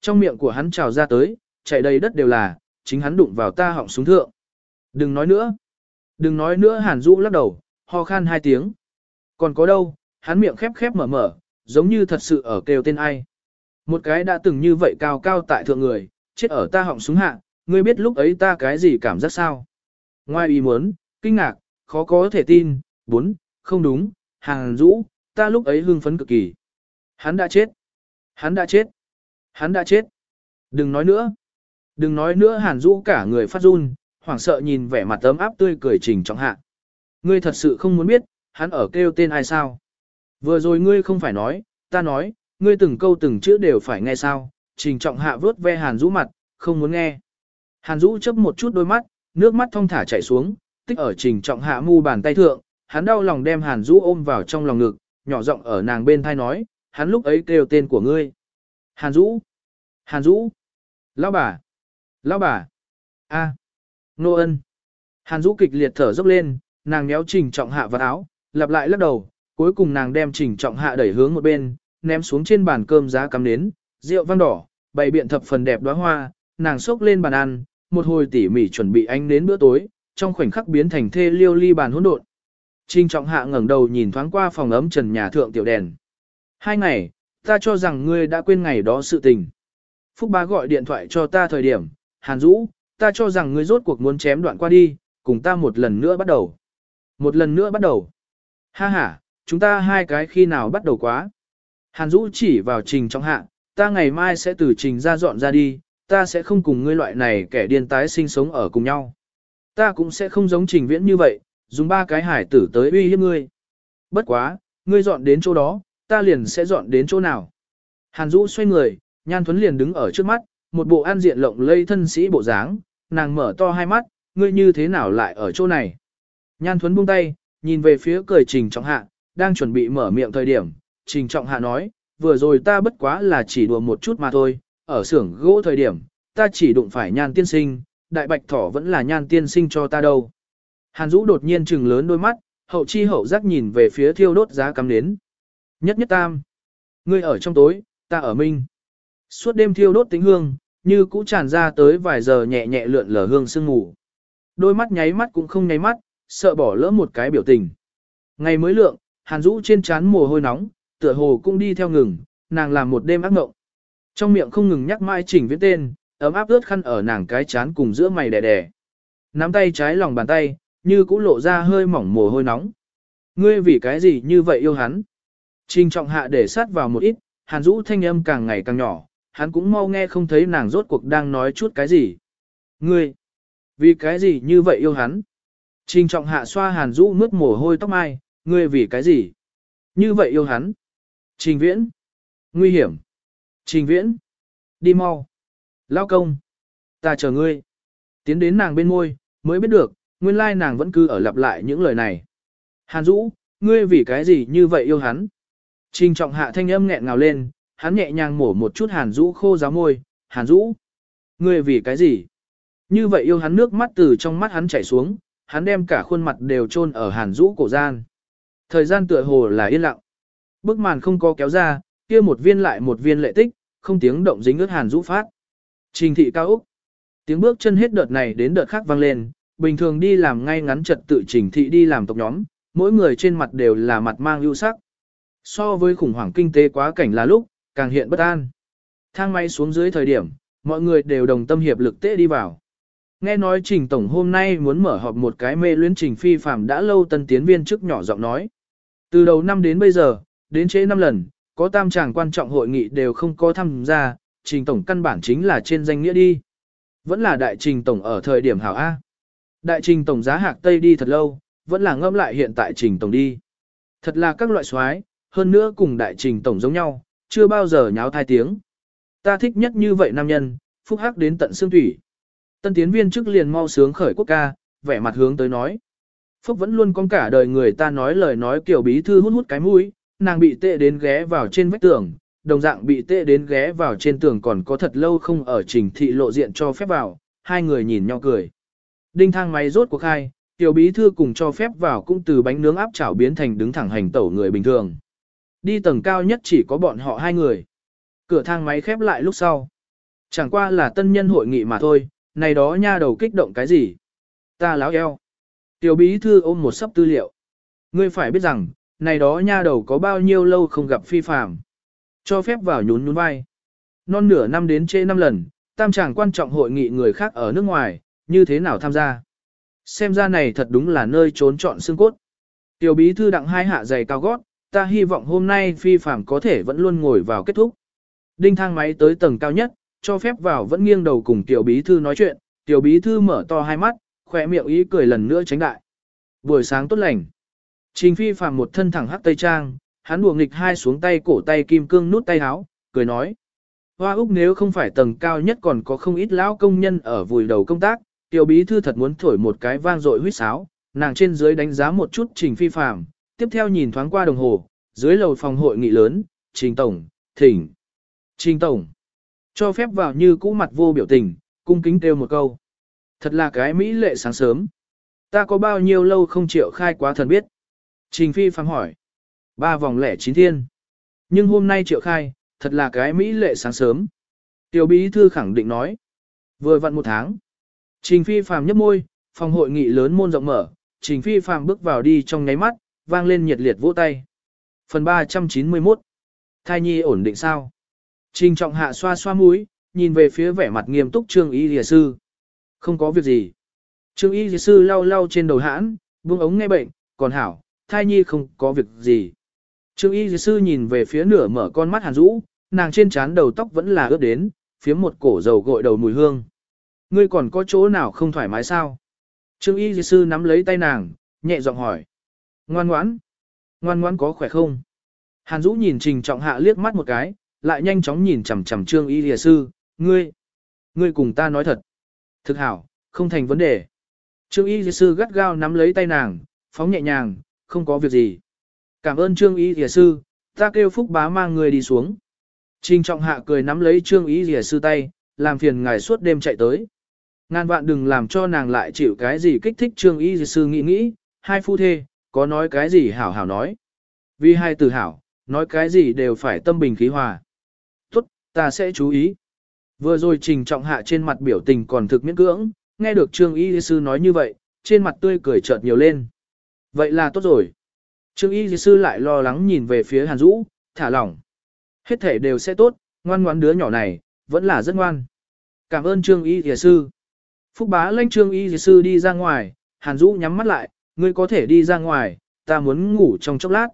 Trong miệng của hắn trào ra tới, chạy đầy đất đều là, chính hắn đụng vào ta họng súng thượng. Đừng nói nữa. Đừng nói nữa Hàn Dũ lắc đầu, ho khan hai tiếng. Còn có đâu, hắn miệng khép khép mở mở, giống như thật sự ở kêu tên ai. Một cái đã từng như vậy cao cao tại thượng người, chết ở ta họng súng hạ, ngươi biết lúc ấy ta cái gì cảm giác sao? Ngoài ý muốn, kinh ngạc, khó có thể tin, bốn, không đúng, Hàn Dũ, ta lúc ấy hưng phấn cực kỳ. Hắn đã chết. Hắn đã chết. Hắn đã chết. Đừng nói nữa. Đừng nói nữa Hàn Dũ cả người phát run, hoảng sợ nhìn vẻ mặt ấm áp tươi cười trình trọng hạ. Ngươi thật sự không muốn biết, hắn ở kêu tên ai sao? Vừa rồi ngươi không phải nói, ta nói, ngươi từng câu từng chữ đều phải nghe sao? Trình trọng hạ vớt ve Hàn Dũ mặt, không muốn nghe. Hàn Dũ chấp một chút đôi mắt, nước mắt thong thả chảy xuống, tích ở trình trọng hạ mu bàn tay thượng, hắn đau lòng đem Hàn Dũ ôm vào trong lòng ngực, nhỏ giọng ở nàng bên thai nói, hắn lúc ấy kêu tên của ngươi. Hàn Dũ! Hàn Dũ! Lão bà! Lão bà! A! Nô ân! Hàn Dũ kịch liệt thở dốc lên, nàng méo trình trọng hạ vào áo, lặp lại lắc đầu, cuối cùng nàng đem trình trọng hạ đẩy hướng một bên, ném xuống trên bàn cơm giá cắm nến, rượu vang đỏ, bày biện thập phần đẹp đóa hoa, nàng xốc lên bàn ăn, một hồi tỉ mỉ chuẩn bị ánh đến bữa tối, trong khoảnh khắc biến thành thê liêu ly bàn hỗn độn. Trình trọng hạ ngẩng đầu nhìn thoáng qua phòng ấm trần nhà thượng tiểu đèn. Hai ngày, ta cho rằng ngươi đã quên ngày đó sự tình. Phúc bá gọi điện thoại cho ta thời điểm, Hàn Dũ, ta cho rằng ngươi rốt cuộc muốn chém đoạn qua đi, cùng ta một lần nữa bắt đầu. Một lần nữa bắt đầu. Ha ha, chúng ta hai cái khi nào bắt đầu quá. Hàn Dũ chỉ vào trình trong hạ, ta ngày mai sẽ từ trình ra dọn ra đi, ta sẽ không cùng ngươi loại này kẻ điên tái sinh sống ở cùng nhau. Ta cũng sẽ không giống trình viễn như vậy, dùng ba cái hải tử tới uy hiếp ngươi. Bất quá, ngươi dọn đến chỗ đó, ta liền sẽ dọn đến chỗ nào. Hàn Dũ xoay người, Nhan Thuấn liền đứng ở trước mắt, một bộ an diện lộng lây thân sĩ bộ dáng, nàng mở to hai mắt, ngươi như thế nào lại ở chỗ này. Nhan Thuấn buông tay, nhìn về phía cười Trình Trọng Hạ, đang chuẩn bị mở miệng thời điểm, Trình Trọng Hạ nói, vừa rồi ta bất quá là chỉ đùa một chút mà thôi, ở xưởng gỗ thời điểm, ta chỉ đụng phải Nhan Tiên Sinh, Đại Bạch Thỏ vẫn là Nhan Tiên Sinh cho ta đâu. Hàn Dũ đột nhiên trừng lớn đôi mắt, hậu chi hậu giác nhìn về phía thiêu đốt giá cắm nến. Nhất nhất tam. Ngươi ở trong tối, ta ở minh. Suốt đêm thiêu đốt tính hương, như cũ tràn ra tới vài giờ nhẹ nhẹ lượn lờ hương sương ngủ. Đôi mắt nháy mắt cũng không nháy mắt, sợ bỏ lỡ một cái biểu tình. Ngày mới lượng, Hàn Dũ trên trán mồ hôi nóng, tựa hồ cũng đi theo ngừng, nàng làm một đêm ác mộng. Trong miệng không ngừng nhắc mai chỉnh viết tên, ấm áp ướt khăn ở nàng cái chán cùng giữa mày đè đè. Nắm tay trái lòng bàn tay, như cũng lộ ra hơi mỏng mồ hôi nóng. Ngươi vì cái gì như vậy yêu hắn? Trình trọng hạ để sát vào một ít, hàn Dũ thanh âm càng ngày càng nhỏ, hắn cũng mau nghe không thấy nàng rốt cuộc đang nói chút cái gì. Ngươi, vì cái gì như vậy yêu hắn? Trình trọng hạ xoa hàn Dũ mướt mồ hôi tóc mai, ngươi vì cái gì? Như vậy yêu hắn. Trình viễn. Nguy hiểm. Trình viễn. Đi mau. Lao công. Ta chờ ngươi. Tiến đến nàng bên môi, mới biết được, nguyên lai nàng vẫn cứ ở lặp lại những lời này. Hàn Dũ, ngươi vì cái gì như vậy yêu hắn? Trình trọng hạ thanh âm nghẹn ngào lên, hắn nhẹ nhàng mổ một chút Hàn Dũ khô giáo môi, Hàn Dũ, ngươi vì cái gì? Như vậy yêu hắn nước mắt từ trong mắt hắn chảy xuống, hắn đem cả khuôn mặt đều chôn ở Hàn Dũ cổ gian. Thời gian tựa hồ là yên lặng. Bức màn không có kéo ra, kia một viên lại một viên lệ tích, không tiếng động dính ướt Hàn Dũ phát. Trình thị cao Úc. Tiếng bước chân hết đợt này đến đợt khác vang lên, bình thường đi làm ngay ngắn trật tự trình thị đi làm tộc nhóm, mỗi người trên mặt đều là mặt mang ưu sắc. So với khủng hoảng kinh tế quá cảnh là lúc, càng hiện bất an. Thang máy xuống dưới thời điểm, mọi người đều đồng tâm hiệp lực tế đi vào. Nghe nói Trình Tổng hôm nay muốn mở họp một cái mê luyến Trình Phi Phạm đã lâu tân tiến viên trước nhỏ giọng nói. Từ đầu năm đến bây giờ, đến chế năm lần, có tam tràng quan trọng hội nghị đều không có tham gia, Trình Tổng căn bản chính là trên danh nghĩa đi. Vẫn là đại Trình Tổng ở thời điểm hảo A. Đại Trình Tổng giá hạc Tây đi thật lâu, vẫn là ngâm lại hiện tại Trình Tổng đi. Thật là các loại xoái, hơn nữa cùng đại Trình Tổng giống nhau, chưa bao giờ nháo thai tiếng. Ta thích nhất như vậy nam nhân, phúc hắc đến tận xương thủy. Tân tiến viên trước liền mau sướng khởi quốc ca, vẻ mặt hướng tới nói. Phúc vẫn luôn con cả đời người ta nói lời nói kiểu bí thư hút hút cái mũi, nàng bị tệ đến ghé vào trên vách tường, đồng dạng bị tệ đến ghé vào trên tường còn có thật lâu không ở trình thị lộ diện cho phép vào, hai người nhìn nhau cười. Đinh thang máy rốt cuộc hai, tiểu bí thư cùng cho phép vào cũng từ bánh nướng áp chảo biến thành đứng thẳng hành tẩu người bình thường. Đi tầng cao nhất chỉ có bọn họ hai người. Cửa thang máy khép lại lúc sau. Chẳng qua là tân nhân hội nghị mà thôi, này đó nha đầu kích động cái gì? Ta láo eo. Tiểu bí thư ôm một sấp tư liệu. Ngươi phải biết rằng, này đó nha đầu có bao nhiêu lâu không gặp phi phàm. Cho phép vào nhún nhún vai. Non nửa năm đến trễ năm lần, tam chàng quan trọng hội nghị người khác ở nước ngoài, như thế nào tham gia. Xem ra này thật đúng là nơi trốn chọn xương cốt. Tiểu bí thư đặng hai hạ giày cao gót, ta hy vọng hôm nay phi phàm có thể vẫn luôn ngồi vào kết thúc. Đinh thang máy tới tầng cao nhất, cho phép vào vẫn nghiêng đầu cùng tiểu bí thư nói chuyện, tiểu bí thư mở to hai mắt, khỏe miệng ý cười lần nữa tránh đại. Buổi sáng tốt lành. Trình phi phàm một thân thẳng hắc tây trang, hắn đùa nghịch hai xuống tay cổ tay kim cương nút tay áo, cười nói. Hoa Úc nếu không phải tầng cao nhất còn có không ít lão công nhân ở vùi đầu công tác, tiểu bí thư thật muốn thổi một cái vang dội huýt sáo, nàng trên dưới đánh giá một chút trình phi phàm, tiếp theo nhìn thoáng qua đồng hồ, dưới lầu phòng hội nghị lớn, trình tổng, thỉnh. Trình tổng, cho phép vào như cũ mặt vô biểu tình, cung kính kêu một câu. Thật là cái mỹ lệ sáng sớm. Ta có bao nhiêu lâu không chịu khai quá thần biết. Trình phi phàm hỏi. Ba vòng lẻ chín thiên. Nhưng hôm nay triệu khai, thật là cái mỹ lệ sáng sớm. Tiểu bí thư khẳng định nói. Vừa vặn một tháng. Trình phi phàm nhấp môi, phòng hội nghị lớn môn rộng mở, trình phi phàm bước vào đi trong nháy mắt, vang lên nhiệt liệt vỗ tay. Phần 391. Thai nhi ổn định sao? Trình trọng hạ xoa xoa mũi, nhìn về phía vẻ mặt nghiêm túc trương y lìa sư. Không có việc gì. Trương y lìa sư lau lau trên đầu hãn, buông ống nghe bệnh, còn hảo, thai nhi không có việc gì. Trương y lìa sư nhìn về phía nửa mở con mắt hàn rũ, nàng trên trán đầu tóc vẫn là ướt đến, phía một cổ dầu gội đầu mùi hương. Ngươi còn có chỗ nào không thoải mái sao? Trương y lìa sư nắm lấy tay nàng, nhẹ giọng hỏi. Ngoan ngoãn. Ngoan ngoãn có khỏe không? Hàn Dũ nhìn Trình Trọng Hạ liếc mắt một cái, lại nhanh chóng nhìn chằm chằm Trương Y Lìa Sư, ngươi, ngươi cùng ta nói thật. Thực hảo, không thành vấn đề. Trương Y Lìa Sư gắt gao nắm lấy tay nàng, phóng nhẹ nhàng, không có việc gì. Cảm ơn Trương Y Lìa Sư, ta kêu Phúc Bá mang người đi xuống. Trình Trọng Hạ cười nắm lấy Trương Y Lìa Sư tay, làm phiền ngài suốt đêm chạy tới. Ngàn vạn đừng làm cho nàng lại chịu cái gì kích thích Trương Y Lìa Sư nghĩ nghĩ, hai phu thê, có nói cái gì hảo hảo nói. Vì hai từ hảo, nói cái gì đều phải tâm bình khí hòa. Tốt, ta sẽ chú ý. Vừa rồi trình trọng hạ trên mặt biểu tình còn thực miễn cưỡng, nghe được Trương Y Sư nói như vậy, trên mặt tươi cười chợt nhiều lên. Vậy là tốt rồi. Trương Y Sư lại lo lắng nhìn về phía Hàn Dũ, thả lỏng. Hết thể đều sẽ tốt, ngoan ngoãn đứa nhỏ này, vẫn là rất ngoan. Cảm ơn Trương Y Sư. Phúc bá lãnh Trương Y Sư đi ra ngoài, Hàn Dũ nhắm mắt lại, ngươi có thể đi ra ngoài, ta muốn ngủ trong chốc lát.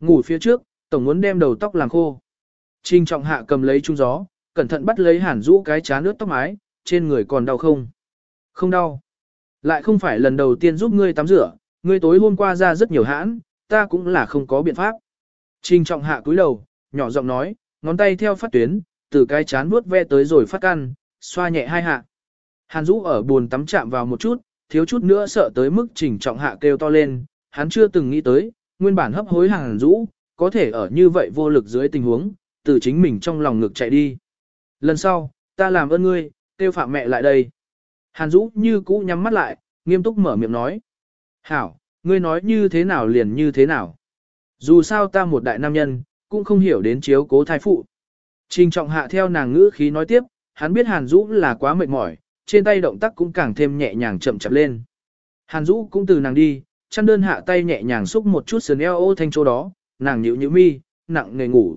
Ngủ phía trước, tổng muốn đem đầu tóc làm khô. Trình trọng hạ cầm lấy trung gió, cẩn thận bắt lấy hàn rũ cái chán nước tóc mái, trên người còn đau không? Không đau. Lại không phải lần đầu tiên giúp ngươi tắm rửa, ngươi tối hôm qua ra rất nhiều hãn, ta cũng là không có biện pháp. Trình trọng hạ cúi đầu, nhỏ giọng nói, ngón tay theo phát tuyến, từ cái chán vuốt ve tới rồi phát căn, xoa nhẹ hai hạ. Hàn Dũ ở buồn tắm chạm vào một chút, thiếu chút nữa sợ tới mức trình trọng hạ kêu to lên, hắn chưa từng nghĩ tới, nguyên bản hấp hối hàng rũ có thể ở như vậy vô lực dưới tình huống, từ chính mình trong lòng ngực chạy đi. Lần sau, ta làm ơn ngươi, kêu phạm mẹ lại đây. Hàn Dũ như cũ nhắm mắt lại, nghiêm túc mở miệng nói. Hảo, ngươi nói như thế nào liền như thế nào. Dù sao ta một đại nam nhân, cũng không hiểu đến chiếu cố thai phụ. Trình trọng hạ theo nàng ngữ khí nói tiếp, hắn biết Hàn Dũ là quá mệt mỏi, trên tay động tác cũng càng thêm nhẹ nhàng chậm chậm lên. Hàn Dũ cũng từ nàng đi, chăn đơn hạ tay nhẹ nhàng xúc một chút sườn eo ô thanh chỗ đó, nàng nhíu nhíu mi, nặng nề ngủ.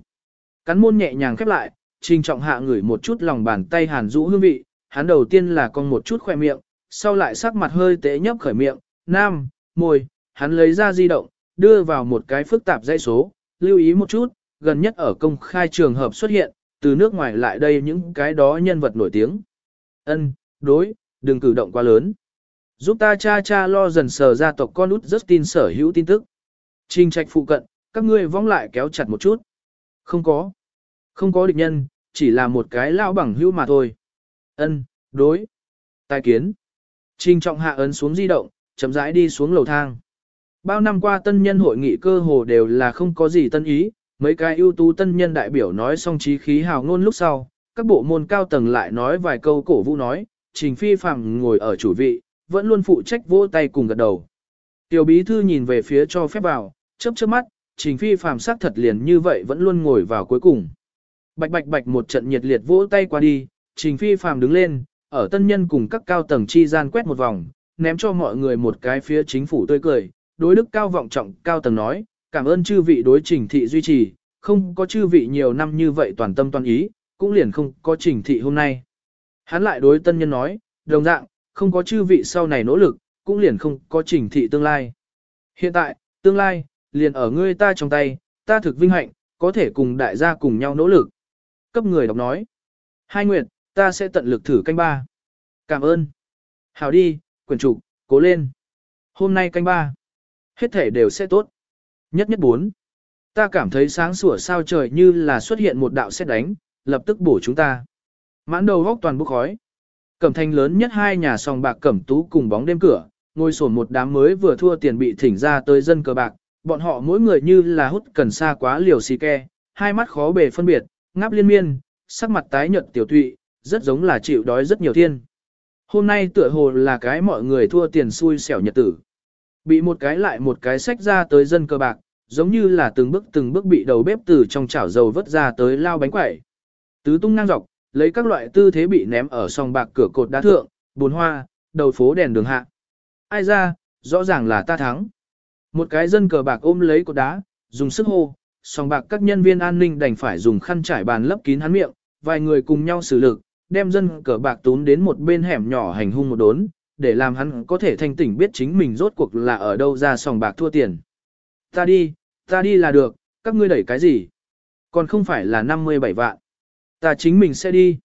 Cắn môn nhẹ nhàng khép lại, trình trọng hạ ngửi một chút lòng bàn tay Hàn Dũ hương vị, hắn đầu tiên là con một chút khoe miệng, sau lại sắc mặt hơi tế nhấp khởi miệng, nam, môi, hắn lấy ra di động, đưa vào một cái phức tạp dãy số, lưu ý một chút, gần nhất ở công khai trường hợp xuất hiện, từ nước ngoài lại đây những cái đó nhân vật nổi tiếng. Ân, đối, đừng cử động quá lớn. Giúp ta cha cha lo dần sờ gia tộc con út Justin sở hữu tin tức. Trình trạch phụ cận, các ngươi vong lại kéo chặt một chút. Không có. Không có địch nhân, chỉ là một cái lão bằng hữu mà thôi. Ân, đối. Tài kiến. Trình trọng hạ ấn xuống di động, chậm rãi đi xuống lầu thang. Bao năm qua tân nhân hội nghị cơ hồ đều là không có gì tân ý, mấy cái ưu tú tân nhân đại biểu nói xong trí khí hào ngôn lúc sau, các bộ môn cao tầng lại nói vài câu cổ vũ nói, trình phi Phàm ngồi ở chủ vị, vẫn luôn phụ trách vỗ tay cùng gật đầu. Tiểu bí thư nhìn về phía cho phép vào, chớp chớp mắt, trình phi phàm sắc thật liền như vậy vẫn luôn ngồi vào cuối cùng. Bạch bạch bạch một trận nhiệt liệt vỗ tay qua đi, Trình Phi phàm đứng lên, ở tân nhân cùng các cao tầng chi gian quét một vòng, ném cho mọi người một cái phía chính phủ tươi cười, đối đức cao vọng trọng cao tầng nói, cảm ơn chư vị đối trình thị duy trì, không có chư vị nhiều năm như vậy toàn tâm toàn ý, cũng liền không có trình thị hôm nay. Hắn lại đối tân nhân nói, đồng dạng, không có chư vị sau này nỗ lực, cũng liền không có trình thị tương lai. Hiện tại, tương lai, liền ở ngươi ta trong tay, ta thực vinh hạnh, có thể cùng đại gia cùng nhau nỗ lực. Cấp người đọc nói. Hai nguyện, ta sẽ tận lực thử canh ba. Cảm ơn. hào đi, quyền trục, cố lên. Hôm nay canh ba. Hết thể đều sẽ tốt. Nhất nhất bốn. Ta cảm thấy sáng sủa sao trời như là xuất hiện một đạo xét đánh, lập tức bổ chúng ta. Mãn đầu góc toàn bốc khói. Cẩm thành lớn nhất hai nhà sòng bạc cẩm tú cùng bóng đêm cửa, ngồi sổn một đám mới vừa thua tiền bị thỉnh ra tới dân cờ bạc, bọn họ mỗi người như là hút cần xa quá liều xì ke, hai mắt khó bề phân biệt, ngáp liên miên, sắc mặt tái nhợt tiểu tụy, rất giống là chịu đói rất nhiều thiên. Hôm nay tựa hồ là cái mọi người thua tiền xui xẻo nhật tử. Bị một cái lại một cái sách ra tới dân cờ bạc, giống như là từng bước từng bước bị đầu bếp từ trong chảo dầu vớt ra tới lao bánh quẩy. Tứ tung năng dọc, lấy các loại tư thế bị ném ở song bạc cửa cột đá thượng, bồn hoa, đầu phố đèn đường hạ. Ai ra, rõ ràng là ta thắng. Một cái dân cờ bạc ôm lấy cột đá, dùng sức hô, song bạc các nhân viên an ninh đành phải dùng khăn trải bàn lấp kín hắn miệng, vài người cùng nhau xử lực, đem dân cờ bạc tún đến một bên hẻm nhỏ hành hung một đốn, để làm hắn có thể thanh tỉnh biết chính mình rốt cuộc là ở đâu ra sòng bạc thua tiền. Ta đi, ta đi là được, các ngươi đẩy cái gì? Còn không phải là 57 vạn. Ta chính mình sẽ đi.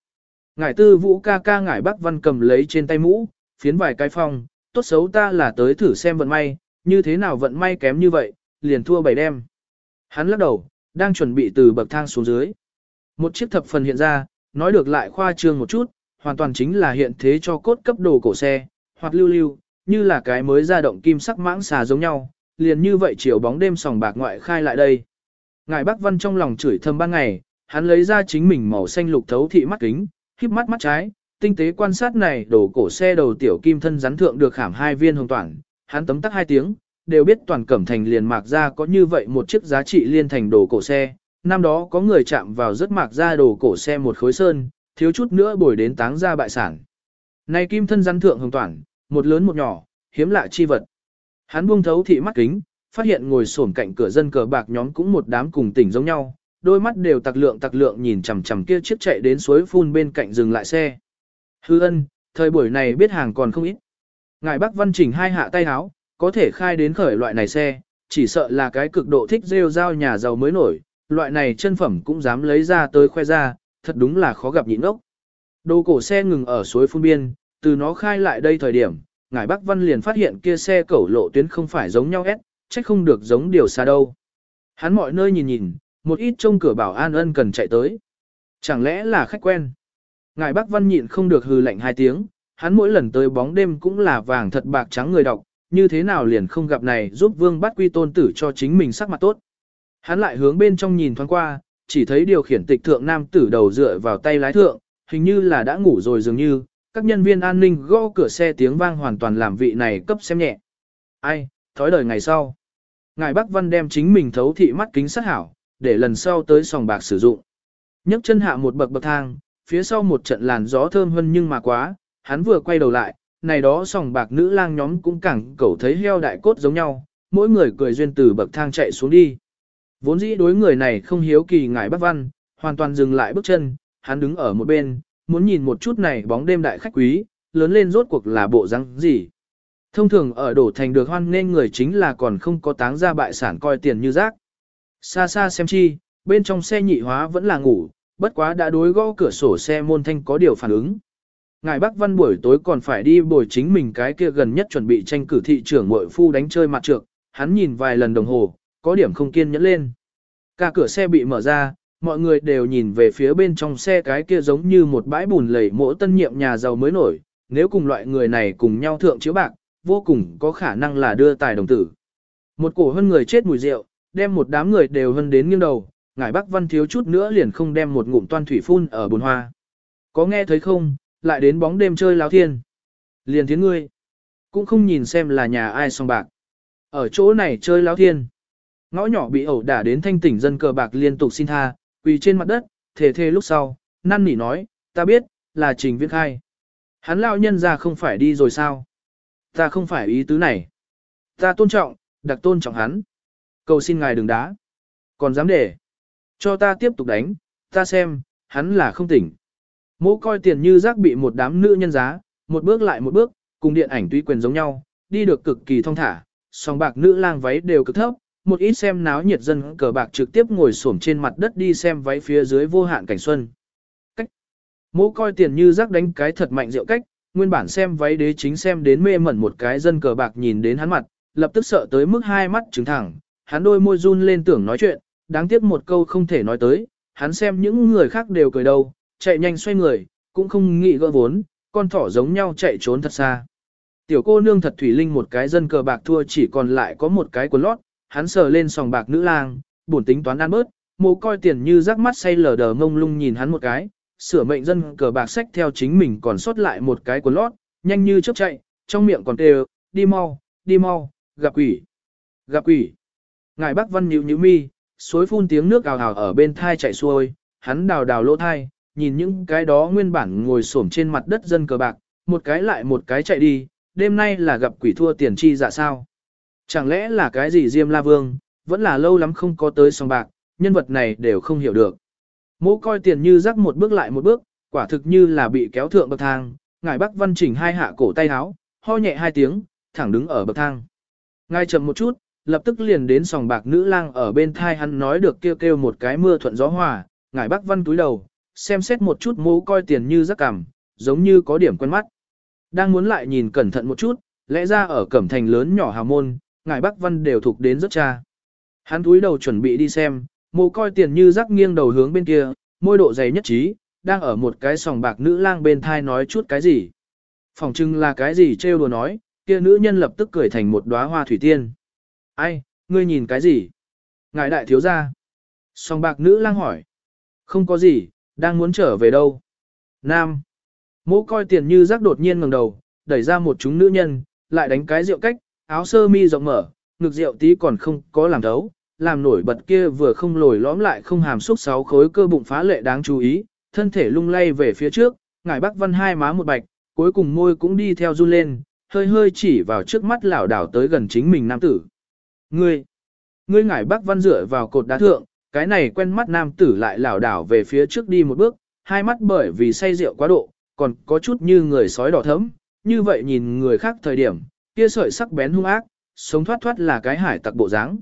Ngải tư vũ ca ca ngải bắc văn cầm lấy trên tay mũ, phiến vài cái phong, tốt xấu ta là tới thử xem vận may, như thế nào vận may kém như vậy, liền thua bảy đêm. Hắn lắc đầu, đang chuẩn bị từ bậc thang xuống dưới. Một chiếc thập phần hiện ra, nói được lại khoa trương một chút, hoàn toàn chính là hiện thế cho cốt cấp đồ cổ xe, hoặc lưu lưu, như là cái mới ra động kim sắc mãng xà giống nhau, liền như vậy chiều bóng đêm sòng bạc ngoại khai lại đây. Ngài Bắc Văn trong lòng chửi thầm ban ngày, hắn lấy ra chính mình màu xanh lục thấu thị mắt kính, híp mắt mắt trái, tinh tế quan sát này đổ cổ xe đầu tiểu kim thân rắn thượng được khảm hai viên hồng toàn, hắn tấm tắc hai tiếng, đều biết toàn cẩm thành liền mạc ra có như vậy một chiếc giá trị liên thành đồ cổ xe. Năm đó có người chạm vào rất mạc ra đồ cổ xe một khối sơn, thiếu chút nữa bồi đến táng ra bại sản. Này kim thân rắn thượng hồng toàn, một lớn một nhỏ, hiếm lạ chi vật. Hắn buông thấu thị mắt kính, phát hiện ngồi xổm cạnh cửa dân cờ bạc nhóm cũng một đám cùng tỉnh giống nhau, đôi mắt đều tặc lượng tặc lượng nhìn chằm chằm kia chiếc chạy đến suối phun bên cạnh dừng lại xe. Hư ân, thời buổi này biết hàng còn không ít. Ngài Bắc Văn chỉnh hai hạ tay háo, có thể khai đến khởi loại này xe, chỉ sợ là cái cực độ thích rêu rao nhà giàu mới nổi, loại này chân phẩm cũng dám lấy ra tới khoe ra, thật đúng là khó gặp nhịn ốc. Đồ cổ xe ngừng ở suối phun biên, từ nó khai lại đây thời điểm, ngài Bắc Văn liền phát hiện kia xe cẩu lộ tuyến không phải giống nhau ép, trách không được giống điều xa đâu. Hắn mọi nơi nhìn nhìn, một ít trông cửa bảo an ân cần chạy tới. Chẳng lẽ là khách quen? Ngài Bắc Văn nhịn không được hừ lạnh hai tiếng, hắn mỗi lần tới bóng đêm cũng là vàng thật bạc trắng người đọc, như thế nào liền không gặp này giúp vương bắt quy tôn tử cho chính mình sắc mặt tốt. Hắn lại hướng bên trong nhìn thoáng qua, chỉ thấy điều khiển tịch thượng nam tử đầu dựa vào tay lái thượng, hình như là đã ngủ rồi dường như, các nhân viên an ninh gõ cửa xe tiếng vang hoàn toàn làm vị này cấp xem nhẹ. Ai, thói đời ngày sau. Ngài Bắc Văn đem chính mình thấu thị mắt kính sát hảo, để lần sau tới sòng bạc sử dụng. nhấc chân hạ một bậc bậc thang, phía sau một trận làn gió thơm hơn nhưng mà quá, hắn vừa quay đầu lại, này đó sòng bạc nữ lang nhóm cũng cẳng cẩu thấy heo đại cốt giống nhau, mỗi người cười duyên từ bậc thang chạy xuống đi. Vốn dĩ đối người này không hiếu kỳ ngại bác Văn, hoàn toàn dừng lại bước chân, hắn đứng ở một bên, muốn nhìn một chút này bóng đêm đại khách quý, lớn lên rốt cuộc là bộ răng gì. Thông thường ở đổ thành được hoan nên người chính là còn không có táng ra bại sản coi tiền như rác. Xa xa xem chi, bên trong xe nhị hóa vẫn là ngủ, bất quá đã đối gõ cửa sổ xe môn thanh có điều phản ứng. Ngài Bắc Văn buổi tối còn phải đi bồi chính mình cái kia gần nhất chuẩn bị tranh cử thị trưởng mội phu đánh chơi mặt trược, hắn nhìn vài lần đồng hồ, có điểm không kiên nhẫn lên. Cả cửa xe bị mở ra, mọi người đều nhìn về phía bên trong xe cái kia giống như một bãi bùn lầy mỗ tân nhiệm nhà giàu mới nổi, nếu cùng loại người này cùng nhau thượng chiếu bạc, vô cùng có khả năng là đưa tài đồng tử. Một cổ hơn người chết mùi rượu, đem một đám người đều hân đến nghiêng đầu, ngải Bắc Văn thiếu chút nữa liền không đem một ngụm toan thủy phun ở bồn hoa. Có nghe thấy không, lại đến bóng đêm chơi láo thiên. Liền thiến ngươi, cũng không nhìn xem là nhà ai song bạc. Ở chỗ này chơi láo thiên. Ngõ nhỏ bị ẩu đả đến thanh tỉnh dân cờ bạc liên tục xin tha, quỳ trên mặt đất, thề thề lúc sau, năn nỉ nói, ta biết, là trình viễn khai. Hắn lão nhân ra không phải đi rồi sao? Ta không phải ý tứ này. Ta tôn trọng, đặc tôn trọng hắn. Cầu xin ngài đừng đá. Còn dám để. Cho ta tiếp tục đánh, ta xem, hắn là không tỉnh. Mỗ coi tiền như rác bị một đám nữ nhân giá, một bước lại một bước, cùng điện ảnh tuy quyền giống nhau, đi được cực kỳ thông thả, song bạc nữ lang váy đều cực thấp, một ít xem náo nhiệt dân cờ bạc trực tiếp ngồi xổm trên mặt đất đi xem váy phía dưới vô hạn cảnh xuân. Cách. Mỗ coi tiền như rác đánh cái thật mạnh rượu cách, nguyên bản xem váy đế chính xem đến mê mẩn một cái dân cờ bạc nhìn đến hắn mặt, lập tức sợ tới mức hai mắt trứng thẳng, hắn đôi môi run lên tưởng nói chuyện, đáng tiếc một câu không thể nói tới, hắn xem những người khác đều cười đâu, chạy nhanh xoay người, cũng không nghĩ gỡ vốn, con thỏ giống nhau chạy trốn thật xa. Tiểu cô nương thật thủy linh một cái dân cờ bạc thua chỉ còn lại có một cái quần lót, hắn sờ lên sòng bạc nữ lang, buồn tính toán ăn bớt, mồ coi tiền như rắc mắt say lờ đờ ngông lung nhìn hắn một cái, sửa mệnh dân cờ bạc sách theo chính mình còn sót lại một cái quần lót, nhanh như chớp chạy, trong miệng còn kêu, đi mau, đi mau, gặp quỷ, gặp quỷ. Ngài Bắc Văn nhíu nhíu mi, suối phun tiếng nước ào ào ở bên thai chạy xuôi, hắn đào đào lỗ thai, nhìn những cái đó nguyên bản ngồi xổm trên mặt đất dân cờ bạc, một cái lại một cái chạy đi, đêm nay là gặp quỷ thua tiền chi dạ sao. Chẳng lẽ là cái gì Diêm La Vương, vẫn là lâu lắm không có tới song bạc, nhân vật này đều không hiểu được. Mỗ coi tiền như rắc một bước lại một bước, quả thực như là bị kéo thượng bậc thang, ngài Bắc Văn chỉnh hai hạ cổ tay áo, ho nhẹ hai tiếng, thẳng đứng ở bậc thang. Ngài chậm một chút, lập tức liền đến sòng bạc nữ lang ở bên thai hắn nói được kêu kêu một cái mưa thuận gió hòa, ngài Bắc Văn túi đầu, xem xét một chút mũ coi tiền như rắc cảm, giống như có điểm quen mắt. Đang muốn lại nhìn cẩn thận một chút, lẽ ra ở cẩm thành lớn nhỏ hào môn, ngài Bắc Văn đều thuộc đến rất cha. Hắn túi đầu chuẩn bị đi xem, mũ coi tiền như rắc nghiêng đầu hướng bên kia, môi độ dày nhất trí, đang ở một cái sòng bạc nữ lang bên thai nói chút cái gì. Phòng trưng là cái gì trêu đùa nói, kia nữ nhân lập tức cười thành một đóa hoa thủy tiên. Ai, ngươi nhìn cái gì? Ngài đại thiếu gia. Song bạc nữ lang hỏi. Không có gì, đang muốn trở về đâu? Nam. Mỗ coi tiền như rác đột nhiên ngẩng đầu, đẩy ra một chúng nữ nhân, lại đánh cái rượu cách, áo sơ mi rộng mở, ngực rượu tí còn không có làm thấu, làm nổi bật kia vừa không lồi lõm lại không hàm xúc sáu khối cơ bụng phá lệ đáng chú ý, thân thể lung lay về phía trước, ngải bắc văn hai má một bạch, cuối cùng môi cũng đi theo run lên, hơi hơi chỉ vào trước mắt lảo đảo tới gần chính mình nam tử. Ngươi, ngươi ngải bác văn dựa vào cột đá thượng, cái này quen mắt nam tử lại lảo đảo về phía trước đi một bước, hai mắt bởi vì say rượu quá độ, còn có chút như người sói đỏ thấm, như vậy nhìn người khác thời điểm, kia sợi sắc bén hung ác, sống thoát thoát là cái hải tặc bộ dáng.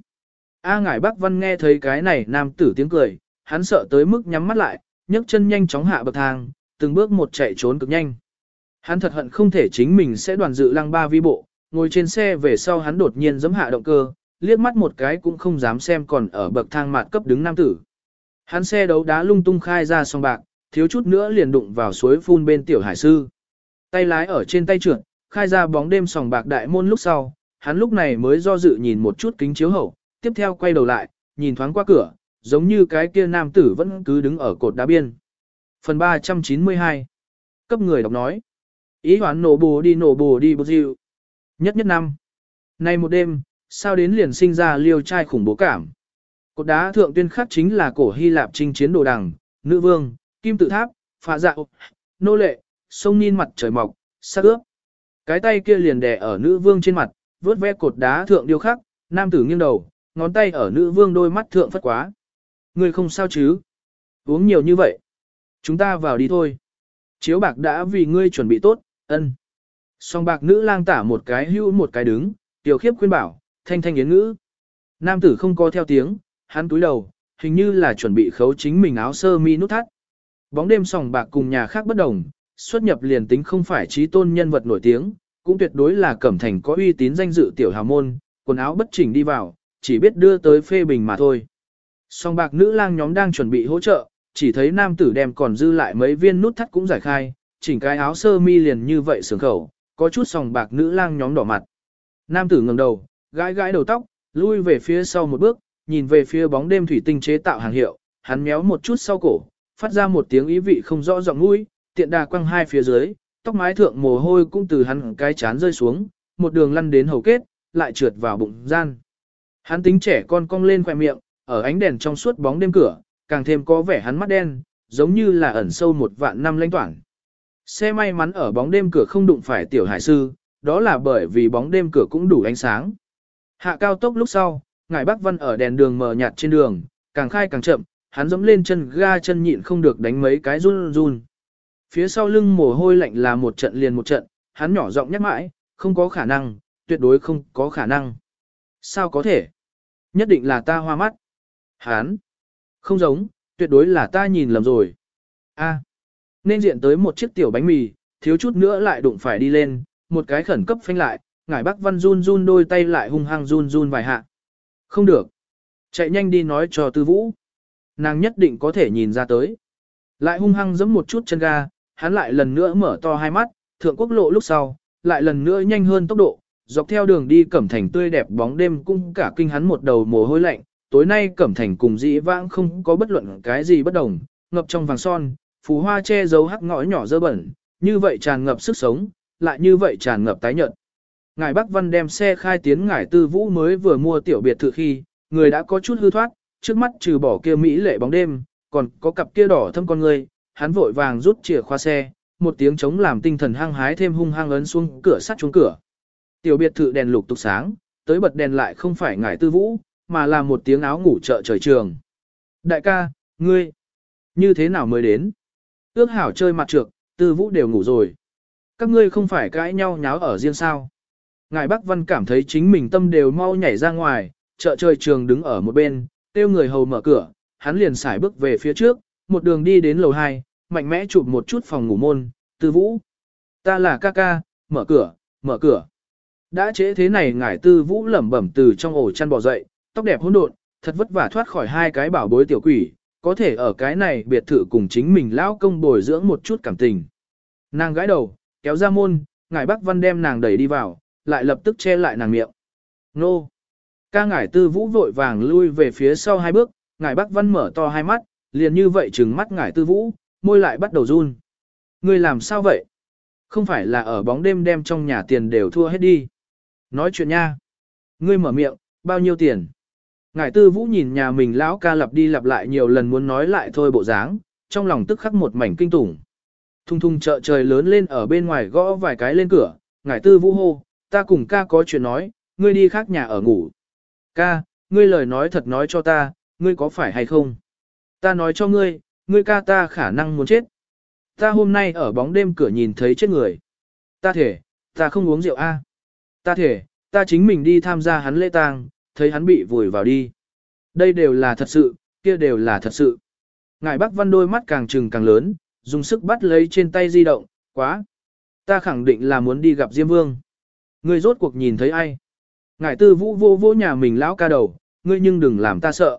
A ngải bác Văn nghe thấy cái này nam tử tiếng cười, hắn sợ tới mức nhắm mắt lại, nhấc chân nhanh chóng hạ bậc thang, từng bước một chạy trốn cực nhanh. Hắn thật hận không thể chính mình sẽ đoàn dự lăng ba vi bộ, ngồi trên xe về sau hắn đột nhiên giẫm hạ động cơ, liếc mắt một cái cũng không dám xem còn ở bậc thang mạt cấp đứng nam tử. Hắn xe đấu đá lung tung khai ra song bạc, thiếu chút nữa liền đụng vào suối phun bên tiểu hải sư. Tay lái ở trên tay trượt, khai ra bóng đêm sòng bạc đại môn lúc sau, hắn lúc này mới do dự nhìn một chút kính chiếu hậu, tiếp theo quay đầu lại, nhìn thoáng qua cửa, giống như cái kia nam tử vẫn cứ đứng ở cột đá biên. Phần 392 Cấp người đọc nói Ý hoán nổ bồ đi nổ bồ đi bồ diệu. Nhất nhất năm Nay một đêm, sao đến liền sinh ra liêu trai khủng bố cảm. Cột đá thượng tuyên khắc chính là cổ Hy Lạp trinh chiến đồ đằng, nữ vương, kim tự tháp, phá dạ nô lệ, sông nhìn mặt trời mọc, sắc ướp. Cái tay kia liền đè ở nữ vương trên mặt, vớt ve cột đá thượng điêu khắc, nam tử nghiêng đầu, ngón tay ở nữ vương đôi mắt thượng phất quá. Người không sao chứ? Uống nhiều như vậy. Chúng ta vào đi thôi. Chiếu bạc đã vì ngươi chuẩn bị tốt, ân. Song bạc nữ lang tả một cái hưu một cái đứng, tiểu khiếp khuyên bảo, thanh thanh yến ngữ. Nam tử không có theo tiếng, hắn túi đầu, hình như là chuẩn bị khấu chính mình áo sơ mi nút thắt. Bóng đêm sòng bạc cùng nhà khác bất đồng, xuất nhập liền tính không phải trí tôn nhân vật nổi tiếng, cũng tuyệt đối là cẩm thành có uy tín danh dự tiểu hào môn, quần áo bất chỉnh đi vào, chỉ biết đưa tới phê bình mà thôi. Song bạc nữ lang nhóm đang chuẩn bị hỗ trợ, chỉ thấy nam tử đem còn dư lại mấy viên nút thắt cũng giải khai, chỉnh cái áo sơ mi liền như vậy sướng khẩu, có chút sòng bạc nữ lang nhóm đỏ mặt. Nam tử ngẩng đầu, gãi gãi đầu tóc, lui về phía sau một bước, nhìn về phía bóng đêm thủy tinh chế tạo hàng hiệu, hắn méo một chút sau cổ, phát ra một tiếng ý vị không rõ giọng mũi, tiện đà quăng hai phía dưới, tóc mái thượng mồ hôi cũng từ hắn cái chán rơi xuống, một đường lăn đến hầu kết, lại trượt vào bụng gian. Hắn tính trẻ con cong lên khỏe miệng, ở ánh đèn trong suốt bóng đêm cửa, càng thêm có vẻ hắn mắt đen, giống như là ẩn sâu một vạn năm lãnh toản. Xe may mắn ở bóng đêm cửa không đụng phải tiểu hải sư, đó là bởi vì bóng đêm cửa cũng đủ ánh sáng. Hạ cao tốc lúc sau, ngài Bắc Văn ở đèn đường mờ nhạt trên đường, càng khai càng chậm, hắn dẫm lên chân ga chân nhịn không được đánh mấy cái run run. Phía sau lưng mồ hôi lạnh là một trận liền một trận, hắn nhỏ giọng nhắc mãi, không có khả năng, tuyệt đối không có khả năng. Sao có thể? Nhất định là ta hoa mắt. Hắn. Không giống, tuyệt đối là ta nhìn lầm rồi. A. Nên diện tới một chiếc tiểu bánh mì, thiếu chút nữa lại đụng phải đi lên, một cái khẩn cấp phanh lại, ngải bác văn run run đôi tay lại hung hăng run run vài hạ. Không được. Chạy nhanh đi nói cho tư vũ. Nàng nhất định có thể nhìn ra tới. Lại hung hăng giẫm một chút chân ga, hắn lại lần nữa mở to hai mắt, thượng quốc lộ lúc sau, lại lần nữa nhanh hơn tốc độ, dọc theo đường đi cẩm thành tươi đẹp bóng đêm cũng cả kinh hắn một đầu mồ hôi lạnh, tối nay cẩm thành cùng dĩ vãng không có bất luận cái gì bất đồng, ngập trong vàng son, phù hoa che giấu hắc ngõ nhỏ dơ bẩn, như vậy tràn ngập sức sống, lại như vậy tràn ngập tái nhợt. Ngài Bắc Văn đem xe khai tiến ngài tư vũ mới vừa mua tiểu biệt thự khi, người đã có chút hư thoát, trước mắt trừ bỏ kia Mỹ lệ bóng đêm, còn có cặp kia đỏ thâm con người, hắn vội vàng rút chìa khóa xe, một tiếng chống làm tinh thần hăng hái thêm hung hăng ấn xuống cửa sắt chuông cửa. Tiểu biệt thự đèn lục tục sáng, tới bật đèn lại không phải ngải tư vũ, mà là một tiếng áo ngủ chợ trời trường. Đại ca, ngươi, như thế nào mới đến? Ước hảo chơi mặt trược, tư vũ đều ngủ rồi. Các ngươi không phải cãi nhau nháo ở riêng sao. Ngài Bắc Văn cảm thấy chính mình tâm đều mau nhảy ra ngoài, chợ trời trường đứng ở một bên, tiêu người hầu mở cửa, hắn liền xài bước về phía trước, một đường đi đến lầu 2, mạnh mẽ chụp một chút phòng ngủ môn, tư vũ. Ta là ca ca, mở cửa, mở cửa. Đã chế thế này ngải tư vũ lẩm bẩm từ trong ổ chăn bò dậy, tóc đẹp hỗn độn, thật vất vả thoát khỏi hai cái bảo bối tiểu quỷ, có thể ở cái này biệt thự cùng chính mình lão công bồi dưỡng một chút cảm tình. Nàng gãi đầu, kéo ra môn, ngải Bắc Văn đem nàng đẩy đi vào, lại lập tức che lại nàng miệng. Nô! Ca ngải tư vũ vội vàng lui về phía sau hai bước, ngải Bắc Văn mở to hai mắt, liền như vậy trừng mắt ngải tư vũ, môi lại bắt đầu run. Ngươi làm sao vậy? Không phải là ở bóng đêm đem trong nhà tiền đều thua hết đi. Nói chuyện nha. Ngươi mở miệng, bao nhiêu tiền? Ngải tư vũ nhìn nhà mình lão ca lặp đi lặp lại nhiều lần muốn nói lại thôi bộ dáng, trong lòng tức khắc một mảnh kinh tủng. Thung thung chợ trời lớn lên ở bên ngoài gõ vài cái lên cửa, ngải tư vũ hô, ta cùng ca có chuyện nói, ngươi đi khác nhà ở ngủ. Ca, ngươi lời nói thật nói cho ta, ngươi có phải hay không? Ta nói cho ngươi, ngươi ca ta khả năng muốn chết. Ta hôm nay ở bóng đêm cửa nhìn thấy chết người. Ta thể, ta không uống rượu a. Ta thể, ta chính mình đi tham gia hắn lễ tang, thấy hắn bị vùi vào đi. Đây đều là thật sự, kia đều là thật sự. Ngài Bắc Văn đôi mắt càng trừng càng lớn, dùng sức bắt lấy trên tay di động, quá. Ta khẳng định là muốn đi gặp Diêm Vương. Ngươi rốt cuộc nhìn thấy ai? Ngải tư vũ vô vô nhà mình lão ca đầu, ngươi nhưng đừng làm ta sợ.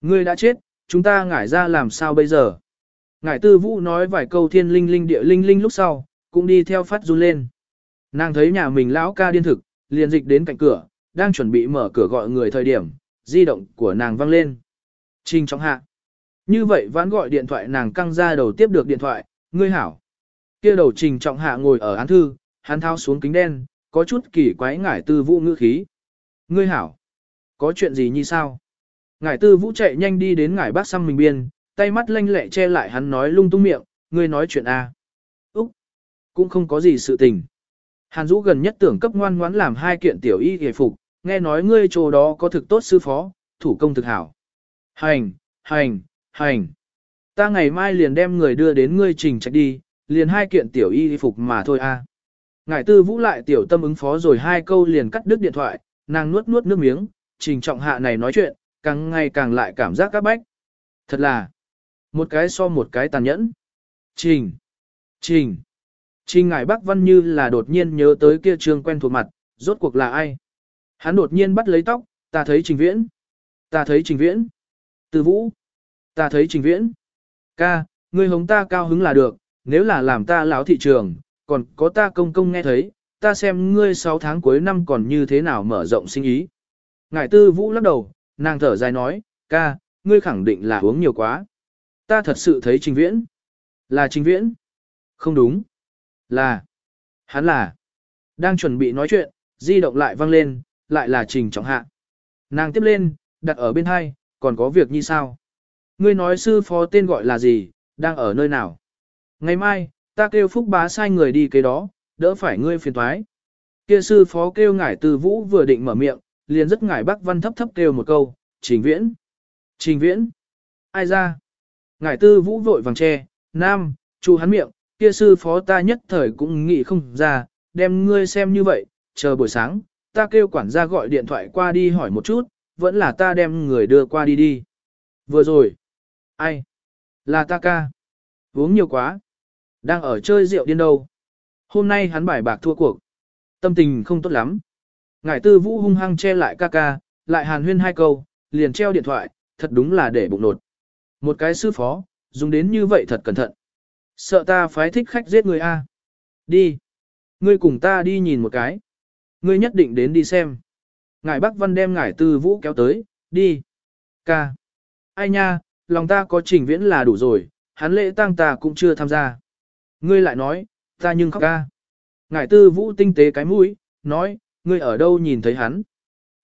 Ngươi đã chết, chúng ta ngải ra làm sao bây giờ? Ngải tư vũ nói vài câu thiên linh linh địa linh linh lúc sau, cũng đi theo phát run lên. Nàng thấy nhà mình lão ca điên thực, liền dịch đến cạnh cửa, đang chuẩn bị mở cửa gọi người thời điểm, di động của nàng vang lên. Trình trọng hạ. Như vậy vãn gọi điện thoại nàng căng ra đầu tiếp được điện thoại, ngươi hảo. kia đầu trình trọng hạ ngồi ở án thư, hắn thao xuống kính đen, có chút kỳ quái ngải tư vũ ngữ khí. Ngươi hảo. Có chuyện gì như sao? Ngải tư vũ chạy nhanh đi đến ngải bác xăm mình biên, tay mắt lanh lẹ che lại hắn nói lung tung miệng, ngươi nói chuyện A. Úc. Cũng không có gì sự tình. Hàn Dũ gần nhất tưởng cấp ngoan ngoãn làm hai kiện tiểu y hề phục, nghe nói ngươi chỗ đó có thực tốt sư phó, thủ công thực hảo. Hành, hành, hành. Ta ngày mai liền đem người đưa đến ngươi trình trạch đi, liền hai kiện tiểu y phục mà thôi a. Ngải tư vũ lại tiểu tâm ứng phó rồi hai câu liền cắt đứt điện thoại, nàng nuốt nuốt nước miếng, trình trọng hạ này nói chuyện, càng ngày càng lại cảm giác các bách. Thật là, một cái so một cái tàn nhẫn. Trình, trình, trình ngải bác văn như là đột nhiên nhớ tới kia trường quen thuộc mặt, rốt cuộc là ai. Hắn đột nhiên bắt lấy tóc, ta thấy trình viễn, ta thấy trình viễn, từ vũ, ta thấy trình viễn. Ca, ngươi hống ta cao hứng là được, nếu là làm ta lão thị trường, còn có ta công công nghe thấy, ta xem ngươi 6 tháng cuối năm còn như thế nào mở rộng sinh ý. Ngải tư vũ lắc đầu, nàng thở dài nói, ca, ngươi khẳng định là uống nhiều quá. Ta thật sự thấy trình viễn. Là trình viễn. Không đúng. Là. Hắn là. Đang chuẩn bị nói chuyện, di động lại vang lên, lại là trình trọng hạ. Nàng tiếp lên, đặt ở bên hai, còn có việc như sao? Ngươi nói sư phó tên gọi là gì, đang ở nơi nào? Ngày mai, Ta kêu phúc bá sai người đi cái đó, đỡ phải ngươi phiền toái. Kia sư phó kêu ngải từ vũ vừa định mở miệng, liền rất ngải bác văn thấp thấp kêu một câu, trình viễn. Trình viễn. Ai ra? Ngải tư vũ vội vàng che, nam, chu hắn miệng, kia sư phó ta nhất thời cũng nghĩ không ra, đem ngươi xem như vậy, chờ buổi sáng, ta kêu quản gia gọi điện thoại qua đi hỏi một chút, vẫn là ta đem người đưa qua đi đi. Vừa rồi. Ai? Là ta ca. Uống nhiều quá. Đang ở chơi rượu điên đâu. Hôm nay hắn bài bạc thua cuộc. Tâm tình không tốt lắm. Ngải tư vũ hung hăng che lại ca ca, lại hàn huyên hai câu, liền treo điện thoại, thật đúng là để bụng nột. Một cái sư phó, dùng đến như vậy thật cẩn thận. Sợ ta phái thích khách giết người a. Đi. Ngươi cùng ta đi nhìn một cái. Ngươi nhất định đến đi xem. ngải Bắc Văn đem ngải tư vũ kéo tới, đi. Ca. Ai nha, lòng ta có trình viễn là đủ rồi, hắn lễ tang ta cũng chưa tham gia. Ngươi lại nói, ta nhưng khóc ca. Ngải tư vũ tinh tế cái mũi, nói, ngươi ở đâu nhìn thấy hắn.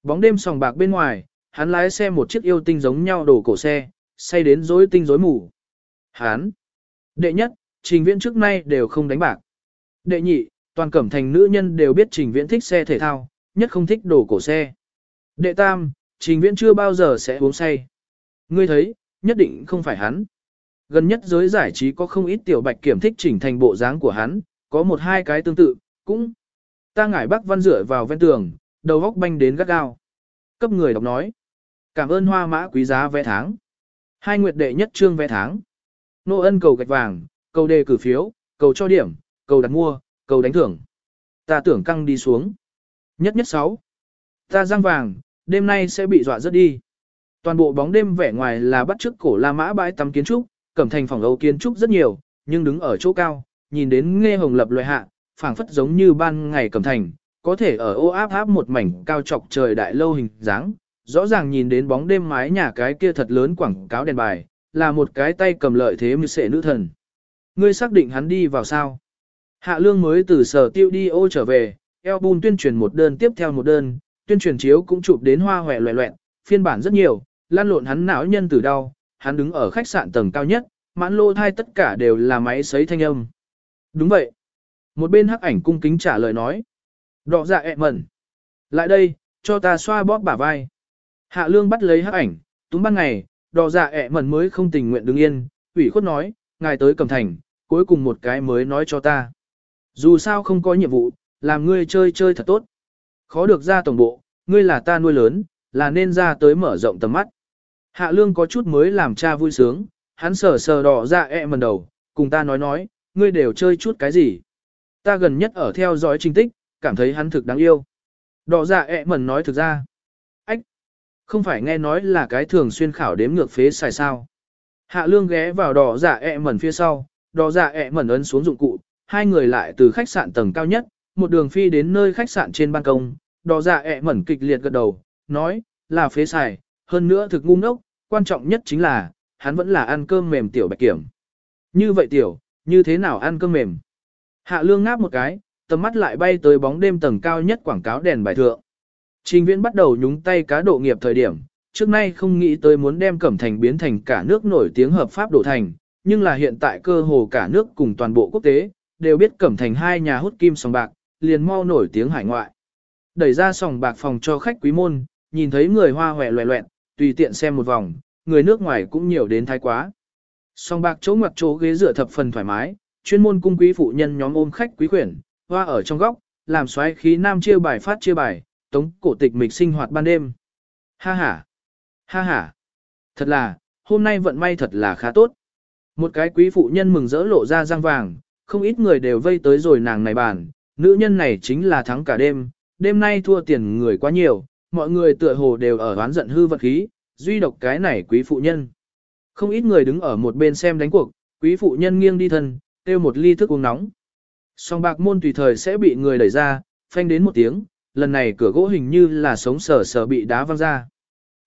Bóng đêm sòng bạc bên ngoài, hắn lái xe một chiếc yêu tinh giống nhau đổ cổ xe, say đến rối tinh rối mù. Hắn. Đệ nhất, trình viễn trước nay đều không đánh bạc. Đệ nhị, toàn cẩm thành nữ nhân đều biết trình viễn thích xe thể thao, nhất không thích đổ cổ xe. Đệ tam, trình viễn chưa bao giờ sẽ uống say. Ngươi thấy, nhất định không phải hắn. Gần nhất giới giải trí có không ít tiểu bạch kiểm thích chỉnh thành bộ dáng của hắn, có một hai cái tương tự, cũng. Ta ngải bác văn rửa vào ven tường, đầu góc banh đến gắt gao. Cấp người đọc nói. Cảm ơn hoa mã quý giá vé tháng. Hai nguyệt đệ nhất trương vé tháng. Nô ân cầu gạch vàng, cầu đề cử phiếu, cầu cho điểm, cầu đặt mua, cầu đánh thưởng. Ta tưởng căng đi xuống. Nhất nhất sáu. Ta răng vàng, đêm nay sẽ bị dọa rất đi. Toàn bộ bóng đêm vẻ ngoài là bắt chước cổ La Mã bãi tắm kiến trúc, cẩm thành phòng Âu kiến trúc rất nhiều, nhưng đứng ở chỗ cao, nhìn đến nghe hồng lập loại hạ, phảng phất giống như ban ngày cẩm thành, có thể ở ô áp áp một mảnh cao trọc trời đại lâu hình dáng, rõ ràng nhìn đến bóng đêm mái nhà cái kia thật lớn quảng cáo đèn bài, là một cái tay cầm lợi thế như sệ nữ thần. Ngươi xác định hắn đi vào sao? Hạ lương mới từ sở tiêu đi ô trở về, album tuyên truyền một đơn tiếp theo một đơn, tuyên truyền chiếu cũng chụp đến hoa hòe loẹ loẹn, phiên bản rất nhiều, lan lộn hắn não nhân tử đau, hắn đứng ở khách sạn tầng cao nhất, mãn lô thai tất cả đều là máy sấy thanh âm. Đúng vậy. Một bên hắc ảnh cung kính trả lời nói. Đọ dạ ẹ mẩn. Lại đây, cho ta xoa bóp bả vai. Hạ lương bắt lấy hắc ảnh, túng ban ngày, đọ dạ ẹ mẩn mới không tình nguyện đứng yên, ủy khuất nói, ngài tới cầm thành, cuối cùng một cái mới nói cho ta. Dù sao không có nhiệm vụ, làm ngươi chơi chơi thật tốt. Khó được ra tổng bộ, ngươi là ta nuôi lớn, là nên ra tới mở rộng tầm mắt. Hạ lương có chút mới làm cha vui sướng, hắn sờ sờ đỏ ra ẹ mần đầu, cùng ta nói nói, ngươi đều chơi chút cái gì. Ta gần nhất ở theo dõi trình tích, cảm thấy hắn thực đáng yêu. Đỏ dạ ẹ mần nói thực ra. Ách! Không phải nghe nói là cái thường xuyên khảo đếm ngược phế xài sao. Hạ lương ghé vào đỏ dạ ẹ mần phía sau, đỏ dạ ẹ mần ấn xuống dụng cụ, hai người lại từ khách sạn tầng cao nhất, một đường phi đến nơi khách sạn trên ban công, đỏ dạ ẹ mẩn kịch liệt gật đầu, nói, là phế xài, hơn nữa thực ngu ngốc, quan trọng nhất chính là, hắn vẫn là ăn cơm mềm tiểu bạch kiểm. Như vậy tiểu, như thế nào ăn cơm mềm? Hạ lương ngáp một cái, tầm mắt lại bay tới bóng đêm tầng cao nhất quảng cáo đèn bài thượng. Trình viễn bắt đầu nhúng tay cá độ nghiệp thời điểm, trước nay không nghĩ tới muốn đem Cẩm Thành biến thành cả nước nổi tiếng hợp pháp đổ thành, nhưng là hiện tại cơ hồ cả nước cùng toàn bộ quốc tế, đều biết Cẩm Thành hai nhà hút kim sòng bạc, liền mau nổi tiếng hải ngoại. Đẩy ra sòng bạc phòng cho khách quý môn, nhìn thấy người hoa hòe loẹ loẹn, tùy tiện xem một vòng, người nước ngoài cũng nhiều đến thái quá. Song bạc chỗ ngoặc chỗ ghế dựa thập phần thoải mái, chuyên môn cung quý phụ nhân nhóm ôm khách quý quyển, hoa ở trong góc, làm xoáy khí nam chia bài phát chia bài, tống cổ tịch mịch sinh hoạt ban đêm. Ha ha, ha ha, thật là, hôm nay vận may thật là khá tốt. Một cái quý phụ nhân mừng rỡ lộ ra răng vàng, không ít người đều vây tới rồi nàng này bàn, nữ nhân này chính là thắng cả đêm, đêm nay thua tiền người quá nhiều, mọi người tựa hồ đều ở oán giận hư vật khí, duy độc cái này quý phụ nhân. Không ít người đứng ở một bên xem đánh cuộc, quý phụ nhân nghiêng đi thân, tiêu một ly thức uống nóng. Song bạc môn tùy thời sẽ bị người đẩy ra, phanh đến một tiếng, lần này cửa gỗ hình như là sống sờ sờ bị đá văng ra.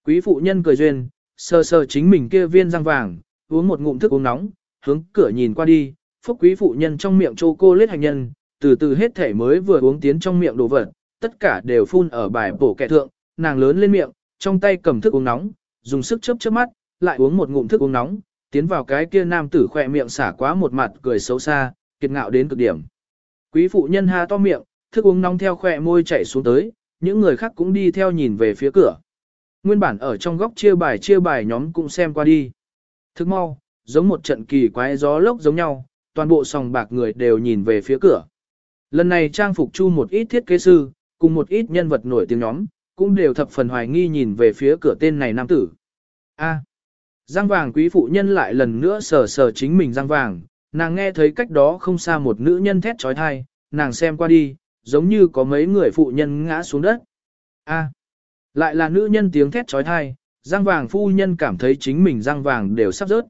Quý phụ nhân cười duyên, sờ sờ chính mình kia viên răng vàng, uống một ngụm thức uống nóng, hướng cửa nhìn qua đi, phúc quý phụ nhân trong miệng chô cô lết hành nhân, từ từ hết thể mới vừa uống tiến trong miệng đồ vật, tất cả đều phun ở bài bổ kẻ thượng, nàng lớn lên miệng, trong tay cầm thức uống nóng, dùng sức chớp chớp mắt, lại uống một ngụm thức uống nóng, tiến vào cái kia nam tử khỏe miệng xả quá một mặt cười xấu xa, kiệt ngạo đến cực điểm. Quý phụ nhân ha to miệng, thức uống nóng theo khỏe môi chảy xuống tới, những người khác cũng đi theo nhìn về phía cửa. Nguyên bản ở trong góc chia bài chia bài nhóm cũng xem qua đi. Thức mau, giống một trận kỳ quái gió lốc giống nhau, toàn bộ sòng bạc người đều nhìn về phía cửa. Lần này trang phục chu một ít thiết kế sư, cùng một ít nhân vật nổi tiếng nhóm, cũng đều thập phần hoài nghi nhìn về phía cửa tên này nam tử. A. À, giang vàng quý phụ nhân lại lần nữa sờ sờ chính mình giang vàng, nàng nghe thấy cách đó không xa một nữ nhân thét trói thai, nàng xem qua đi, giống như có mấy người phụ nhân ngã xuống đất. A. À, lại là nữ nhân tiếng thét trói thai, giang vàng phu nhân cảm thấy chính mình giang vàng đều sắp rớt.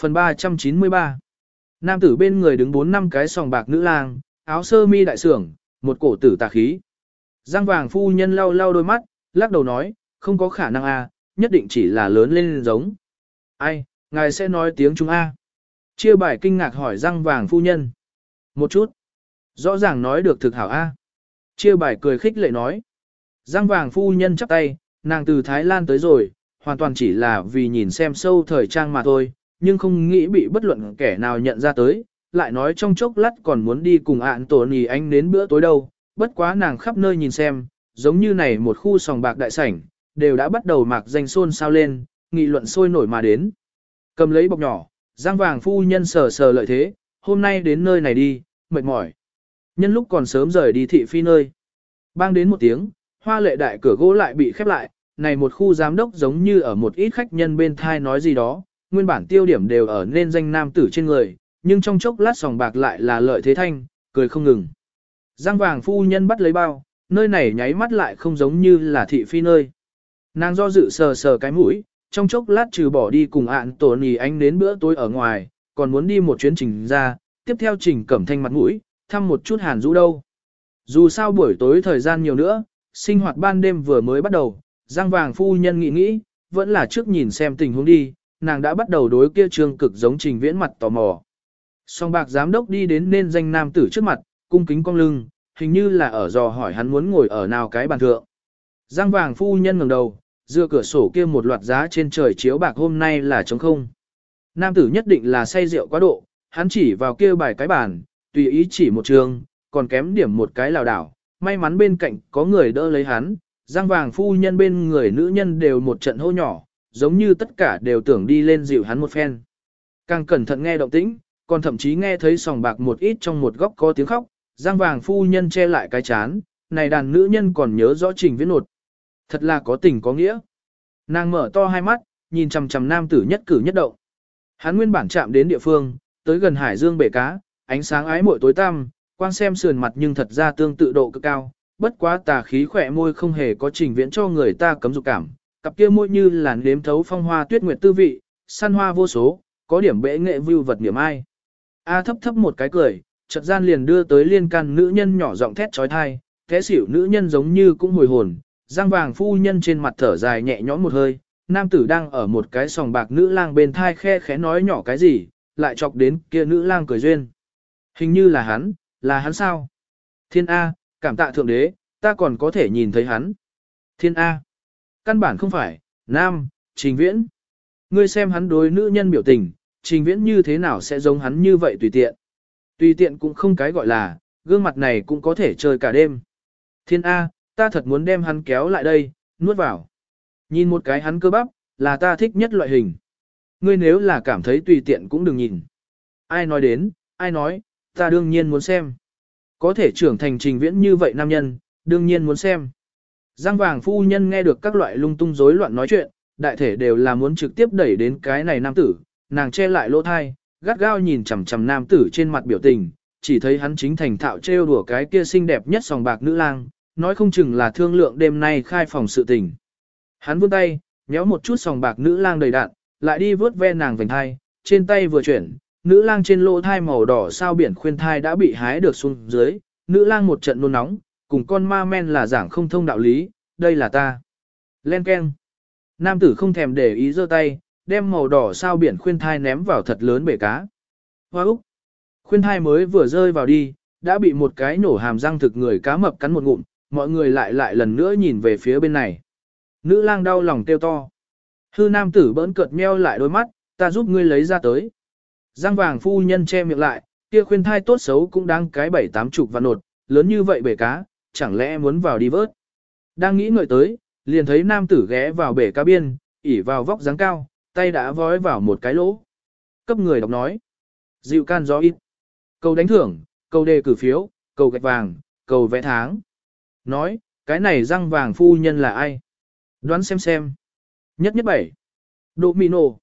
Phần 393 Nam tử bên người đứng bốn năm cái sòng bạc nữ lang, áo sơ mi đại sưởng, một cổ tử tà khí. Giang vàng phu nhân lau lau đôi mắt, lắc đầu nói, không có khả năng a, nhất định chỉ là lớn lên giống. Ai, ngài sẽ nói tiếng Trung A. Chia bài kinh ngạc hỏi Giang vàng phu nhân. Một chút. Rõ ràng nói được thực hảo A. Chia bài cười khích lệ nói. Giang vàng phu nhân chắp tay, nàng từ Thái Lan tới rồi, hoàn toàn chỉ là vì nhìn xem sâu thời trang mà thôi, nhưng không nghĩ bị bất luận kẻ nào nhận ra tới, lại nói trong chốc lát còn muốn đi cùng ạn tổ nì anh đến bữa tối đâu, bất quá nàng khắp nơi nhìn xem, giống như này một khu sòng bạc đại sảnh, đều đã bắt đầu mạc danh xôn xao lên, nghị luận sôi nổi mà đến. Cầm lấy bọc nhỏ, giang vàng phu nhân sờ sờ lợi thế, hôm nay đến nơi này đi, mệt mỏi. Nhân lúc còn sớm rời đi thị phi nơi. Bang đến một tiếng, hoa lệ đại cửa gỗ lại bị khép lại, này một khu giám đốc giống như ở một ít khách nhân bên thai nói gì đó, nguyên bản tiêu điểm đều ở nên danh nam tử trên người, nhưng trong chốc lát sòng bạc lại là lợi thế thanh, cười không ngừng. Giang vàng phu nhân bắt lấy bao, nơi này nháy mắt lại không giống như là thị phi nơi. Nàng do dự sờ sờ cái mũi, trong chốc lát trừ bỏ đi cùng ạn tổ nì anh đến bữa tối ở ngoài, còn muốn đi một chuyến trình ra, tiếp theo trình cẩm thanh mặt mũi, thăm một chút hàn rũ đâu. Dù sao buổi tối thời gian nhiều nữa, sinh hoạt ban đêm vừa mới bắt đầu, giang vàng phu nhân nghĩ nghĩ, vẫn là trước nhìn xem tình huống đi, nàng đã bắt đầu đối kia trương cực giống trình viễn mặt tò mò. Song bạc giám đốc đi đến nên danh nam tử trước mặt, cung kính cong lưng, hình như là ở dò hỏi hắn muốn ngồi ở nào cái bàn thượng. Giang vàng phu nhân ngẩng đầu, dựa cửa sổ kia một loạt giá trên trời chiếu bạc hôm nay là trống không. Nam tử nhất định là say rượu quá độ, hắn chỉ vào kia bài cái bàn, tùy ý chỉ một trường, còn kém điểm một cái lào đảo, may mắn bên cạnh có người đỡ lấy hắn, giang vàng phu nhân bên người nữ nhân đều một trận hô nhỏ, giống như tất cả đều tưởng đi lên dịu hắn một phen. Càng cẩn thận nghe động tĩnh, còn thậm chí nghe thấy sòng bạc một ít trong một góc có tiếng khóc, giang vàng phu nhân che lại cái chán, này đàn nữ nhân còn nhớ rõ trình viễn nột. Thật là có tình có nghĩa. Nàng mở to hai mắt, nhìn chằm chằm nam tử nhất cử nhất động. Hắn nguyên bản chạm đến địa phương, tới gần hải dương bể cá, ánh sáng ái muội tối tăm, quang xem sườn mặt nhưng thật ra tương tự độ cực cao, bất quá tà khí khỏe môi không hề có trình viễn cho người ta cấm dục cảm, cặp kia môi như là nếm thấu phong hoa tuyết nguyệt tư vị, săn hoa vô số, có điểm bệ nghệ vưu vật niệm ai. A thấp thấp một cái cười, chợt gian liền đưa tới liên can nữ nhân nhỏ giọng thét trói thai, thế xỉu nữ nhân giống như cũng hồi hồn, giang vàng phu nhân trên mặt thở dài nhẹ nhõm một hơi, nam tử đang ở một cái sòng bạc nữ lang bên thai khe khẽ nói nhỏ cái gì, lại chọc đến kia nữ lang cười duyên. Hình như là hắn, là hắn sao? Thiên A, cảm tạ thượng đế, ta còn có thể nhìn thấy hắn. Thiên A, căn bản không phải, nam, trình viễn. Ngươi xem hắn đối nữ nhân biểu tình, trình viễn như thế nào sẽ giống hắn như vậy tùy tiện. Tùy tiện cũng không cái gọi là, gương mặt này cũng có thể chơi cả đêm. Thiên A, ta thật muốn đem hắn kéo lại đây, nuốt vào. Nhìn một cái hắn cơ bắp, là ta thích nhất loại hình. Ngươi nếu là cảm thấy tùy tiện cũng đừng nhìn. Ai nói đến, ai nói, ta đương nhiên muốn xem. Có thể trưởng thành trình viễn như vậy nam nhân, đương nhiên muốn xem. Giang vàng phu nhân nghe được các loại lung tung rối loạn nói chuyện, đại thể đều là muốn trực tiếp đẩy đến cái này nam tử, nàng che lại lỗ thai, gắt gao nhìn chằm chằm nam tử trên mặt biểu tình, chỉ thấy hắn chính thành thạo trêu đùa cái kia xinh đẹp nhất sòng bạc nữ lang, nói không chừng là thương lượng đêm nay khai phòng sự tình. Hắn vươn tay, nhéo một chút sòng bạc nữ lang đầy đạn, lại đi vớt ve nàng vành thai, trên tay vừa chuyển, nữ lang trên lỗ thai màu đỏ sao biển khuyên thai đã bị hái được xuống dưới, nữ lang một trận nôn nóng, cùng con ma men là giảng không thông đạo lý, đây là ta. Len keng. Nam tử không thèm để ý giơ tay, đem màu đỏ sao biển khuyên thai ném vào thật lớn bể cá. Hoa Úc! Khuyên thai mới vừa rơi vào đi, đã bị một cái nổ hàm răng thực người cá mập cắn một ngụm, mọi người lại lại lần nữa nhìn về phía bên này. Nữ lang đau lòng kêu to. Hư nam tử bỡn cợt meo lại đôi mắt, ta giúp ngươi lấy ra tới. Giang vàng phu nhân che miệng lại, kia khuyên thai tốt xấu cũng đang cái bảy tám chục và nột, lớn như vậy bể cá, chẳng lẽ muốn vào đi vớt. Đang nghĩ ngợi tới, liền thấy nam tử ghé vào bể cá biên, ỉ vào vóc dáng cao, tay đã vói vào một cái lỗ. Cấp người đọc nói. Dịu can gió ít. Cầu đánh thưởng, cầu đề cử phiếu, cầu gạch vàng, cầu vẽ tháng. Nói, cái này răng vàng phu nhân là ai? Đoán xem xem. Nhất nhất bảy. Độ mì nổ.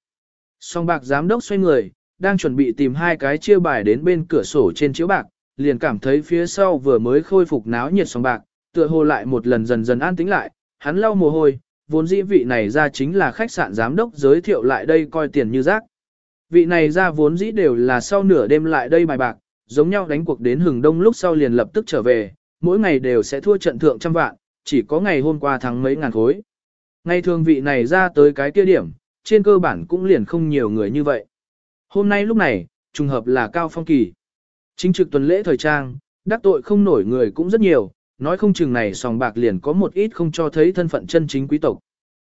Song bạc giám đốc xoay người, đang chuẩn bị tìm hai cái chia bài đến bên cửa sổ trên chiếu bạc, liền cảm thấy phía sau vừa mới khôi phục náo nhiệt song bạc, tựa hồ lại một lần dần dần an tĩnh lại, hắn lau mồ hôi, vốn dĩ vị này ra chính là khách sạn giám đốc giới thiệu lại đây coi tiền như rác. Vị này ra vốn dĩ đều là sau nửa đêm lại đây bài bạc, giống nhau đánh cuộc đến hừng đông lúc sau liền lập tức trở về, mỗi ngày đều sẽ thua trận thượng trăm vạn, chỉ có ngày hôm qua thắng mấy ngàn khối. Ngày thường vị này ra tới cái kia điểm, trên cơ bản cũng liền không nhiều người như vậy. Hôm nay lúc này, trùng hợp là Cao Phong Kỳ. Chính trực tuần lễ thời trang, đắc tội không nổi người cũng rất nhiều, nói không chừng này sòng bạc liền có một ít không cho thấy thân phận chân chính quý tộc.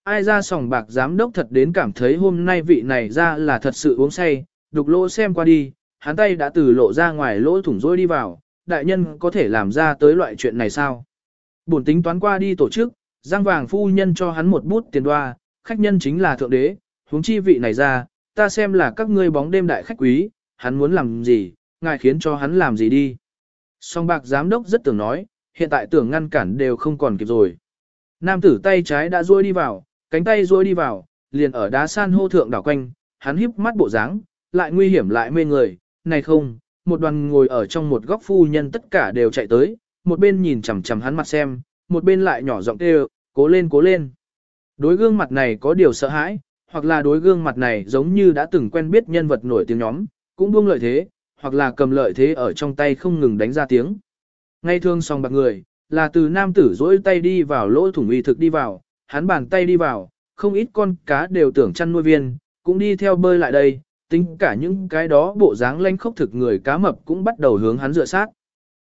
Ai ra sòng bạc giám đốc thật đến cảm thấy hôm nay vị này ra là thật sự uống say, đục lỗ xem qua đi, hắn tay đã từ lộ ra ngoài lỗ thủng rôi đi vào, đại nhân có thể làm ra tới loại chuyện này sao? Bổn tính toán qua đi tổ chức, giang vàng phu nhân cho hắn một bút tiền đoa, khách nhân chính là thượng đế, huống chi vị này ra, ta xem là các ngươi bóng đêm đại khách quý, hắn muốn làm gì, ngài khiến cho hắn làm gì đi. Song bạc giám đốc rất tưởng nói, hiện tại tưởng ngăn cản đều không còn kịp rồi. Nam tử tay trái đã duỗi đi vào, cánh tay duỗi đi vào, liền ở đá san hô thượng đảo quanh, hắn híp mắt bộ dáng, lại nguy hiểm lại mê người, này không, một đoàn ngồi ở trong một góc phu nhân tất cả đều chạy tới, một bên nhìn chằm chằm hắn mặt xem, một bên lại nhỏ giọng kêu, cố lên cố lên. Đối gương mặt này có điều sợ hãi, hoặc là đối gương mặt này giống như đã từng quen biết nhân vật nổi tiếng nhóm, cũng buông lợi thế, hoặc là cầm lợi thế ở trong tay không ngừng đánh ra tiếng. Ngay thương song bạc người, là từ nam tử dỗi tay đi vào lỗ thủng y thực đi vào, hắn bàn tay đi vào, không ít con cá đều tưởng chăn nuôi viên, cũng đi theo bơi lại đây, tính cả những cái đó bộ dáng lanh khốc thực người cá mập cũng bắt đầu hướng hắn dựa sát.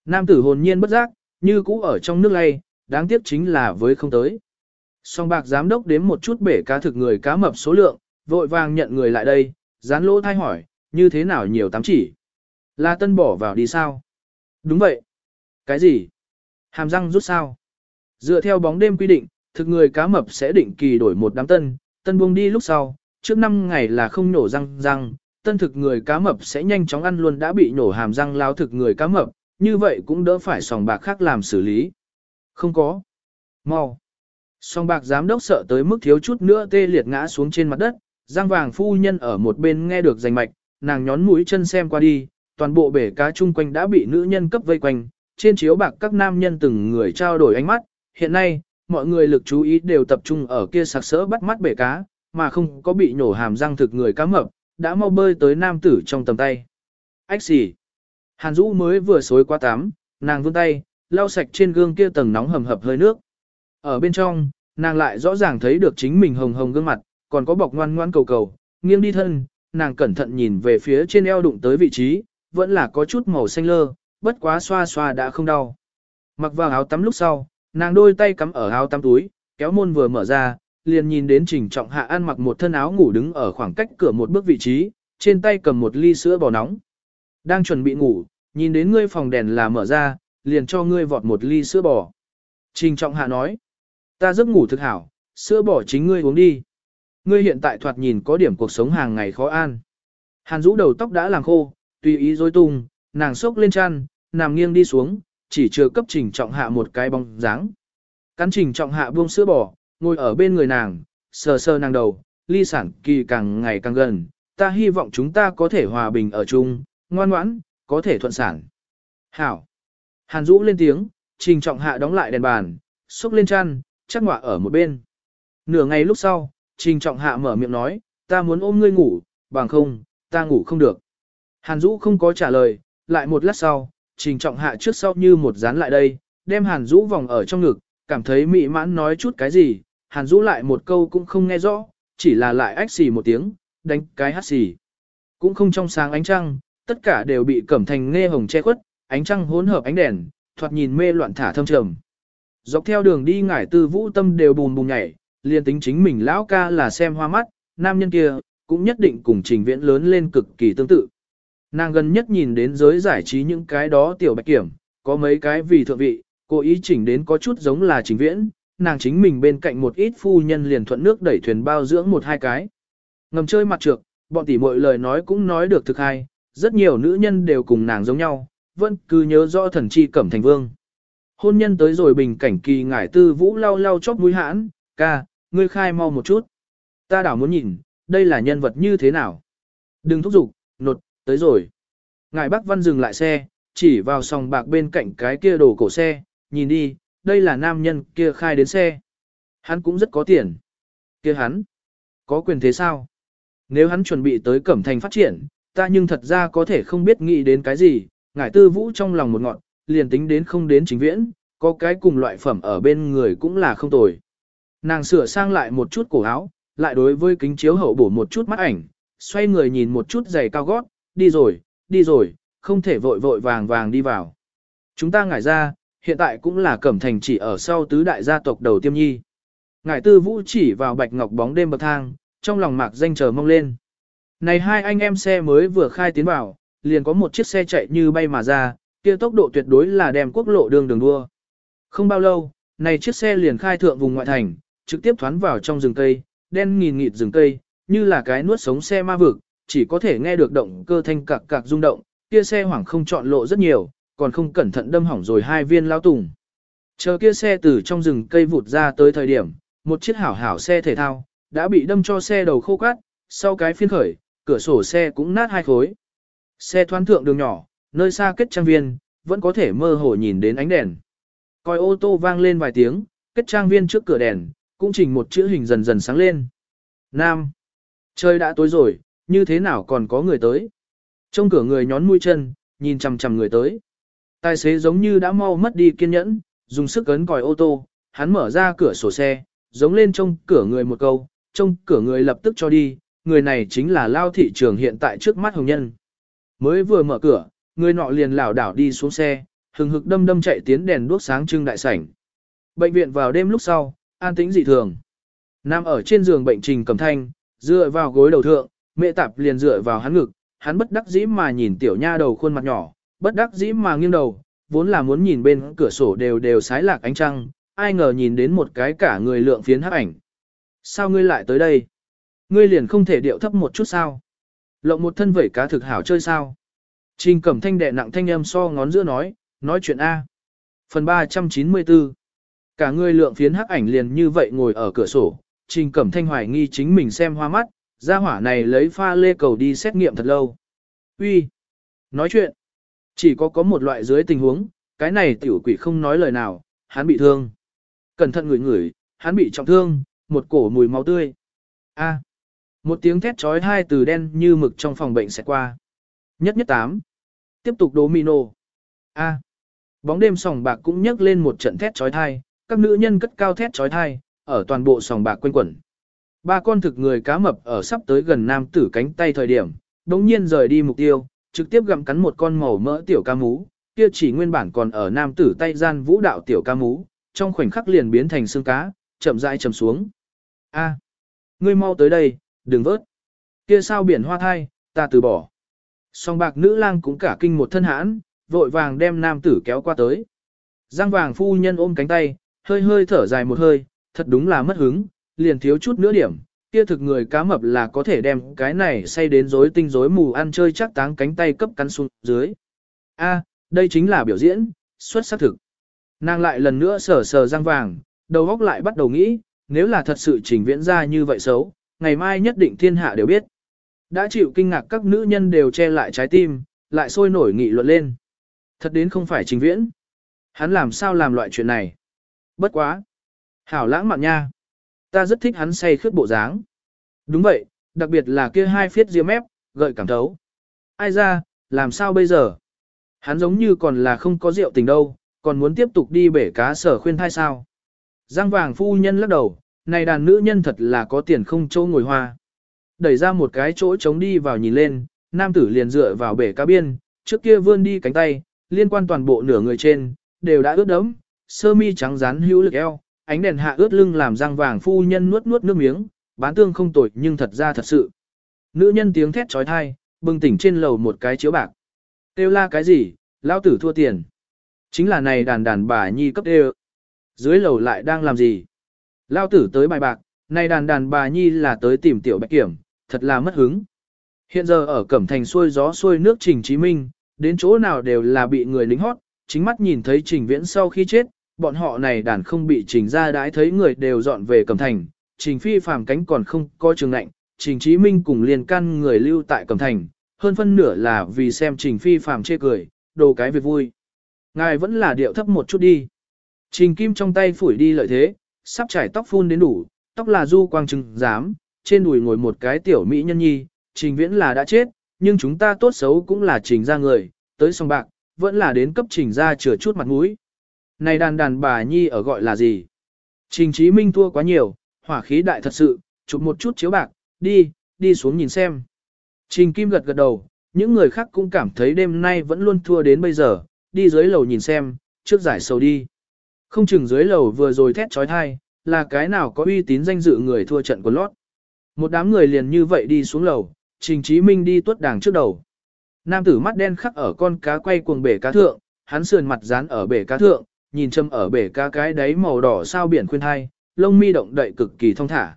Nam tử hồn nhiên bất giác, như cũ ở trong nước lay, đáng tiếc chính là với không tới. Song bạc giám đốc đếm một chút bể cá thực người cá mập số lượng, vội vàng nhận người lại đây, dán lỗ thay hỏi, như thế nào nhiều tám chỉ. Là tân bỏ vào đi sao? Đúng vậy. Cái gì? Hàm răng rút sao? Dựa theo bóng đêm quy định, thực người cá mập sẽ định kỳ đổi một đám tân, tân buông đi lúc sau, trước 5 ngày là không nổ răng răng, tân thực người cá mập sẽ nhanh chóng ăn luôn đã bị nổ hàm răng lao thực người cá mập, như vậy cũng đỡ phải sòng bạc khác làm xử lý. Không có. Mau. Song bạc giám đốc sợ tới mức thiếu chút nữa tê liệt ngã xuống trên mặt đất, giang vàng phu nhân ở một bên nghe được rành mạch, nàng nhón mũi chân xem qua đi, toàn bộ bể cá chung quanh đã bị nữ nhân cấp vây quanh, trên chiếu bạc các nam nhân từng người trao đổi ánh mắt, hiện nay, mọi người lực chú ý đều tập trung ở kia sặc sỡ bắt mắt bể cá, mà không có bị nhổ hàm răng thực người cá mập, đã mau bơi tới nam tử trong tầm tay. Ách xì. Hàn Dũ mới vừa xối qua tắm, nàng vươn tay, lau sạch trên gương kia tầng nóng hầm hập hơi nước. Ở bên trong, nàng lại rõ ràng thấy được chính mình hồng hồng gương mặt, còn có bọc ngoan ngoan cầu cầu, nghiêng đi thân, nàng cẩn thận nhìn về phía trên eo đụng tới vị trí, vẫn là có chút màu xanh lơ, bất quá xoa xoa đã không đau. Mặc vào áo tắm lúc sau, nàng đôi tay cắm ở áo tắm túi, kéo môn vừa mở ra, liền nhìn đến Trình Trọng Hạ ăn mặc một thân áo ngủ đứng ở khoảng cách cửa một bước vị trí, trên tay cầm một ly sữa bò nóng. Đang chuẩn bị ngủ, nhìn đến ngươi phòng đèn là mở ra, liền cho ngươi vọt một ly sữa bò. Trình Trọng Hạ nói, ta giấc ngủ thực hảo, sữa bò chính ngươi uống đi. Ngươi hiện tại thoạt nhìn có điểm cuộc sống hàng ngày khó an. Hàn rũ đầu tóc đã làm khô, tùy ý dối tung, nàng sốc lên chăn, nằm nghiêng đi xuống, chỉ chưa cấp Trình Trọng Hạ một cái bóng dáng. Cắn Trình Trọng Hạ buông sữa bò, ngồi ở bên người nàng, sờ sờ nàng đầu, ly sản kỳ càng ngày càng gần, ta hy vọng chúng ta có thể hòa bình ở chung, ngoan ngoãn, có thể thuận sản. Hảo. Hàn Dũ lên tiếng, trình trọng hạ đóng lại đèn bàn, xúc lên chăn, chắc ngọa ở một bên. Nửa ngày lúc sau, trình trọng hạ mở miệng nói, ta muốn ôm ngươi ngủ, bằng không, ta ngủ không được. Hàn Dũ không có trả lời, lại một lát sau, trình trọng hạ trước sau như một dán lại đây, đem Hàn Dũ vòng ở trong ngực, cảm thấy mị mãn nói chút cái gì, Hàn Dũ lại một câu cũng không nghe rõ, chỉ là lại ách xì một tiếng, đánh cái hát xì. Cũng không trong sáng ánh trăng, tất cả đều bị cẩm thành nghe hồng che khuất, ánh trăng hỗn hợp ánh đèn, thoạt nhìn mê loạn thả thâm trầm. Dọc theo đường đi ngải tư vũ tâm đều bùn bùn nhảy, liền tính chính mình lão ca là xem hoa mắt, nam nhân kia, cũng nhất định cùng trình viễn lớn lên cực kỳ tương tự. Nàng gần nhất nhìn đến giới giải trí những cái đó tiểu bạch kiểm, có mấy cái vì thượng vị, cố ý chỉnh đến có chút giống là chính viễn, nàng chính mình bên cạnh một ít phu nhân liền thuận nước đẩy thuyền bao dưỡng một hai cái. Ngầm chơi mặt trược, bọn tỷ muội lời nói cũng nói được thực hay, rất nhiều nữ nhân đều cùng nàng giống nhau, vẫn cứ nhớ rõ thần chi cẩm thành vương. Hôn nhân tới rồi bình cảnh kỳ ngải tư vũ lau lau chóp mũi hãn, ca, ngươi khai mau một chút. Ta đảo muốn nhìn, đây là nhân vật như thế nào. Đừng thúc giục, nột, tới rồi. Ngài Bắc Văn dừng lại xe, chỉ vào sòng bạc bên cạnh cái kia đồ cổ xe, nhìn đi, đây là nam nhân kia khai đến xe. Hắn cũng rất có tiền. Kia hắn, có quyền thế sao? Nếu hắn chuẩn bị tới Cẩm Thành phát triển, ta nhưng thật ra có thể không biết nghĩ đến cái gì, ngải tư vũ trong lòng một ngọn, liền tính đến không đến chính viễn, có cái cùng loại phẩm ở bên người cũng là không tồi. Nàng sửa sang lại một chút cổ áo, lại đối với kính chiếu hậu bổ một chút mắt ảnh, xoay người nhìn một chút giày cao gót, đi rồi, đi rồi, không thể vội vội vàng vàng đi vào. Chúng ta ngải ra, hiện tại cũng là cẩm thành chỉ ở sau tứ đại gia tộc đầu tiêm nhi. Ngải tư vũ chỉ vào bạch ngọc bóng đêm bậc thang, trong lòng mạc danh chờ mong lên. Này hai anh em xe mới vừa khai tiến vào, liền có một chiếc xe chạy như bay mà ra, kia tốc độ tuyệt đối là đem quốc lộ đường đường đua. Không bao lâu, này chiếc xe liền khai thượng vùng ngoại thành, trực tiếp thoán vào trong rừng cây, đen nghìn nghịt rừng cây, như là cái nuốt sống xe ma vực, chỉ có thể nghe được động cơ thanh cạc cạc rung động, kia xe hoảng không chọn lộ rất nhiều, còn không cẩn thận đâm hỏng rồi hai viên lao tùng. Chờ kia xe từ trong rừng cây vụt ra tới thời điểm, một chiếc hảo hảo xe thể thao, đã bị đâm cho xe đầu khô cát, sau cái phiên khởi, cửa sổ xe cũng nát hai khối. Xe thoán thượng đường nhỏ, nơi xa kết trang viên, vẫn có thể mơ hồ nhìn đến ánh đèn. Coi ô tô vang lên vài tiếng, kết trang viên trước cửa đèn, cũng chỉnh một chữ hình dần dần sáng lên. Nam. Trời đã tối rồi, như thế nào còn có người tới? Trong cửa người nhón mũi chân, nhìn chằm chằm người tới. Tài xế giống như đã mau mất đi kiên nhẫn, dùng sức ấn còi ô tô, hắn mở ra cửa sổ xe, giống lên trong cửa người một câu, trong cửa người lập tức cho đi, người này chính là lao thị trường hiện tại trước mắt hồng nhân. Mới vừa mở cửa, người nọ liền lảo đảo đi xuống xe, hừng hực đâm đâm chạy tiến đèn đuốc sáng trưng đại sảnh. Bệnh viện vào đêm lúc sau, an tĩnh dị thường. Nam ở trên giường bệnh trình cầm thanh, dựa vào gối đầu thượng, mẹ tạp liền dựa vào hắn ngực, hắn bất đắc dĩ mà nhìn tiểu nha đầu khuôn mặt nhỏ, bất đắc dĩ mà nghiêng đầu, vốn là muốn nhìn bên cửa sổ đều đều sái lạc ánh trăng, ai ngờ nhìn đến một cái cả người lượng phiến hắc ảnh. Sao ngươi lại tới đây? Ngươi liền không thể điệu thấp một chút sao? Lộng một thân vẩy cá thực hảo chơi sao? Trình cẩm thanh đệ nặng thanh âm so ngón giữa nói, nói chuyện A. Phần 394 Cả người lượng phiến hắc ảnh liền như vậy ngồi ở cửa sổ, trình cẩm thanh hoài nghi chính mình xem hoa mắt, gia hỏa này lấy pha lê cầu đi xét nghiệm thật lâu. Uy, Nói chuyện! Chỉ có có một loại dưới tình huống, cái này tiểu quỷ không nói lời nào, hắn bị thương. Cẩn thận ngửi ngửi, hắn bị trọng thương, một cổ mùi máu tươi. A. Một tiếng thét trói hai từ đen như mực trong phòng bệnh sẽ qua. Nhất nhất tám. Tiếp tục domino. A. Bóng đêm sòng bạc cũng nhấc lên một trận thét trói thai, các nữ nhân cất cao thét trói thai, ở toàn bộ sòng bạc quanh quẩn. Ba con thực người cá mập ở sắp tới gần nam tử cánh tay thời điểm, đống nhiên rời đi mục tiêu, trực tiếp gặm cắn một con màu mỡ tiểu ca mú, kia chỉ nguyên bản còn ở nam tử tay gian vũ đạo tiểu ca mú, trong khoảnh khắc liền biến thành xương cá, chậm rãi chầm xuống. A, ngươi mau tới đây, đừng vớt. Kia sao biển hoa thai, ta từ bỏ. Song bạc nữ lang cũng cả kinh một thân hãn, vội vàng đem nam tử kéo qua tới. Giang vàng phu nhân ôm cánh tay, hơi hơi thở dài một hơi, thật đúng là mất hứng, liền thiếu chút nữa điểm. Kia thực người cá mập là có thể đem cái này say đến rối tinh rối mù ăn chơi chắc táng cánh tay cấp cắn xuống dưới. A, đây chính là biểu diễn, xuất sắc thực. Nàng lại lần nữa sờ sờ răng vàng, đầu óc lại bắt đầu nghĩ, nếu là thật sự trình viễn ra như vậy xấu, ngày mai nhất định thiên hạ đều biết. Đã chịu kinh ngạc các nữ nhân đều che lại trái tim, lại sôi nổi nghị luận lên. Thật đến không phải trình viễn. Hắn làm sao làm loại chuyện này? Bất quá. Hảo lãng mạn nha. Ta rất thích hắn say khướt bộ dáng. Đúng vậy, đặc biệt là kia hai phiết ria mép, gợi cảm thấu. Ai ra, làm sao bây giờ? Hắn giống như còn là không có rượu tình đâu, còn muốn tiếp tục đi bể cá sở khuyên thai sao. Giang vàng phu nhân lắc đầu, này đàn nữ nhân thật là có tiền không chỗ ngồi hoa. Đẩy ra một cái chỗ trống đi vào nhìn lên, nam tử liền dựa vào bể cá biên, trước kia vươn đi cánh tay, liên quan toàn bộ nửa người trên, đều đã ướt đẫm, sơ mi trắng rán hữu lực eo, ánh đèn hạ ướt lưng làm răng vàng phu nhân nuốt nuốt nước miếng, bán tương không tội nhưng thật ra thật sự. Nữ nhân tiếng thét trói thai, bừng tỉnh trên lầu một cái chiếu bạc. Têu la cái gì, lao tử thua tiền. Chính là này đàn đàn bà nhi cấp đê Dưới lầu lại đang làm gì? Lao tử tới bài bạc, này đàn đàn bà nhi là tới tìm tiểu bạch kiểm, thật là mất hứng. Hiện giờ ở Cẩm Thành xuôi gió xuôi nước Trình Chí Minh, đến chỗ nào đều là bị người lính hót, chính mắt nhìn thấy Trình Viễn sau khi chết, bọn họ này đàn không bị Trình ra đãi thấy người đều dọn về Cẩm Thành, Trình Phi phàm cánh còn không có trường lạnh, Trình Chí Minh cùng liền căn người lưu tại Cẩm Thành, hơn phân nửa là vì xem Trình Phi phàm chê cười, đồ cái việc vui. Ngài vẫn là điệu thấp một chút đi. Trình Kim trong tay phủi đi lợi thế, sắp trải tóc phun đến đủ, tóc là du quang trừng dám, trên đùi ngồi một cái tiểu mỹ nhân nhi, Trình Viễn là đã chết, nhưng chúng ta tốt xấu cũng là Trình ra người, tới song bạc, vẫn là đến cấp Trình ra chừa chút mặt mũi. Này đàn đàn bà nhi ở gọi là gì? Trình Chí Minh thua quá nhiều, hỏa khí đại thật sự, chụp một chút chiếu bạc, đi, đi xuống nhìn xem. Trình Kim gật gật đầu, những người khác cũng cảm thấy đêm nay vẫn luôn thua đến bây giờ, đi dưới lầu nhìn xem, trước giải sầu đi. Không chừng dưới lầu vừa rồi thét trói thai, là cái nào có uy tín danh dự người thua trận của lót. Một đám người liền như vậy đi xuống lầu, Trình Chí Minh đi tuốt đàng trước đầu. Nam tử mắt đen khắc ở con cá quay cuồng bể cá thượng, hắn sườn mặt dán ở bể cá thượng, nhìn châm ở bể cá cái đáy màu đỏ sao biển khuyên thai, lông mi động đậy cực kỳ thông thả.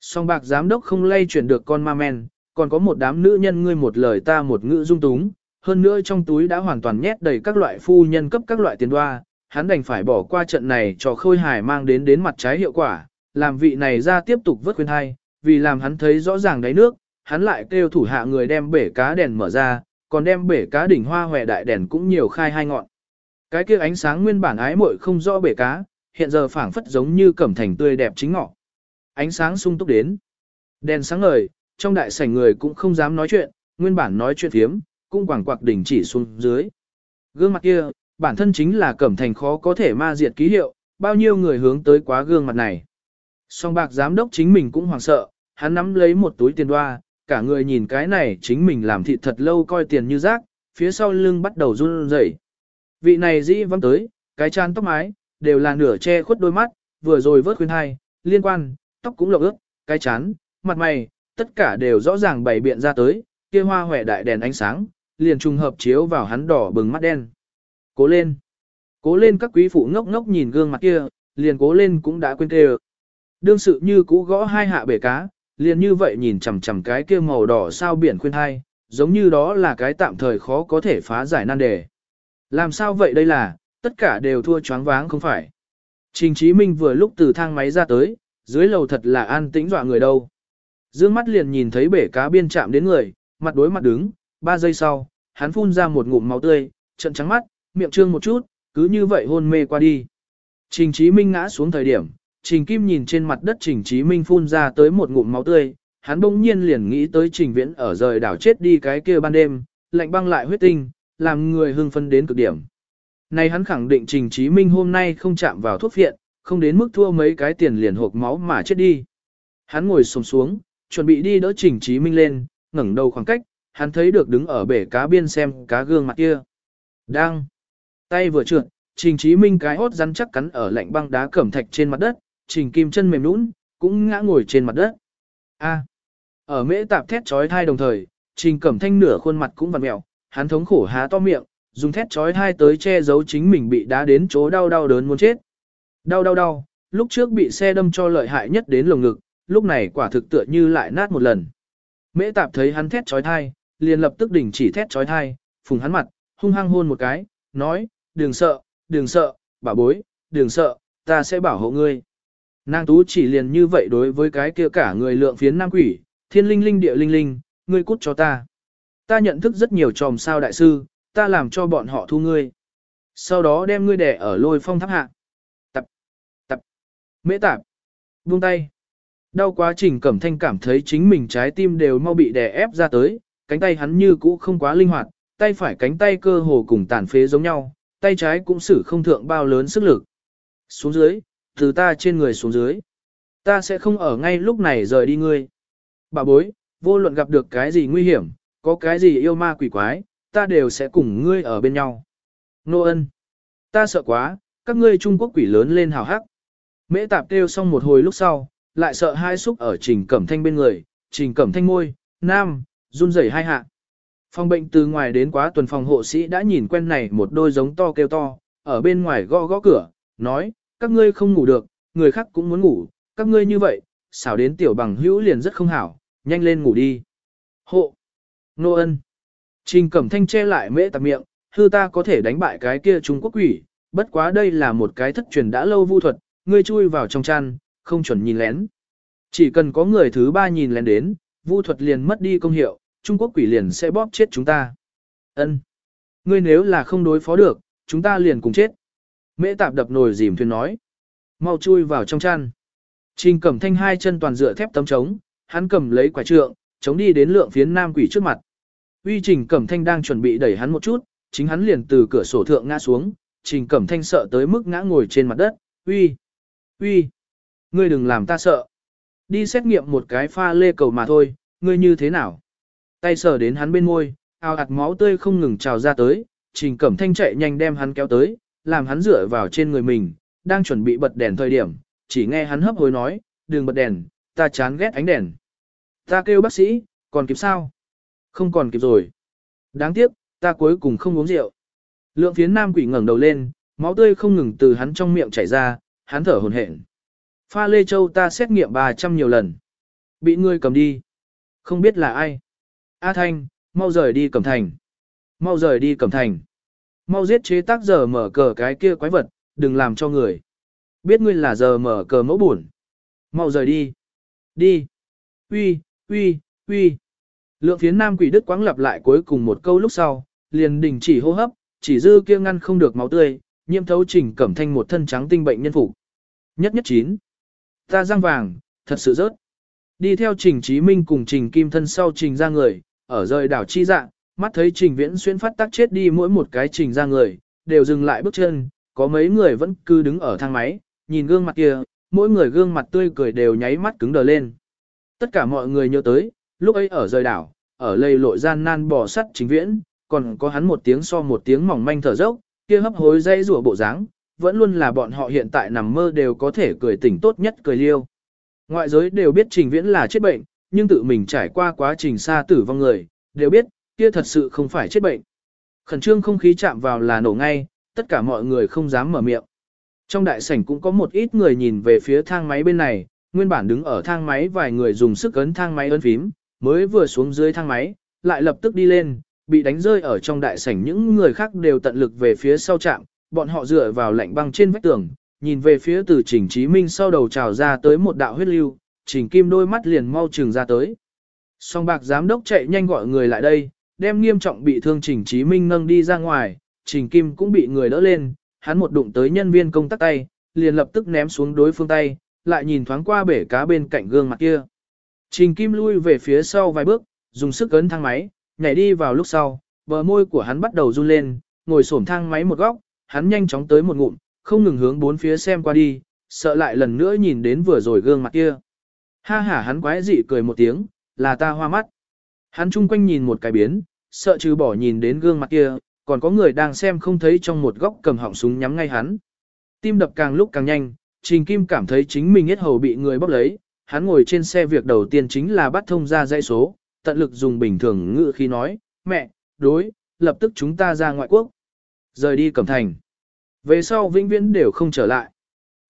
Song bạc giám đốc không lay chuyển được con ma men, còn có một đám nữ nhân ngươi một lời ta một ngữ dung túng, hơn nữa trong túi đã hoàn toàn nhét đầy các loại phu nhân cấp các loại tiền đoa, hắn đành phải bỏ qua trận này cho khôi hài mang đến đến mặt trái hiệu quả, làm vị này ra tiếp tục vớt khuyên hai, vì làm hắn thấy rõ ràng đáy nước, hắn lại kêu thủ hạ người đem bể cá đèn mở ra, còn đem bể cá đỉnh hoa hòe đại đèn cũng nhiều khai hai ngọn. Cái kia ánh sáng nguyên bản ái muội không rõ bể cá, hiện giờ phảng phất giống như cẩm thành tươi đẹp chính ngọ. Ánh sáng sung túc đến. Đèn sáng ngời, trong đại sảnh người cũng không dám nói chuyện, nguyên bản nói chuyện thiếm, cũng quảng quạc đỉnh chỉ xuống dưới. Gương mặt kia, bản thân chính là cẩm thành khó có thể ma diệt ký hiệu, bao nhiêu người hướng tới quá gương mặt này. Song bạc giám đốc chính mình cũng hoảng sợ, hắn nắm lấy một túi tiền đoa, cả người nhìn cái này chính mình làm thịt thật lâu coi tiền như rác, phía sau lưng bắt đầu run rẩy. Vị này dĩ vắng tới, cái chán tóc mái, đều là nửa che khuất đôi mắt, vừa rồi vớt khuyên hai, liên quan, tóc cũng lộng ướt, cái chán, mặt mày, tất cả đều rõ ràng bày biện ra tới, kia hoa hòe đại đèn ánh sáng, liền trùng hợp chiếu vào hắn đỏ bừng mắt đen. Cố lên. Cố lên các quý phụ ngốc ngốc nhìn gương mặt kia, liền cố lên cũng đã quên kêu. Đương sự như cũ gõ hai hạ bể cá, liền như vậy nhìn chằm chằm cái kia màu đỏ sao biển khuyên hai, giống như đó là cái tạm thời khó có thể phá giải nan đề. Làm sao vậy đây là, tất cả đều thua choáng váng không phải. Trình Chí Minh vừa lúc từ thang máy ra tới, dưới lầu thật là an tĩnh dọa người đâu. Dương mắt liền nhìn thấy bể cá biên chạm đến người, mặt đối mặt đứng, ba giây sau, hắn phun ra một ngụm máu tươi, trận trắng mắt, miệng trương một chút, cứ như vậy hôn mê qua đi. Trình Chí Minh ngã xuống thời điểm, Trình Kim nhìn trên mặt đất Trình Chí Minh phun ra tới một ngụm máu tươi, hắn bỗng nhiên liền nghĩ tới Trình Viễn ở rời đảo chết đi cái kia ban đêm, lạnh băng lại huyết tinh, làm người hưng phấn đến cực điểm. Này hắn khẳng định Trình Chí Minh hôm nay không chạm vào thuốc viện, không đến mức thua mấy cái tiền liền hộp máu mà chết đi. Hắn ngồi xổm xuống, chuẩn bị đi đỡ Trình Chí Minh lên, ngẩng đầu khoảng cách, hắn thấy được đứng ở bể cá biên xem cá gương mặt kia. Đang, tay vừa trượt, Trình Chí Minh cái hốt rắn chắc cắn ở lạnh băng đá cẩm thạch trên mặt đất, Trình Kim chân mềm nũng, cũng ngã ngồi trên mặt đất. A. Ở mễ tạp thét chói thai đồng thời, Trình Cẩm Thanh nửa khuôn mặt cũng vặn mèo, hắn thống khổ há to miệng, dùng thét chói thai tới che giấu chính mình bị đá đến chỗ đau đau đớn muốn chết. Đau đau đau, lúc trước bị xe đâm cho lợi hại nhất đến lồng ngực, lúc này quả thực tựa như lại nát một lần. Mễ tạp thấy hắn thét chói thai, liền lập tức đình chỉ thét chói thai, phùng hắn mặt, hung hăng hôn một cái, nói, đừng sợ, đừng sợ, bà bối, đừng sợ, ta sẽ bảo hộ ngươi. Nàng tú chỉ liền như vậy đối với cái kia cả người lượng phiến nam quỷ, thiên linh linh địa linh linh, ngươi cút cho ta. Ta nhận thức rất nhiều tròm sao đại sư, ta làm cho bọn họ thu ngươi. Sau đó đem ngươi đẻ ở lôi phong tháp hạ. Tập, tập, mễ tạp, buông tay. Đau quá trình cẩm thanh cảm thấy chính mình trái tim đều mau bị đè ép ra tới, cánh tay hắn như cũ không quá linh hoạt, tay phải cánh tay cơ hồ cùng tàn phế giống nhau, tay trái cũng sử không thượng bao lớn sức lực. Xuống dưới, từ ta trên người xuống dưới. Ta sẽ không ở ngay lúc này rời đi ngươi. Bà bối, vô luận gặp được cái gì nguy hiểm, có cái gì yêu ma quỷ quái, ta đều sẽ cùng ngươi ở bên nhau. Nô ân. Ta sợ quá, các ngươi Trung Quốc quỷ lớn lên hào hắc. Mễ tạp kêu xong một hồi lúc sau, lại sợ hai xúc ở trình cẩm thanh bên người, trình cẩm thanh môi, nam, run rẩy hai hạ. Phòng bệnh từ ngoài đến quá tuần phòng hộ sĩ đã nhìn quen này một đôi giống to kêu to, ở bên ngoài gõ gõ cửa, nói, các ngươi không ngủ được, người khác cũng muốn ngủ, các ngươi như vậy, xảo đến tiểu bằng hữu liền rất không hảo, nhanh lên ngủ đi. Hộ! Nô ân! Trình cẩm thanh che lại mễ tạp miệng, hư ta có thể đánh bại cái kia Trung Quốc quỷ, bất quá đây là một cái thất truyền đã lâu vu thuật, ngươi chui vào trong chăn, không chuẩn nhìn lén. Chỉ cần có người thứ ba nhìn lén đến, vu thuật liền mất đi công hiệu, Trung Quốc quỷ liền sẽ bóp chết chúng ta. Ân, Ngươi nếu là không đối phó được, chúng ta liền cùng chết. Mễ tạp đập nồi dìm thuyền nói. Mau chui vào trong chăn. Trình cẩm thanh hai chân toàn dựa thép tấm trống, hắn cầm lấy quả trượng, chống đi đến lượng phiến nam quỷ trước mặt. Uy trình cẩm thanh đang chuẩn bị đẩy hắn một chút, chính hắn liền từ cửa sổ thượng ngã xuống, trình cẩm thanh sợ tới mức ngã ngồi trên mặt đất. Uy! Uy! Ngươi đừng làm ta sợ. Đi xét nghiệm một cái pha lê cầu mà thôi, ngươi như thế nào? Tay sờ đến hắn bên môi, ao ạt máu tươi không ngừng trào ra tới, trình cẩm thanh chạy nhanh đem hắn kéo tới, làm hắn dựa vào trên người mình, đang chuẩn bị bật đèn thời điểm, chỉ nghe hắn hấp hối nói, đừng bật đèn, ta chán ghét ánh đèn. Ta kêu bác sĩ, còn kịp sao? Không còn kịp rồi. Đáng tiếc, ta cuối cùng không uống rượu. Lượng phiến nam quỷ ngẩng đầu lên, máu tươi không ngừng từ hắn trong miệng chảy ra, hắn thở hổn hển. Pha Lê Châu ta xét nghiệm 300 nhiều lần. Bị ngươi cầm đi. Không biết là ai. A Thanh, mau rời đi Cẩm Thành. Mau rời đi Cẩm Thành. Mau giết chế tác giờ mở cờ cái kia quái vật, đừng làm cho người. Biết ngươi là giờ mở cờ mẫu buồn. Mau rời đi. Đi. Uy, uy, uy. Lượng phiến nam quỷ đức quáng lặp lại cuối cùng một câu lúc sau, liền đình chỉ hô hấp, chỉ dư kia ngăn không được máu tươi, nhiễm thấu trình cẩm thanh một thân trắng tinh bệnh nhân phục. Nhất nhất chín. Ta răng vàng, thật sự rớt. Đi theo trình trí minh cùng trình kim thân sau trình ra người, ở rời đảo chi dạng, mắt thấy trình viễn xuyên phát tác chết đi mỗi một cái trình ra người, đều dừng lại bước chân, có mấy người vẫn cứ đứng ở thang máy, nhìn gương mặt kia, mỗi người gương mặt tươi cười đều nháy mắt cứng đờ lên. Tất cả mọi người nhớ tới, lúc ấy ở rời đảo, ở lây lội gian nan bỏ sắt chính viễn, còn có hắn một tiếng so một tiếng mỏng manh thở dốc, kia hấp hối dây rủa bộ dáng, vẫn luôn là bọn họ hiện tại nằm mơ đều có thể cười tỉnh tốt nhất cười liêu. Ngoại giới đều biết trình viễn là chết bệnh, nhưng tự mình trải qua quá trình xa tử vong người, đều biết, kia thật sự không phải chết bệnh. Khẩn trương không khí chạm vào là nổ ngay, tất cả mọi người không dám mở miệng. Trong đại sảnh cũng có một ít người nhìn về phía thang máy bên này, nguyên bản đứng ở thang máy vài người dùng sức ấn thang máy ấn phím, mới vừa xuống dưới thang máy, lại lập tức đi lên, bị đánh rơi ở trong đại sảnh những người khác đều tận lực về phía sau trạm, bọn họ dựa vào lạnh băng trên vách tường, nhìn về phía từ Trình Chí Minh sau đầu trào ra tới một đạo huyết lưu, Trình Kim đôi mắt liền mau trừng ra tới. Song bạc giám đốc chạy nhanh gọi người lại đây, đem nghiêm trọng bị thương Trình Chí Minh nâng đi ra ngoài, Trình Kim cũng bị người đỡ lên, hắn một đụng tới nhân viên công tác tay, liền lập tức ném xuống đối phương tay, lại nhìn thoáng qua bể cá bên cạnh gương mặt kia. Trình Kim lui về phía sau vài bước, dùng sức ấn thang máy, nhảy đi vào lúc sau, bờ môi của hắn bắt đầu run lên, ngồi xổm thang máy một góc, hắn nhanh chóng tới một ngụm, không ngừng hướng bốn phía xem qua đi, sợ lại lần nữa nhìn đến vừa rồi gương mặt kia. Ha ha hắn quái dị cười một tiếng, là ta hoa mắt. Hắn chung quanh nhìn một cái biến, sợ trừ bỏ nhìn đến gương mặt kia, còn có người đang xem không thấy trong một góc cầm họng súng nhắm ngay hắn. Tim đập càng lúc càng nhanh, Trình Kim cảm thấy chính mình hết hầu bị người bóp lấy, hắn ngồi trên xe việc đầu tiên chính là bắt thông ra dãy số, tận lực dùng bình thường ngữ khi nói, mẹ, đối, lập tức chúng ta ra ngoại quốc. Rời đi cẩm thành. Về sau vĩnh viễn đều không trở lại.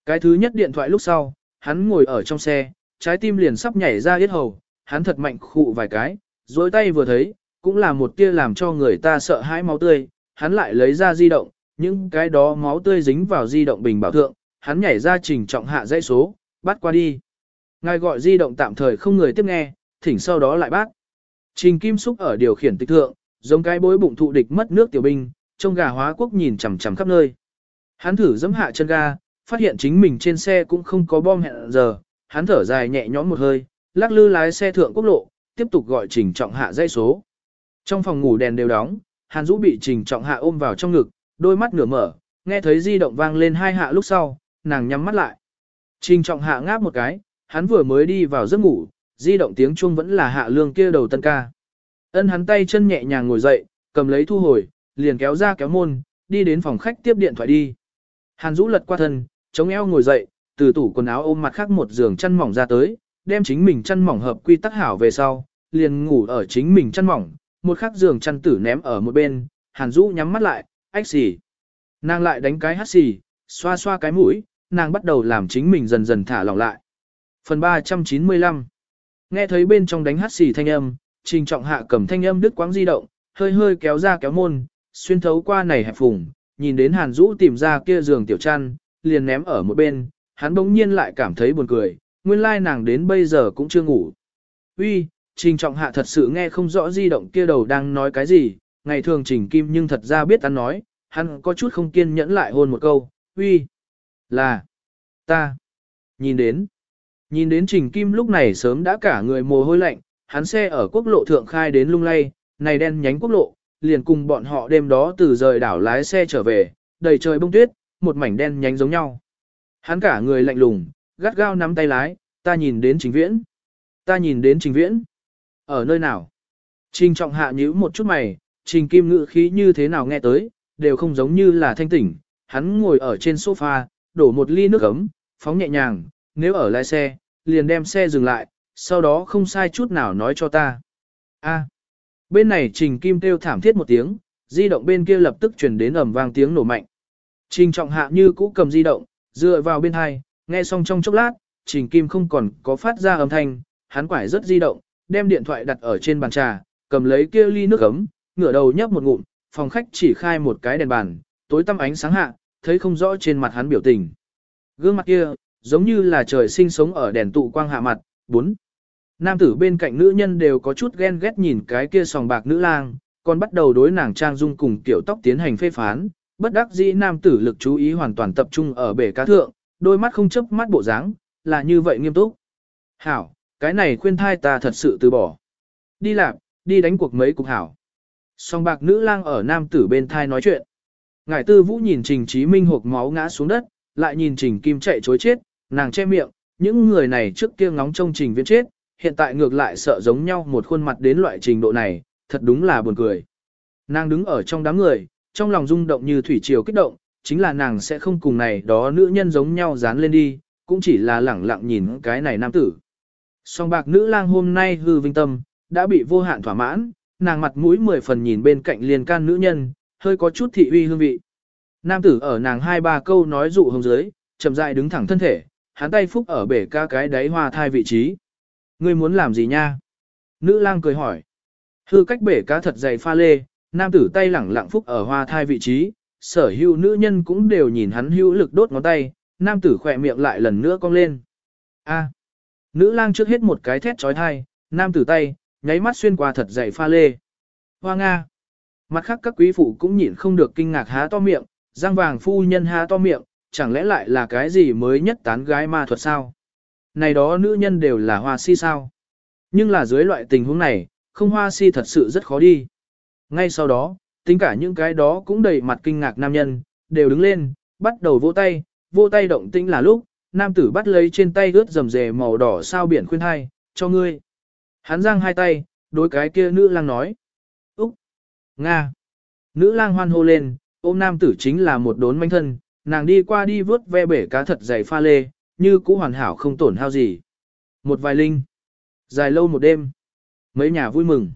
Cái thứ nhất điện thoại lúc sau, hắn ngồi ở trong xe, trái tim liền sắp nhảy ra yết hầu, hắn thật mạnh khụ vài cái, dối tay vừa thấy, cũng là một tia làm cho người ta sợ hãi máu tươi, hắn lại lấy ra di động, những cái đó máu tươi dính vào di động bình bảo thượng, hắn nhảy ra trình trọng hạ dãy số, bắt qua đi. Ngài gọi di động tạm thời không người tiếp nghe, thỉnh sau đó lại bác. Trình Kim Xúc ở điều khiển tịch thượng, giống cái bối bụng thụ địch mất nước tiểu binh, trông gà hóa quốc nhìn chằm chằm khắp nơi. Hắn thử giẫm hạ chân ga, phát hiện chính mình trên xe cũng không có bom hẹn giờ, hắn thở dài nhẹ nhõm một hơi, lắc lư lái xe thượng quốc lộ, tiếp tục gọi Trình Trọng Hạ dây số. Trong phòng ngủ đèn đều đóng, Hàn Dũ bị Trình Trọng Hạ ôm vào trong ngực, đôi mắt nửa mở, nghe thấy di động vang lên hai hạ lúc sau, nàng nhắm mắt lại. Trình Trọng Hạ ngáp một cái, hắn vừa mới đi vào giấc ngủ, di động tiếng chuông vẫn là hạ lương kia đầu tân ca. Ân hắn tay chân nhẹ nhàng ngồi dậy, cầm lấy thu hồi, liền kéo ra kéo môn, đi đến phòng khách tiếp điện thoại đi. Hàn Dũ lật qua thân, chống eo ngồi dậy, từ tủ quần áo ôm mặt khác một giường chăn mỏng ra tới, đem chính mình chăn mỏng hợp quy tắc hảo về sau, liền ngủ ở chính mình chăn mỏng, một khắc giường chăn tử ném ở một bên, Hàn Dũ nhắm mắt lại, ách xì. Nàng lại đánh cái hát xì, xoa xoa cái mũi, nàng bắt đầu làm chính mình dần dần thả lỏng lại. Phần 395 Nghe thấy bên trong đánh hát xì thanh âm, trình trọng hạ cầm thanh âm đứt quãng di động, hơi hơi kéo ra kéo môn, xuyên thấu qua này hẹp phùng, nhìn đến Hàn Dũ tìm ra kia giường tiểu trăn, liền ném ở một bên, hắn bỗng nhiên lại cảm thấy buồn cười, nguyên lai nàng đến bây giờ cũng chưa ngủ. Uy, Trình Trọng Hạ thật sự nghe không rõ di động kia đầu đang nói cái gì, ngày thường Trình Kim nhưng thật ra biết hắn nói, hắn có chút không kiên nhẫn lại hôn một câu, uy, là, ta, nhìn đến, nhìn đến Trình Kim lúc này sớm đã cả người mồ hôi lạnh, hắn xe ở quốc lộ thượng khai đến lung lay, này đen nhánh quốc lộ, liền cùng bọn họ đêm đó từ rời đảo lái xe trở về, đầy trời bông tuyết, một mảnh đen nhánh giống nhau. Hắn cả người lạnh lùng, gắt gao nắm tay lái, ta nhìn đến trình viễn. Ta nhìn đến trình viễn. Ở nơi nào? Trình trọng hạ nhíu một chút mày, trình kim ngự khí như thế nào nghe tới, đều không giống như là thanh tỉnh. Hắn ngồi ở trên sofa, đổ một ly nước ấm, phóng nhẹ nhàng, nếu ở lái xe, liền đem xe dừng lại, sau đó không sai chút nào nói cho ta. A. Bên này Trình Kim kêu thảm thiết một tiếng, di động bên kia lập tức truyền đến ầm vang tiếng nổ mạnh. Trình Trọng Hạ như cũ cầm di động, dựa vào bên hai, nghe xong trong chốc lát, Trình Kim không còn có phát ra âm thanh, hắn quải rất di động, đem điện thoại đặt ở trên bàn trà, cầm lấy kia ly nước ấm, ngửa đầu nhấp một ngụm, phòng khách chỉ khai một cái đèn bàn, tối tăm ánh sáng hạ, thấy không rõ trên mặt hắn biểu tình. Gương mặt kia, giống như là trời sinh sống ở đèn tụ quang hạ mặt, bốn. Nam tử bên cạnh nữ nhân đều có chút ghen ghét nhìn cái kia sòng bạc nữ lang, còn bắt đầu đối nàng trang dung cùng tiểu tóc tiến hành phê phán, bất đắc dĩ nam tử lực chú ý hoàn toàn tập trung ở bể cá thượng, đôi mắt không chấp mắt bộ dáng, là như vậy nghiêm túc. Hảo, cái này khuyên thai ta thật sự từ bỏ. Đi làm, đi đánh cuộc mấy cục hảo. Song bạc nữ lang ở nam tử bên thai nói chuyện. Ngải tư vũ nhìn trình trí minh hộp máu ngã xuống đất, lại nhìn trình kim chạy chối chết, nàng che miệng, những người này trước kia ngóng trông trình viễn chết, hiện tại ngược lại sợ giống nhau một khuôn mặt đến loại trình độ này, thật đúng là buồn cười. Nàng đứng ở trong đám người, trong lòng rung động như thủy triều kích động, chính là nàng sẽ không cùng này đó nữ nhân giống nhau dán lên đi, cũng chỉ là lẳng lặng nhìn cái này nam tử. Song bạc nữ lang hôm nay hư vinh tâm, đã bị vô hạn thỏa mãn, nàng mặt mũi mười phần nhìn bên cạnh liền can nữ nhân, hơi có chút thị uy hương vị. Nam tử ở nàng hai ba câu nói dụ hồng dưới, chậm rãi đứng thẳng thân thể, hắn tay phúc ở bể ca cái đáy hoa thai vị trí. Ngươi muốn làm gì nha? Nữ lang cười hỏi. Hư cách bể cá thật dày pha lê, nam tử tay lẳng lặng phúc ở hoa thai vị trí, sở hữu nữ nhân cũng đều nhìn hắn hữu lực đốt ngón tay, nam tử khỏe miệng lại lần nữa cong lên. A. Nữ lang trước hết một cái thét trói thai, nam tử tay, nháy mắt xuyên qua thật dày pha lê. Hoa Nga. Mặt khác các quý phụ cũng nhịn không được kinh ngạc há to miệng, giang vàng phu nhân há to miệng, chẳng lẽ lại là cái gì mới nhất tán gái ma thuật sao? Này đó nữ nhân đều là hoa si sao? Nhưng là dưới loại tình huống này, không hoa si thật sự rất khó đi. Ngay sau đó, tính cả những cái đó cũng đầy mặt kinh ngạc nam nhân, đều đứng lên, bắt đầu vỗ tay, vỗ tay động tĩnh là lúc, nam tử bắt lấy trên tay ướt rầm rề màu đỏ sao biển khuyên hai, cho ngươi. Hắn giang hai tay, đối cái kia nữ lang nói. Úc! Nga! Nữ lang hoan hô lên, ôm nam tử chính là một đốn manh thân, nàng đi qua đi vớt ve bể cá thật dày pha lê, như cũ hoàn hảo không tổn hao gì. Một vài linh. Dài lâu một đêm. Mấy nhà vui mừng.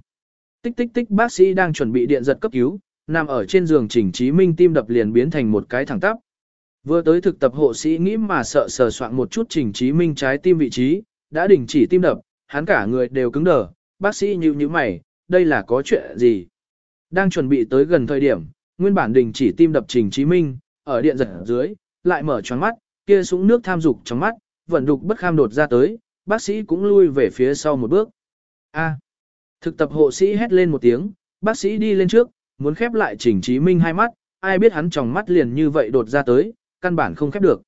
Tích tích tích bác sĩ đang chuẩn bị điện giật cấp cứu, nằm ở trên giường Trình Chí Minh tim đập liền biến thành một cái thẳng tắp. Vừa tới thực tập hộ sĩ nghĩ mà sợ sờ soạn một chút Trình Chí Minh trái tim vị trí, đã đình chỉ tim đập, hắn cả người đều cứng đờ, bác sĩ nhíu nhíu mày, đây là có chuyện gì? Đang chuẩn bị tới gần thời điểm, nguyên bản đình chỉ tim đập Trình Chí Minh, ở điện giật dưới, lại mở choáng mắt, kia súng nước tham dục trong mắt, vận đục bất kham đột ra tới, bác sĩ cũng lui về phía sau một bước. A. Thực tập hộ sĩ hét lên một tiếng, bác sĩ đi lên trước, muốn khép lại Trình Chí Minh hai mắt, ai biết hắn tròng mắt liền như vậy đột ra tới, căn bản không khép được.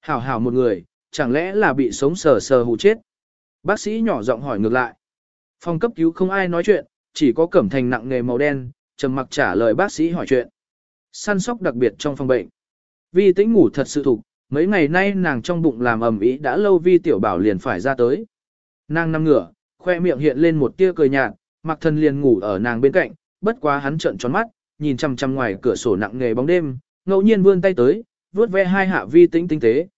Hảo hảo một người, chẳng lẽ là bị sống sờ sờ hù chết? Bác sĩ nhỏ giọng hỏi ngược lại. Phòng cấp cứu không ai nói chuyện, chỉ có cẩm thành nặng nghề màu đen, trầm mặc trả lời bác sĩ hỏi chuyện. Săn sóc đặc biệt trong phòng bệnh. Vi tĩnh ngủ thật sự thục, mấy ngày nay nàng trong bụng làm ầm ĩ đã lâu vi tiểu bảo liền phải ra tới. Nàng nằm ngửa, khoe miệng hiện lên một tia cười nhạt, mặc thần liền ngủ ở nàng bên cạnh, bất quá hắn trợn tròn mắt, nhìn chằm chằm ngoài cửa sổ nặng nghề bóng đêm, ngẫu nhiên vươn tay tới, vuốt ve hai hạ vi tĩnh tinh tế.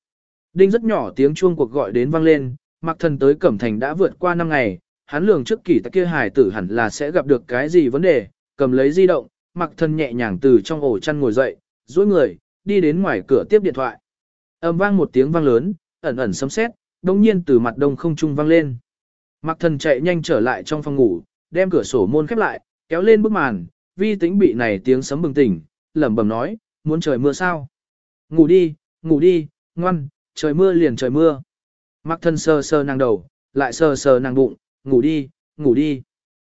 Đinh rất nhỏ tiếng chuông cuộc gọi đến vang lên, mặc thần tới Cẩm Thành đã vượt qua năm ngày, hắn lường trước kỳ tại kia hài tử hẳn là sẽ gặp được cái gì vấn đề, cầm lấy di động, mặc Thần nhẹ nhàng từ trong ổ chăn ngồi dậy, duỗi người, đi đến ngoài cửa tiếp điện thoại. Âm vang một tiếng vang lớn, ẩn ẩn sấm sét, đồng nhiên từ mặt đông không trung vang lên. Mặc thần chạy nhanh trở lại trong phòng ngủ, đem cửa sổ môn khép lại, kéo lên bức màn, vi tính bị này tiếng sấm bừng tỉnh, lẩm bẩm nói, muốn trời mưa sao? Ngủ đi, ngủ đi, ngoan, trời mưa liền trời mưa. Mặc thần sờ sờ nàng đầu, lại sờ sờ nàng bụng, ngủ đi, ngủ đi.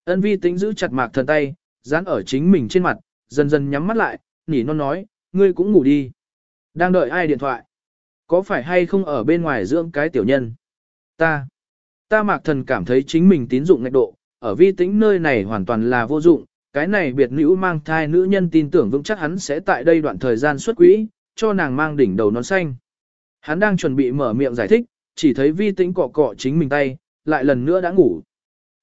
Ân vi tính giữ chặt mạc thần tay, dán ở chính mình trên mặt, dần dần nhắm mắt lại, nỉ non nói, ngươi cũng ngủ đi. Đang đợi ai điện thoại? Có phải hay không ở bên ngoài dưỡng cái tiểu nhân? Ta. Ta mạc thần cảm thấy chính mình tín dụng ngạch độ, ở vi tĩnh nơi này hoàn toàn là vô dụng, cái này biệt nữ mang thai nữ nhân tin tưởng vững chắc hắn sẽ tại đây đoạn thời gian xuất quỹ, cho nàng mang đỉnh đầu nón xanh. Hắn đang chuẩn bị mở miệng giải thích, chỉ thấy vi tĩnh cọ cọ chính mình tay, lại lần nữa đã ngủ.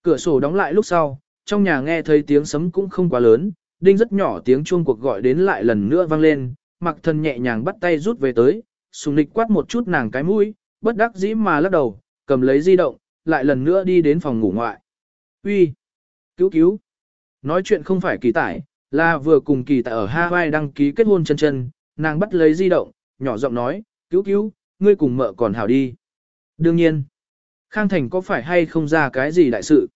Cửa sổ đóng lại lúc sau, trong nhà nghe thấy tiếng sấm cũng không quá lớn, đinh rất nhỏ tiếng chuông cuộc gọi đến lại lần nữa vang lên, mặc thần nhẹ nhàng bắt tay rút về tới, sùng lịch quát một chút nàng cái mũi, bất đắc dĩ mà lắc đầu, cầm lấy di động, lại lần nữa đi đến phòng ngủ ngoại. Uy, Cứu cứu! Nói chuyện không phải kỳ tải, là vừa cùng kỳ tại ở Hawaii đăng ký kết hôn chân chân, nàng bắt lấy di động, nhỏ giọng nói, cứu cứu, ngươi cùng mợ còn hảo đi. Đương nhiên, Khang Thành có phải hay không ra cái gì đại sự?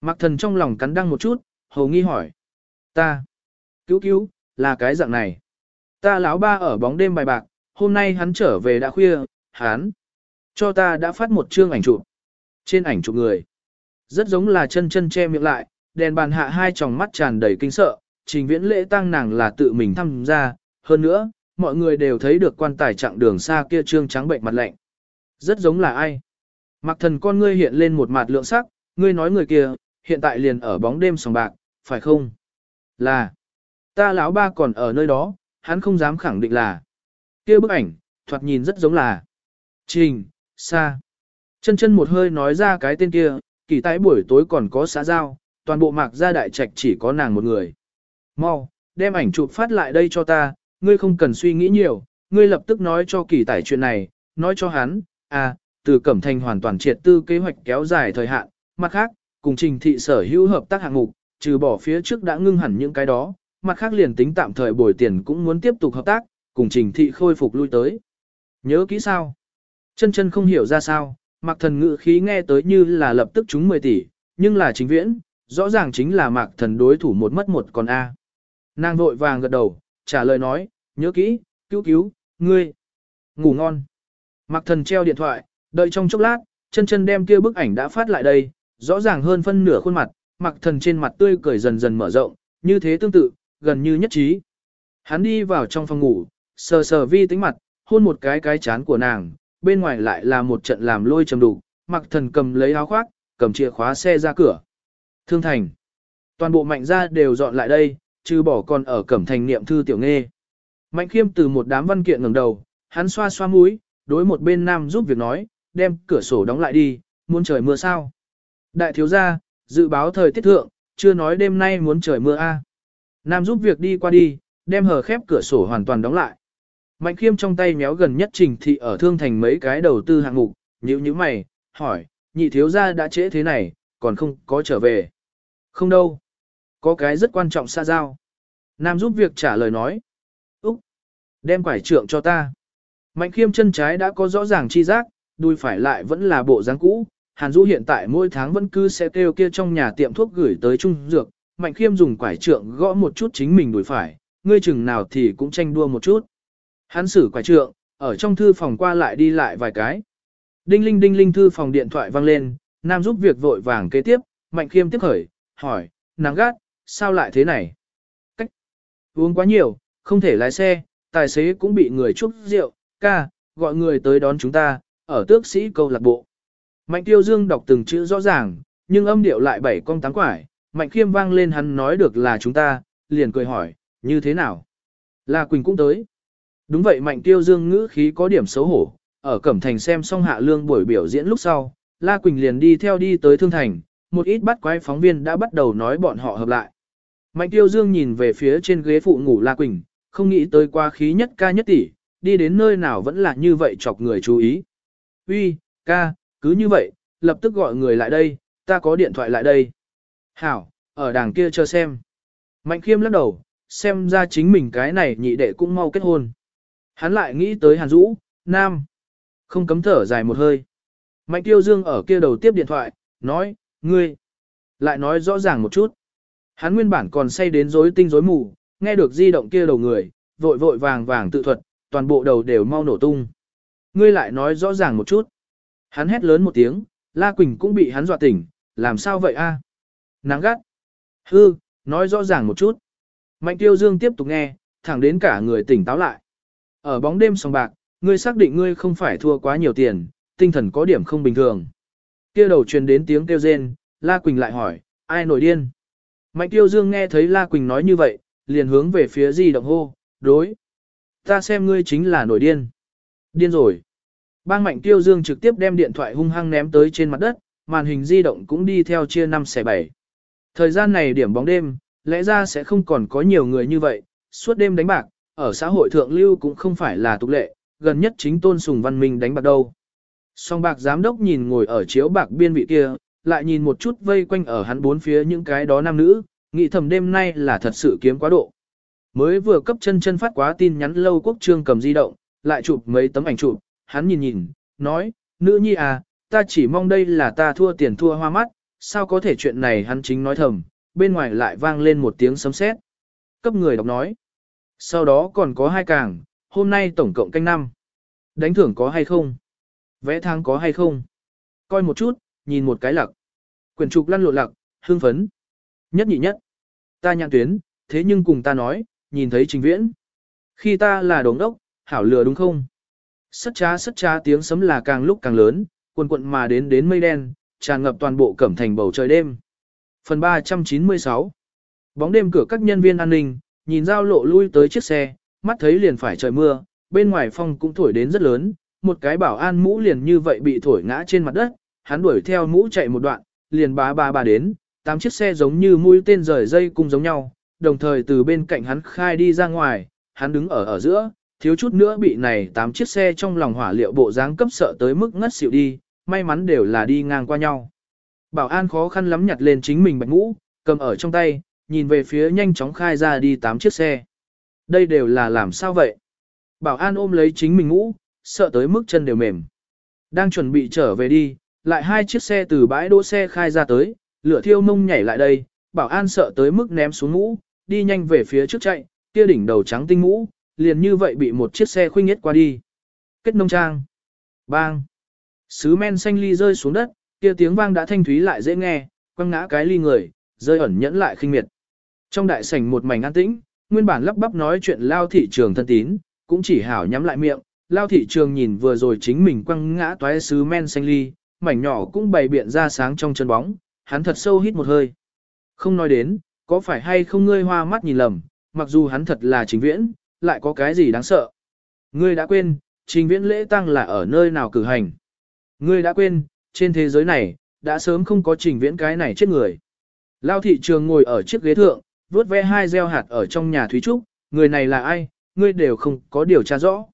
Mặc thần trong lòng cắn đăng một chút, hầu nghi hỏi. Ta, cứu cứu, là cái dạng này. Ta lão ba ở bóng đêm bài bạc, hôm nay hắn trở về đã khuya, hắn cho ta đã phát một chương ảnh chụp. Trên ảnh chụp người, rất giống là chân chân che miệng lại, đèn bàn hạ hai tròng mắt tràn đầy kinh sợ, trình viễn lễ tăng nàng là tự mình tham gia, hơn nữa, mọi người đều thấy được quan tài chặng đường xa kia trương trắng bệnh mặt lạnh. Rất giống là ai? Mặc thần con ngươi hiện lên một mặt lượng sắc, ngươi nói người kia, hiện tại liền ở bóng đêm sòng bạc, phải không? Là, ta lão ba còn ở nơi đó, hắn không dám khẳng định là. kia bức ảnh, thoạt nhìn rất giống là. Trình, xa. Chân chân một hơi nói ra cái tên kia, kỳ tái buổi tối còn có xã giao, toàn bộ mạc gia đại trạch chỉ có nàng một người. Mau, đem ảnh chụp phát lại đây cho ta, ngươi không cần suy nghĩ nhiều, ngươi lập tức nói cho kỳ tải chuyện này, nói cho hắn, à, từ Cẩm Thành hoàn toàn triệt tư kế hoạch kéo dài thời hạn, mặt khác, cùng trình thị sở hữu hợp tác hạng mục, trừ bỏ phía trước đã ngưng hẳn những cái đó, mặt khác liền tính tạm thời bồi tiền cũng muốn tiếp tục hợp tác, cùng trình thị khôi phục lui tới. Nhớ kỹ sao? Chân chân không hiểu ra sao, mặc thần ngữ khí nghe tới như là lập tức trúng 10 tỷ, nhưng là chính viễn, rõ ràng chính là mạc thần đối thủ một mất một còn A. Nàng vội vàng gật đầu, trả lời nói, nhớ kỹ, cứu cứu, ngươi, ngủ ngon. Mạc thần treo điện thoại, đợi trong chốc lát, chân chân đem kia bức ảnh đã phát lại đây, rõ ràng hơn phân nửa khuôn mặt, mặc thần trên mặt tươi cười dần dần mở rộng, như thế tương tự, gần như nhất trí. Hắn đi vào trong phòng ngủ, sờ sờ vi tính mặt, hôn một cái cái chán của nàng, bên ngoài lại là một trận làm lôi trầm đủ, mặc thần cầm lấy áo khoác, cầm chìa khóa xe ra cửa. Thương thành. Toàn bộ mạnh gia đều dọn lại đây, trừ bỏ còn ở cẩm thành niệm thư tiểu nghê. Mạnh khiêm từ một đám văn kiện ngẩng đầu, hắn xoa xoa mũi, đối một bên nam giúp việc nói, đem cửa sổ đóng lại đi, muốn trời mưa sao. Đại thiếu gia, dự báo thời tiết thượng, chưa nói đêm nay muốn trời mưa a. Nam giúp việc đi qua đi, đem hờ khép cửa sổ hoàn toàn đóng lại. Mạnh khiêm trong tay méo gần nhất trình thị ở thương thành mấy cái đầu tư hạng mục, nhíu nhíu mày, hỏi, nhị thiếu gia đã trễ thế này, còn không có trở về. Không đâu. Có cái rất quan trọng xa giao. Nam giúp việc trả lời nói. Úc. Đem quải trượng cho ta. Mạnh khiêm chân trái đã có rõ ràng chi giác, đuôi phải lại vẫn là bộ dáng cũ. Hàn Dũ hiện tại mỗi tháng vẫn cứ sẽ kêu kia trong nhà tiệm thuốc gửi tới trung dược. Mạnh khiêm dùng quải trượng gõ một chút chính mình đuổi phải, ngươi chừng nào thì cũng tranh đua một chút. Hắn xử quải trượng, ở trong thư phòng qua lại đi lại vài cái. Đinh linh đinh linh thư phòng điện thoại vang lên, Nam giúp việc vội vàng kế tiếp, Mạnh khiêm tiếp khởi, hỏi, nắng gắt, sao lại thế này? Cách uống quá nhiều, không thể lái xe, tài xế cũng bị người chúc rượu, ca, gọi người tới đón chúng ta, ở tước sĩ câu lạc bộ. Mạnh tiêu dương đọc từng chữ rõ ràng, nhưng âm điệu lại bảy con tám quải, mạnh khiêm vang lên hắn nói được là chúng ta, liền cười hỏi, như thế nào? La Quỳnh cũng tới. Đúng vậy mạnh tiêu dương ngữ khí có điểm xấu hổ, ở Cẩm Thành xem xong hạ lương buổi biểu diễn lúc sau, La Quỳnh liền đi theo đi tới Thương Thành, một ít bắt quái phóng viên đã bắt đầu nói bọn họ hợp lại. Mạnh Tiêu Dương nhìn về phía trên ghế phụ ngủ La Quỳnh, không nghĩ tới qua khí nhất ca nhất tỷ, đi đến nơi nào vẫn là như vậy chọc người chú ý. Uy, ca, cứ như vậy, lập tức gọi người lại đây, ta có điện thoại lại đây. Hảo, ở đàng kia chờ xem. Mạnh khiêm lắc đầu, xem ra chính mình cái này nhị đệ cũng mau kết hôn. Hắn lại nghĩ tới Hàn Dũ, Nam. Không cấm thở dài một hơi. Mạnh tiêu dương ở kia đầu tiếp điện thoại, nói, ngươi. Lại nói rõ ràng một chút. Hắn nguyên bản còn say đến rối tinh rối mù, nghe được di động kia đầu người, vội vội vàng vàng tự thuật, toàn bộ đầu đều mau nổ tung. Ngươi lại nói rõ ràng một chút. Hắn hét lớn một tiếng, La Quỳnh cũng bị hắn dọa tỉnh, làm sao vậy a? Nắng gắt. Hư, nói rõ ràng một chút. Mạnh tiêu dương tiếp tục nghe, thẳng đến cả người tỉnh táo lại. Ở bóng đêm sòng bạc, ngươi xác định ngươi không phải thua quá nhiều tiền, tinh thần có điểm không bình thường. Kia đầu truyền đến tiếng kêu rên, La Quỳnh lại hỏi, ai nổi điên? Mạnh tiêu dương nghe thấy La Quỳnh nói như vậy, liền hướng về phía di động hô, đối. Ta xem ngươi chính là nổi điên. Điên rồi. Bang mạnh tiêu dương trực tiếp đem điện thoại hung hăng ném tới trên mặt đất, màn hình di động cũng đi theo chia 5 xẻ 7. Thời gian này điểm bóng đêm, lẽ ra sẽ không còn có nhiều người như vậy, suốt đêm đánh bạc, ở xã hội thượng lưu cũng không phải là tục lệ, gần nhất chính tôn sùng văn minh đánh bạc đâu. Song bạc giám đốc nhìn ngồi ở chiếu bạc biên vị kia, lại nhìn một chút vây quanh ở hắn bốn phía những cái đó nam nữ, nghĩ thầm đêm nay là thật sự kiếm quá độ. Mới vừa cấp chân chân phát quá tin nhắn lâu quốc trương cầm di động, lại chụp mấy tấm ảnh chụp, hắn nhìn nhìn, nói, nữ nhi à, ta chỉ mong đây là ta thua tiền thua hoa mắt, sao có thể chuyện này hắn chính nói thầm, bên ngoài lại vang lên một tiếng sấm sét. Cấp người đọc nói. Sau đó còn có hai càng, hôm nay tổng cộng canh năm. Đánh thưởng có hay không? Vẽ thang có hay không? Coi một chút, nhìn một cái lặc. Quyền trục lăn lộn lặc, hương phấn. Nhất nhị nhất. Ta nhãn tuyến, thế nhưng cùng ta nói, nhìn thấy trình viễn. Khi ta là đống đốc, hảo lừa đúng không? Sất trá sất trá tiếng sấm là càng lúc càng lớn, cuồn cuộn mà đến đến mây đen, tràn ngập toàn bộ cẩm thành bầu trời đêm. Phần 396 Bóng đêm cửa các nhân viên an ninh, nhìn giao lộ lui tới chiếc xe, mắt thấy liền phải trời mưa, bên ngoài phong cũng thổi đến rất lớn, một cái bảo an mũ liền như vậy bị thổi ngã trên mặt đất, hắn đuổi theo mũ chạy một đoạn, liền bá ba ba đến, tám chiếc xe giống như mũi tên rời dây cùng giống nhau, đồng thời từ bên cạnh hắn khai đi ra ngoài, hắn đứng ở ở giữa, thiếu chút nữa bị này tám chiếc xe trong lòng hỏa liệu bộ dáng cấp sợ tới mức ngất xỉu đi, may mắn đều là đi ngang qua nhau. Bảo an khó khăn lắm nhặt lên chính mình bạch mũ, cầm ở trong tay, nhìn về phía nhanh chóng khai ra đi tám chiếc xe. Đây đều là làm sao vậy? Bảo an ôm lấy chính mình ngũ sợ tới mức chân đều mềm. Đang chuẩn bị trở về đi, lại hai chiếc xe từ bãi đỗ xe khai ra tới, lửa thiêu mông nhảy lại đây, bảo an sợ tới mức ném xuống mũ, đi nhanh về phía trước chạy, kia đỉnh đầu trắng tinh mũ, liền như vậy bị một chiếc xe khuynh nhất qua đi. Kết nông trang. Bang. Sứ men xanh ly rơi xuống đất, kia tiếng vang đã thanh thúy lại dễ nghe, quăng ngã cái ly người, rơi ẩn nhẫn lại khinh miệt. Trong đại sảnh một mảnh an tĩnh, nguyên bản lắp bắp nói chuyện lao thị trường thân tín, cũng chỉ hảo nhắm lại miệng, lao thị trường nhìn vừa rồi chính mình quăng ngã toái sứ men xanh ly, mảnh nhỏ cũng bày biện ra sáng trong chân bóng, hắn thật sâu hít một hơi. Không nói đến, có phải hay không ngươi hoa mắt nhìn lầm, mặc dù hắn thật là chính viễn, lại có cái gì đáng sợ. Ngươi đã quên, trình viễn lễ tăng là ở nơi nào cử hành. Ngươi đã quên, trên thế giới này, đã sớm không có trình viễn cái này chết người. Lao thị trường ngồi ở chiếc ghế thượng, vuốt ve hai gieo hạt ở trong nhà Thúy Trúc, người này là ai, ngươi đều không có điều tra rõ.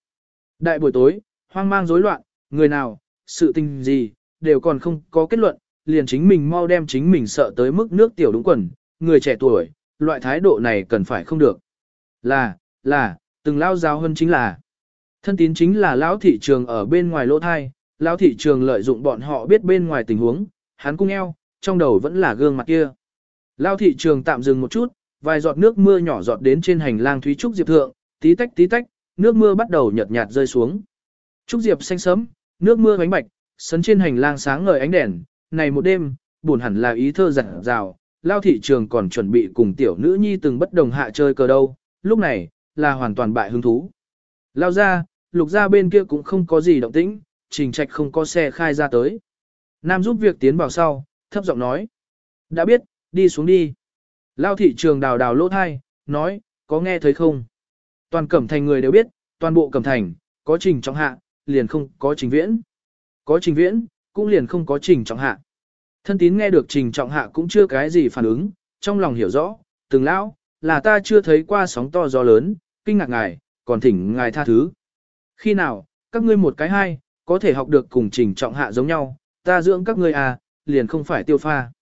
Đại buổi tối, hoang mang rối loạn, người nào, sự tình gì, đều còn không có kết luận, liền chính mình mau đem chính mình sợ tới mức nước tiểu đúng quần, người trẻ tuổi, loại thái độ này cần phải không được. Là, là, từng lao giáo hơn chính là. Thân tín chính là lão thị trường ở bên ngoài lỗ thai, lão thị trường lợi dụng bọn họ biết bên ngoài tình huống, hắn cung eo, trong đầu vẫn là gương mặt kia. Lão thị trường tạm dừng một chút, vài giọt nước mưa nhỏ giọt đến trên hành lang thúy trúc diệp thượng, tí tách tí tách, nước mưa bắt đầu nhợt nhạt rơi xuống. Trúc diệp xanh sớm, nước mưa bánh bạch, sấn trên hành lang sáng ngời ánh đèn, này một đêm, buồn hẳn là ý thơ giản rào, lao thị trường còn chuẩn bị cùng tiểu nữ nhi từng bất đồng hạ chơi cờ đâu, lúc này, là hoàn toàn bại hứng thú. Lao ra, lục ra bên kia cũng không có gì động tĩnh, trình trạch không có xe khai ra tới. Nam giúp việc tiến vào sau, thấp giọng nói. Đã biết, đi xuống đi. Lao thị trường đào đào lỗ thai, nói, có nghe thấy không? Toàn cẩm thành người đều biết, toàn bộ cẩm thành, có trình trọng hạ, liền không có trình viễn. Có trình viễn, cũng liền không có trình trọng hạ. Thân tín nghe được trình trọng hạ cũng chưa cái gì phản ứng, trong lòng hiểu rõ, từng lão, là ta chưa thấy qua sóng to gió lớn, kinh ngạc ngài, còn thỉnh ngài tha thứ. Khi nào, các ngươi một cái hai, có thể học được cùng trình trọng hạ giống nhau, ta dưỡng các ngươi à, liền không phải tiêu pha.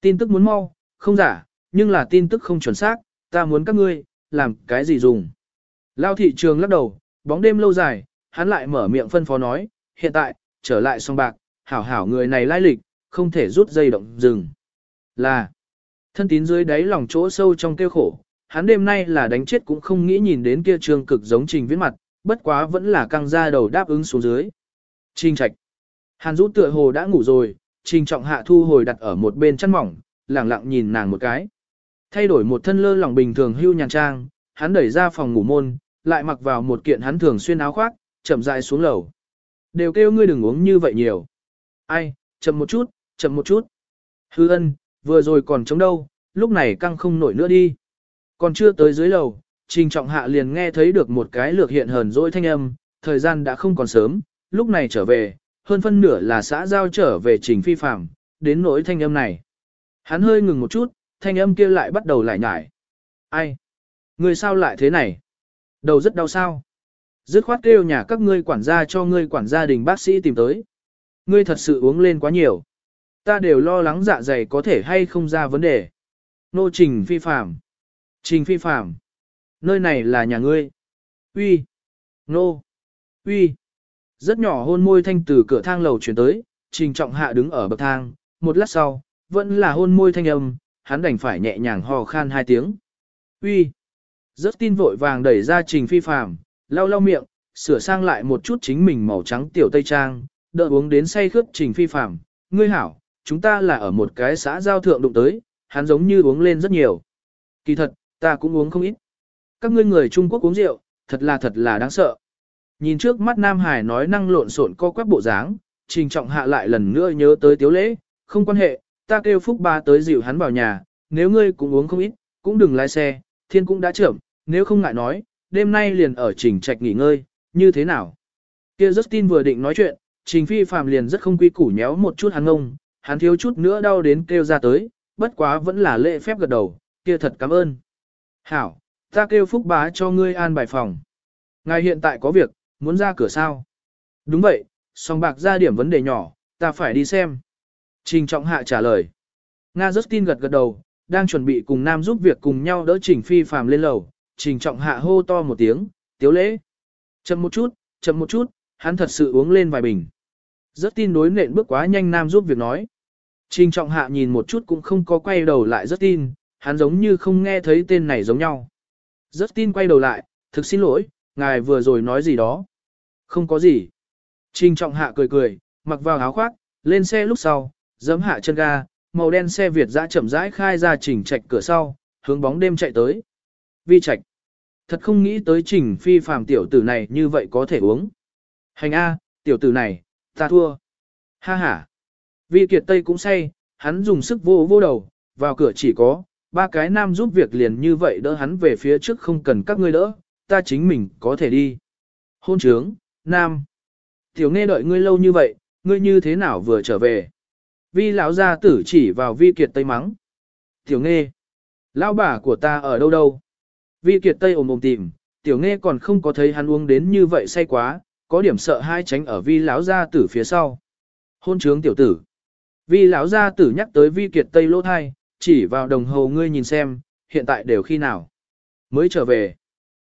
Tin tức muốn mau, không giả, nhưng là tin tức không chuẩn xác, ta muốn các ngươi, làm cái gì dùng. Lao thị trường lắc đầu, bóng đêm lâu dài, hắn lại mở miệng phân phó nói, hiện tại, trở lại song bạc, hảo hảo người này lai lịch, không thể rút dây động dừng. Là, thân tín dưới đáy lòng chỗ sâu trong tiêu khổ, hắn đêm nay là đánh chết cũng không nghĩ nhìn đến kia trường cực giống trình viết mặt, bất quá vẫn là căng ra đầu đáp ứng xuống dưới. Trình trạch. Hàn rũ tựa hồ đã ngủ rồi, trình trọng hạ thu hồi đặt ở một bên chăn mỏng, lẳng lặng nhìn nàng một cái. Thay đổi một thân lơ lòng bình thường hưu nhàn trang, hắn đẩy ra phòng ngủ môn, lại mặc vào một kiện hắn thường xuyên áo khoác, chậm rãi xuống lầu. Đều kêu ngươi đừng uống như vậy nhiều. Ai, chậm một chút, chậm một chút. Hư ân, vừa rồi còn chống đâu, lúc này căng không nổi nữa đi. Còn chưa tới dưới lầu, trình trọng hạ liền nghe thấy được một cái lược hiện hờn dỗi thanh âm, thời gian đã không còn sớm, lúc này trở về, hơn phân nửa là xã giao trở về trình phi phạm, đến nỗi thanh âm này. Hắn hơi ngừng một chút, thanh âm kia lại bắt đầu lại nhải. Ai? Người sao lại thế này? Đầu rất đau sao? Dứt khoát kêu nhà các ngươi quản gia cho ngươi quản gia đình bác sĩ tìm tới. Ngươi thật sự uống lên quá nhiều. Ta đều lo lắng dạ dày có thể hay không ra vấn đề. Nô trình phi phạm. Trình phi phạm. Nơi này là nhà ngươi. Uy. Nô. Uy. Rất nhỏ hôn môi thanh từ cửa thang lầu chuyển tới, trình trọng hạ đứng ở bậc thang, một lát sau, vẫn là hôn môi thanh âm, hắn đành phải nhẹ nhàng hò khan hai tiếng. Uy. Rất tin vội vàng đẩy ra trình phi phạm, lau lau miệng, sửa sang lại một chút chính mình màu trắng tiểu tây trang, đợi uống đến say khướt trình phi phạm. Ngươi hảo, chúng ta là ở một cái xã giao thượng đụng tới, hắn giống như uống lên rất nhiều. Kỳ thật, ta cũng uống không ít. Các ngươi người Trung Quốc uống rượu, thật là thật là đáng sợ. Nhìn trước mắt Nam Hải nói năng lộn xộn co quắp bộ dáng, trình trọng hạ lại lần nữa nhớ tới tiếu lễ, không quan hệ, ta kêu Phúc Ba tới dịu hắn vào nhà, nếu ngươi cũng uống không ít, cũng đừng lái xe, thiên cũng đã trưởng, nếu không ngại nói, đêm nay liền ở trình trạch nghỉ ngơi, như thế nào? Kia Justin vừa định nói chuyện, trình phi phàm liền rất không quy củ nhéo một chút hắn ngông, hắn thiếu chút nữa đau đến kêu ra tới, bất quá vẫn là lễ phép gật đầu, kia thật cảm ơn. Hảo, ta kêu Phúc Bá cho ngươi an bài phòng. Ngài hiện tại có việc, muốn ra cửa sao? Đúng vậy, song bạc ra điểm vấn đề nhỏ, ta phải đi xem. Trình Trọng Hạ trả lời. Nga Justin gật gật đầu, đang chuẩn bị cùng Nam giúp việc cùng nhau đỡ Trình Phi Phàm lên lầu. Trình Trọng Hạ hô to một tiếng, tiếu lễ. Chậm một chút, chậm một chút, hắn thật sự uống lên vài bình. Justin đối nện bước quá nhanh Nam giúp việc nói. Trình Trọng Hạ nhìn một chút cũng không có quay đầu lại Justin, hắn giống như không nghe thấy tên này giống nhau. Justin quay đầu lại, thực xin lỗi, ngài vừa rồi nói gì đó. Không có gì. Trình trọng hạ cười cười, mặc vào áo khoác, lên xe lúc sau, giấm hạ chân ga, màu đen xe Việt dã chậm rãi khai ra trình trạch cửa sau, hướng bóng đêm chạy tới. Vi trạch. Thật không nghĩ tới trình phi phàm tiểu tử này như vậy có thể uống. Hành A, tiểu tử này, ta thua. Ha ha. Vi kiệt tây cũng say, hắn dùng sức vô vô đầu, vào cửa chỉ có, ba cái nam giúp việc liền như vậy đỡ hắn về phía trước không cần các ngươi đỡ, ta chính mình có thể đi. Hôn trướng, nam. Tiểu nghe đợi ngươi lâu như vậy, ngươi như thế nào vừa trở về. Vi lão gia tử chỉ vào vi kiệt tây mắng. Tiểu nghe, lão bà của ta ở đâu đâu. Vi kiệt tây ồm ồm tìm, tiểu nghe còn không có thấy hắn uống đến như vậy say quá, có điểm sợ hai tránh ở vi lão gia tử phía sau. Hôn trướng tiểu tử. Vi lão gia tử nhắc tới vi kiệt tây lỗ thai, chỉ vào đồng hồ ngươi nhìn xem, hiện tại đều khi nào. Mới trở về.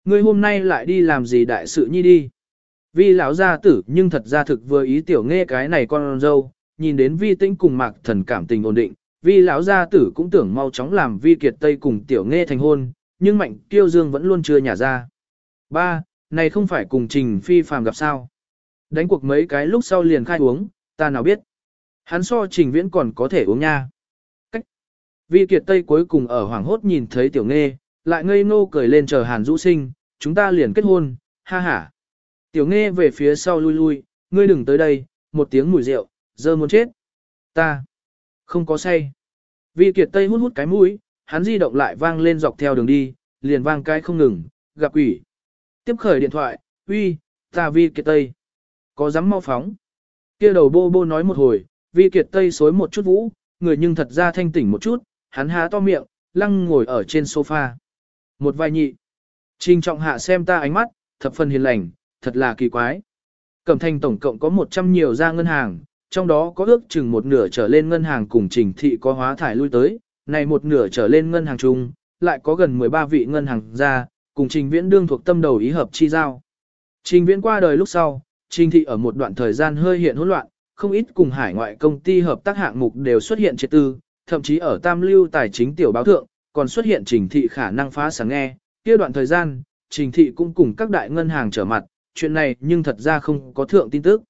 Ngươi hôm nay lại đi làm gì đại sự nhi đi. Vi lão gia tử nhưng thật ra thực vừa ý tiểu nghe cái này con dâu, nhìn đến vi tinh cùng mạc thần cảm tình ổn định, vi lão gia tử cũng tưởng mau chóng làm vi kiệt tây cùng tiểu nghe thành hôn, nhưng mạnh kiêu dương vẫn luôn chưa nhả ra. Ba, này không phải cùng trình phi phàm gặp sao. Đánh cuộc mấy cái lúc sau liền khai uống, ta nào biết. Hắn so trình viễn còn có thể uống nha. Vi kiệt tây cuối cùng ở hoàng hốt nhìn thấy tiểu nghe, lại ngây ngô cười lên chờ hàn Dũ sinh, chúng ta liền kết hôn, ha ha. Tiểu nghe về phía sau lui lui, ngươi đừng tới đây, một tiếng mùi rượu, giờ muốn chết. Ta, không có say. Vi kiệt tây hút hút cái mũi, hắn di động lại vang lên dọc theo đường đi, liền vang cái không ngừng, gặp quỷ. Tiếp khởi điện thoại, uy, ta vi kiệt tây. Có dám mau phóng. kia đầu bô bô nói một hồi, vi kiệt tây xối một chút vũ, người nhưng thật ra thanh tỉnh một chút, hắn há to miệng, lăng ngồi ở trên sofa. Một vài nhị. Trình trọng hạ xem ta ánh mắt, thập phần hiền lành, thật là kỳ quái. Cẩm thành tổng cộng có 100 nhiều ra ngân hàng, trong đó có ước chừng một nửa trở lên ngân hàng cùng trình thị có hóa thải lui tới, này một nửa trở lên ngân hàng chung, lại có gần 13 vị ngân hàng ra, cùng trình viễn đương thuộc tâm đầu ý hợp chi giao. Trình viễn qua đời lúc sau, trình thị ở một đoạn thời gian hơi hiện hỗn loạn, không ít cùng hải ngoại công ty hợp tác hạng mục đều xuất hiện triệt tư, thậm chí ở tam lưu tài chính tiểu báo thượng, còn xuất hiện trình thị khả năng phá sáng nghe, kia đoạn thời gian, trình thị cũng cùng các đại ngân hàng trở mặt, chuyện này nhưng thật ra không có thượng tin tức.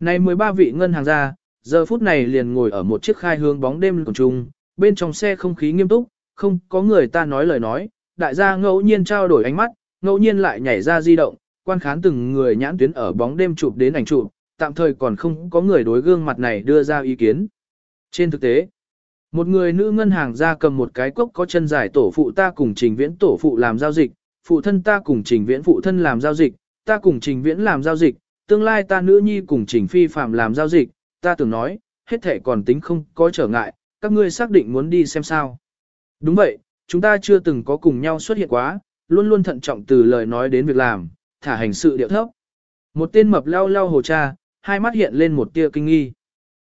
Này 13 vị ngân hàng ra, giờ phút này liền ngồi ở một chiếc khai hướng bóng đêm của chung, bên trong xe không khí nghiêm túc, không có người ta nói lời nói, đại gia ngẫu nhiên trao đổi ánh mắt, ngẫu nhiên lại nhảy ra di động, quan khán từng người nhãn tuyến ở bóng đêm chụp đến ảnh chụp, tạm thời còn không có người đối gương mặt này đưa ra ý kiến. Trên thực tế, một người nữ ngân hàng ra cầm một cái cốc có chân dài tổ phụ ta cùng trình viễn tổ phụ làm giao dịch, phụ thân ta cùng trình viễn phụ thân làm giao dịch, ta cùng trình viễn làm giao dịch, tương lai ta nữ nhi cùng trình phi phạm làm giao dịch, ta tưởng nói, hết thể còn tính không có trở ngại, các ngươi xác định muốn đi xem sao. Đúng vậy, chúng ta chưa từng có cùng nhau xuất hiện quá, luôn luôn thận trọng từ lời nói đến việc làm, thả hành sự điệu thấp. Một tên mập lao lao hồ cha, hai mắt hiện lên một tia kinh nghi.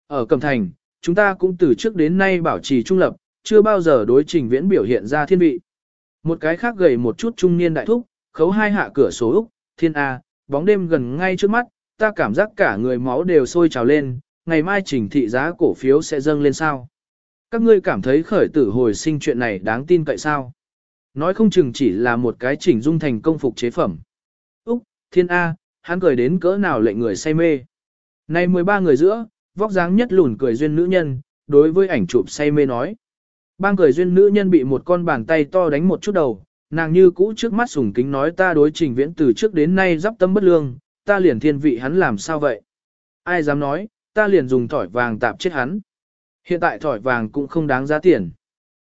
Ở Cẩm Thành, chúng ta cũng từ trước đến nay bảo trì trung lập, chưa bao giờ đối trình viễn biểu hiện ra thiên vị. Một cái khác gầy một chút trung niên đại thúc, khấu hai hạ cửa số Úc, thiên A, bóng đêm gần ngay trước mắt, ta cảm giác cả người máu đều sôi trào lên, ngày mai trình thị giá cổ phiếu sẽ dâng lên sao. Các ngươi cảm thấy khởi tử hồi sinh chuyện này đáng tin cậy sao? Nói không chừng chỉ là một cái chỉnh dung thành công phục chế phẩm. Úc, thiên A, hắn cười đến cỡ nào lệnh người say mê. Này 13 người giữa, vóc dáng nhất lùn cười duyên nữ nhân, đối với ảnh chụp say mê nói. Bang cười duyên nữ nhân bị một con bàn tay to đánh một chút đầu, nàng như cũ trước mắt sùng kính nói ta đối trình viễn từ trước đến nay dắp tâm bất lương, ta liền thiên vị hắn làm sao vậy? Ai dám nói, ta liền dùng thỏi vàng tạp chết hắn. Hiện tại thỏi vàng cũng không đáng giá tiền.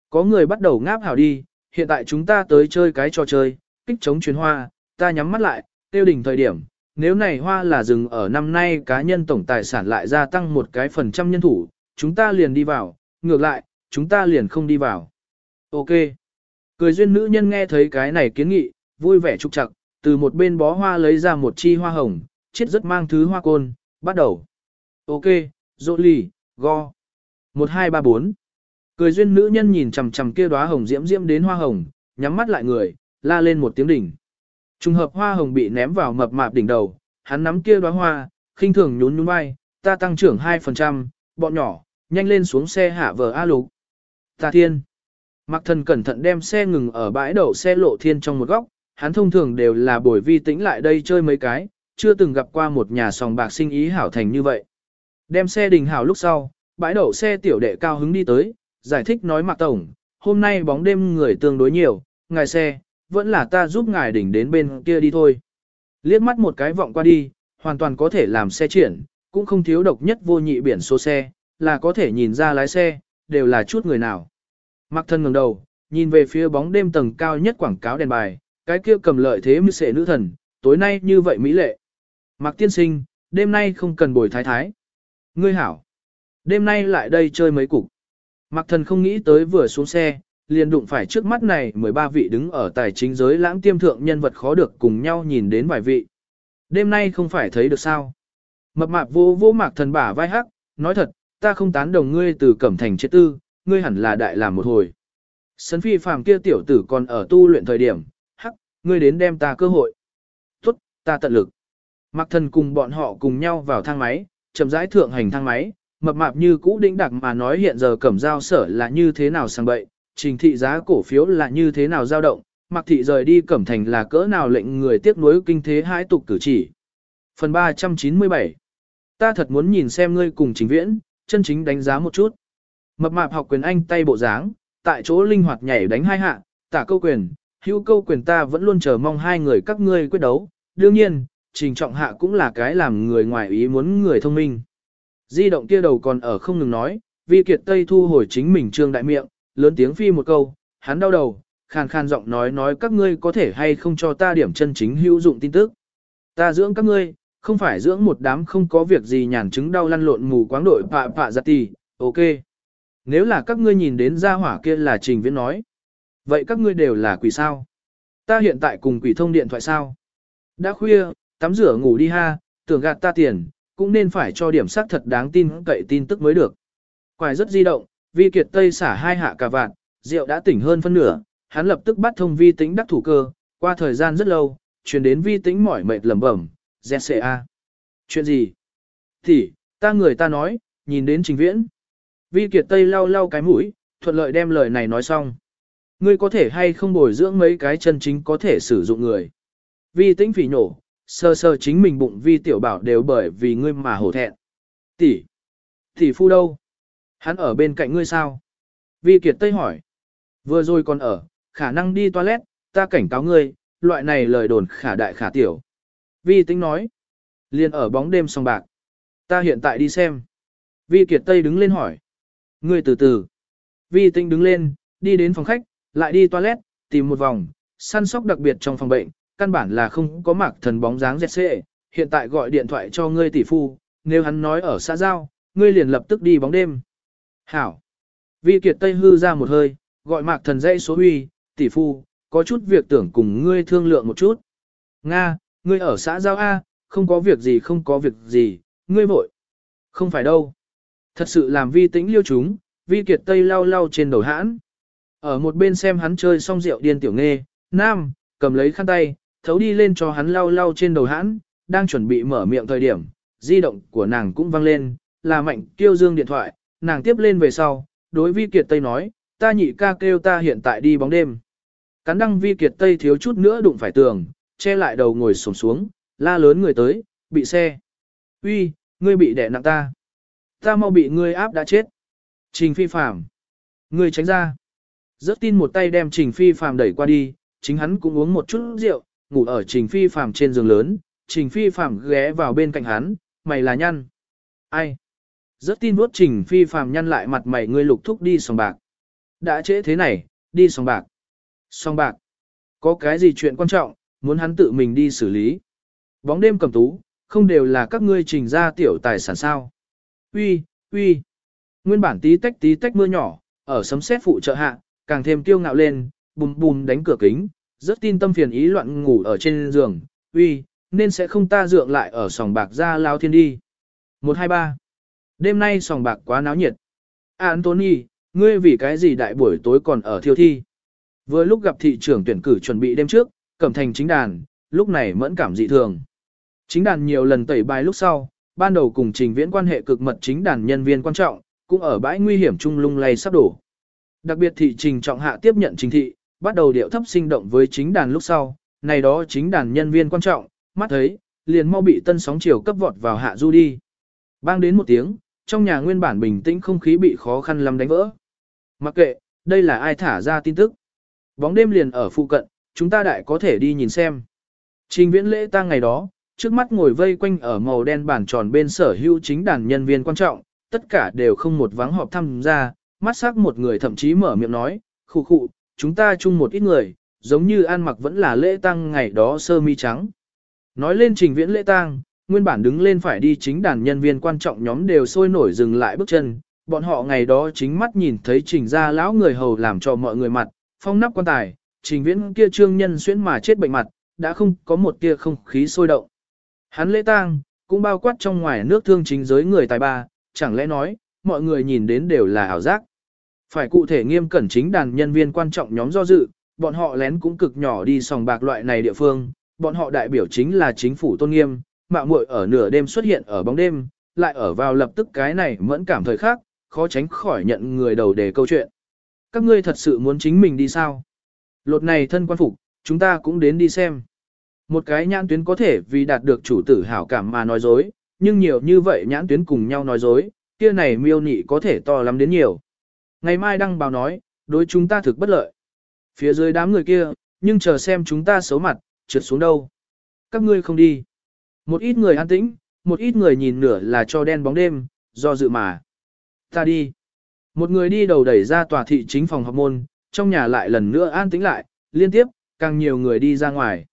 Có người bắt đầu ngáp hảo đi, hiện tại chúng ta tới chơi cái trò chơi, kích chống chuyến hoa, ta nhắm mắt lại, tiêu đỉnh thời điểm, nếu này hoa là dừng ở năm nay cá nhân tổng tài sản lại gia tăng một cái phần trăm nhân thủ, chúng ta liền đi vào, ngược lại, chúng ta liền không đi vào. Ok. Cười duyên nữ nhân nghe thấy cái này kiến nghị, vui vẻ trục chặt, từ một bên bó hoa lấy ra một chi hoa hồng, chết rất mang thứ hoa côn, bắt đầu. Ok, rộ lì, go. 1 2 3 4. Cười duyên nữ nhân nhìn chằm chằm kia đóa hồng diễm diễm đến hoa hồng, nhắm mắt lại người, la lên một tiếng đỉnh. Trùng hợp hoa hồng bị ném vào mập mạp đỉnh đầu, hắn nắm kia đóa hoa, khinh thường nhún nhún vai, ta tăng trưởng 2%, bọn nhỏ, nhanh lên xuống xe hạ vờ A lục. Ta thiên. Mạc thần cẩn thận đem xe ngừng ở bãi đậu xe lộ thiên trong một góc, hắn thông thường đều là bồi vi tĩnh lại đây chơi mấy cái, chưa từng gặp qua một nhà sòng bạc sinh ý hảo thành như vậy. Đem xe đình hảo lúc sau, bãi đậu xe tiểu đệ cao hứng đi tới, giải thích nói Mạc Tổng, hôm nay bóng đêm người tương đối nhiều, ngài xe, vẫn là ta giúp ngài đỉnh đến bên kia đi thôi. Liếc mắt một cái vọng qua đi, hoàn toàn có thể làm xe triển, cũng không thiếu độc nhất vô nhị biển số xe, là có thể nhìn ra lái xe, đều là chút người nào. Mặc thân ngẩng đầu, nhìn về phía bóng đêm tầng cao nhất quảng cáo đèn bài, cái kia cầm lợi thế như sệ nữ thần, tối nay như vậy mỹ lệ. Mặc tiên sinh, đêm nay không cần bồi thái thái. Ngươi hảo. Đêm nay lại đây chơi mấy cục. Mặc thần không nghĩ tới vừa xuống xe, liền đụng phải trước mắt này 13 vị đứng ở tài chính giới lãng tiêm thượng nhân vật khó được cùng nhau nhìn đến vài vị. Đêm nay không phải thấy được sao. Mập mạp vô vô mạc thần bả vai hắc, nói thật, ta không tán đồng ngươi từ cẩm thành chết tư, ngươi hẳn là đại làm một hồi. Sấn phi phàm kia tiểu tử còn ở tu luyện thời điểm, hắc, ngươi đến đem ta cơ hội. Tốt, ta tận lực. Mạc thần cùng bọn họ cùng nhau vào thang máy, chậm rãi thượng hành thang máy, mập mạp như cũ đĩnh đặc mà nói hiện giờ cẩm giao sở là như thế nào sang bậy, trình thị giá cổ phiếu là như thế nào dao động, mặc thị rời đi cẩm thành là cỡ nào lệnh người tiếc nuối kinh thế hãi tục cử chỉ. Phần 397 Ta thật muốn nhìn xem ngươi cùng trình viễn, chân chính đánh giá một chút. Mập mạp học quyền anh tay bộ dáng, tại chỗ linh hoạt nhảy đánh hai hạ, tả câu quyền, hữu câu quyền ta vẫn luôn chờ mong hai người các ngươi quyết đấu. Đương nhiên, trình trọng hạ cũng là cái làm người ngoài ý muốn người thông minh. Di động kia đầu còn ở không ngừng nói, vi kiệt tây thu hồi chính mình trương đại miệng, lớn tiếng phi một câu, hắn đau đầu, khàn khàn giọng nói nói các ngươi có thể hay không cho ta điểm chân chính hữu dụng tin tức. Ta dưỡng các ngươi, không phải dưỡng một đám không có việc gì nhàn chứng đau lăn lộn mù quáng đội pạ pạ giặt tì, ok. Nếu là các ngươi nhìn đến gia hỏa kia là trình viễn nói. Vậy các ngươi đều là quỷ sao? Ta hiện tại cùng quỷ thông điện thoại sao? Đã khuya, tắm rửa ngủ đi ha, tưởng gạt ta tiền, cũng nên phải cho điểm xác thật đáng tin cậy tin tức mới được. Quài rất di động, vi kiệt tây xả hai hạ cả vạn, rượu đã tỉnh hơn phân nửa, hắn lập tức bắt thông vi tính đắc thủ cơ, qua thời gian rất lâu, chuyển đến vi tính mỏi mệt lẩm bẩm, ZCA. Chuyện gì? Thì, ta người ta nói, nhìn đến trình viễn. Vi kiệt tây lau lau cái mũi, thuận lợi đem lời này nói xong. Ngươi có thể hay không bồi dưỡng mấy cái chân chính có thể sử dụng người. Vi tĩnh phỉ nổ, sơ sơ chính mình bụng vi tiểu bảo đều bởi vì ngươi mà hổ thẹn. Tỷ, tỷ phu đâu? Hắn ở bên cạnh ngươi sao? Vi kiệt tây hỏi. Vừa rồi còn ở, khả năng đi toilet, ta cảnh cáo ngươi, loại này lời đồn khả đại khả tiểu. Vi tĩnh nói. Liên ở bóng đêm song bạc. Ta hiện tại đi xem. Vi kiệt tây đứng lên hỏi. Ngươi từ từ. Vi tĩnh đứng lên, đi đến phòng khách, lại đi toilet, tìm một vòng, săn sóc đặc biệt trong phòng bệnh, căn bản là không có mạc thần bóng dáng dẹt xệ, hiện tại gọi điện thoại cho ngươi tỷ phu, nếu hắn nói ở xã giao, ngươi liền lập tức đi bóng đêm. Hảo. Vi Kiệt Tây hư ra một hơi, gọi mạc thần dây số huy, tỷ phu, có chút việc tưởng cùng ngươi thương lượng một chút. Nga, ngươi ở xã giao A, không có việc gì không có việc gì, ngươi vội. Không phải đâu. Thật sự làm vi tĩnh liêu chúng, vi kiệt tây lau lau trên đầu hãn. Ở một bên xem hắn chơi xong rượu điên tiểu nghê, nam, cầm lấy khăn tay, thấu đi lên cho hắn lau lau trên đầu hãn, đang chuẩn bị mở miệng thời điểm, di động của nàng cũng vang lên, là mạnh kêu dương điện thoại, nàng tiếp lên về sau, đối vi kiệt tây nói, ta nhị ca kêu ta hiện tại đi bóng đêm. Cắn đăng vi kiệt tây thiếu chút nữa đụng phải tường, che lại đầu ngồi sổm xuống, la lớn người tới, bị xe. Uy, ngươi bị đẻ nặng ta. Ta mau bị ngươi áp đã chết. Trình phi phạm. Ngươi tránh ra. Rất tin một tay đem trình phi phạm đẩy qua đi, chính hắn cũng uống một chút rượu, ngủ ở trình phi phạm trên giường lớn, trình phi phạm ghé vào bên cạnh hắn, mày là nhăn. Ai? Rất tin bút trình phi phàm nhăn lại mặt mày ngươi lục thúc đi sòng bạc. Đã trễ thế này, đi sòng bạc. Sòng bạc. Có cái gì chuyện quan trọng, muốn hắn tự mình đi xử lý. Bóng đêm cầm tú, không đều là các ngươi trình ra tiểu tài sản sao. Uy, uy. Nguyên bản tí tách tí tách mưa nhỏ, ở sấm sét phụ trợ hạ, càng thêm kiêu ngạo lên, bùm bùm đánh cửa kính, rất tin tâm phiền ý loạn ngủ ở trên giường, uy, nên sẽ không ta dượng lại ở sòng bạc ra lao thiên đi. 123. Đêm nay sòng bạc quá náo nhiệt. À, Anthony, ngươi vì cái gì đại buổi tối còn ở thiêu thi? Vừa lúc gặp thị trưởng tuyển cử chuẩn bị đêm trước, cẩm thành chính đàn, lúc này mẫn cảm dị thường. Chính đàn nhiều lần tẩy bài lúc sau, ban đầu cùng trình viễn quan hệ cực mật chính đàn nhân viên quan trọng, cũng ở bãi nguy hiểm chung lung lay sắp đổ. Đặc biệt thị trình trọng hạ tiếp nhận trình thị, bắt đầu điệu thấp sinh động với chính đàn lúc sau, này đó chính đàn nhân viên quan trọng, mắt thấy, liền mau bị tân sóng chiều cấp vọt vào hạ du đi. Bang đến một tiếng, trong nhà nguyên bản bình tĩnh không khí bị khó khăn lắm đánh vỡ. Mặc kệ, đây là ai thả ra tin tức. Bóng đêm liền ở phụ cận, chúng ta đại có thể đi nhìn xem. Trình viễn lễ tang ngày đó, trước mắt ngồi vây quanh ở màu đen bản tròn bên sở hữu chính đàn nhân viên quan trọng, tất cả đều không một vắng họp tham gia, mắt sắc một người thậm chí mở miệng nói, khụ khụ, chúng ta chung một ít người, giống như ăn mặc vẫn là lễ tang ngày đó sơ mi trắng. Nói lên trình viễn lễ tang, nguyên bản đứng lên phải đi chính đàn nhân viên quan trọng nhóm đều sôi nổi dừng lại bước chân, bọn họ ngày đó chính mắt nhìn thấy trình ra lão người hầu làm cho mọi người mặt, phong nắp quan tài, trình viễn kia trương nhân xuyễn mà chết bệnh mặt, đã không có một tia không khí sôi động. Hắn lễ tang, cũng bao quát trong ngoài nước thương chính giới người tài ba, chẳng lẽ nói, mọi người nhìn đến đều là ảo giác. Phải cụ thể nghiêm cẩn chính đàn nhân viên quan trọng nhóm do dự, bọn họ lén cũng cực nhỏ đi sòng bạc loại này địa phương, bọn họ đại biểu chính là chính phủ tôn nghiêm, mạo muội ở nửa đêm xuất hiện ở bóng đêm, lại ở vào lập tức cái này mẫn cảm thời khác, khó tránh khỏi nhận người đầu đề câu chuyện. Các ngươi thật sự muốn chính mình đi sao? Lột này thân quan phục, chúng ta cũng đến đi xem. Một cái nhãn tuyến có thể vì đạt được chủ tử hảo cảm mà nói dối, nhưng nhiều như vậy nhãn tuyến cùng nhau nói dối, kia này miêu nị có thể to lắm đến nhiều. Ngày mai đăng báo nói, đối chúng ta thực bất lợi. Phía dưới đám người kia, nhưng chờ xem chúng ta xấu mặt, trượt xuống đâu. Các ngươi không đi. Một ít người an tĩnh, một ít người nhìn nửa là cho đen bóng đêm, do dự mà. Ta đi. Một người đi đầu đẩy ra tòa thị chính phòng học môn, trong nhà lại lần nữa an tĩnh lại, liên tiếp, càng nhiều người đi ra ngoài.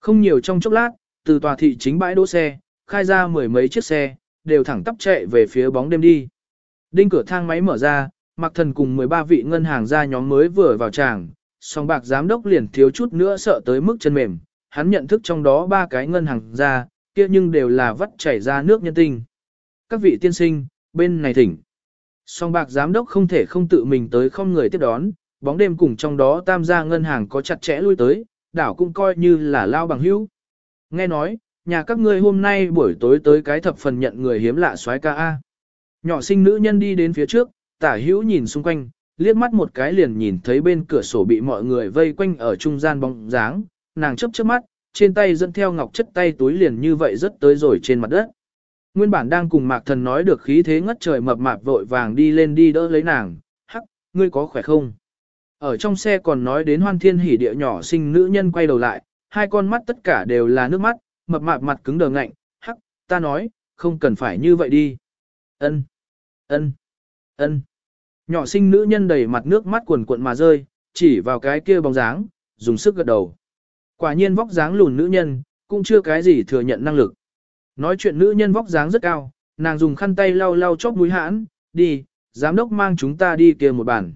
Không nhiều trong chốc lát, từ tòa thị chính bãi đỗ xe, khai ra mười mấy chiếc xe, đều thẳng tắp chạy về phía bóng đêm đi. Đinh cửa thang máy mở ra, Mạc Thần cùng 13 vị ngân hàng ra nhóm mới vừa vào tràng, song bạc giám đốc liền thiếu chút nữa sợ tới mức chân mềm, hắn nhận thức trong đó ba cái ngân hàng ra, kia nhưng đều là vắt chảy ra nước nhân tinh. Các vị tiên sinh, bên này thỉnh. Song bạc giám đốc không thể không tự mình tới không người tiếp đón, bóng đêm cùng trong đó tam gia ngân hàng có chặt chẽ lui tới, đảo cũng coi như là lao bằng hữu. Nghe nói, nhà các ngươi hôm nay buổi tối tới cái thập phần nhận người hiếm lạ soái ca A. Nhỏ sinh nữ nhân đi đến phía trước, tả hữu nhìn xung quanh, liếc mắt một cái liền nhìn thấy bên cửa sổ bị mọi người vây quanh ở trung gian bóng dáng, nàng chấp chớp mắt, trên tay dẫn theo ngọc chất tay túi liền như vậy rất tới rồi trên mặt đất. Nguyên bản đang cùng mạc thần nói được khí thế ngất trời mập mạp vội vàng đi lên đi đỡ lấy nàng, hắc, ngươi có khỏe không? Ở trong xe còn nói đến hoan thiên hỉ địa nhỏ sinh nữ nhân quay đầu lại, hai con mắt tất cả đều là nước mắt, mập mạp mặt cứng đờ ngạnh, hắc, ta nói, không cần phải như vậy đi. Ân, ân, ân. Nhỏ sinh nữ nhân đầy mặt nước mắt cuồn cuộn mà rơi, chỉ vào cái kia bóng dáng, dùng sức gật đầu. Quả nhiên vóc dáng lùn nữ nhân, cũng chưa cái gì thừa nhận năng lực. Nói chuyện nữ nhân vóc dáng rất cao, nàng dùng khăn tay lau lau chóp mũi hãn, đi, giám đốc mang chúng ta đi kia một bản.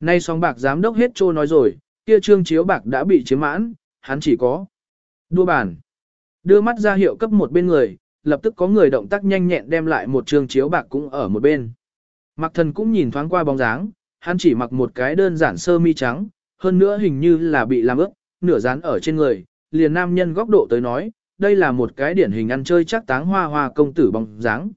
Nay song bạc giám đốc hết trô nói rồi, kia trương chiếu bạc đã bị chiếm mãn, hắn chỉ có đua bản. Đưa mắt ra hiệu cấp một bên người, lập tức có người động tác nhanh nhẹn đem lại một trương chiếu bạc cũng ở một bên. Mặc thần cũng nhìn thoáng qua bóng dáng, hắn chỉ mặc một cái đơn giản sơ mi trắng, hơn nữa hình như là bị làm ướt, nửa dán ở trên người, liền nam nhân góc độ tới nói, đây là một cái điển hình ăn chơi chắc táng hoa hoa công tử bóng dáng.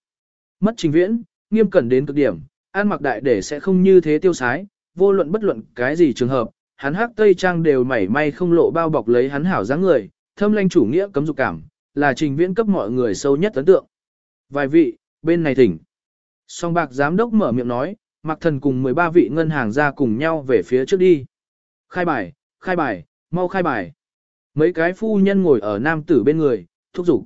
Mất trình viễn, nghiêm cẩn đến cực điểm, ăn mặc đại để sẽ không như thế tiêu sái, vô luận bất luận cái gì trường hợp, hắn hắc tây trang đều mảy may không lộ bao bọc lấy hắn hảo dáng người, thâm lanh chủ nghĩa cấm dục cảm, là trình viễn cấp mọi người sâu nhất ấn tượng. Vài vị, bên này thỉnh. Song bạc giám đốc mở miệng nói, mặc thần cùng 13 vị ngân hàng ra cùng nhau về phía trước đi. Khai bài, khai bài, mau khai bài. Mấy cái phu nhân ngồi ở nam tử bên người, thúc giục.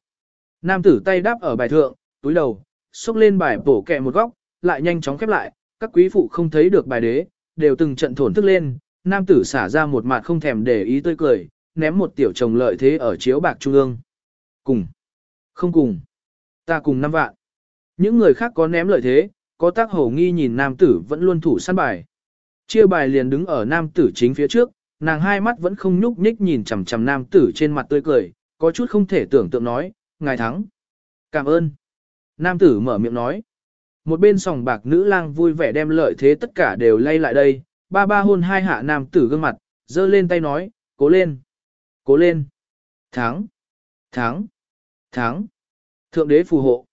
Nam tử tay đáp ở bài thượng, túi đầu, xúc lên bài bổ kẹ một góc, lại nhanh chóng khép lại, các quý phụ không thấy được bài đế, đều từng trận thổn thức lên, nam tử xả ra một mặt không thèm để ý tươi cười, ném một tiểu chồng lợi thế ở chiếu bạc trung ương. Cùng. Không cùng. Ta cùng năm vạn. Những người khác có ném lợi thế, có tác hổ nghi nhìn nam tử vẫn luôn thủ săn bài. Chia bài liền đứng ở nam tử chính phía trước, nàng hai mắt vẫn không nhúc nhích nhìn chằm chằm nam tử trên mặt tươi cười, có chút không thể tưởng tượng nói, ngài thắng. Cảm ơn. Nam tử mở miệng nói. Một bên sòng bạc nữ lang vui vẻ đem lợi thế tất cả đều lay lại đây, ba ba hôn hai hạ nam tử gương mặt, giơ lên tay nói, cố lên, cố lên. Thắng, thắng, thắng. Thượng đế phù hộ.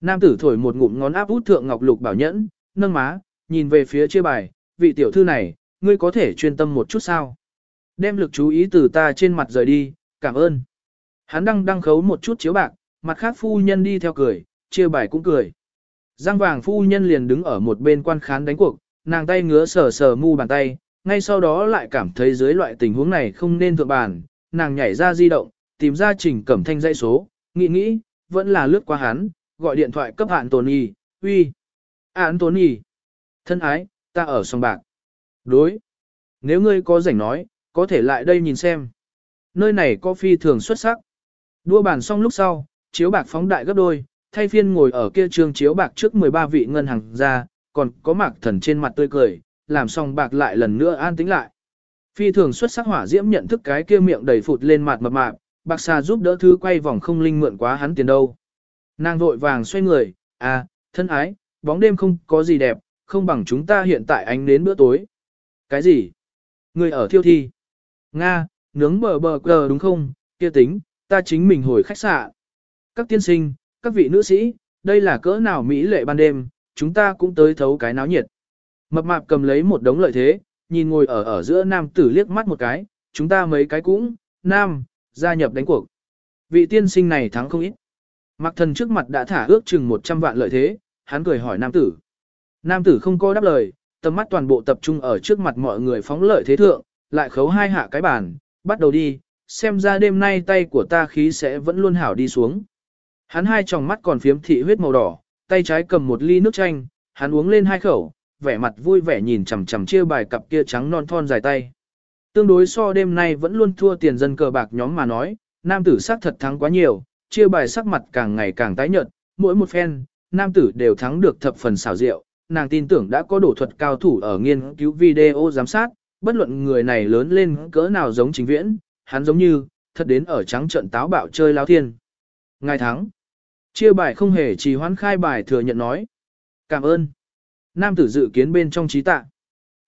Nam tử thổi một ngụm ngón áp út thượng ngọc lục bảo nhẫn, nâng má, nhìn về phía chia bài, vị tiểu thư này, ngươi có thể chuyên tâm một chút sao? Đem lực chú ý từ ta trên mặt rời đi, cảm ơn. Hắn đang đăng khấu một chút chiếu bạc, mặt khác phu nhân đi theo cười, chia bài cũng cười. Giang vàng phu nhân liền đứng ở một bên quan khán đánh cuộc, nàng tay ngứa sờ sờ mu bàn tay, ngay sau đó lại cảm thấy dưới loại tình huống này không nên thượng bàn, nàng nhảy ra di động, tìm ra trình cẩm thanh dây số, nghĩ nghĩ, vẫn là lướt qua hắn, gọi điện thoại cấp hạn Tony, uy. Hạn Tony. Thân ái, ta ở sông bạc. Đối. Nếu ngươi có rảnh nói, có thể lại đây nhìn xem. Nơi này có phi thường xuất sắc. Đua bàn xong lúc sau, chiếu bạc phóng đại gấp đôi, thay phiên ngồi ở kia trường chiếu bạc trước 13 vị ngân hàng ra, còn có mạc thần trên mặt tươi cười, làm xong bạc lại lần nữa an tĩnh lại. Phi thường xuất sắc hỏa diễm nhận thức cái kia miệng đầy phụt lên mặt mập mạp, bạc xà giúp đỡ thứ quay vòng không linh mượn quá hắn tiền đâu. Nàng vội vàng xoay người, à, thân ái, bóng đêm không có gì đẹp, không bằng chúng ta hiện tại ánh đến bữa tối. Cái gì? Người ở thiêu thi. Nga, nướng bờ bờ cờ đúng không? Kia tính, ta chính mình hồi khách sạn. Các tiên sinh, các vị nữ sĩ, đây là cỡ nào mỹ lệ ban đêm, chúng ta cũng tới thấu cái náo nhiệt. Mập mạp cầm lấy một đống lợi thế, nhìn ngồi ở ở giữa nam tử liếc mắt một cái, chúng ta mấy cái cũng, nam, gia nhập đánh cuộc. Vị tiên sinh này thắng không ít. Mặc thần trước mặt đã thả ước chừng 100 vạn lợi thế, hắn cười hỏi nam tử. Nam tử không có đáp lời, tầm mắt toàn bộ tập trung ở trước mặt mọi người phóng lợi thế thượng, lại khấu hai hạ cái bàn, bắt đầu đi, xem ra đêm nay tay của ta khí sẽ vẫn luôn hảo đi xuống. Hắn hai tròng mắt còn phiếm thị huyết màu đỏ, tay trái cầm một ly nước chanh, hắn uống lên hai khẩu, vẻ mặt vui vẻ nhìn chằm chằm chia bài cặp kia trắng non thon dài tay. Tương đối so đêm nay vẫn luôn thua tiền dân cờ bạc nhóm mà nói, nam tử sắc thật thắng quá nhiều, chia bài sắc mặt càng ngày càng tái nhợt, mỗi một phen, nam tử đều thắng được thập phần xảo diệu, nàng tin tưởng đã có đổ thuật cao thủ ở nghiên cứu video giám sát, bất luận người này lớn lên cỡ nào giống chính viễn, hắn giống như, thật đến ở trắng trận táo bạo chơi lao thiên. Ngài thắng. Chia bài không hề trì hoãn khai bài thừa nhận nói. Cảm ơn. Nam tử dự kiến bên trong trí tạ.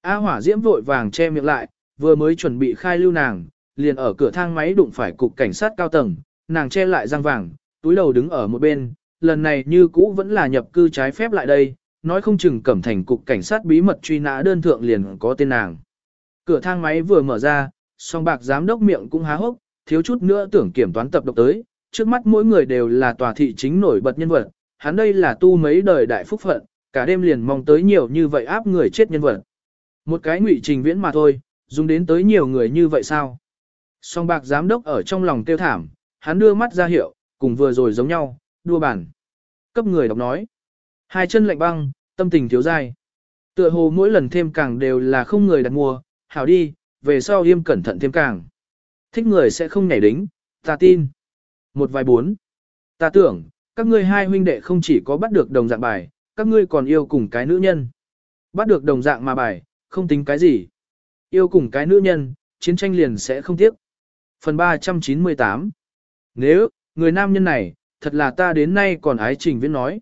A hỏa diễm vội vàng che miệng lại, vừa mới chuẩn bị khai lưu nàng, liền ở cửa thang máy đụng phải cục cảnh sát cao tầng, nàng che lại răng vàng, túi đầu đứng ở một bên, lần này như cũ vẫn là nhập cư trái phép lại đây, nói không chừng cẩm thành cục cảnh sát bí mật truy nã đơn thượng liền có tên nàng. Cửa thang máy vừa mở ra, song bạc giám đốc miệng cũng há hốc, thiếu chút nữa tưởng kiểm toán tập độc tới, trước mắt mỗi người đều là tòa thị chính nổi bật nhân vật, hắn đây là tu mấy đời đại phúc phận, cả đêm liền mong tới nhiều như vậy áp người chết nhân vật. Một cái ngụy trình viễn mà thôi, dùng đến tới nhiều người như vậy sao? Song bạc giám đốc ở trong lòng tiêu thảm, hắn đưa mắt ra hiệu, cùng vừa rồi giống nhau, đua bản. Cấp người đọc nói. Hai chân lạnh băng, tâm tình thiếu dai. Tựa hồ mỗi lần thêm càng đều là không người đặt mua, hảo đi, về sau im cẩn thận thêm càng. Thích người sẽ không nhảy đính, ta tin. Một vài bốn. Ta tưởng, các ngươi hai huynh đệ không chỉ có bắt được đồng dạng bài, các ngươi còn yêu cùng cái nữ nhân. Bắt được đồng dạng mà bài, không tính cái gì. Yêu cùng cái nữ nhân, chiến tranh liền sẽ không tiếc. Phần 398 Nếu, người nam nhân này, thật là ta đến nay còn ái trình viễn nói.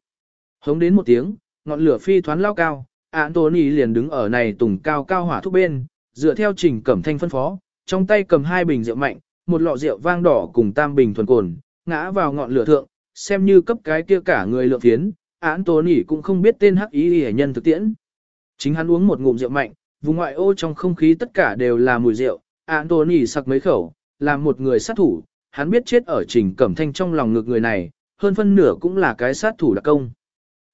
Hống đến một tiếng, ngọn lửa phi thoán lao cao, Anthony liền đứng ở này tùng cao cao hỏa thúc bên, dựa theo trình cẩm thanh phân phó, trong tay cầm hai bình rượu mạnh, một lọ rượu vang đỏ cùng tam bình thuần cồn, ngã vào ngọn lửa thượng, xem như cấp cái kia cả người lượng phiến, nỉ cũng không biết tên hắc ý hề nhân thực tiễn. Chính hắn uống một ngụm rượu mạnh, vùng ngoại ô trong không khí tất cả đều là mùi rượu, án tố nỉ sặc mấy khẩu, làm một người sát thủ, hắn biết chết ở trình cẩm thanh trong lòng ngực người này, hơn phân nửa cũng là cái sát thủ đặc công.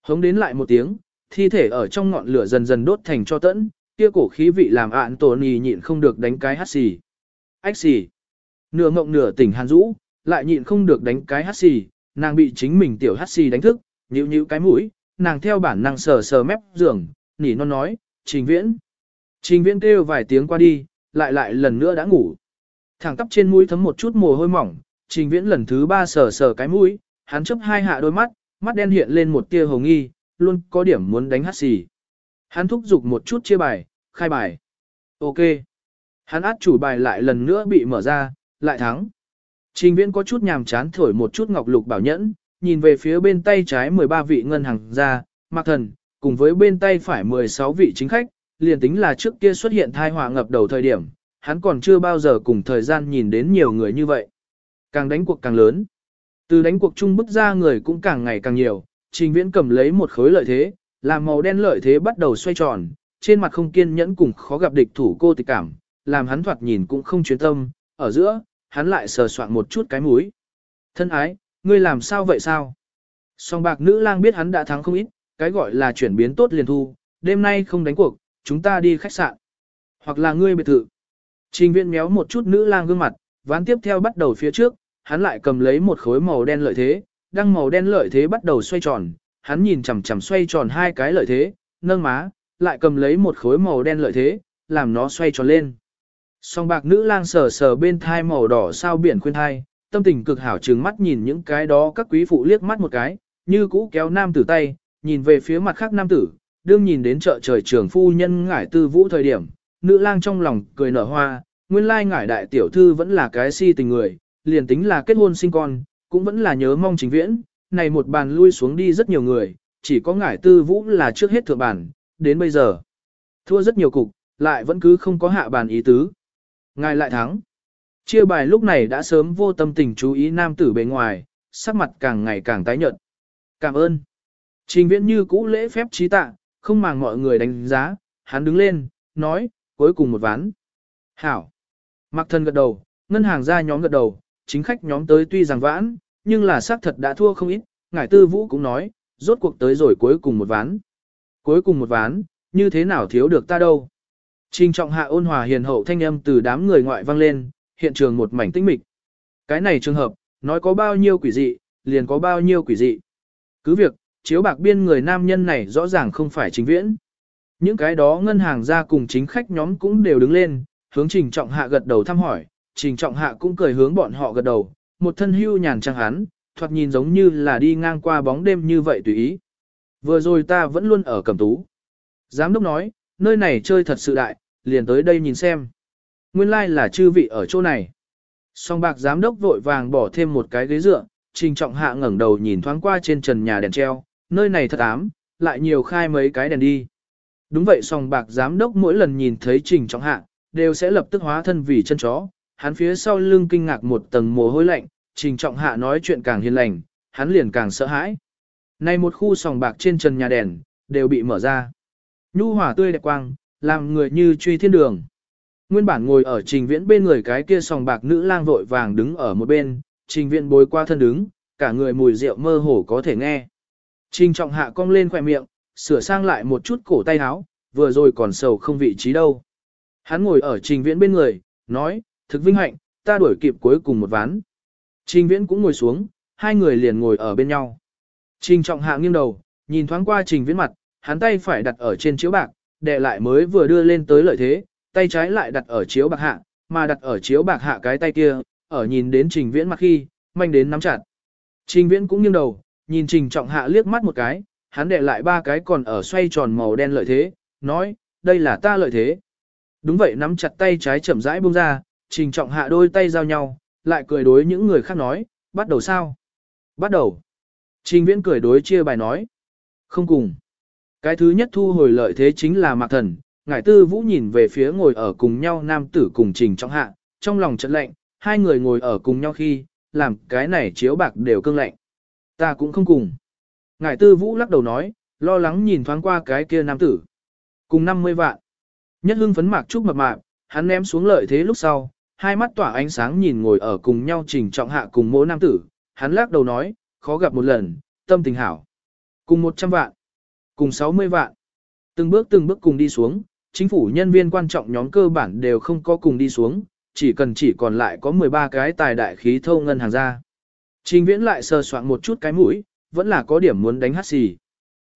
Hống đến lại một tiếng, thi thể ở trong ngọn lửa dần dần đốt thành cho tẫn, kia cổ khí vị làm ạn tổ nì nhịn không được đánh cái hát xì. Ách xì. Nửa ngộng nửa tỉnh hàn rũ, lại nhịn không được đánh cái hát xì, nàng bị chính mình tiểu hát xì đánh thức, nhíu nhíu cái mũi, nàng theo bản năng sờ sờ mép giường, nỉ non nói, trình viễn. Trình viễn kêu vài tiếng qua đi, lại lại lần nữa đã ngủ. Thẳng tắp trên mũi thấm một chút mồ hôi mỏng, trình viễn lần thứ ba sờ sờ cái mũi, hắn chấp hai hạ đôi mắt, mắt đen hiện lên một tia hồng nghi, luôn có điểm muốn đánh hát xì. Hắn thúc giục một chút chia bài, khai bài. Ok. Hắn át chủ bài lại lần nữa bị mở ra, lại thắng. Trình viễn có chút nhàm chán thổi một chút ngọc lục bảo nhẫn, nhìn về phía bên tay trái 13 vị ngân hàng ra, mặc thần, cùng với bên tay phải 16 vị chính khách, liền tính là trước kia xuất hiện thai họa ngập đầu thời điểm, hắn còn chưa bao giờ cùng thời gian nhìn đến nhiều người như vậy. Càng đánh cuộc càng lớn. Từ đánh cuộc chung bức ra người cũng càng ngày càng nhiều, trình viễn cầm lấy một khối lợi thế, làm màu đen lợi thế bắt đầu xoay tròn, trên mặt không kiên nhẫn cùng khó gặp địch thủ cô tịch cảm, làm hắn thoạt nhìn cũng không chuyên tâm, ở giữa, hắn lại sờ soạn một chút cái mũi. Thân ái, ngươi làm sao vậy sao? Song bạc nữ lang biết hắn đã thắng không ít, cái gọi là chuyển biến tốt liền thu, đêm nay không đánh cuộc, chúng ta đi khách sạn. Hoặc là ngươi biệt thự. Trình viện méo một chút nữ lang gương mặt, ván tiếp theo bắt đầu phía trước, hắn lại cầm lấy một khối màu đen lợi thế, đăng màu đen lợi thế bắt đầu xoay tròn, hắn nhìn chằm chằm xoay tròn hai cái lợi thế, nâng má, lại cầm lấy một khối màu đen lợi thế, làm nó xoay tròn lên. Song bạc nữ lang sờ sờ bên thai màu đỏ sao biển khuyên thai, tâm tình cực hảo trừng mắt nhìn những cái đó các quý phụ liếc mắt một cái, như cũ kéo nam tử tay, nhìn về phía mặt khác nam tử, đương nhìn đến chợ trời trường phu nhân ngải tư vũ thời điểm, nữ lang trong lòng cười nở hoa, nguyên lai ngải đại tiểu thư vẫn là cái si tình người, liền tính là kết hôn sinh con, cũng vẫn là nhớ mong chính viễn, này một bàn lui xuống đi rất nhiều người, chỉ có ngải tư vũ là trước hết thượng bàn, đến bây giờ. Thua rất nhiều cục, lại vẫn cứ không có hạ bàn ý tứ. Ngài lại thắng. Chia bài lúc này đã sớm vô tâm tình chú ý nam tử bề ngoài, sắc mặt càng ngày càng tái nhợt. Cảm ơn. Trình viễn như cũ lễ phép trí tạ, không màng mọi người đánh giá, hắn đứng lên, nói, cuối cùng một ván. Hảo. Mặc thân gật đầu, ngân hàng ra nhóm gật đầu, chính khách nhóm tới tuy rằng vãn, nhưng là xác thật đã thua không ít, ngải tư vũ cũng nói, rốt cuộc tới rồi cuối cùng một ván. Cuối cùng một ván, như thế nào thiếu được ta đâu. Trình trọng hạ ôn hòa hiền hậu thanh âm từ đám người ngoại vang lên, hiện trường một mảnh tĩnh mịch. Cái này trường hợp, nói có bao nhiêu quỷ dị, liền có bao nhiêu quỷ dị. Cứ việc, chiếu bạc biên người nam nhân này rõ ràng không phải chính viễn. Những cái đó ngân hàng ra cùng chính khách nhóm cũng đều đứng lên, hướng trình trọng hạ gật đầu thăm hỏi, trình trọng hạ cũng cười hướng bọn họ gật đầu, một thân hưu nhàn trang hắn, thoạt nhìn giống như là đi ngang qua bóng đêm như vậy tùy ý. Vừa rồi ta vẫn luôn ở cẩm tú. Giám đốc nói, nơi này chơi thật sự đại, liền tới đây nhìn xem. Nguyên lai like là chư vị ở chỗ này. Song bạc giám đốc vội vàng bỏ thêm một cái ghế dựa, Trình Trọng Hạ ngẩng đầu nhìn thoáng qua trên trần nhà đèn treo, nơi này thật ám, lại nhiều khai mấy cái đèn đi. Đúng vậy song bạc giám đốc mỗi lần nhìn thấy Trình Trọng Hạ, đều sẽ lập tức hóa thân vì chân chó, hắn phía sau lưng kinh ngạc một tầng mồ hôi lạnh, Trình Trọng Hạ nói chuyện càng hiền lành, hắn liền càng sợ hãi. Này một khu sòng bạc trên trần nhà đèn, đều bị mở ra. Nhu hỏa tươi đẹp quang, làm người như truy thiên đường. Nguyên bản ngồi ở trình viễn bên người cái kia sòng bạc nữ lang vội vàng đứng ở một bên, trình viễn bối qua thân đứng, cả người mùi rượu mơ hồ có thể nghe. Trình trọng hạ cong lên khỏe miệng, sửa sang lại một chút cổ tay áo, vừa rồi còn sầu không vị trí đâu. Hắn ngồi ở trình viễn bên người, nói, thực vinh hạnh, ta đuổi kịp cuối cùng một ván. Trình viễn cũng ngồi xuống, hai người liền ngồi ở bên nhau. Trình trọng hạ nghiêng đầu, nhìn thoáng qua trình viễn mặt, hắn tay phải đặt ở trên chiếu bạc, đệ lại mới vừa đưa lên tới lợi thế, tay trái lại đặt ở chiếu bạc hạ, mà đặt ở chiếu bạc hạ cái tay kia, ở nhìn đến trình viễn mặt khi, manh đến nắm chặt. Trình viễn cũng nghiêng đầu, nhìn trình trọng hạ liếc mắt một cái, hắn đệ lại ba cái còn ở xoay tròn màu đen lợi thế, nói, đây là ta lợi thế. Đúng vậy nắm chặt tay trái chậm rãi buông ra, trình trọng hạ đôi tay giao nhau, lại cười đối những người khác nói, bắt đầu sao? Bắt đầu. Trình viễn cười đối chia bài nói. Không cùng. Cái thứ nhất thu hồi lợi thế chính là mạc thần, ngải tư vũ nhìn về phía ngồi ở cùng nhau nam tử cùng trình trọng hạ, trong lòng trận lạnh, hai người ngồi ở cùng nhau khi, làm cái này chiếu bạc đều cương lạnh. Ta cũng không cùng. Ngải tư vũ lắc đầu nói, lo lắng nhìn thoáng qua cái kia nam tử. Cùng 50 vạn. Nhất hưng phấn mạc trúc mập mạp, hắn ném xuống lợi thế lúc sau, hai mắt tỏa ánh sáng nhìn ngồi ở cùng nhau trình trọng hạ cùng mỗi nam tử, hắn lắc đầu nói, khó gặp một lần, tâm tình hảo. Cùng 100 vạn, cùng 60 vạn. Từng bước từng bước cùng đi xuống, chính phủ nhân viên quan trọng nhóm cơ bản đều không có cùng đi xuống, chỉ cần chỉ còn lại có 13 cái tài đại khí thâu ngân hàng ra. Trình viễn lại sờ soạn một chút cái mũi, vẫn là có điểm muốn đánh hát xì.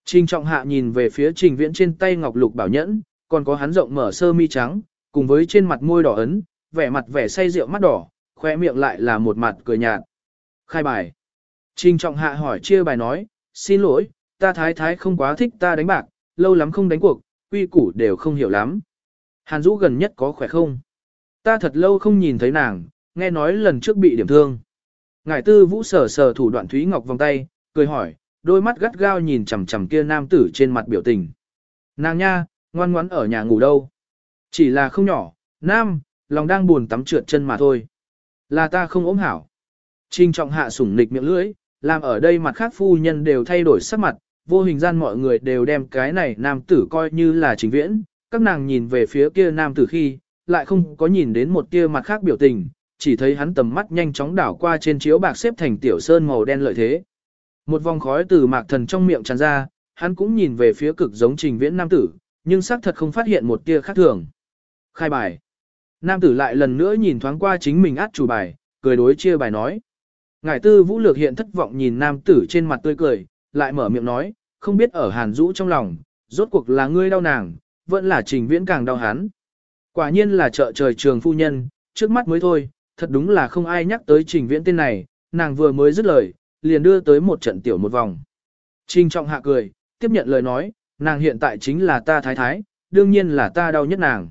Trình trọng hạ nhìn về phía trình viễn trên tay ngọc lục bảo nhẫn, còn có hắn rộng mở sơ mi trắng, cùng với trên mặt môi đỏ ấn, vẻ mặt vẻ say rượu mắt đỏ, khoe miệng lại là một mặt cười nhạt. Khai bài. Trình trọng hạ hỏi chia bài nói, xin lỗi, ta thái thái không quá thích ta đánh bạc, lâu lắm không đánh cuộc, quy củ đều không hiểu lắm. Hàn Dũ gần nhất có khỏe không? Ta thật lâu không nhìn thấy nàng, nghe nói lần trước bị điểm thương. Ngải tư vũ sờ sờ thủ đoạn Thúy Ngọc vòng tay, cười hỏi, đôi mắt gắt gao nhìn chằm chằm kia nam tử trên mặt biểu tình. Nàng nha, ngoan ngoãn ở nhà ngủ đâu. Chỉ là không nhỏ, nam, lòng đang buồn tắm trượt chân mà thôi. Là ta không ốm hảo. Trinh trọng hạ sủng nịch miệng lưỡi, làm ở đây mặt khác phu nhân đều thay đổi sắc mặt, vô hình gian mọi người đều đem cái này nam tử coi như là trình viễn, các nàng nhìn về phía kia nam tử khi, lại không có nhìn đến một kia mặt khác biểu tình, chỉ thấy hắn tầm mắt nhanh chóng đảo qua trên chiếu bạc xếp thành tiểu sơn màu đen lợi thế. Một vòng khói từ mạc thần trong miệng tràn ra, hắn cũng nhìn về phía cực giống trình viễn nam tử, nhưng xác thật không phát hiện một tia khác thường. Khai bài. Nam tử lại lần nữa nhìn thoáng qua chính mình át chủ bài, cười đối chia bài nói. Ngải tư vũ lược hiện thất vọng nhìn nam tử trên mặt tươi cười, lại mở miệng nói, không biết ở hàn rũ trong lòng, rốt cuộc là ngươi đau nàng, vẫn là trình viễn càng đau hắn. Quả nhiên là trợ trời trường phu nhân, trước mắt mới thôi, thật đúng là không ai nhắc tới trình viễn tên này, nàng vừa mới dứt lời, liền đưa tới một trận tiểu một vòng. Trình trọng hạ cười, tiếp nhận lời nói, nàng hiện tại chính là ta thái thái, đương nhiên là ta đau nhất nàng.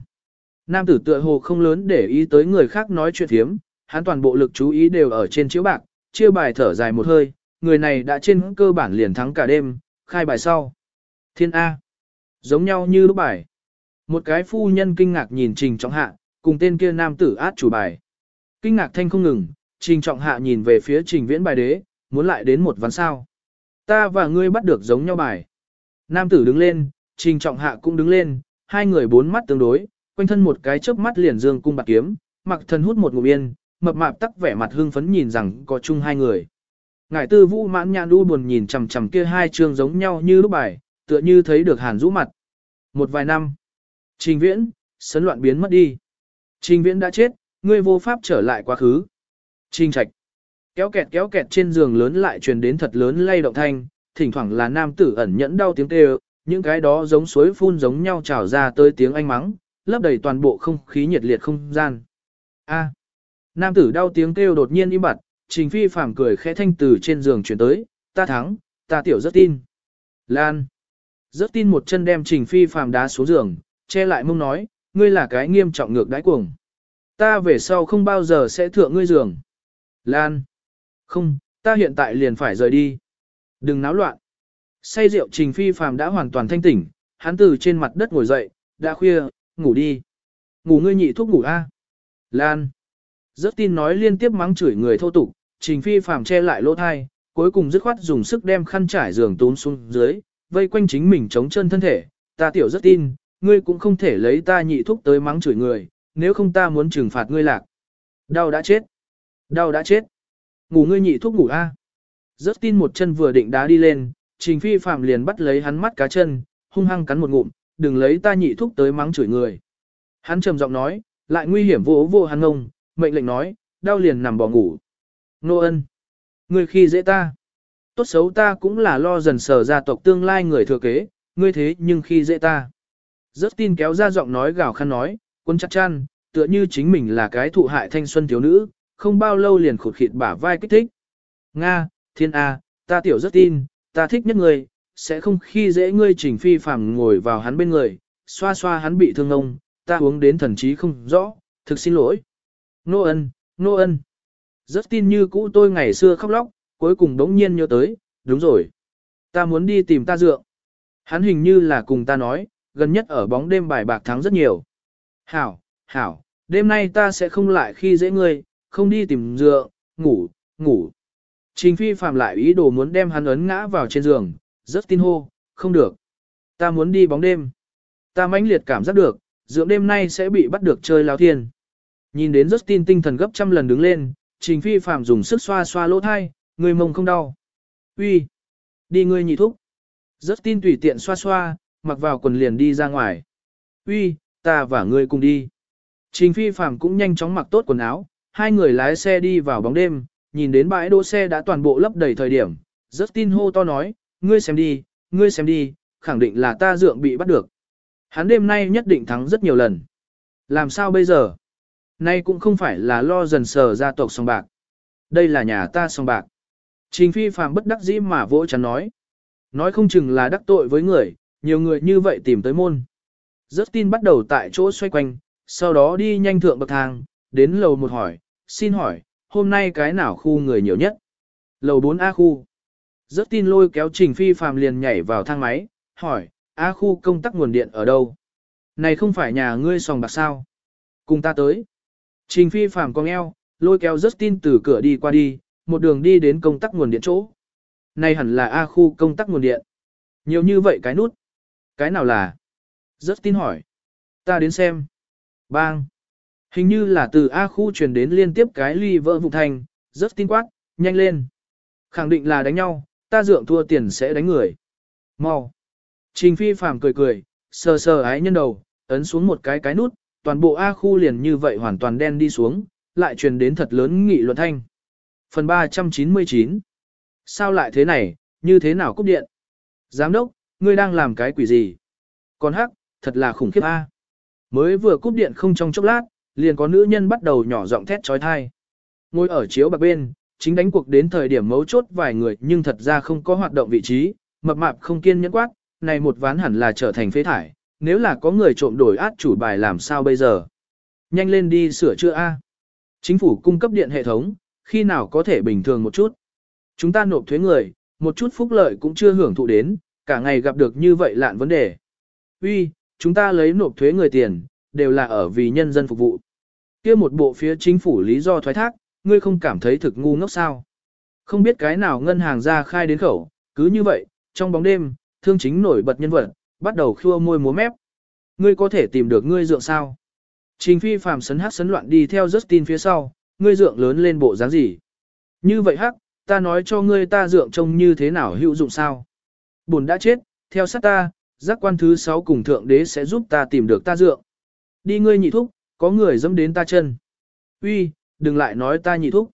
Nam tử tựa hồ không lớn để ý tới người khác nói chuyện thiếm, hắn toàn bộ lực chú ý đều ở trên chiếu bạc, chia bài thở dài một hơi, người này đã trên cơ bản liền thắng cả đêm, khai bài sau. Thiên A. Giống nhau như lúc bài. Một cái phu nhân kinh ngạc nhìn Trình Trọng Hạ, cùng tên kia nam tử át chủ bài. Kinh ngạc thanh không ngừng, Trình Trọng Hạ nhìn về phía Trình Viễn bài đế, muốn lại đến một ván sao. Ta và ngươi bắt được giống nhau bài. Nam tử đứng lên, Trình Trọng Hạ cũng đứng lên, hai người bốn mắt tương đối, quanh thân một cái chớp mắt liền dương cung bạc kiếm, mặc thần hút một ngụm yên, mập mạp tắc vẻ mặt hưng phấn nhìn rằng có chung hai người. Ngải tư vũ mãn nhãn đu buồn nhìn chằm chằm kia hai chương giống nhau như lúc bài, tựa như thấy được hàn rũ mặt. Một vài năm. Trình viễn, sấn loạn biến mất đi. Trình viễn đã chết, ngươi vô pháp trở lại quá khứ. Trình trạch. Kéo kẹt kéo kẹt trên giường lớn lại truyền đến thật lớn lay động thanh, thỉnh thoảng là nam tử ẩn nhẫn đau tiếng kêu, những cái đó giống suối phun giống nhau trào ra tới tiếng anh mắng, lấp đầy toàn bộ không khí nhiệt liệt không gian. A. Nam tử đau tiếng kêu đột nhiên im bặt, Trình Phi phàm cười khẽ thanh từ trên giường chuyển tới, ta thắng, ta tiểu rất tin. Lan. Rất tin một chân đem Trình Phi phàm đá xuống giường, che lại mông nói, ngươi là cái nghiêm trọng ngược đãi cuồng. Ta về sau không bao giờ sẽ thượng ngươi giường. Lan. Không, Ta hiện tại liền phải rời đi. Đừng náo loạn. Say rượu Trình Phi Phàm đã hoàn toàn thanh tỉnh, hắn từ trên mặt đất ngồi dậy, đã khuya, ngủ đi. Ngủ ngươi nhị thuốc ngủ a. Lan. Rất tin nói liên tiếp mắng chửi người thô tục, Trình Phi Phàm che lại lỗ thai, cuối cùng dứt khoát dùng sức đem khăn trải giường tốn xuống dưới, vây quanh chính mình chống chân thân thể. Ta tiểu rất tin, ngươi cũng không thể lấy ta nhị thuốc tới mắng chửi người, nếu không ta muốn trừng phạt ngươi lạc. Đau đã chết. Đau đã chết. Ngủ ngươi nhị thuốc ngủ a. Rất tin một chân vừa định đá đi lên, Trình Phi Phạm liền bắt lấy hắn mắt cá chân, hung hăng cắn một ngụm, đừng lấy ta nhị thúc tới mắng chửi người. Hắn trầm giọng nói, lại nguy hiểm vô vô hắn ngông, mệnh lệnh nói, đau liền nằm bỏ ngủ. Nô ân, ngươi khi dễ ta. Tốt xấu ta cũng là lo dần sờ gia tộc tương lai người thừa kế, ngươi thế nhưng khi dễ ta. Rất tin kéo ra giọng nói gào khăn nói, quân chắc chăn, tựa như chính mình là cái thụ hại thanh xuân thiếu nữ, không bao lâu liền khụt khịt bả vai kích thích. Nga, thiên A, ta tiểu rất tin, ta thích nhất người sẽ không khi dễ ngươi trình phi phàm ngồi vào hắn bên người, xoa xoa hắn bị thương ông, ta uống đến thần trí không rõ, thực xin lỗi. Nô ân, nô ân. Rất tin như cũ tôi ngày xưa khóc lóc, cuối cùng đống nhiên nhớ tới, đúng rồi. Ta muốn đi tìm ta dượng. Hắn hình như là cùng ta nói, gần nhất ở bóng đêm bài bạc thắng rất nhiều. Hảo, hảo, đêm nay ta sẽ không lại khi dễ ngươi, không đi tìm dượng, ngủ, ngủ. Trình phi phạm lại ý đồ muốn đem hắn ấn ngã vào trên giường, rất tin hô, không được. Ta muốn đi bóng đêm. Ta mãnh liệt cảm giác được, dưỡng đêm nay sẽ bị bắt được chơi lao thiên. Nhìn đến rất tin tinh thần gấp trăm lần đứng lên, trình phi phạm dùng sức xoa xoa lỗ thai, người mông không đau. Uy, Đi ngươi nhị thúc. Rất tin tùy tiện xoa xoa, mặc vào quần liền đi ra ngoài. Uy, ta và ngươi cùng đi. Trình phi phạm cũng nhanh chóng mặc tốt quần áo, hai người lái xe đi vào bóng đêm, nhìn đến bãi đỗ xe đã toàn bộ lấp đầy thời điểm. Rất tin hô to nói, ngươi xem đi, ngươi xem đi, khẳng định là ta dượng bị bắt được. Hắn đêm nay nhất định thắng rất nhiều lần. Làm sao bây giờ? Nay cũng không phải là lo dần sờ gia tộc song bạc. Đây là nhà ta song bạc. Trình phi phàm bất đắc dĩ mà vỗ chắn nói. Nói không chừng là đắc tội với người, nhiều người như vậy tìm tới môn. Rất tin bắt đầu tại chỗ xoay quanh, sau đó đi nhanh thượng bậc thang, đến lầu một hỏi, xin hỏi, hôm nay cái nào khu người nhiều nhất? Lầu 4A khu. Rất tin lôi kéo Trình Phi Phàm liền nhảy vào thang máy, hỏi, A khu công tắc nguồn điện ở đâu? Này không phải nhà ngươi sòng bạc sao? Cùng ta tới. Trình Phi Phàm cong eo, lôi kéo rất tin từ cửa đi qua đi, một đường đi đến công tắc nguồn điện chỗ. Này hẳn là A khu công tắc nguồn điện. Nhiều như vậy cái nút. Cái nào là? Rất tin hỏi. Ta đến xem. Bang. Hình như là từ A khu truyền đến liên tiếp cái ly vỡ vụ thành, rất tin quát, nhanh lên. Khẳng định là đánh nhau, ta dượng thua tiền sẽ đánh người. Mau. Trình phi phàm cười cười, sờ sờ ái nhân đầu, ấn xuống một cái cái nút, toàn bộ A khu liền như vậy hoàn toàn đen đi xuống, lại truyền đến thật lớn nghị luận thanh. Phần 399 Sao lại thế này, như thế nào cúp điện? Giám đốc, ngươi đang làm cái quỷ gì? Còn hắc, thật là khủng khiếp A. Mới vừa cúp điện không trong chốc lát, liền có nữ nhân bắt đầu nhỏ giọng thét trói thai. Ngồi ở chiếu bạc bên, chính đánh cuộc đến thời điểm mấu chốt vài người nhưng thật ra không có hoạt động vị trí, mập mạp không kiên nhẫn quát, này một ván hẳn là trở thành phế thải, nếu là có người trộm đổi át chủ bài làm sao bây giờ? Nhanh lên đi sửa chữa A. Chính phủ cung cấp điện hệ thống, khi nào có thể bình thường một chút? Chúng ta nộp thuế người, một chút phúc lợi cũng chưa hưởng thụ đến, cả ngày gặp được như vậy lạn vấn đề. Uy, chúng ta lấy nộp thuế người tiền, đều là ở vì nhân dân phục vụ. kia một bộ phía chính phủ lý do thoái thác, ngươi không cảm thấy thực ngu ngốc sao? Không biết cái nào ngân hàng ra khai đến khẩu, cứ như vậy, trong bóng đêm, thương chính nổi bật nhân vật, bắt đầu khua môi múa mép. Ngươi có thể tìm được ngươi dượng sao? Trình phi phàm sấn hát sấn loạn đi theo Justin phía sau, ngươi dượng lớn lên bộ dáng gì? Như vậy hắc, ta nói cho ngươi ta dượng trông như thế nào hữu dụng sao? Bồn đã chết, theo sát ta, giác quan thứ sáu cùng thượng đế sẽ giúp ta tìm được ta dượng. Đi ngươi nhị thúc, có người dẫm đến ta chân. Uy, đừng lại nói ta nhị thúc.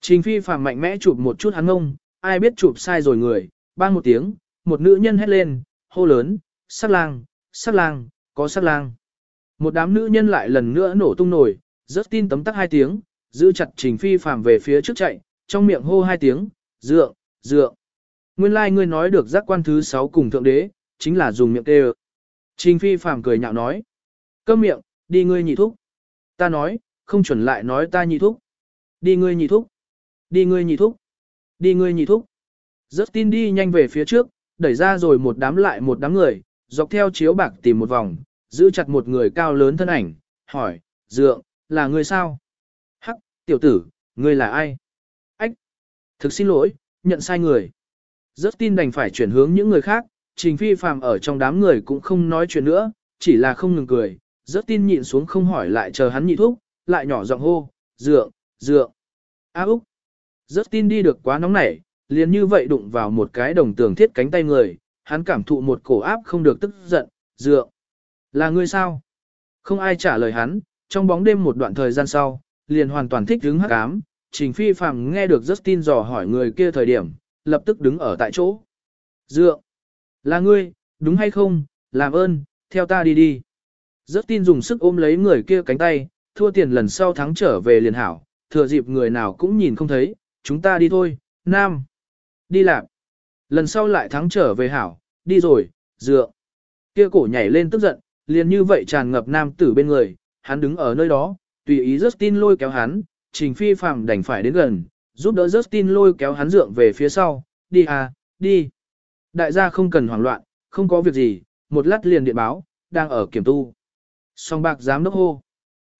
Trình phi phàm mạnh mẽ chụp một chút hắn ngông, ai biết chụp sai rồi người, bang một tiếng, một nữ nhân hét lên, hô lớn, sát lang, sát lang, có sát lang. Một đám nữ nhân lại lần nữa nổ tung nổi, rất tin tấm tắc hai tiếng, giữ chặt trình phi phàm về phía trước chạy, trong miệng hô hai tiếng, dựa, dựa. Nguyên lai like ngươi nói được giác quan thứ sáu cùng thượng đế, chính là dùng miệng kêu. Trình phi phàm cười nhạo nói, câm miệng, đi ngươi nhị thúc. Ta nói, không chuẩn lại nói ta nhị thúc. Đi ngươi nhị thúc. Đi ngươi nhị thúc. Đi ngươi nhị thúc. Rất tin đi nhanh về phía trước, đẩy ra rồi một đám lại một đám người, dọc theo chiếu bạc tìm một vòng, giữ chặt một người cao lớn thân ảnh, hỏi, dượng, là người sao? Hắc, tiểu tử, ngươi là ai? Ách, thực xin lỗi, nhận sai người. Rất tin đành phải chuyển hướng những người khác, trình phi phàm ở trong đám người cũng không nói chuyện nữa, chỉ là không ngừng cười, rất tin nhịn xuống không hỏi lại chờ hắn nhị thúc, lại nhỏ giọng hô, dượng, dượng. A Úc. Rất tin đi được quá nóng nảy, liền như vậy đụng vào một cái đồng tường thiết cánh tay người, hắn cảm thụ một cổ áp không được tức giận, dượng. Là ngươi sao? Không ai trả lời hắn, trong bóng đêm một đoạn thời gian sau, liền hoàn toàn thích đứng hắc ám, Trình Phi Phạm nghe được Justin dò hỏi người kia thời điểm, lập tức đứng ở tại chỗ. Dượng, là ngươi, đúng hay không, làm ơn, theo ta đi đi. Justin dùng sức ôm lấy người kia cánh tay, thua tiền lần sau thắng trở về liền hảo, thừa dịp người nào cũng nhìn không thấy, chúng ta đi thôi, nam. Đi làm. Lần sau lại thắng trở về hảo, đi rồi, dựa. Kia cổ nhảy lên tức giận, liền như vậy tràn ngập nam tử bên người, hắn đứng ở nơi đó, tùy ý Justin lôi kéo hắn, trình phi phàm đành phải đến gần, giúp đỡ Justin lôi kéo hắn dượng về phía sau, đi à, đi. Đại gia không cần hoảng loạn, không có việc gì, một lát liền điện báo, đang ở kiểm tu. Song bạc giám đốc hô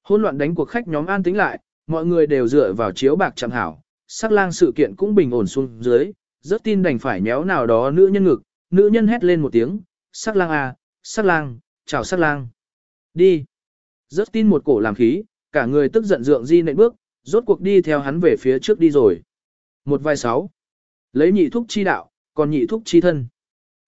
hỗn loạn đánh cuộc khách nhóm an tính lại, mọi người đều dựa vào chiếu bạc chẳng hảo, sắc lang sự kiện cũng bình ổn xuống dưới, rất tin đành phải méo nào đó nữ nhân ngực, nữ nhân hét lên một tiếng, sắc lang à, sắc lang, chào sắc lang. Đi. Rất tin một cổ làm khí, cả người tức giận dượng di nện bước, rốt cuộc đi theo hắn về phía trước đi rồi. Một vai sáu. Lấy nhị thúc chi đạo, còn nhị thúc chi thân.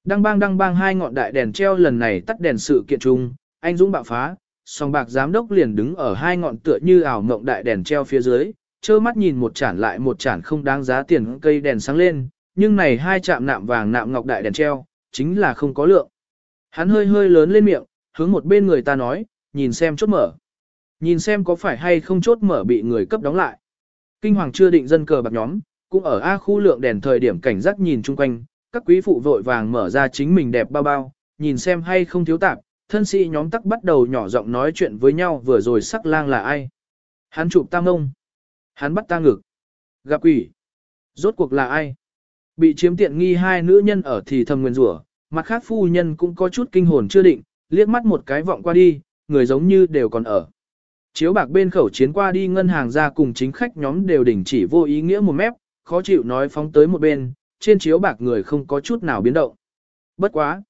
Đăng bang đăng bang hai ngọn đại đèn treo lần này tắt đèn sự kiện chung, anh Dũng bạo phá, song bạc giám đốc liền đứng ở hai ngọn tựa như ảo mộng đại đèn treo phía dưới, trơ mắt nhìn một chản lại một chản không đáng giá tiền cây đèn sáng lên, nhưng này hai chạm nạm vàng nạm ngọc đại đèn treo, chính là không có lượng. Hắn hơi hơi lớn lên miệng, hướng một bên người ta nói, nhìn xem chốt mở. Nhìn xem có phải hay không chốt mở bị người cấp đóng lại. Kinh hoàng chưa định dân cờ bạc nhóm, cũng ở A khu lượng đèn thời điểm cảnh giác nhìn chung quanh, các quý phụ vội vàng mở ra chính mình đẹp bao bao, nhìn xem hay không thiếu tạp, thân sĩ nhóm tắc bắt đầu nhỏ giọng nói chuyện với nhau vừa rồi sắc lang là ai. Hắn chụp ta ông. Hắn bắt ta ngực. Gặp quỷ. Rốt cuộc là ai? Bị chiếm tiện nghi hai nữ nhân ở thì thầm nguyên rủa, mặt khác phu nhân cũng có chút kinh hồn chưa định, liếc mắt một cái vọng qua đi, người giống như đều còn ở. Chiếu bạc bên khẩu chiến qua đi ngân hàng ra cùng chính khách nhóm đều đình chỉ vô ý nghĩa một mép, khó chịu nói phóng tới một bên, trên chiếu bạc người không có chút nào biến động. Bất quá.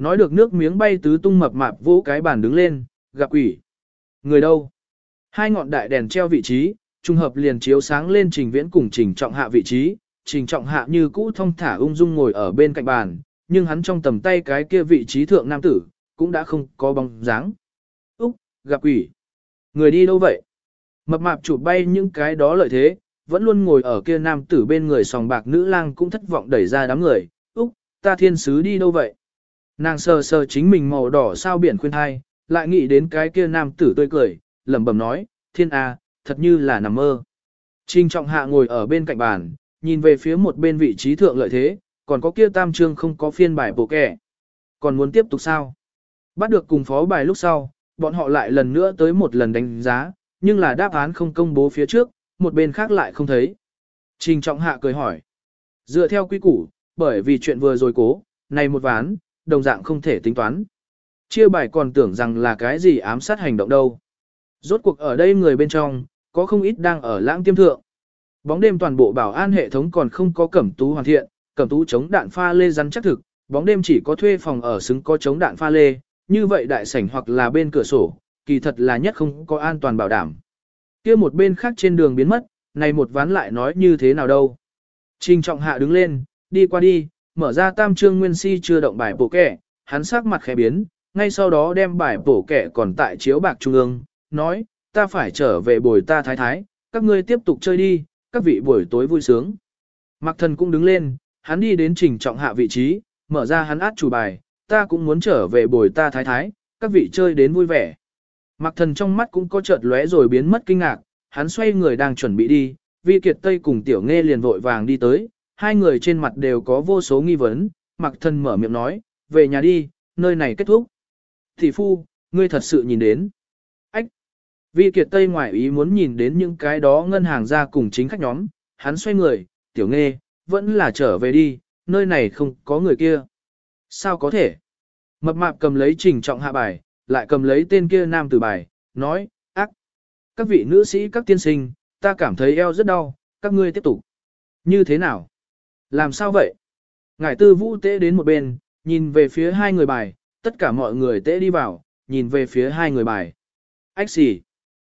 Nói được nước miếng bay tứ tung mập mạp vỗ cái bàn đứng lên, gặp quỷ. Người đâu? Hai ngọn đại đèn treo vị trí, trùng hợp liền chiếu sáng lên trình viễn cùng trình trọng hạ vị trí, trình trọng hạ như cũ thông thả ung dung ngồi ở bên cạnh bàn, nhưng hắn trong tầm tay cái kia vị trí thượng nam tử, cũng đã không có bóng dáng. Úc, gặp quỷ. Người đi đâu vậy? Mập mạp chụp bay những cái đó lợi thế, vẫn luôn ngồi ở kia nam tử bên người sòng bạc nữ lang cũng thất vọng đẩy ra đám người. Úc, ta thiên sứ đi đâu vậy? Nàng sờ sờ chính mình màu đỏ sao biển khuyên thai, lại nghĩ đến cái kia nam tử tươi cười, lẩm bẩm nói, thiên a, thật như là nằm mơ. Trình trọng hạ ngồi ở bên cạnh bàn, nhìn về phía một bên vị trí thượng lợi thế, còn có kia tam trương không có phiên bài bộ kẻ. Còn muốn tiếp tục sao? Bắt được cùng phó bài lúc sau, bọn họ lại lần nữa tới một lần đánh giá, nhưng là đáp án không công bố phía trước, một bên khác lại không thấy. Trình trọng hạ cười hỏi. Dựa theo quy củ, bởi vì chuyện vừa rồi cố, này một ván, đồng dạng không thể tính toán. Chia bài còn tưởng rằng là cái gì ám sát hành động đâu. Rốt cuộc ở đây người bên trong, có không ít đang ở lãng tiêm thượng. Bóng đêm toàn bộ bảo an hệ thống còn không có cẩm tú hoàn thiện, cẩm tú chống đạn pha lê rắn chắc thực, bóng đêm chỉ có thuê phòng ở xứng có chống đạn pha lê, như vậy đại sảnh hoặc là bên cửa sổ, kỳ thật là nhất không có an toàn bảo đảm. kia một bên khác trên đường biến mất, này một ván lại nói như thế nào đâu. Trình trọng hạ đứng lên, đi qua đi, mở ra tam trương nguyên si chưa động bài bổ kẻ, hắn sắc mặt khẽ biến, ngay sau đó đem bài bổ kẻ còn tại chiếu bạc trung ương, nói, ta phải trở về bồi ta thái thái, các ngươi tiếp tục chơi đi, các vị buổi tối vui sướng. Mạc thần cũng đứng lên, hắn đi đến trình trọng hạ vị trí, mở ra hắn át chủ bài, ta cũng muốn trở về bồi ta thái thái, các vị chơi đến vui vẻ. Mạc thần trong mắt cũng có chợt lóe rồi biến mất kinh ngạc, hắn xoay người đang chuẩn bị đi, vi kiệt tây cùng tiểu nghe liền vội vàng đi tới, hai người trên mặt đều có vô số nghi vấn, mặc thần mở miệng nói, về nhà đi, nơi này kết thúc. Thị phu, ngươi thật sự nhìn đến. Ách! Vi kiệt tây ngoại ý muốn nhìn đến những cái đó ngân hàng ra cùng chính khách nhóm, hắn xoay người, tiểu nghe, vẫn là trở về đi, nơi này không có người kia. Sao có thể? Mập mạp cầm lấy trình trọng hạ bài, lại cầm lấy tên kia nam tử bài, nói, ác. Các vị nữ sĩ các tiên sinh, ta cảm thấy eo rất đau, các ngươi tiếp tục. Như thế nào? Làm sao vậy? Ngải tư vũ tế đến một bên, nhìn về phía hai người bài, tất cả mọi người tế đi vào, nhìn về phía hai người bài. Ách xì.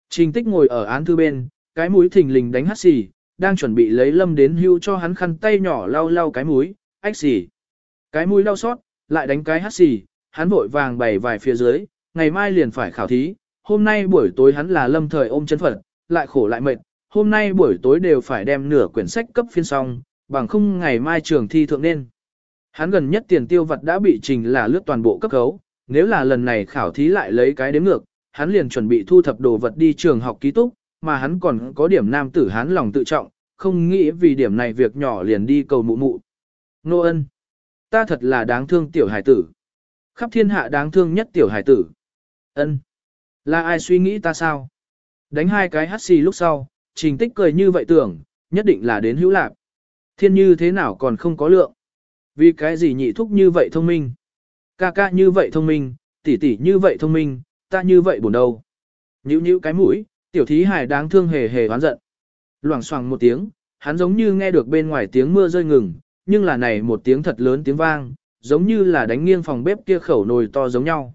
Trình tích ngồi ở án thư bên, cái mũi thình lình đánh hát xì, đang chuẩn bị lấy lâm đến hưu cho hắn khăn tay nhỏ lau lau cái mũi, ách xì. Cái mũi đau xót, lại đánh cái hát xì, hắn vội vàng bày vài phía dưới, ngày mai liền phải khảo thí, hôm nay buổi tối hắn là lâm thời ôm chân phật, lại khổ lại mệt, hôm nay buổi tối đều phải đem nửa quyển sách cấp phiên xong, bằng không ngày mai trường thi thượng nên. Hắn gần nhất tiền tiêu vật đã bị trình là lướt toàn bộ cấp cấu, nếu là lần này khảo thí lại lấy cái đếm ngược, hắn liền chuẩn bị thu thập đồ vật đi trường học ký túc, mà hắn còn có điểm nam tử hắn lòng tự trọng, không nghĩ vì điểm này việc nhỏ liền đi cầu mụ mụ. Nô ân, ta thật là đáng thương tiểu hải tử. Khắp thiên hạ đáng thương nhất tiểu hải tử. ân, là ai suy nghĩ ta sao? Đánh hai cái hát xì lúc sau, trình tích cười như vậy tưởng, nhất định là đến hữu lạc. Thiên như thế nào còn không có lượng. Vì cái gì nhị thúc như vậy thông minh? Ca ca như vậy thông minh, tỷ tỷ như vậy thông minh, ta như vậy buồn đâu. Nhữ nhữ cái mũi, tiểu thí hài đáng thương hề hề oán giận. Loảng xoảng một tiếng, hắn giống như nghe được bên ngoài tiếng mưa rơi ngừng, nhưng là này một tiếng thật lớn tiếng vang, giống như là đánh nghiêng phòng bếp kia khẩu nồi to giống nhau.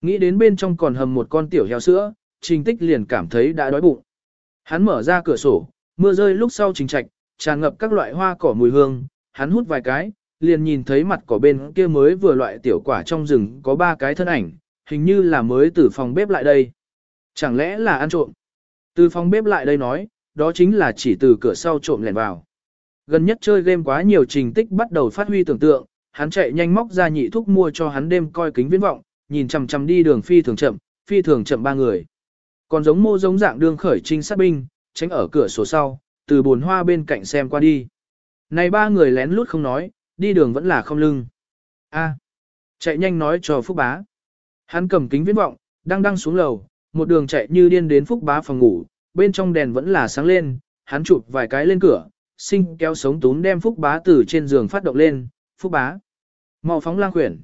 Nghĩ đến bên trong còn hầm một con tiểu heo sữa, trình tích liền cảm thấy đã đói bụng. Hắn mở ra cửa sổ, mưa rơi lúc sau trình trạch, tràn ngập các loại hoa cỏ mùi hương, hắn hút vài cái, liền nhìn thấy mặt cỏ bên kia mới vừa loại tiểu quả trong rừng có ba cái thân ảnh, hình như là mới từ phòng bếp lại đây. Chẳng lẽ là ăn trộm? Từ phòng bếp lại đây nói, đó chính là chỉ từ cửa sau trộm lẻn vào. Gần nhất chơi game quá nhiều trình tích bắt đầu phát huy tưởng tượng, hắn chạy nhanh móc ra nhị thuốc mua cho hắn đêm coi kính viễn vọng, nhìn chằm chằm đi đường phi thường chậm, phi thường chậm ba người. Còn giống mô giống dạng đương khởi trinh sát binh, tránh ở cửa sổ sau, từ bồn hoa bên cạnh xem qua đi. Này ba người lén lút không nói, đi đường vẫn là không lưng. A, chạy nhanh nói cho Phúc Bá. Hắn cầm kính viễn vọng, đang đang xuống lầu, một đường chạy như điên đến Phúc Bá phòng ngủ, bên trong đèn vẫn là sáng lên, hắn chụp vài cái lên cửa, sinh kéo sống túm đem Phúc Bá từ trên giường phát động lên, Phúc Bá. mau phóng lang quyển.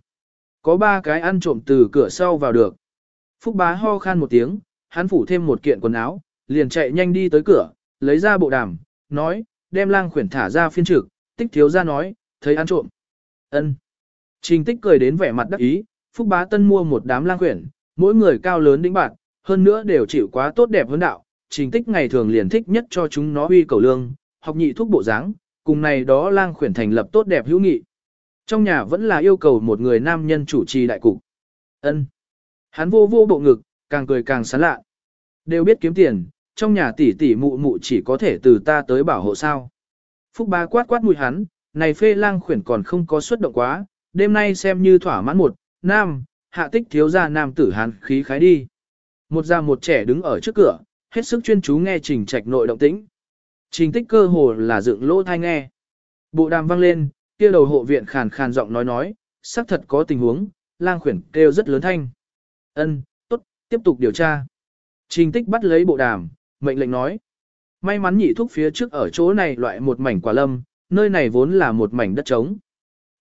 Có ba cái ăn trộm từ cửa sau vào được. Phúc Bá ho khan một tiếng, hắn phủ thêm một kiện quần áo, liền chạy nhanh đi tới cửa, lấy ra bộ đàm, nói, đem lang khuyển thả ra phiên trực, tích thiếu ra nói, thấy ăn trộm. ân Trình tích cười đến vẻ mặt đắc ý, Phúc Bá Tân mua một đám lang khuyển, mỗi người cao lớn đĩnh bạc, hơn nữa đều chịu quá tốt đẹp hơn đạo. Trình tích ngày thường liền thích nhất cho chúng nó uy cầu lương, học nhị thuốc bộ dáng, cùng này đó lang khuyển thành lập tốt đẹp hữu nghị. Trong nhà vẫn là yêu cầu một người nam nhân chủ trì đại cục. ân Hắn vô vô bộ ngực, càng cười càng sán lạ. Đều biết kiếm tiền, trong nhà tỷ tỷ mụ mụ chỉ có thể từ ta tới bảo hộ sao. Phúc ba quát quát mùi hắn, này phê lang khuyển còn không có xuất động quá, đêm nay xem như thỏa mãn một, nam, hạ tích thiếu gia nam tử hàn khí khái đi. Một già một trẻ đứng ở trước cửa, hết sức chuyên chú nghe trình trạch nội động tĩnh. Trình tích cơ hồ là dựng lỗ thai nghe. Bộ đàm vang lên, kia đầu hộ viện khàn khàn giọng nói nói, xác thật có tình huống, lang khuyển kêu rất lớn thanh. Ân, tốt, tiếp tục điều tra. Trình tích bắt lấy bộ đàm, mệnh lệnh nói. May mắn nhị thuốc phía trước ở chỗ này loại một mảnh quả lâm, nơi này vốn là một mảnh đất trống.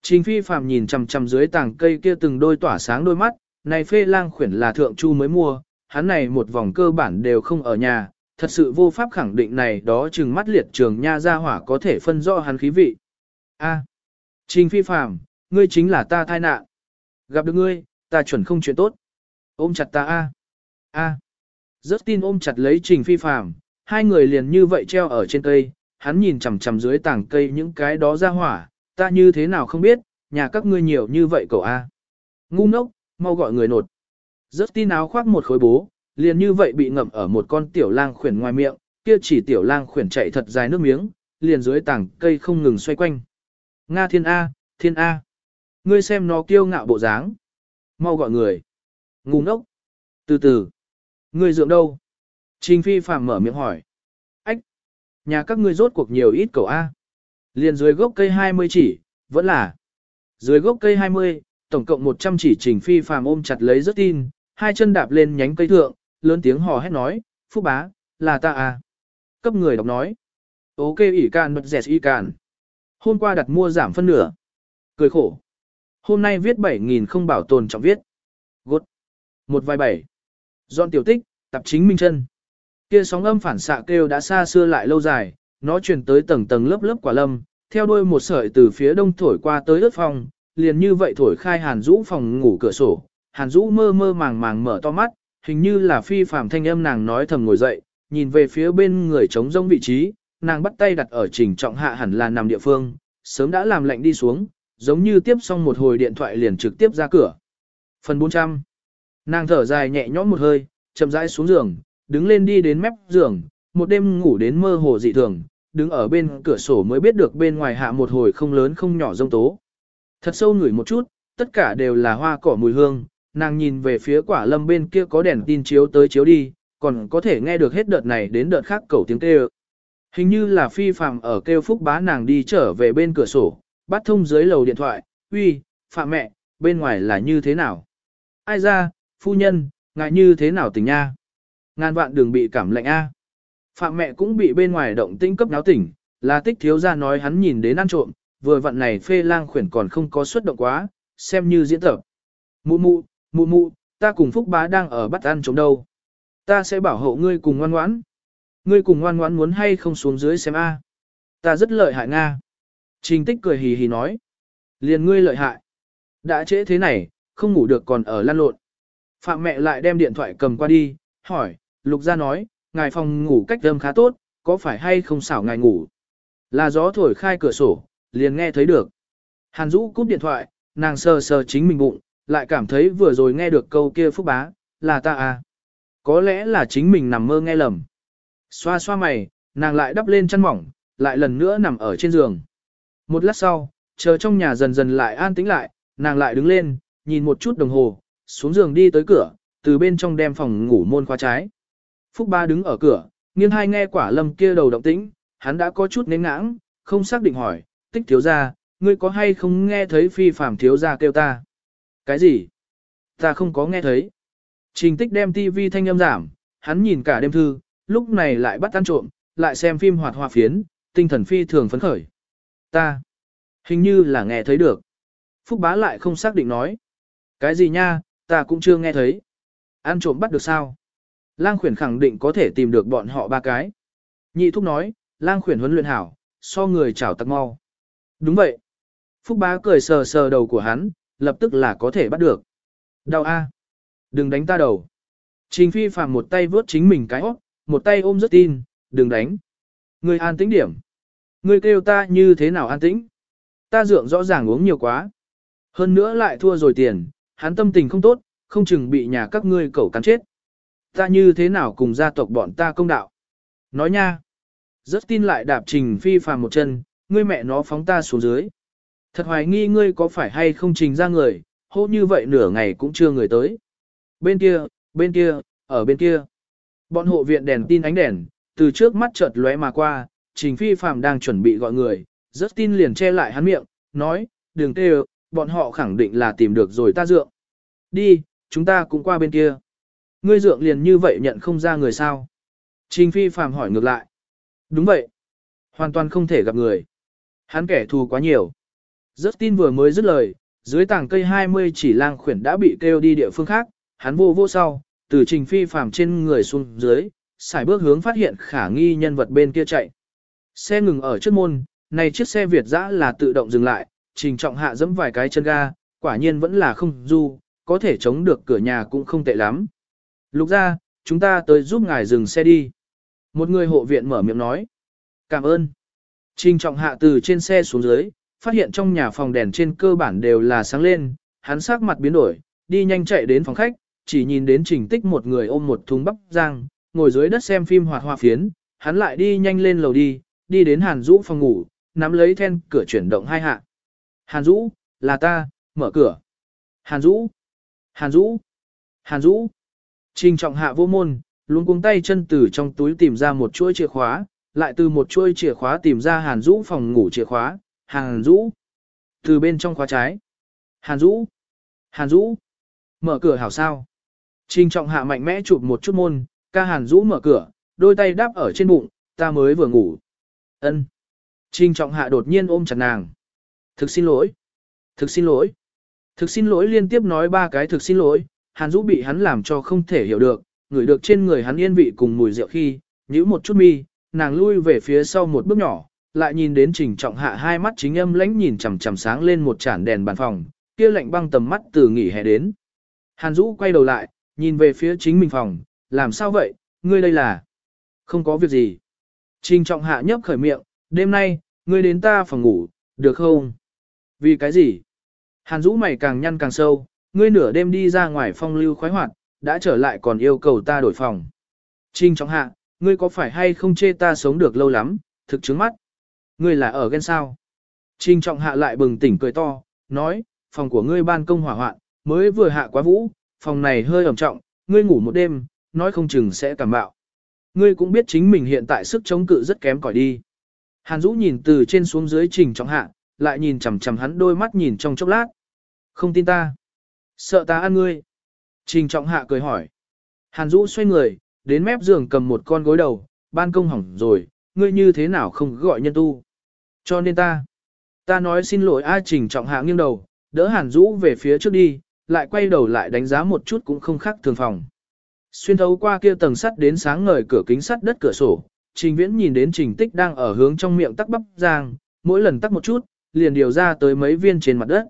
Trình phi phàm nhìn chằm chằm dưới tàng cây kia từng đôi tỏa sáng đôi mắt, này phê lang khuyển là thượng chu mới mua, hắn này một vòng cơ bản đều không ở nhà, thật sự vô pháp khẳng định này đó chừng mắt liệt trường nha ra hỏa có thể phân rõ hắn khí vị. A, Trình phi phàm, ngươi chính là ta thai nạn. Gặp được ngươi, ta chuẩn không chuyện tốt. Ôm chặt ta a. A tin ôm chặt lấy Trình Phi Phàm, hai người liền như vậy treo ở trên cây, hắn nhìn chằm chằm dưới tảng cây những cái đó ra hỏa, ta như thế nào không biết, nhà các ngươi nhiều như vậy cậu a. Ngu ngốc, mau gọi người nột. Rất tin áo khoác một khối bố, liền như vậy bị ngậm ở một con tiểu lang khuyển ngoài miệng, kia chỉ tiểu lang khuyển chạy thật dài nước miếng, liền dưới tảng cây không ngừng xoay quanh. Nga thiên A, thiên A. Ngươi xem nó kiêu ngạo bộ dáng. Mau gọi người. Ngu ngốc. Từ từ. Ngươi dưỡng đâu? Trình phi phạm mở miệng hỏi. Ách! Nhà các ngươi rốt cuộc nhiều ít cầu A. Liền dưới gốc cây 20 chỉ, vẫn là. Dưới gốc cây 20, tổng cộng 100 chỉ trình phi phàm ôm chặt lấy rất tin, hai chân đạp lên nhánh cây thượng, lớn tiếng hò hét nói, Phúc bá, là ta à. Cấp người đọc nói. Ok ỉ can mật dẹt y can. Hôm qua đặt mua giảm phân nửa. Cười khổ. Hôm nay viết 7.000 không bảo tồn trọng viết. Gột. Một vài bảy. Dọn tiểu tích, tập chính minh chân. Kia sóng âm phản xạ kêu đã xa xưa lại lâu dài, nó truyền tới tầng tầng lớp lớp quả lâm, theo đuôi một sợi từ phía đông thổi qua tới ướt phòng, liền như vậy thổi khai Hàn Dũ phòng ngủ cửa sổ. Hàn Dũ mơ mơ màng màng mở to mắt, hình như là phi phàm thanh âm nàng nói thầm ngồi dậy, nhìn về phía bên người trống rông vị trí, nàng bắt tay đặt ở trình trọng hạ hẳn là nằm địa phương, sớm đã làm lệnh đi xuống, giống như tiếp xong một hồi điện thoại liền trực tiếp ra cửa. Phần 400 Nàng thở dài nhẹ nhõm một hơi, chậm rãi xuống giường, đứng lên đi đến mép giường, một đêm ngủ đến mơ hồ dị thường, đứng ở bên cửa sổ mới biết được bên ngoài hạ một hồi không lớn không nhỏ rông tố. Thật sâu ngửi một chút, tất cả đều là hoa cỏ mùi hương, nàng nhìn về phía quả lâm bên kia có đèn tin chiếu tới chiếu đi, còn có thể nghe được hết đợt này đến đợt khác cầu tiếng kêu. Hình như là phi phạm ở kêu phúc bá nàng đi trở về bên cửa sổ, bắt thông dưới lầu điện thoại, uy, phạm mẹ, bên ngoài là như thế nào? Ai ra, phu nhân, ngại như thế nào tỉnh nha? Ngàn vạn đường bị cảm lạnh A. Phạm mẹ cũng bị bên ngoài động tĩnh cấp náo tỉnh, là tích thiếu ra nói hắn nhìn đến ăn trộm, vừa vặn này phê lang khuyển còn không có xuất động quá, xem như diễn tập. Mụ mụ, mụ mụ, ta cùng Phúc Bá đang ở bắt ăn trộm đâu. Ta sẽ bảo hộ ngươi cùng ngoan ngoãn. Ngươi cùng ngoan ngoãn muốn hay không xuống dưới xem a. Ta rất lợi hại Nga. Trình tích cười hì hì nói. Liền ngươi lợi hại. Đã trễ thế này, không ngủ được còn ở lan lộn. Phạm mẹ lại đem điện thoại cầm qua đi, hỏi, lục gia nói, ngài phòng ngủ cách âm khá tốt, có phải hay không xảo ngài ngủ? Là gió thổi khai cửa sổ, liền nghe thấy được. Hàn Dũ cúp điện thoại, nàng sờ sờ chính mình bụng, lại cảm thấy vừa rồi nghe được câu kia phúc bá, là ta à. Có lẽ là chính mình nằm mơ nghe lầm. Xoa xoa mày, nàng lại đắp lên chăn mỏng, lại lần nữa nằm ở trên giường. Một lát sau, chờ trong nhà dần dần lại an tĩnh lại, nàng lại đứng lên, nhìn một chút đồng hồ, xuống giường đi tới cửa, từ bên trong đem phòng ngủ môn khóa trái. Phúc Ba đứng ở cửa, nghiêng hai nghe quả lâm kia đầu động tĩnh, hắn đã có chút nén ngãng, không xác định hỏi, tích thiếu gia, ngươi có hay không nghe thấy phi phàm thiếu gia kêu ta? Cái gì? Ta không có nghe thấy. Trình tích đem tivi thanh âm giảm, hắn nhìn cả đêm thư, lúc này lại bắt ăn trộm, lại xem phim hoạt hòa phiến, tinh thần phi thường phấn khởi. Ta, hình như là nghe thấy được. Phúc bá lại không xác định nói. Cái gì nha, ta cũng chưa nghe thấy. Ăn trộm bắt được sao? Lang khuyển khẳng định có thể tìm được bọn họ ba cái. Nhị thúc nói, lang khuyển huấn luyện hảo, so người chảo tặc mau. Đúng vậy. Phúc bá cười sờ sờ đầu của hắn, lập tức là có thể bắt được. Đau a, Đừng đánh ta đầu. Trình phi phàm một tay vớt chính mình cái óc, một tay ôm rất tin, đừng đánh. Ngươi an tĩnh điểm. Ngươi kêu ta như thế nào an tĩnh? Ta dượng rõ ràng uống nhiều quá. Hơn nữa lại thua rồi tiền, hắn tâm tình không tốt, không chừng bị nhà các ngươi cẩu cắn chết. Ta như thế nào cùng gia tộc bọn ta công đạo? Nói nha. Rất tin lại đạp trình phi phàm một chân, ngươi mẹ nó phóng ta xuống dưới. Thật hoài nghi ngươi có phải hay không trình ra người, hô như vậy nửa ngày cũng chưa người tới. Bên kia, bên kia, ở bên kia. Bọn hộ viện đèn tin ánh đèn, từ trước mắt chợt lóe mà qua, trình phi phàm đang chuẩn bị gọi người, rất tin liền che lại hắn miệng, nói, đừng tê bọn họ khẳng định là tìm được rồi ta dượng. Đi, chúng ta cũng qua bên kia. Ngươi dượng liền như vậy nhận không ra người sao? Trình phi phàm hỏi ngược lại. Đúng vậy. Hoàn toàn không thể gặp người. Hắn kẻ thù quá nhiều. Rất tin vừa mới dứt lời, dưới tảng cây 20 chỉ lang khuyển đã bị kêu đi địa phương khác, hắn vô vô sau, từ trình phi phàm trên người xuống dưới, xài bước hướng phát hiện khả nghi nhân vật bên kia chạy. Xe ngừng ở trước môn, này chiếc xe Việt dã là tự động dừng lại, trình trọng hạ dẫm vài cái chân ga, quả nhiên vẫn là không du, có thể chống được cửa nhà cũng không tệ lắm. Lục ra, chúng ta tới giúp ngài dừng xe đi. Một người hộ viện mở miệng nói. Cảm ơn. Trình trọng hạ từ trên xe xuống dưới, phát hiện trong nhà phòng đèn trên cơ bản đều là sáng lên, hắn sắc mặt biến đổi, đi nhanh chạy đến phòng khách, chỉ nhìn đến trình tích một người ôm một thùng bắp rang, ngồi dưới đất xem phim hoạt hoa phiến, hắn lại đi nhanh lên lầu đi, đi đến Hàn Dũ phòng ngủ, nắm lấy then cửa chuyển động hai hạ. Hàn Dũ, là ta, mở cửa. Hàn Dũ, Hàn Dũ, Hàn Dũ. Trình trọng hạ vô môn, luôn cuống tay chân từ trong túi tìm ra một chuỗi chìa khóa, lại từ một chuỗi chìa khóa tìm ra Hàn Dũ phòng ngủ chìa khóa, Hàn Dũ. Từ bên trong khóa trái. Hàn Dũ, Hàn Dũ. Mở cửa hảo sao. Trình trọng hạ mạnh mẽ chụp một chút môn, ca Hàn Dũ mở cửa, đôi tay đáp ở trên bụng, ta mới vừa ngủ. Ân. Trình trọng hạ đột nhiên ôm chặt nàng. Thực xin lỗi. Thực xin lỗi. Thực xin lỗi liên tiếp nói ba cái thực xin lỗi, Hàn Dũ bị hắn làm cho không thể hiểu được, ngửi được trên người hắn yên vị cùng mùi rượu khi, nhíu một chút mi, nàng lui về phía sau một bước nhỏ, lại nhìn đến trình trọng hạ hai mắt chính âm lãnh nhìn chằm chằm sáng lên một chản đèn bàn phòng, kia lạnh băng tầm mắt từ nghỉ hè đến. Hàn Dũ quay đầu lại, nhìn về phía chính mình phòng, làm sao vậy, ngươi đây là... Không có việc gì. Trình trọng hạ nhấp khởi miệng, đêm nay, ngươi đến ta phòng ngủ, được không? Vì cái gì? Hàn Dũ mày càng nhăn càng sâu, ngươi nửa đêm đi ra ngoài phong lưu khoái hoạt, đã trở lại còn yêu cầu ta đổi phòng. Trình trọng hạ, ngươi có phải hay không chê ta sống được lâu lắm, thực chứng mắt. Ngươi là ở ghen sao? Trình trọng hạ lại bừng tỉnh cười to, nói, phòng của ngươi ban công hỏa hoạn, mới vừa hạ quá vũ, phòng này hơi ẩm trọng, ngươi ngủ một đêm, nói không chừng sẽ cảm bạo. Ngươi cũng biết chính mình hiện tại sức chống cự rất kém cỏi đi. Hàn Dũ nhìn từ trên xuống dưới trình trọng hạ, lại nhìn chằm chằm hắn đôi mắt nhìn trong chốc lát. Không tin ta. Sợ ta ăn ngươi. Trình trọng hạ cười hỏi. Hàn Dũ xoay người, đến mép giường cầm một con gối đầu, ban công hỏng rồi, ngươi như thế nào không gọi nhân tu. Cho nên ta. Ta nói xin lỗi A Trình trọng hạ nghiêng đầu, đỡ Hàn Dũ về phía trước đi, lại quay đầu lại đánh giá một chút cũng không khác thường phòng. Xuyên thấu qua kia tầng sắt đến sáng ngời cửa kính sắt đất cửa sổ, Trình Viễn nhìn đến Trình Tích đang ở hướng trong miệng tắc bắp giang, mỗi lần tắc một chút, liền điều ra tới mấy viên trên mặt đất.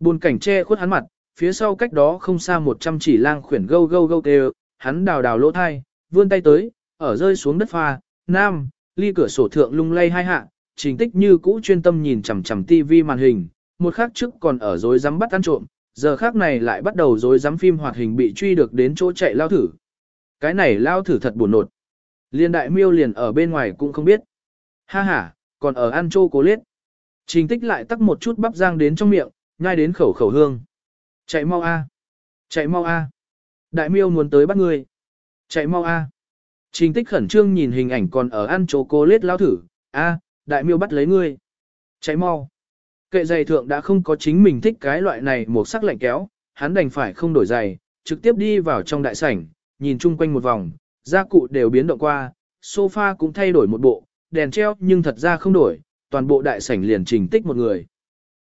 Buồn cảnh che khuất hắn mặt, phía sau cách đó không xa một trăm chỉ lang khuyển gâu gâu gâu kêu, hắn đào đào lỗ thai, vươn tay tới, ở rơi xuống đất pha, nam, ly cửa sổ thượng lung lay hai hạ, Trình Tích như cũ chuyên tâm nhìn chằm chằm tivi màn hình, một khắc trước còn ở dối dám bắt ăn trộm, giờ khác này lại bắt đầu dối dám phim hoạt hình bị truy được đến chỗ chạy lao thử. Cái này lao thử thật buồn nột. Liên đại miêu liền ở bên ngoài cũng không biết. Ha ha, còn ở ăn chô cố liết. Trình tích lại tắc một chút bắp rang đến trong miệng, nhai đến khẩu khẩu hương. Chạy mau a, Chạy mau a. Đại miêu muốn tới bắt người. Chạy mau a. Trình tích khẩn trương nhìn hình ảnh còn ở ăn chô cô lết lao thử. A, đại miêu bắt lấy ngươi. Chạy mau. Kệ giày thượng đã không có chính mình thích cái loại này một sắc lạnh kéo, hắn đành phải không đổi giày, trực tiếp đi vào trong đại sảnh, nhìn chung quanh một vòng, gia cụ đều biến động qua, sofa cũng thay đổi một bộ, đèn treo nhưng thật ra không đổi, toàn bộ đại sảnh liền trình tích một người.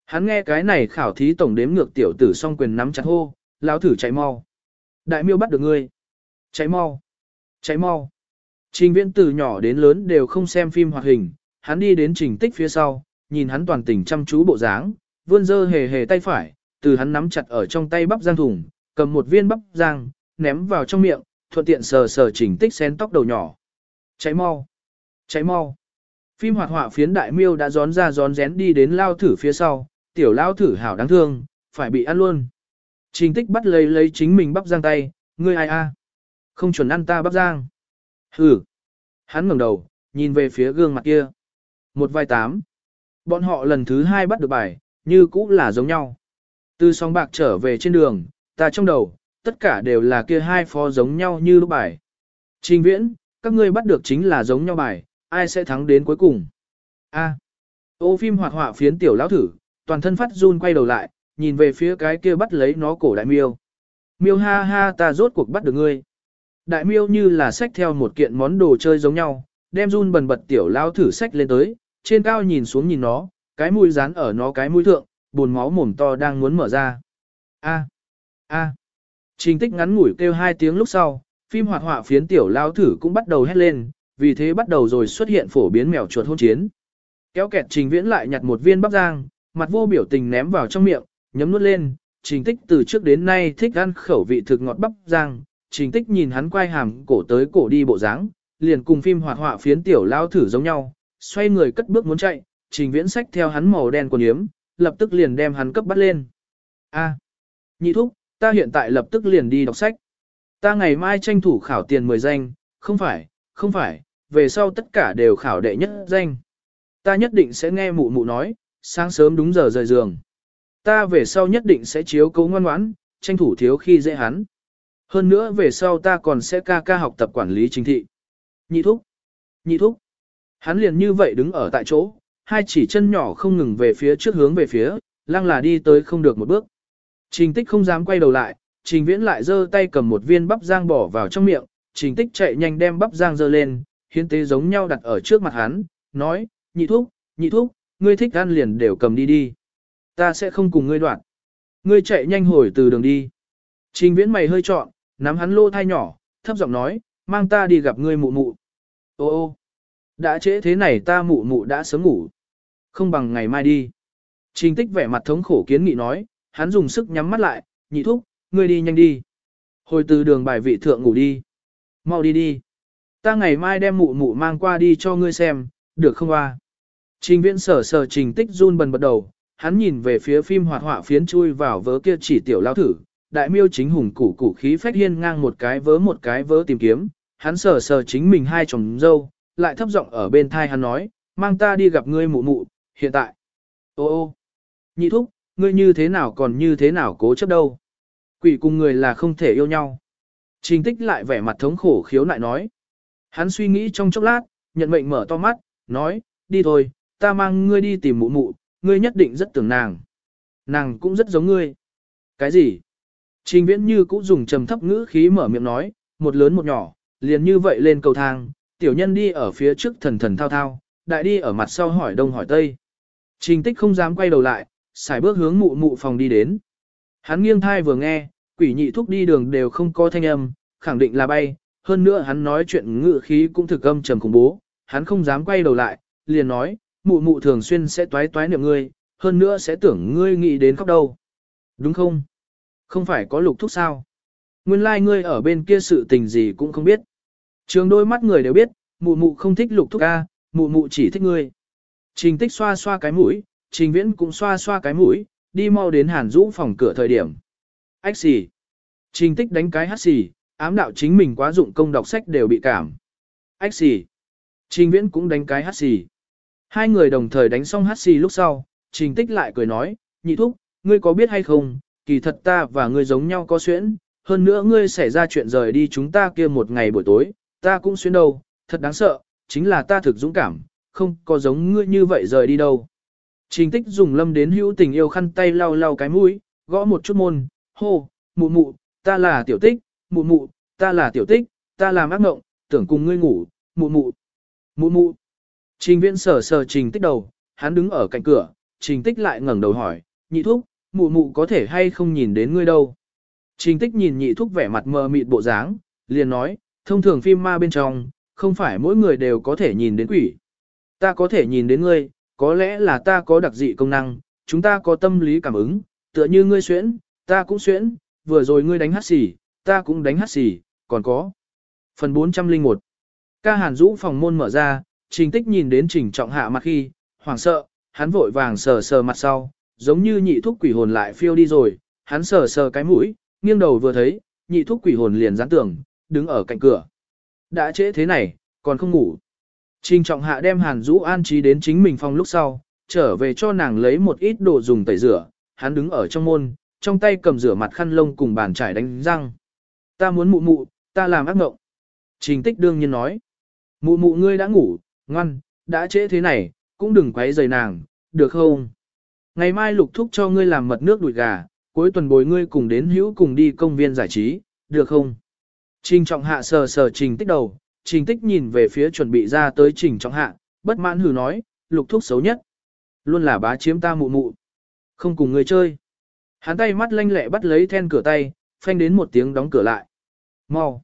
Hắn nghe cái này khảo thí tổng đếm ngược tiểu tử song quyền nắm chặt hô, lão thử chạy mau. Đại miêu bắt được ngươi. Chạy mau. Chạy mau. Trình viễn từ nhỏ đến lớn đều không xem phim hoạt hình, hắn đi đến trình tích phía sau, nhìn hắn toàn tình chăm chú bộ dáng, vươn dơ hề hề tay phải, từ hắn nắm chặt ở trong tay bắp giang thùng, cầm một viên bắp giang, ném vào trong miệng, thuận tiện sờ sờ chỉnh tích xén tóc đầu nhỏ. Cháy mau! Cháy mau! Phim hoạt họa phiến đại miêu đã gión ra gión rén đi đến lao thử phía sau, tiểu lao thử hảo đáng thương, phải bị ăn luôn. Trình tích bắt lấy lấy chính mình bắp giang tay, ngươi ai a? Không chuẩn ăn ta bắp giang. Hừ. Hắn ngẩng đầu, nhìn về phía gương mặt kia. Một vai tám. Bọn họ lần thứ hai bắt được bài, như cũ là giống nhau. Từ song bạc trở về trên đường, ta trong đầu, tất cả đều là kia hai phó giống nhau như lúc bài. Trình viễn, các ngươi bắt được chính là giống nhau bài, ai sẽ thắng đến cuối cùng. A. Ô phim hoạt họa phiến tiểu lão thử, toàn thân phát run quay đầu lại, nhìn về phía cái kia bắt lấy nó cổ đại miêu. Miêu ha ha ta rốt cuộc bắt được ngươi. Đại miêu như là xách theo một kiện món đồ chơi giống nhau, đem run bần bật tiểu lão thử xách lên tới, trên cao nhìn xuống nhìn nó, cái mũi dán ở nó cái mũi thượng, buồn máu mồm to đang muốn mở ra. A. A. Trình tích ngắn ngủi kêu hai tiếng lúc sau, phim hoạt họa phiến tiểu lao thử cũng bắt đầu hét lên, vì thế bắt đầu rồi xuất hiện phổ biến mèo chuột hôn chiến. Kéo kẹt trình viễn lại nhặt một viên bắp rang mặt vô biểu tình ném vào trong miệng, nhấm nuốt lên, trình tích từ trước đến nay thích ăn khẩu vị thực ngọt bắp rang trình tích nhìn hắn quay hàm cổ tới cổ đi bộ dáng, liền cùng phim hoạt họa phiến tiểu lao thử giống nhau, xoay người cất bước muốn chạy, trình viễn sách theo hắn màu đen quần yếm, lập tức liền đem hắn cấp bắt lên. A, nhị thúc, ta hiện tại lập tức liền đi đọc sách. Ta ngày mai tranh thủ khảo tiền 10 danh, không phải, không phải, về sau tất cả đều khảo đệ nhất danh. Ta nhất định sẽ nghe mụ mụ nói, sáng sớm đúng giờ rời giường. Ta về sau nhất định sẽ chiếu cố ngoan ngoãn, tranh thủ thiếu khi dễ hắn. Hơn nữa về sau ta còn sẽ ca ca học tập quản lý chính thị. Nhị thúc, nhị thúc. Hắn liền như vậy đứng ở tại chỗ, hai chỉ chân nhỏ không ngừng về phía trước hướng về phía, lăng là đi tới không được một bước. Trình tích không dám quay đầu lại, trình viễn lại giơ tay cầm một viên bắp giang bỏ vào trong miệng, trình tích chạy nhanh đem bắp giang giơ lên, hiến tế giống nhau đặt ở trước mặt hắn, nói, nhị thúc, nhị thúc, ngươi thích ăn liền đều cầm đi đi. Ta sẽ không cùng ngươi đoạn. Ngươi chạy nhanh hồi từ đường đi. Trình viễn mày hơi trọn, nắm hắn lô thai nhỏ, thấp giọng nói, mang ta đi gặp ngươi mụ mụ. Ô ô, đã trễ thế này ta mụ mụ đã sớm ngủ. Không bằng ngày mai đi. Trình tích vẻ mặt thống khổ kiến nghị nói, hắn dùng sức nhắm mắt lại, nhị thúc, ngươi đi nhanh đi. Hồi từ đường bài vị thượng ngủ đi. Mau đi đi. Ta ngày mai đem mụ mụ mang qua đi cho ngươi xem, được không à? Trình viễn sở sở trình tích run bần bật đầu, hắn nhìn về phía phim hoạt họa phiến chui vào vớ kia chỉ tiểu lao thử, đại miêu chính hùng củ củ khí phách hiên ngang một cái vớ một cái vớ tìm kiếm, hắn sở sở chính mình hai chồng dâu, lại thấp giọng ở bên thai hắn nói, mang ta đi gặp ngươi mụ mụ, hiện tại. Ô ô, nhị thúc, ngươi như thế nào còn như thế nào cố chấp đâu. Quỷ cùng người là không thể yêu nhau. Trình tích lại vẻ mặt thống khổ khiếu nại nói. Hắn suy nghĩ trong chốc lát, nhận mệnh mở to mắt, nói, đi thôi, ta mang ngươi đi tìm mụ mụ, ngươi nhất định rất tưởng nàng. Nàng cũng rất giống ngươi. Cái gì? Trình viễn như cũng dùng trầm thấp ngữ khí mở miệng nói, một lớn một nhỏ, liền như vậy lên cầu thang, tiểu nhân đi ở phía trước thần thần thao thao, đại đi ở mặt sau hỏi đông hỏi tây. Trình tích không dám quay đầu lại, xài bước hướng mụ mụ phòng đi đến. Hắn nghiêng thai vừa nghe, quỷ nhị thúc đi đường đều không có thanh âm, khẳng định là bay, hơn nữa hắn nói chuyện ngự khí cũng thực âm trầm khủng bố, hắn không dám quay đầu lại, liền nói, mụ mụ thường xuyên sẽ toái toái niệm ngươi, hơn nữa sẽ tưởng ngươi nghĩ đến khóc đâu. Đúng không? Không phải có lục thúc sao? Nguyên lai like ngươi ở bên kia sự tình gì cũng không biết. Trường đôi mắt người đều biết, mụ mụ không thích lục thúc ca, mụ mụ chỉ thích ngươi. Trình tích xoa xoa cái mũi, trình viễn cũng xoa xoa cái mũi, đi mau đến hàn rũ phòng cửa thời điểm. Ách xì. Trình tích đánh cái hát xì, ám đạo chính mình quá dụng công đọc sách đều bị cảm. Ách xì. Trình viễn cũng đánh cái hát xì. Hai người đồng thời đánh xong hát xì lúc sau, trình tích lại cười nói, nhị thúc, ngươi có biết hay không, kỳ thật ta và ngươi giống nhau có xuyễn, hơn nữa ngươi xảy ra chuyện rời đi chúng ta kia một ngày buổi tối, ta cũng xuyên đâu, thật đáng sợ, chính là ta thực dũng cảm, không có giống ngươi như vậy rời đi đâu. Trình tích dùng lâm đến hữu tình yêu khăn tay lau lau cái mũi, gõ một chút môn, hô, mụ mụ, ta là tiểu tích, mụ mụ, ta là tiểu tích, ta là ác mộng, tưởng cùng ngươi ngủ, mụ mụ, mụ mụ. Trình viễn sờ sờ trình tích đầu, hắn đứng ở cạnh cửa, trình tích lại ngẩng đầu hỏi, nhị thúc, mụ mụ có thể hay không nhìn đến ngươi đâu. Trình tích nhìn nhị thúc vẻ mặt mờ mịt bộ dáng, liền nói, thông thường phim ma bên trong, không phải mỗi người đều có thể nhìn đến quỷ. Ta có thể nhìn đến ngươi, có lẽ là ta có đặc dị công năng, chúng ta có tâm lý cảm ứng, tựa như ngươi xuyễn, ta cũng xuyễn, vừa rồi ngươi đánh hát xì, ta cũng đánh hát xì, còn có. Phần 401 Ca hàn Dũ phòng môn mở ra, trình tích nhìn đến trình trọng hạ mặt khi, hoảng sợ, hắn vội vàng sờ sờ mặt sau, giống như nhị thúc quỷ hồn lại phiêu đi rồi, hắn sờ sờ cái mũi, nghiêng đầu vừa thấy, nhị thúc quỷ hồn liền dán tưởng, đứng ở cạnh cửa. Đã trễ thế này, còn không ngủ. Trình trọng hạ đem hàn Dũ an trí đến chính mình phòng lúc sau, trở về cho nàng lấy một ít đồ dùng tẩy rửa, hắn đứng ở trong môn, trong tay cầm rửa mặt khăn lông cùng bàn trải đánh răng. Ta muốn mụ mụ, ta làm ác mộng. Trình tích đương nhiên nói. Mụ mụ ngươi đã ngủ, ngoan, đã trễ thế này, cũng đừng quấy rầy nàng, được không? Ngày mai lục thúc cho ngươi làm mật nước đùi gà, cuối tuần bồi ngươi cùng đến hữu cùng đi công viên giải trí, được không? Trình trọng hạ sờ sờ trình tích đầu, trình tích nhìn về phía chuẩn bị ra tới trình trọng hạ, bất mãn hừ nói, lục thúc xấu nhất. Luôn là bá chiếm ta mụ mụ. Không cùng ngươi chơi. Hắn tay mắt lanh lẹ bắt lấy then cửa tay, phanh đến một tiếng đóng cửa lại. Mau.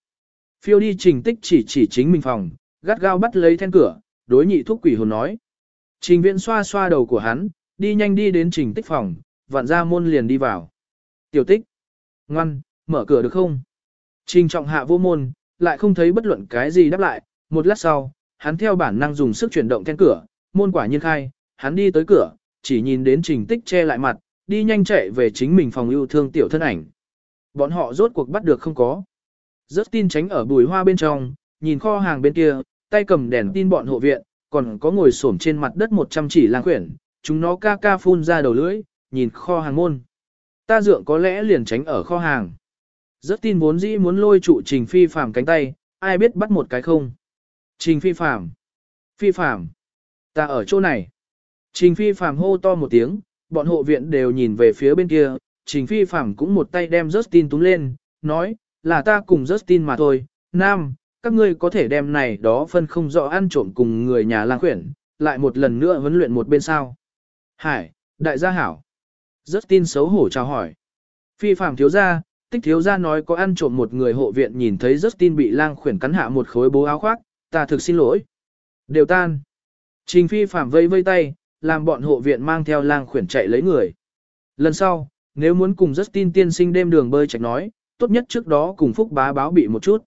Phiêu đi trình tích chỉ chỉ chính mình phòng, gắt gao bắt lấy then cửa, đối nhị thuốc quỷ hồn nói. Trình viện xoa xoa đầu của hắn, đi nhanh đi đến trình tích phòng, vặn ra môn liền đi vào. Tiểu tích. Ngoan, mở cửa được không? Trình trọng hạ vô môn, lại không thấy bất luận cái gì đáp lại, một lát sau, hắn theo bản năng dùng sức chuyển động then cửa, môn quả nhiên khai, hắn đi tới cửa, chỉ nhìn đến trình tích che lại mặt, đi nhanh chạy về chính mình phòng yêu thương tiểu thân ảnh. Bọn họ rốt cuộc bắt được không có. Rất tin tránh ở bùi hoa bên trong, nhìn kho hàng bên kia, tay cầm đèn tin bọn hộ viện, còn có ngồi xổm trên mặt đất một trăm chỉ lang quyển, chúng nó ca ca phun ra đầu lưỡi, nhìn kho hàng môn. Ta dượng có lẽ liền tránh ở kho hàng. Rất tin vốn dĩ muốn lôi trụ trình phi phàm cánh tay, ai biết bắt một cái không. Trình phi phàm. Phi phàm. Ta ở chỗ này. Trình phi phàm hô to một tiếng, bọn hộ viện đều nhìn về phía bên kia, trình phi phàm cũng một tay đem Justin túm lên, nói, là ta cùng Justin mà thôi, nam, các ngươi có thể đem này đó phân không rõ ăn trộm cùng người nhà lang khuyển, lại một lần nữa huấn luyện một bên sao. Hải, đại gia hảo. Justin xấu hổ chào hỏi. Phi phạm thiếu gia, tích thiếu gia nói có ăn trộm một người hộ viện nhìn thấy Justin bị lang khuyển cắn hạ một khối bố áo khoác, ta thực xin lỗi. Đều tan. Trình phi phạm vây vây tay, làm bọn hộ viện mang theo lang khuyển chạy lấy người. Lần sau, nếu muốn cùng Justin tiên sinh đêm đường bơi chạy nói, tốt nhất trước đó cùng Phúc bá báo bị một chút.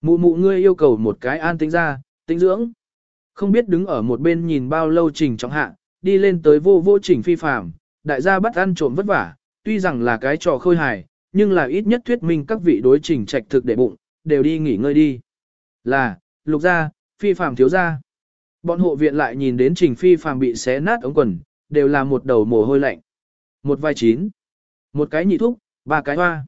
Mụ mụ ngươi yêu cầu một cái an tĩnh ra, tính dưỡng. Không biết đứng ở một bên nhìn bao lâu trình trọng hạ, đi lên tới vô vô trình phi phạm, đại gia bắt ăn trộm vất vả, tuy rằng là cái trò khôi hài, nhưng là ít nhất thuyết minh các vị đối trình trạch thực để bụng, đều đi nghỉ ngơi đi. Là, lục gia, phi phạm thiếu gia. Bọn hộ viện lại nhìn đến trình phi phạm bị xé nát ống quần, đều là một đầu mồ hôi lạnh. Một vai chín, một cái nhị thúc, ba cái hoa.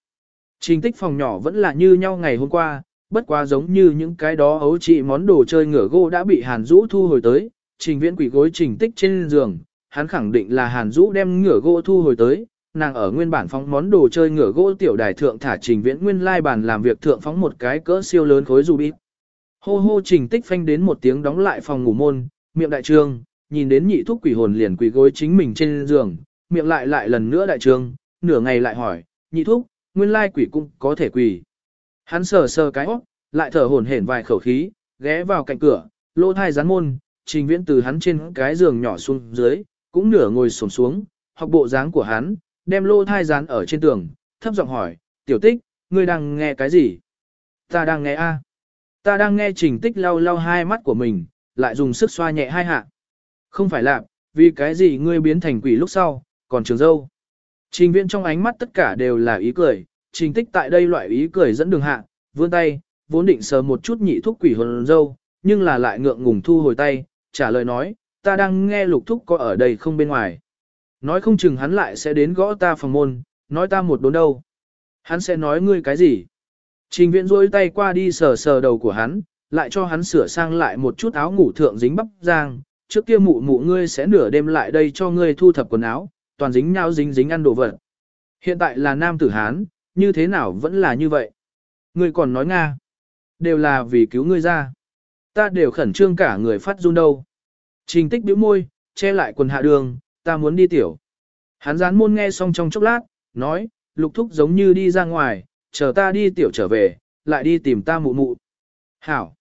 Trình tích phòng nhỏ vẫn là như nhau ngày hôm qua, bất quá giống như những cái đó ấu trị món đồ chơi ngửa gỗ đã bị Hàn Dũ thu hồi tới, trình viễn quỷ gối trình tích trên giường, hắn khẳng định là Hàn Dũ đem ngửa gỗ thu hồi tới, nàng ở nguyên bản phóng món đồ chơi ngửa gỗ tiểu đài thượng thả trình viễn nguyên lai bàn làm việc thượng phóng một cái cỡ siêu lớn khối dù bít. Hô hô trình tích phanh đến một tiếng đóng lại phòng ngủ môn, miệng đại trương, nhìn đến nhị thúc quỷ hồn liền quỷ gối chính mình trên giường, miệng lại lại lần nữa đại trương, nửa ngày lại hỏi, nhị thúc, nguyên lai quỷ cũng có thể quỷ. Hắn sờ sờ cái óc, lại thở hổn hển vài khẩu khí, ghé vào cạnh cửa, lỗ thai rắn môn, trình viễn từ hắn trên cái giường nhỏ xuống dưới, cũng nửa ngồi xổm xuống, học bộ dáng của hắn, đem lỗ thai dán ở trên tường, thấp giọng hỏi, tiểu tích, ngươi đang nghe cái gì? Ta đang nghe A. Ta đang nghe trình tích lau lau hai mắt của mình, lại dùng sức xoa nhẹ hai hạ. Không phải là, vì cái gì ngươi biến thành quỷ lúc sau, còn trường dâu. Trình viễn trong ánh mắt tất cả đều là ý cười, trình tích tại đây loại ý cười dẫn đường hạ, vươn tay, vốn định sờ một chút nhị thúc quỷ hồn dâu, nhưng là lại ngượng ngùng thu hồi tay, trả lời nói, ta đang nghe lục thúc có ở đây không bên ngoài. Nói không chừng hắn lại sẽ đến gõ ta phòng môn, nói ta một đốn đâu. Hắn sẽ nói ngươi cái gì? Trình viễn rôi tay qua đi sờ sờ đầu của hắn, lại cho hắn sửa sang lại một chút áo ngủ thượng dính bắp giang, trước kia mụ mụ ngươi sẽ nửa đêm lại đây cho ngươi thu thập quần áo, toàn dính nhau dính dính ăn đồ vật. Hiện tại là nam tử Hán, như thế nào vẫn là như vậy? Ngươi còn nói Nga. Đều là vì cứu ngươi ra. Ta đều khẩn trương cả người phát run đâu. Trình tích bĩu môi, che lại quần hạ đường, ta muốn đi tiểu. Hắn dán môn nghe xong trong chốc lát, nói, lục thúc giống như đi ra ngoài, chờ ta đi tiểu trở về, lại đi tìm ta mụ mụ. Hảo.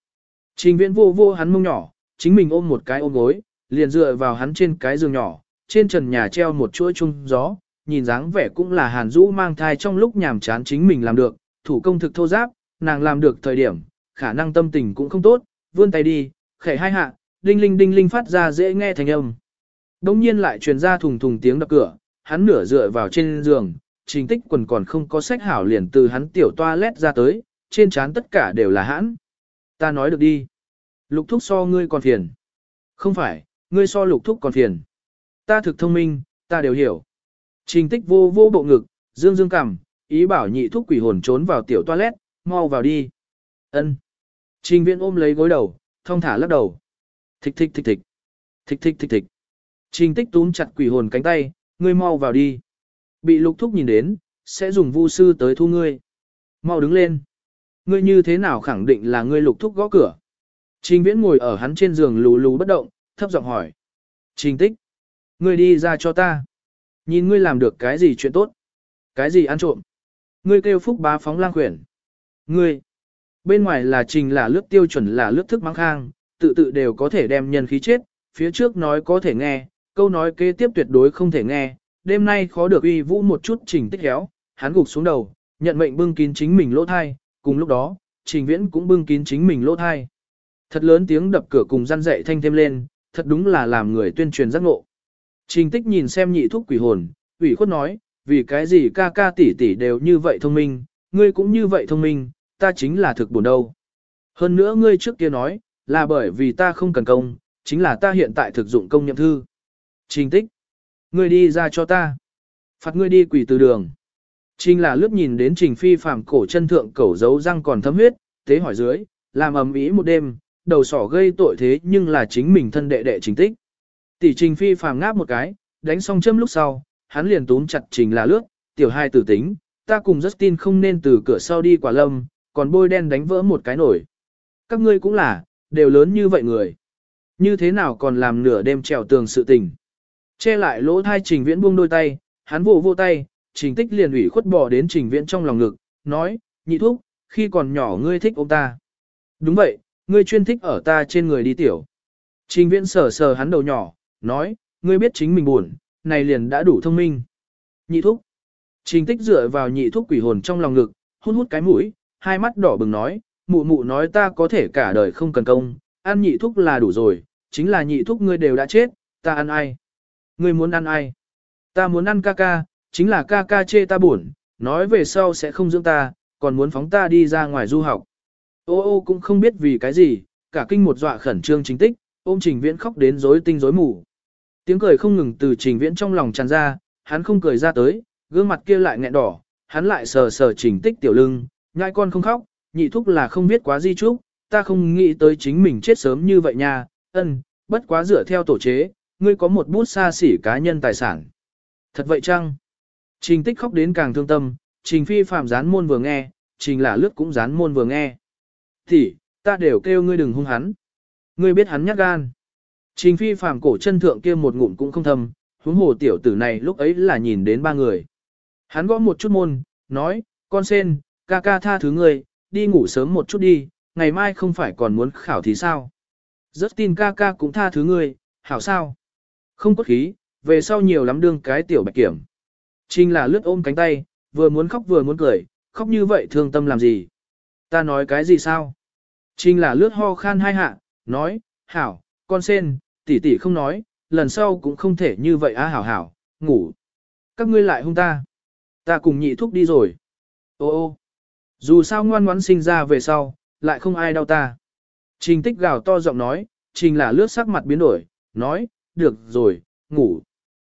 Trình viễn vô vô hắn mông nhỏ, chính mình ôm một cái ôm gối, liền dựa vào hắn trên cái giường nhỏ, trên trần nhà treo một chuỗi chung gió, nhìn dáng vẻ cũng là hàn Dũ mang thai trong lúc nhàm chán chính mình làm được, thủ công thực thô giáp, nàng làm được thời điểm, khả năng tâm tình cũng không tốt, vươn tay đi, khẽ hai hạ, đinh linh đinh linh phát ra dễ nghe thành âm. Đông nhiên lại truyền ra thùng thùng tiếng đập cửa, hắn nửa dựa vào trên giường, trình tích quần còn không có sách hảo liền từ hắn tiểu toa lét ra tới, trên trán tất cả đều là hãn. Ta nói được đi. Lục thúc so ngươi còn phiền. Không phải, ngươi so lục thúc còn phiền. Ta thực thông minh, ta đều hiểu. Trình tích vô vô bộ ngực, dương dương cằm, ý bảo nhị thúc quỷ hồn trốn vào tiểu toilet, mau vào đi. Ân. Trình viễn ôm lấy gối đầu, thông thả lắc đầu. Thịch thịch thịch thịch. Thịch thịch thịch thịch. Trình tích túm chặt quỷ hồn cánh tay, ngươi mau vào đi. Bị lục thúc nhìn đến, sẽ dùng vu sư tới thu ngươi. Mau đứng lên. Ngươi như thế nào khẳng định là ngươi lục thúc gõ cửa. Trình viễn ngồi ở hắn trên giường lù lù bất động, thấp giọng hỏi. Trình tích. Ngươi đi ra cho ta. Nhìn ngươi làm được cái gì chuyện tốt. Cái gì ăn trộm. Ngươi kêu phúc bá phóng lang quyển. Ngươi. Bên ngoài là trình là lướt tiêu chuẩn là lướt thức mang khang, tự tự đều có thể đem nhân khí chết, phía trước nói có thể nghe, câu nói kế tiếp tuyệt đối không thể nghe, đêm nay khó được uy vũ một chút trình tích héo, hắn gục xuống đầu, nhận mệnh bưng kín chính mình lỗ thai, cùng lúc đó, trình viễn cũng bưng kín chính mình lỗ thai. Thật lớn tiếng đập cửa cùng răn dậy thanh thêm lên, thật đúng là làm người tuyên truyền giác ngộ. Trình tích nhìn xem nhị thúc quỷ hồn, ủy khuất nói, vì cái gì ca ca tỷ tỷ đều như vậy thông minh, ngươi cũng như vậy thông minh, ta chính là thực buồn đâu. Hơn nữa ngươi trước kia nói, là bởi vì ta không cần công, chính là ta hiện tại thực dụng công nhậm thư. Trình tích, ngươi đi ra cho ta. Phạt ngươi đi quỷ từ đường. Trình là lướt nhìn đến trình phi phàm cổ chân thượng cẩu dấu răng còn thấm huyết, tế hỏi dưới, làm ầm ĩ một đêm, đầu sỏ gây tội thế nhưng là chính mình thân đệ đệ trình tích. Tỷ trình phi phàm ngáp một cái, đánh xong châm lúc sau, hắn liền túm chặt trình là lướt, tiểu hai tử tính, ta cùng Justin không nên từ cửa sau đi quả lâm, còn bôi đen đánh vỡ một cái nổi. Các ngươi cũng là, đều lớn như vậy người. Như thế nào còn làm nửa đêm trèo tường sự tình. Che lại lỗ thai trình viễn buông đôi tay, hắn vỗ vô tay, trình tích liền ủy khuất bỏ đến trình viễn trong lòng ngực, nói, nhị thúc, khi còn nhỏ ngươi thích ông ta. Đúng vậy, ngươi chuyên thích ở ta trên người đi tiểu. Trình viễn sờ sờ hắn đầu nhỏ, nói, ngươi biết chính mình buồn, này liền đã đủ thông minh. Nhị thúc. Trình tích dựa vào nhị thúc quỷ hồn trong lòng ngực, hút hút cái mũi, hai mắt đỏ bừng nói, mụ mụ nói ta có thể cả đời không cần công, ăn nhị thúc là đủ rồi, chính là nhị thúc ngươi đều đã chết, ta ăn ai? Ngươi muốn ăn ai? Ta muốn ăn ca ca, chính là ca ca chê ta buồn, nói về sau sẽ không dưỡng ta, còn muốn phóng ta đi ra ngoài du học. Ô ô cũng không biết vì cái gì, cả kinh một dọa khẩn trương chính tích, ôm trình viễn khóc đến rối tinh rối mù. Tiếng cười không ngừng từ trình viễn trong lòng tràn ra, hắn không cười ra tới, gương mặt kia lại nghẹn đỏ, hắn lại sờ sờ trình tích tiểu lưng, nhai con không khóc, nhị thúc là không biết quá di trúc, ta không nghĩ tới chính mình chết sớm như vậy nha, ân, bất quá dựa theo tổ chế, ngươi có một bút xa xỉ cá nhân tài sản. Thật vậy chăng? Trình tích khóc đến càng thương tâm, trình phi phạm gián môn vừa nghe, trình là lướt cũng gián môn vừa nghe. Thì, ta đều kêu ngươi đừng hung hắn. Ngươi biết hắn nhát gan. Trình phi phàm cổ chân thượng kia một ngụm cũng không thâm, huống hồ tiểu tử này lúc ấy là nhìn đến ba người. Hắn gõ một chút môn, nói, con sen, ca ca tha thứ ngươi, đi ngủ sớm một chút đi, ngày mai không phải còn muốn khảo thì sao. Rất tin ca ca cũng tha thứ ngươi, hảo sao. Không có khí, về sau nhiều lắm đương cái tiểu bạch kiểm. Trình là lướt ôm cánh tay, vừa muốn khóc vừa muốn cười, khóc như vậy thương tâm làm gì. Ta nói cái gì sao? Trình là lướt ho khan hai hạ, nói, hảo, con sen, tỷ tỷ không nói, lần sau cũng không thể như vậy á hảo hảo, ngủ. Các ngươi lại hung ta. Ta cùng nhị thúc đi rồi. Ô ô. Dù sao ngoan ngoãn sinh ra về sau, lại không ai đau ta. Trình tích gào to giọng nói, trình là lướt sắc mặt biến đổi, nói, được rồi, ngủ.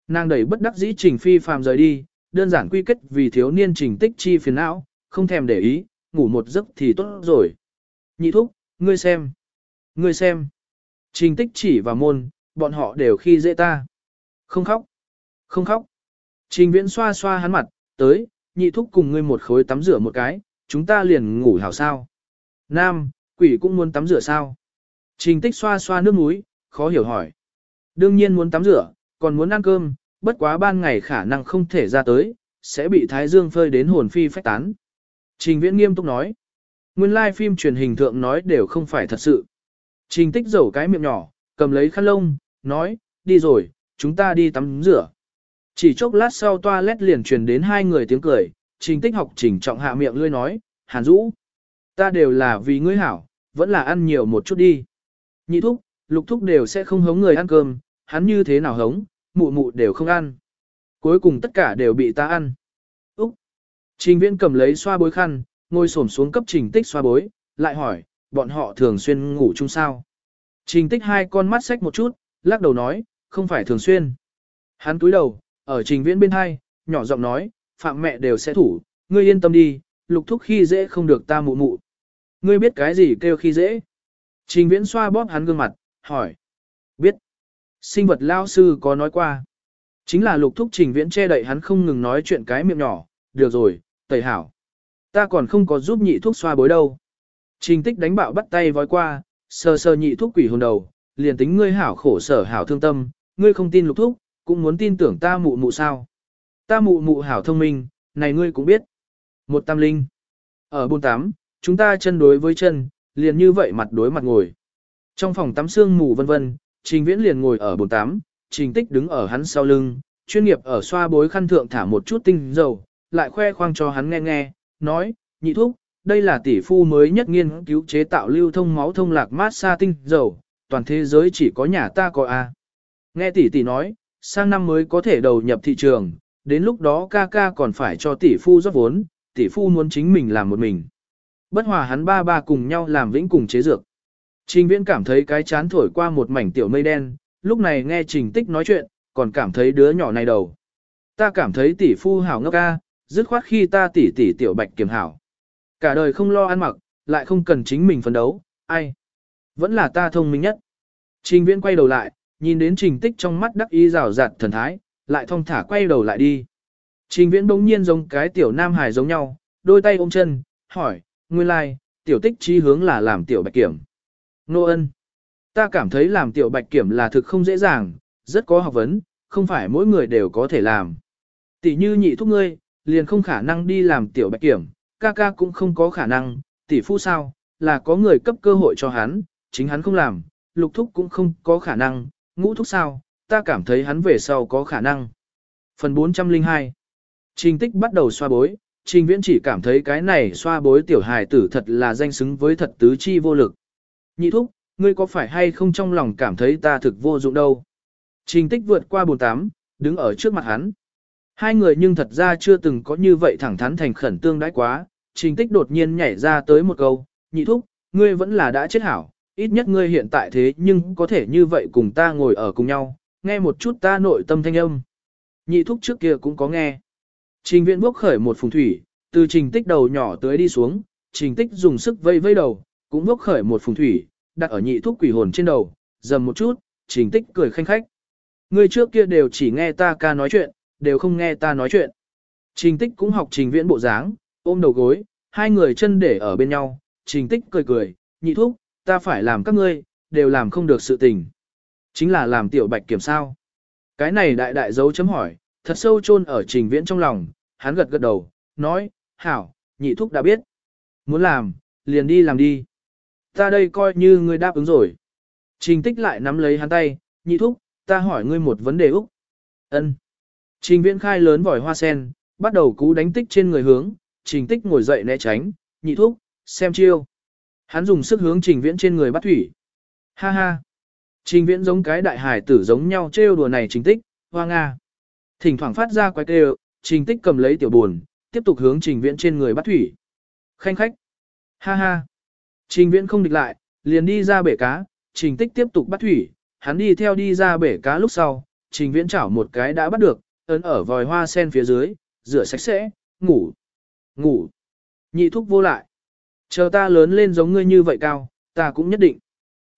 Nàng đẩy bất đắc dĩ trình phi phàm rời đi, đơn giản quy kết vì thiếu niên trình tích chi phiền não, không thèm để ý, ngủ một giấc thì tốt rồi. Nhị thúc, ngươi xem. Ngươi xem. Trình tích chỉ vào môn, bọn họ đều khi dễ ta. Không khóc. Không khóc. Trình viễn xoa xoa hắn mặt, tới, nhị thúc cùng ngươi một khối tắm rửa một cái, chúng ta liền ngủ hảo sao. Nam, quỷ cũng muốn tắm rửa sao. Trình tích xoa xoa nước mũi, khó hiểu hỏi. Đương nhiên muốn tắm rửa, còn muốn ăn cơm, bất quá ban ngày khả năng không thể ra tới, sẽ bị thái dương phơi đến hồn phi phách tán. Trình viễn nghiêm túc nói. Nguyên lai like phim truyền hình thượng nói đều không phải thật sự. Trình tích dầu cái miệng nhỏ, cầm lấy khăn lông, nói, đi rồi, chúng ta đi tắm rửa. Chỉ chốc lát sau toilet liền truyền đến hai người tiếng cười, trình tích học chỉnh trọng hạ miệng lươi nói, hàn rũ. Ta đều là vì ngươi hảo, vẫn là ăn nhiều một chút đi. Nhị thúc, lục thúc đều sẽ không hống người ăn cơm, hắn như thế nào hống, mụ mụ đều không ăn. Cuối cùng tất cả đều bị ta ăn. Úc! Trình viễn cầm lấy xoa bối khăn, ngồi xổm xuống cấp trình tích xoa bối, lại hỏi, bọn họ thường xuyên ngủ chung sao? Trình tích hai con mắt xách một chút, lắc đầu nói, không phải thường xuyên. Hắn túi đầu, ở trình viễn bên hai, nhỏ giọng nói, phạm mẹ đều sẽ thủ, ngươi yên tâm đi, lục thúc khi dễ không được ta mụ mụ. Ngươi biết cái gì kêu khi dễ? Trình viễn xoa bóp hắn gương mặt, hỏi. Biết. Sinh vật lao sư có nói qua. Chính là lục thúc trình viễn che đậy hắn không ngừng nói chuyện cái miệng nhỏ, được rồi, tẩy hảo. Ta còn không có giúp nhị thuốc xoa bối đâu. Trình tích đánh bạo bắt tay vói qua, sờ sờ nhị thuốc quỷ hồn đầu, liền tính ngươi hảo khổ sở hảo thương tâm, ngươi không tin lục thúc, cũng muốn tin tưởng ta mụ mụ sao. Ta mụ mụ hảo thông minh, này ngươi cũng biết. Một tam linh. Ở bồn tắm, chúng ta chân đối với chân, liền như vậy mặt đối mặt ngồi. Trong phòng tắm sương mù vân vân, Trình Viễn liền ngồi ở bồn tắm, Trình Tích đứng ở hắn sau lưng, chuyên nghiệp ở xoa bối khăn thượng thả một chút tinh dầu, lại khoe khoang cho hắn nghe nghe, nói, nhị thúc, đây là tỷ phu mới nhất nghiên cứu chế tạo lưu thông máu thông lạc mát xa tinh dầu, toàn thế giới chỉ có nhà ta có a. Nghe tỷ tỷ nói, sang năm mới có thể đầu nhập thị trường, đến lúc đó ca ca còn phải cho tỷ phu rót vốn, tỷ phu muốn chính mình làm một mình. Bất hòa hắn ba ba cùng nhau làm vĩnh cùng chế dược. Trình viễn cảm thấy cái chán thổi qua một mảnh tiểu mây đen, lúc này nghe trình tích nói chuyện, còn cảm thấy đứa nhỏ này đầu. Ta cảm thấy tỷ phu hảo ngốc ca, dứt khoát khi ta tỷ tỷ tiểu bạch kiểm hảo. Cả đời không lo ăn mặc, lại không cần chính mình phấn đấu, ai. Vẫn là ta thông minh nhất. Trình viễn quay đầu lại, nhìn đến trình tích trong mắt đắc ý rào rạt thần thái, lại thong thả quay đầu lại đi. Trình viễn bỗng nhiên giống cái tiểu nam hài giống nhau, đôi tay ôm chân, hỏi, nguyên lai, like, tiểu tích chi hướng là làm tiểu bạch kiểm. Nô ân. Ta cảm thấy làm tiểu bạch kiểm là thực không dễ dàng, rất có học vấn, không phải mỗi người đều có thể làm. Tỷ như nhị thúc ngươi, liền không khả năng đi làm tiểu bạch kiểm, ca ca cũng không có khả năng, tỷ phu sao, là có người cấp cơ hội cho hắn, chính hắn không làm, lục thúc cũng không có khả năng, ngũ thúc sao, ta cảm thấy hắn về sau có khả năng. Phần 402 Trình tích bắt đầu xoa bối, trình viễn chỉ cảm thấy cái này xoa bối tiểu hài tử thật là danh xứng với thật tứ chi vô lực. Nhị thúc, ngươi có phải hay không trong lòng cảm thấy ta thực vô dụng đâu? Trình tích vượt qua bồn tám, đứng ở trước mặt hắn. Hai người nhưng thật ra chưa từng có như vậy thẳng thắn thành khẩn tương đãi quá, trình tích đột nhiên nhảy ra tới một câu, nhị thúc, ngươi vẫn là đã chết hảo, ít nhất ngươi hiện tại thế nhưng có thể như vậy cùng ta ngồi ở cùng nhau, nghe một chút ta nội tâm thanh âm. Nhị thúc trước kia cũng có nghe. Trình viện bốc khởi một phùng thủy, từ trình tích đầu nhỏ tới đi xuống, trình tích dùng sức vây vây đầu, cũng bốc khởi một phùng thủy, đặt ở nhị thúc quỷ hồn trên đầu, dầm một chút, trình tích cười khanh khách. Ngươi trước kia đều chỉ nghe ta ca nói chuyện, đều không nghe ta nói chuyện. Trình tích cũng học trình viễn bộ dáng, ôm đầu gối, hai người chân để ở bên nhau, trình tích cười cười, nhị thúc, ta phải làm các ngươi, đều làm không được sự tình. Chính là làm tiểu bạch kiểm sao. Cái này đại đại dấu chấm hỏi, thật sâu chôn ở trình viễn trong lòng, hắn gật gật đầu, nói, hảo, nhị thúc đã biết. Muốn làm, liền đi làm đi. Ta đây coi như ngươi đáp ứng rồi. Trình tích lại nắm lấy hắn tay, nhị thúc, ta hỏi ngươi một vấn đề Úc. ân Trình viễn khai lớn vòi hoa sen, bắt đầu cú đánh tích trên người hướng, trình tích ngồi dậy né tránh, nhị thúc, xem chiêu. Hắn dùng sức hướng trình viễn trên người bắt thủy. Ha ha. Trình viễn giống cái đại hải tử giống nhau trêu đùa này trình tích, hoa nga. Thỉnh thoảng phát ra quái kêu, trình tích cầm lấy tiểu buồn, tiếp tục hướng trình viễn trên người bắt thủy. Khanh khách. Ha ha. Trình viễn không địch lại, liền đi ra bể cá, trình tích tiếp tục bắt thủy, hắn đi theo đi ra bể cá lúc sau, trình viễn chảo một cái đã bắt được, ấn ở vòi hoa sen phía dưới, rửa sạch sẽ, ngủ, ngủ. Nhị thúc vô lại. Chờ ta lớn lên giống ngươi như vậy cao, ta cũng nhất định.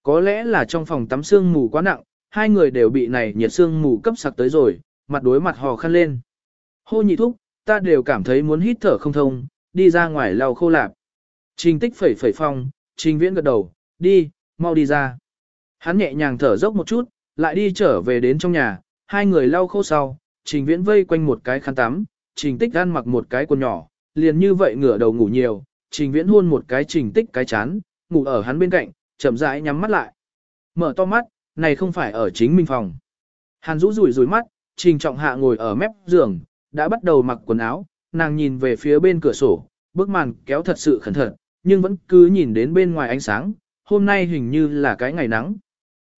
Có lẽ là trong phòng tắm sương mù quá nặng, hai người đều bị này nhiệt sương mù cấp sặc tới rồi, mặt đối mặt hò khăn lên. Hô nhị thúc, ta đều cảm thấy muốn hít thở không thông, đi ra ngoài lau khô lạp. Trình tích phẩy phẩy phong, trình viễn gật đầu, đi, mau đi ra. Hắn nhẹ nhàng thở dốc một chút, lại đi trở về đến trong nhà, hai người lau khô sau, trình viễn vây quanh một cái khăn tắm, trình tích ăn mặc một cái quần nhỏ, liền như vậy ngửa đầu ngủ nhiều, trình viễn hôn một cái trình tích cái chán, ngủ ở hắn bên cạnh, chậm rãi nhắm mắt lại. Mở to mắt, này không phải ở chính mình phòng. Hàn rũ rủi rủi mắt, trình trọng hạ ngồi ở mép giường, đã bắt đầu mặc quần áo, nàng nhìn về phía bên cửa sổ, bức màn kéo thật sự khẩn thận, nhưng vẫn cứ nhìn đến bên ngoài ánh sáng, hôm nay hình như là cái ngày nắng.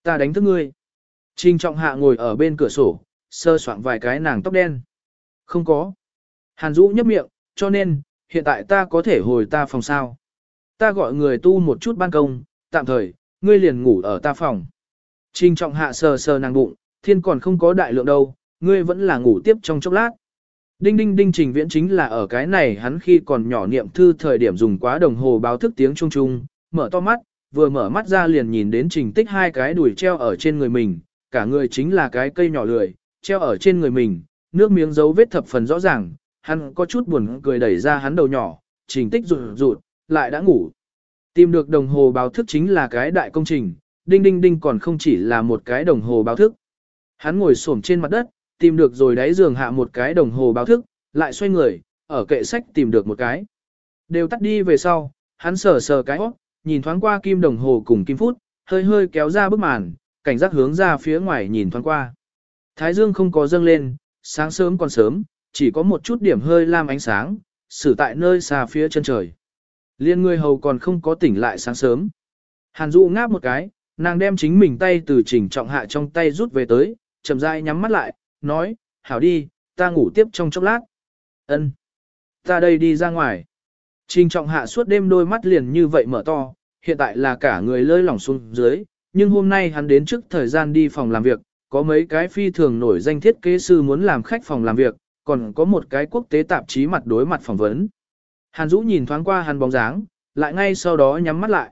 Ta đánh thức ngươi. Trình trọng hạ ngồi ở bên cửa sổ, sơ soạn vài cái nàng tóc đen. Không có. Hàn Dũ nhấp miệng, cho nên, hiện tại ta có thể hồi ta phòng sao. Ta gọi người tu một chút ban công, tạm thời, ngươi liền ngủ ở ta phòng. Trình trọng hạ sờ sờ nàng bụng, thiên còn không có đại lượng đâu, ngươi vẫn là ngủ tiếp trong chốc lát. Đinh đinh đinh trình viễn chính là ở cái này hắn khi còn nhỏ niệm thư thời điểm dùng quá đồng hồ báo thức tiếng trung trung, mở to mắt, vừa mở mắt ra liền nhìn đến trình tích hai cái đùi treo ở trên người mình, cả người chính là cái cây nhỏ lười, treo ở trên người mình, nước miếng dấu vết thập phần rõ ràng, hắn có chút buồn cười đẩy ra hắn đầu nhỏ, trình tích rụt rụt, lại đã ngủ. Tìm được đồng hồ báo thức chính là cái đại công trình, đinh đinh đinh còn không chỉ là một cái đồng hồ báo thức. Hắn ngồi xổm trên mặt đất, tìm được rồi đáy giường hạ một cái đồng hồ báo thức, lại xoay người, ở kệ sách tìm được một cái. Đều tắt đi về sau, hắn sờ sờ cái óc, nhìn thoáng qua kim đồng hồ cùng kim phút, hơi hơi kéo ra bức màn, cảnh giác hướng ra phía ngoài nhìn thoáng qua. Thái dương không có dâng lên, sáng sớm còn sớm, chỉ có một chút điểm hơi lam ánh sáng, xử tại nơi xa phía chân trời. Liên người hầu còn không có tỉnh lại sáng sớm. Hàn Dụ ngáp một cái, nàng đem chính mình tay từ trình trọng hạ trong tay rút về tới, chậm rãi nhắm mắt lại, nói, hảo đi, ta ngủ tiếp trong chốc lát. Ân, Ta đây đi ra ngoài. Trình trọng hạ suốt đêm đôi mắt liền như vậy mở to, hiện tại là cả người lơi lỏng xuống dưới, nhưng hôm nay hắn đến trước thời gian đi phòng làm việc, có mấy cái phi thường nổi danh thiết kế sư muốn làm khách phòng làm việc, còn có một cái quốc tế tạp chí mặt đối mặt phỏng vấn. Hàn Dũ nhìn thoáng qua hắn bóng dáng, lại ngay sau đó nhắm mắt lại.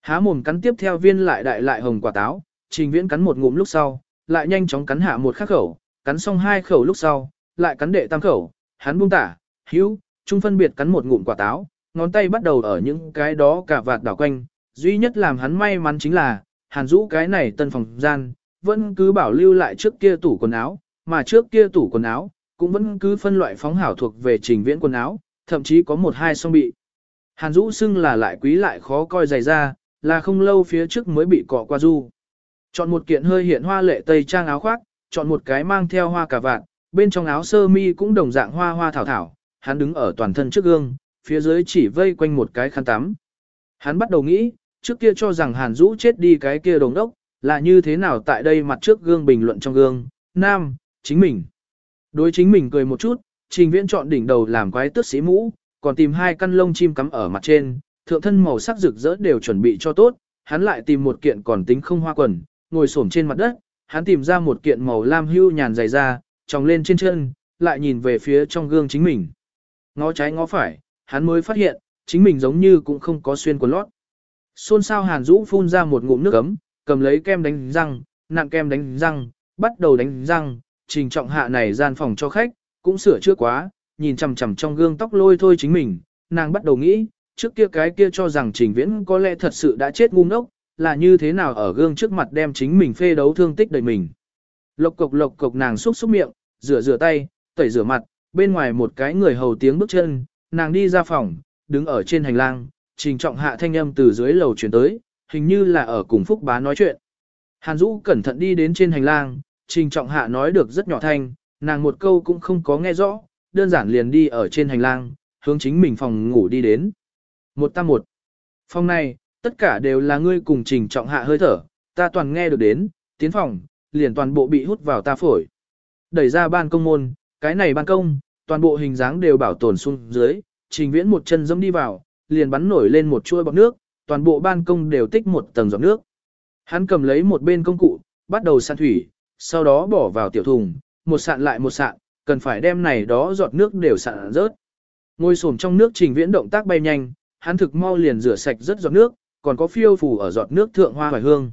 Há mồm cắn tiếp theo viên lại đại lại hồng quả táo, trình viễn cắn một ngụm lúc sau, lại nhanh chóng cắn hạ một khắc khẩu, cắn xong hai khẩu lúc sau, lại cắn đệ tam khẩu, hắn buông tả, hữu, chung phân biệt cắn một ngụm quả táo, ngón tay bắt đầu ở những cái đó cả vạt đảo quanh, duy nhất làm hắn may mắn chính là, Hàn Dũ cái này tân phòng gian, vẫn cứ bảo lưu lại trước kia tủ quần áo, mà trước kia tủ quần áo, cũng vẫn cứ phân loại phóng hảo thuộc về trình viễn quần áo, thậm chí có một hai song bị. Hàn Dũ xưng là lại quý lại khó coi dày ra, là không lâu phía trước mới bị cọ qua du. Chọn một kiện hơi hiện hoa lệ tây trang áo khoác, chọn một cái mang theo hoa cà vạt, bên trong áo sơ mi cũng đồng dạng hoa hoa thảo thảo, hắn đứng ở toàn thân trước gương, phía dưới chỉ vây quanh một cái khăn tắm. Hắn bắt đầu nghĩ, trước kia cho rằng Hàn Dũ chết đi cái kia đồng đốc, là như thế nào tại đây mặt trước gương bình luận trong gương, nam, chính mình. Đối chính mình cười một chút, trình viễn chọn đỉnh đầu làm quái tước sĩ mũ, còn tìm hai căn lông chim cắm ở mặt trên, thượng thân màu sắc rực rỡ đều chuẩn bị cho tốt, hắn lại tìm một kiện còn tính không hoa quần, ngồi xổm trên mặt đất, hắn tìm ra một kiện màu lam hưu nhàn dày ra, tròng lên trên chân, lại nhìn về phía trong gương chính mình. Ngó trái ngó phải, hắn mới phát hiện, chính mình giống như cũng không có xuyên quần lót. Xôn xao Hàn Dũ phun ra một ngụm nước ấm, cầm lấy kem đánh răng, nặng kem đánh răng, bắt đầu đánh răng, trình trọng hạ này gian phòng cho khách, cũng sửa chưa quá, nhìn chằm chằm trong gương tóc lôi thôi chính mình, nàng bắt đầu nghĩ, trước kia cái kia cho rằng trình viễn có lẽ thật sự đã chết ngu ngốc, là như thế nào ở gương trước mặt đem chính mình phê đấu thương tích đời mình. Lộc cộc lộc cộc nàng xúc xúc miệng, rửa rửa tay, tẩy rửa mặt, bên ngoài một cái người hầu tiếng bước chân, nàng đi ra phòng, đứng ở trên hành lang, trình trọng hạ thanh âm từ dưới lầu chuyển tới, hình như là ở cùng Phúc Bá nói chuyện. Hàn Dũ cẩn thận đi đến trên hành lang, trình trọng hạ nói được rất nhỏ thanh, nàng một câu cũng không có nghe rõ, đơn giản liền đi ở trên hành lang, hướng chính mình phòng ngủ đi đến. Một tam một. Phòng này, tất cả đều là ngươi cùng trình trọng hạ hơi thở, ta toàn nghe được đến, tiến phòng, liền toàn bộ bị hút vào ta phổi. Đẩy ra ban công môn, cái này ban công, toàn bộ hình dáng đều bảo tồn xuống dưới, trình viễn một chân dẫm đi vào, liền bắn nổi lên một chuôi bọt nước, toàn bộ ban công đều tích một tầng giọt nước. Hắn cầm lấy một bên công cụ, bắt đầu sạn thủy, sau đó bỏ vào tiểu thùng, một sạn lại một sạn, cần phải đem này đó giọt nước đều sạn rớt. Ngồi xổm trong nước trình viễn động tác bay nhanh, hắn thực mau liền rửa sạch rất giọt nước, còn có phiêu phủ ở giọt nước thượng hoa hoài hương.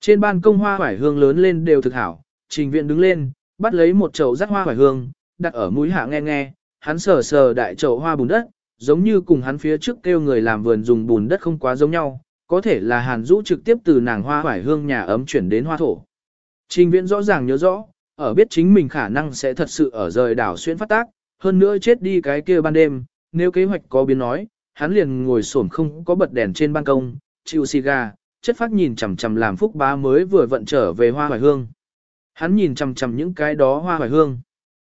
Trên ban công hoa hoài hương lớn lên đều thực hảo, trình viễn đứng lên, bắt lấy một chậu rắc hoa hoài hương, đặt ở mũi hạ nghe nghe, hắn sờ sờ đại chậu hoa bùn đất, giống như cùng hắn phía trước kêu người làm vườn dùng bùn đất không quá giống nhau, có thể là hàn rũ trực tiếp từ nàng hoa hoài hương nhà ấm chuyển đến hoa thổ. Trình viễn rõ ràng nhớ rõ, ở biết chính mình khả năng sẽ thật sự ở rời đảo xuyên phát tác, hơn nữa chết đi cái kia ban đêm, nếu kế hoạch có biến nói, hắn liền ngồi xổm không có bật đèn trên ban công, chịu xì gà, chất phát nhìn chằm chằm làm phúc bá mới vừa vận trở về hoa hoài hương. Hắn nhìn chằm chằm những cái đó hoa hoài hương.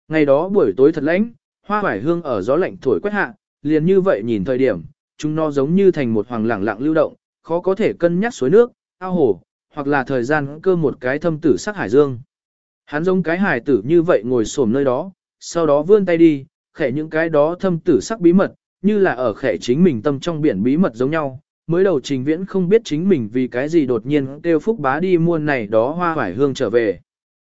Ngày đó buổi tối thật lạnh, hoa hoài hương ở gió lạnh thổi quét hạ, liền như vậy nhìn thời điểm, chúng nó giống như thành một hoàng lẳng lặng lưu động, khó có thể cân nhắc suối nước, ao hồ, hoặc là thời gian cơ một cái thâm tử sắc hải dương. Hắn giống cái hải tử như vậy ngồi xổm nơi đó, sau đó vươn tay đi, khẽ những cái đó thâm tử sắc bí mật, như là ở khẽ chính mình tâm trong biển bí mật giống nhau. Mới đầu trình viễn không biết chính mình vì cái gì đột nhiên kêu phúc bá đi mua này đó hoa hoải hương trở về.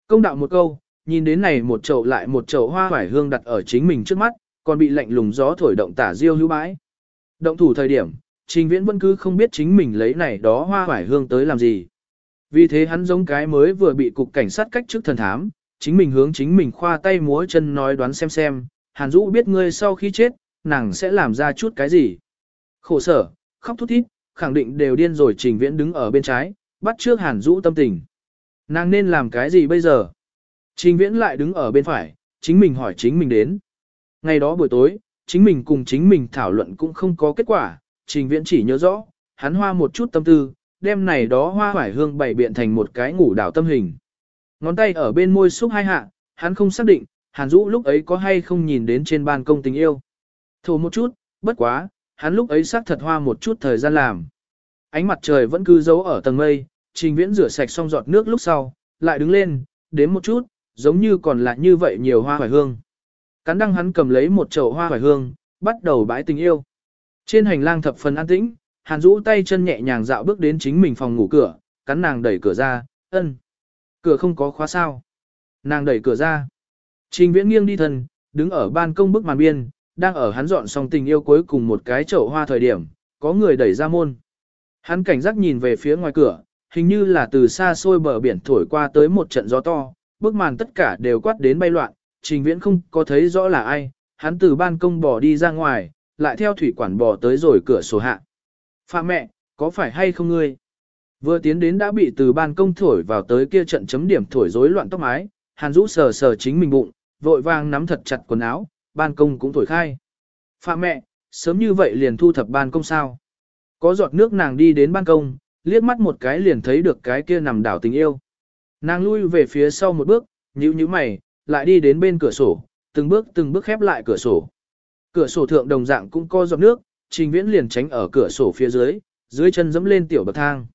Công đạo một câu, nhìn đến này một chậu lại một chậu hoa hoải hương đặt ở chính mình trước mắt, còn bị lạnh lùng gió thổi động tả diêu hữu bãi. Động thủ thời điểm, trình viễn vẫn cứ không biết chính mình lấy này đó hoa hoải hương tới làm gì. Vì thế hắn giống cái mới vừa bị cục cảnh sát cách trước thần thám, chính mình hướng chính mình khoa tay múa chân nói đoán xem xem, Hàn Dũ biết ngươi sau khi chết, nàng sẽ làm ra chút cái gì. Khổ sở, khóc thút thít, khẳng định đều điên rồi trình viễn đứng ở bên trái, bắt trước Hàn Dũ tâm tình. Nàng nên làm cái gì bây giờ? Trình viễn lại đứng ở bên phải, chính mình hỏi chính mình đến. Ngày đó buổi tối, chính mình cùng chính mình thảo luận cũng không có kết quả, trình viễn chỉ nhớ rõ, hắn hoa một chút tâm tư, đem này đó hoa hoải hương bày biện thành một cái ngủ đảo tâm hình. Ngón tay ở bên môi xúc hai hạ, hắn không xác định, Hàn Dũ lúc ấy có hay không nhìn đến trên ban công tình yêu. Thổ một chút, bất quá, hắn lúc ấy xác thật hoa một chút thời gian làm. Ánh mặt trời vẫn cứ giấu ở tầng mây, trình viễn rửa sạch xong giọt nước lúc sau, lại đứng lên, đếm một chút, giống như còn lại như vậy nhiều hoa hoài hương. Cắn đăng hắn cầm lấy một chậu hoa hoài hương, bắt đầu bãi tình yêu. Trên hành lang thập phần an tĩnh, Hàn Dũ tay chân nhẹ nhàng dạo bước đến chính mình phòng ngủ cửa, cắn nàng đẩy cửa ra, ân. Cửa không có khóa sao. Nàng đẩy cửa ra. Trình viễn nghiêng đi thân, đứng ở ban công bức màn biên, đang ở hắn dọn xong tình yêu cuối cùng một cái chậu hoa thời điểm, có người đẩy ra môn. Hắn cảnh giác nhìn về phía ngoài cửa, hình như là từ xa xôi bờ biển thổi qua tới một trận gió to, bức màn tất cả đều quát đến bay loạn, trình viễn không có thấy rõ là ai, hắn từ ban công bỏ đi ra ngoài, lại theo thủy quản bò tới rồi cửa sổ hạ. Phạm mẹ, có phải hay không ngươi? Vừa tiến đến đã bị từ ban công thổi vào tới kia trận chấm điểm thổi rối loạn tóc mái, Hàn Dũ sờ sờ chính mình bụng, vội vàng nắm thật chặt quần áo, ban công cũng thổi khai. Phạm mẹ, sớm như vậy liền thu thập ban công sao? Có giọt nước nàng đi đến ban công, liếc mắt một cái liền thấy được cái kia nằm đảo tình yêu. Nàng lui về phía sau một bước, nhíu nhíu mày, lại đi đến bên cửa sổ, từng bước từng bước khép lại cửa sổ. Cửa sổ thượng đồng dạng cũng có giọt nước, Trình Viễn liền tránh ở cửa sổ phía dưới, dưới chân dẫm lên tiểu bậc thang.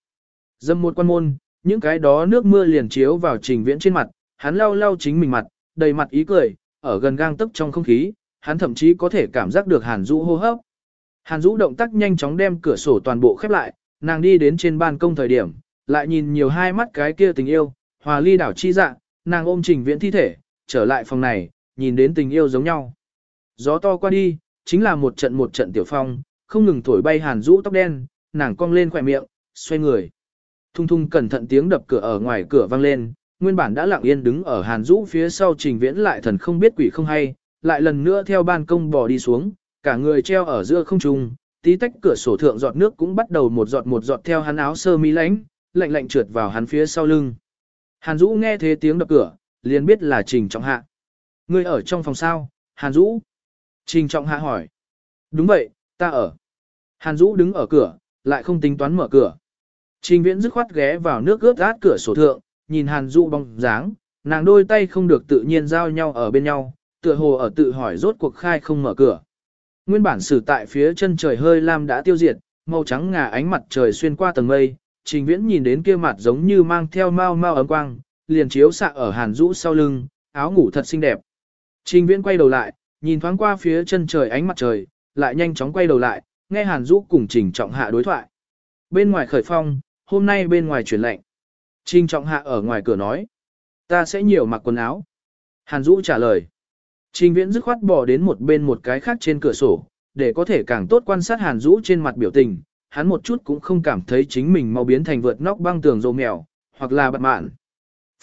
Dâm một quan môn, những cái đó nước mưa liền chiếu vào Trình Viễn trên mặt, hắn lau lau chính mình mặt, đầy mặt ý cười, ở gần gang tức trong không khí, hắn thậm chí có thể cảm giác được Hàn Dũ hô hấp. Hàn Dũ động tác nhanh chóng đem cửa sổ toàn bộ khép lại, nàng đi đến trên ban công thời điểm, lại nhìn nhiều hai mắt cái kia tình yêu, hòa ly đảo chi dạng, nàng ôm Trình Viễn thi thể, trở lại phòng này, nhìn đến tình yêu giống nhau. Gió to qua đi, chính là một trận một trận tiểu phong, không ngừng thổi bay Hàn rũ tóc đen, nàng cong lên khỏe miệng, xoay người. Thung thung cẩn thận tiếng đập cửa ở ngoài cửa vang lên, nguyên bản đã lặng yên đứng ở Hàn rũ phía sau Trình Viễn lại thần không biết quỷ không hay, lại lần nữa theo ban công bò đi xuống, cả người treo ở giữa không trung, tí tách cửa sổ thượng giọt nước cũng bắt đầu một giọt một giọt theo hắn áo sơ mi lánh, lạnh lạnh trượt vào hắn phía sau lưng. Hàn Dũ nghe thế tiếng đập cửa, liền biết là Trình Trọng Hạ. Ngươi ở trong phòng sao, Hàn Dũ? Trình Trọng Hạ hỏi. Đúng vậy, ta ở. Hàn Dũ đứng ở cửa, lại không tính toán mở cửa. Trình Viễn dứt khoát ghé vào nước ướt át cửa sổ thượng, nhìn Hàn Dũ bóng dáng, nàng đôi tay không được tự nhiên giao nhau ở bên nhau, tựa hồ ở tự hỏi rốt cuộc khai không mở cửa. Nguyên bản sử tại phía chân trời hơi lam đã tiêu diệt, màu trắng ngà ánh mặt trời xuyên qua tầng mây, Trình Viễn nhìn đến kia mặt giống như mang theo mau mau ấm quang, liền chiếu xạ ở Hàn Dũ sau lưng, áo ngủ thật xinh đẹp. Trình Viễn quay đầu lại, nhìn thoáng qua phía chân trời ánh mặt trời, lại nhanh chóng quay đầu lại, nghe Hàn Dũ cùng Trình Trọng Hạ đối thoại. Bên ngoài khởi phong, hôm nay bên ngoài chuyển lệnh. Trình Trọng Hạ ở ngoài cửa nói, ta sẽ nhiều mặc quần áo. Hàn Dũ trả lời. Trình Viễn dứt khoát bỏ đến một bên một cái khác trên cửa sổ, để có thể càng tốt quan sát Hàn Dũ trên mặt biểu tình, hắn một chút cũng không cảm thấy chính mình mau biến thành vượt nóc băng tường rồ mèo, hoặc là bật mạn.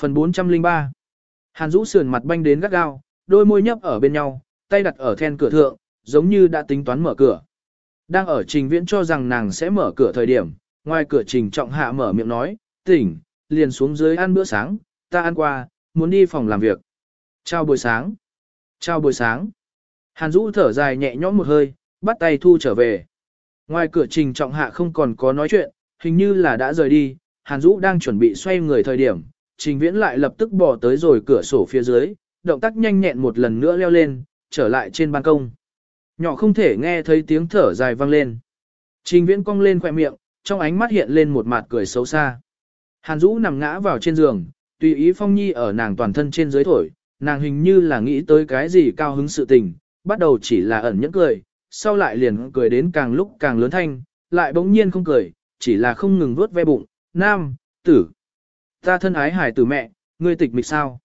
Phần 403 Hàn Dũ sườn mặt banh đến gắt gao, đôi môi nhấp ở bên nhau, tay đặt ở then cửa thượng, giống như đã tính toán mở cửa. Đang ở trình viễn cho rằng nàng sẽ mở cửa thời điểm, ngoài cửa trình trọng hạ mở miệng nói, tỉnh, liền xuống dưới ăn bữa sáng, ta ăn qua, muốn đi phòng làm việc. Chào buổi sáng. Chào buổi sáng. Hàn Dũ thở dài nhẹ nhõm một hơi, bắt tay thu trở về. Ngoài cửa trình trọng hạ không còn có nói chuyện, hình như là đã rời đi, Hàn Dũ đang chuẩn bị xoay người thời điểm, trình viễn lại lập tức bỏ tới rồi cửa sổ phía dưới, động tác nhanh nhẹn một lần nữa leo lên, trở lại trên ban công. Nhỏ không thể nghe thấy tiếng thở dài vang lên. Trình viễn cong lên khỏe miệng, trong ánh mắt hiện lên một mặt cười xấu xa. Hàn Dũ nằm ngã vào trên giường, tùy ý Phong Nhi ở nàng toàn thân trên dưới thổi, nàng hình như là nghĩ tới cái gì cao hứng sự tình, bắt đầu chỉ là ẩn nhẫn cười, sau lại liền cười đến càng lúc càng lớn thanh, lại bỗng nhiên không cười, chỉ là không ngừng vuốt ve bụng, nam, tử. Ta thân ái hải tử mẹ, ngươi tịch mịch sao?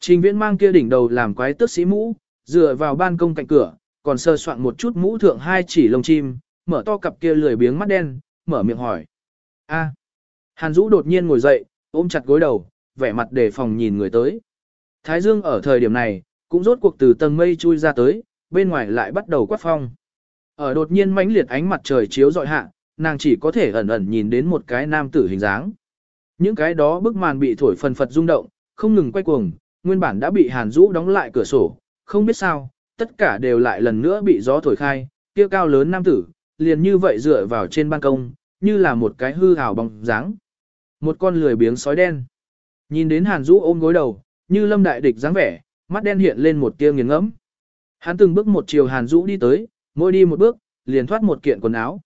Trình viễn mang kia đỉnh đầu làm quái tước sĩ mũ, dựa vào ban công cạnh cửa, còn sơ soạn một chút mũ thượng hai chỉ lông chim, mở to cặp kia lười biếng mắt đen, mở miệng hỏi. a Hàn Dũ đột nhiên ngồi dậy, ôm chặt gối đầu, vẻ mặt đề phòng nhìn người tới. Thái Dương ở thời điểm này, cũng rốt cuộc từ tầng mây chui ra tới, bên ngoài lại bắt đầu quát phong. Ở đột nhiên mãnh liệt ánh mặt trời chiếu dọi hạ, nàng chỉ có thể ẩn ẩn nhìn đến một cái nam tử hình dáng. Những cái đó bức màn bị thổi phần phật rung động, không ngừng quay cuồng, nguyên bản đã bị Hàn Dũ đóng lại cửa sổ, không biết sao, tất cả đều lại lần nữa bị gió thổi khai, kia cao lớn nam tử, liền như vậy dựa vào trên ban công, như là một cái hư hào bóng dáng. Một con lười biếng sói đen. Nhìn đến Hàn Dũ ôm gối đầu, như lâm đại địch dáng vẻ, mắt đen hiện lên một tia nghiền ngẫm. Hắn từng bước một chiều Hàn Dũ đi tới, mỗi đi một bước, liền thoát một kiện quần áo.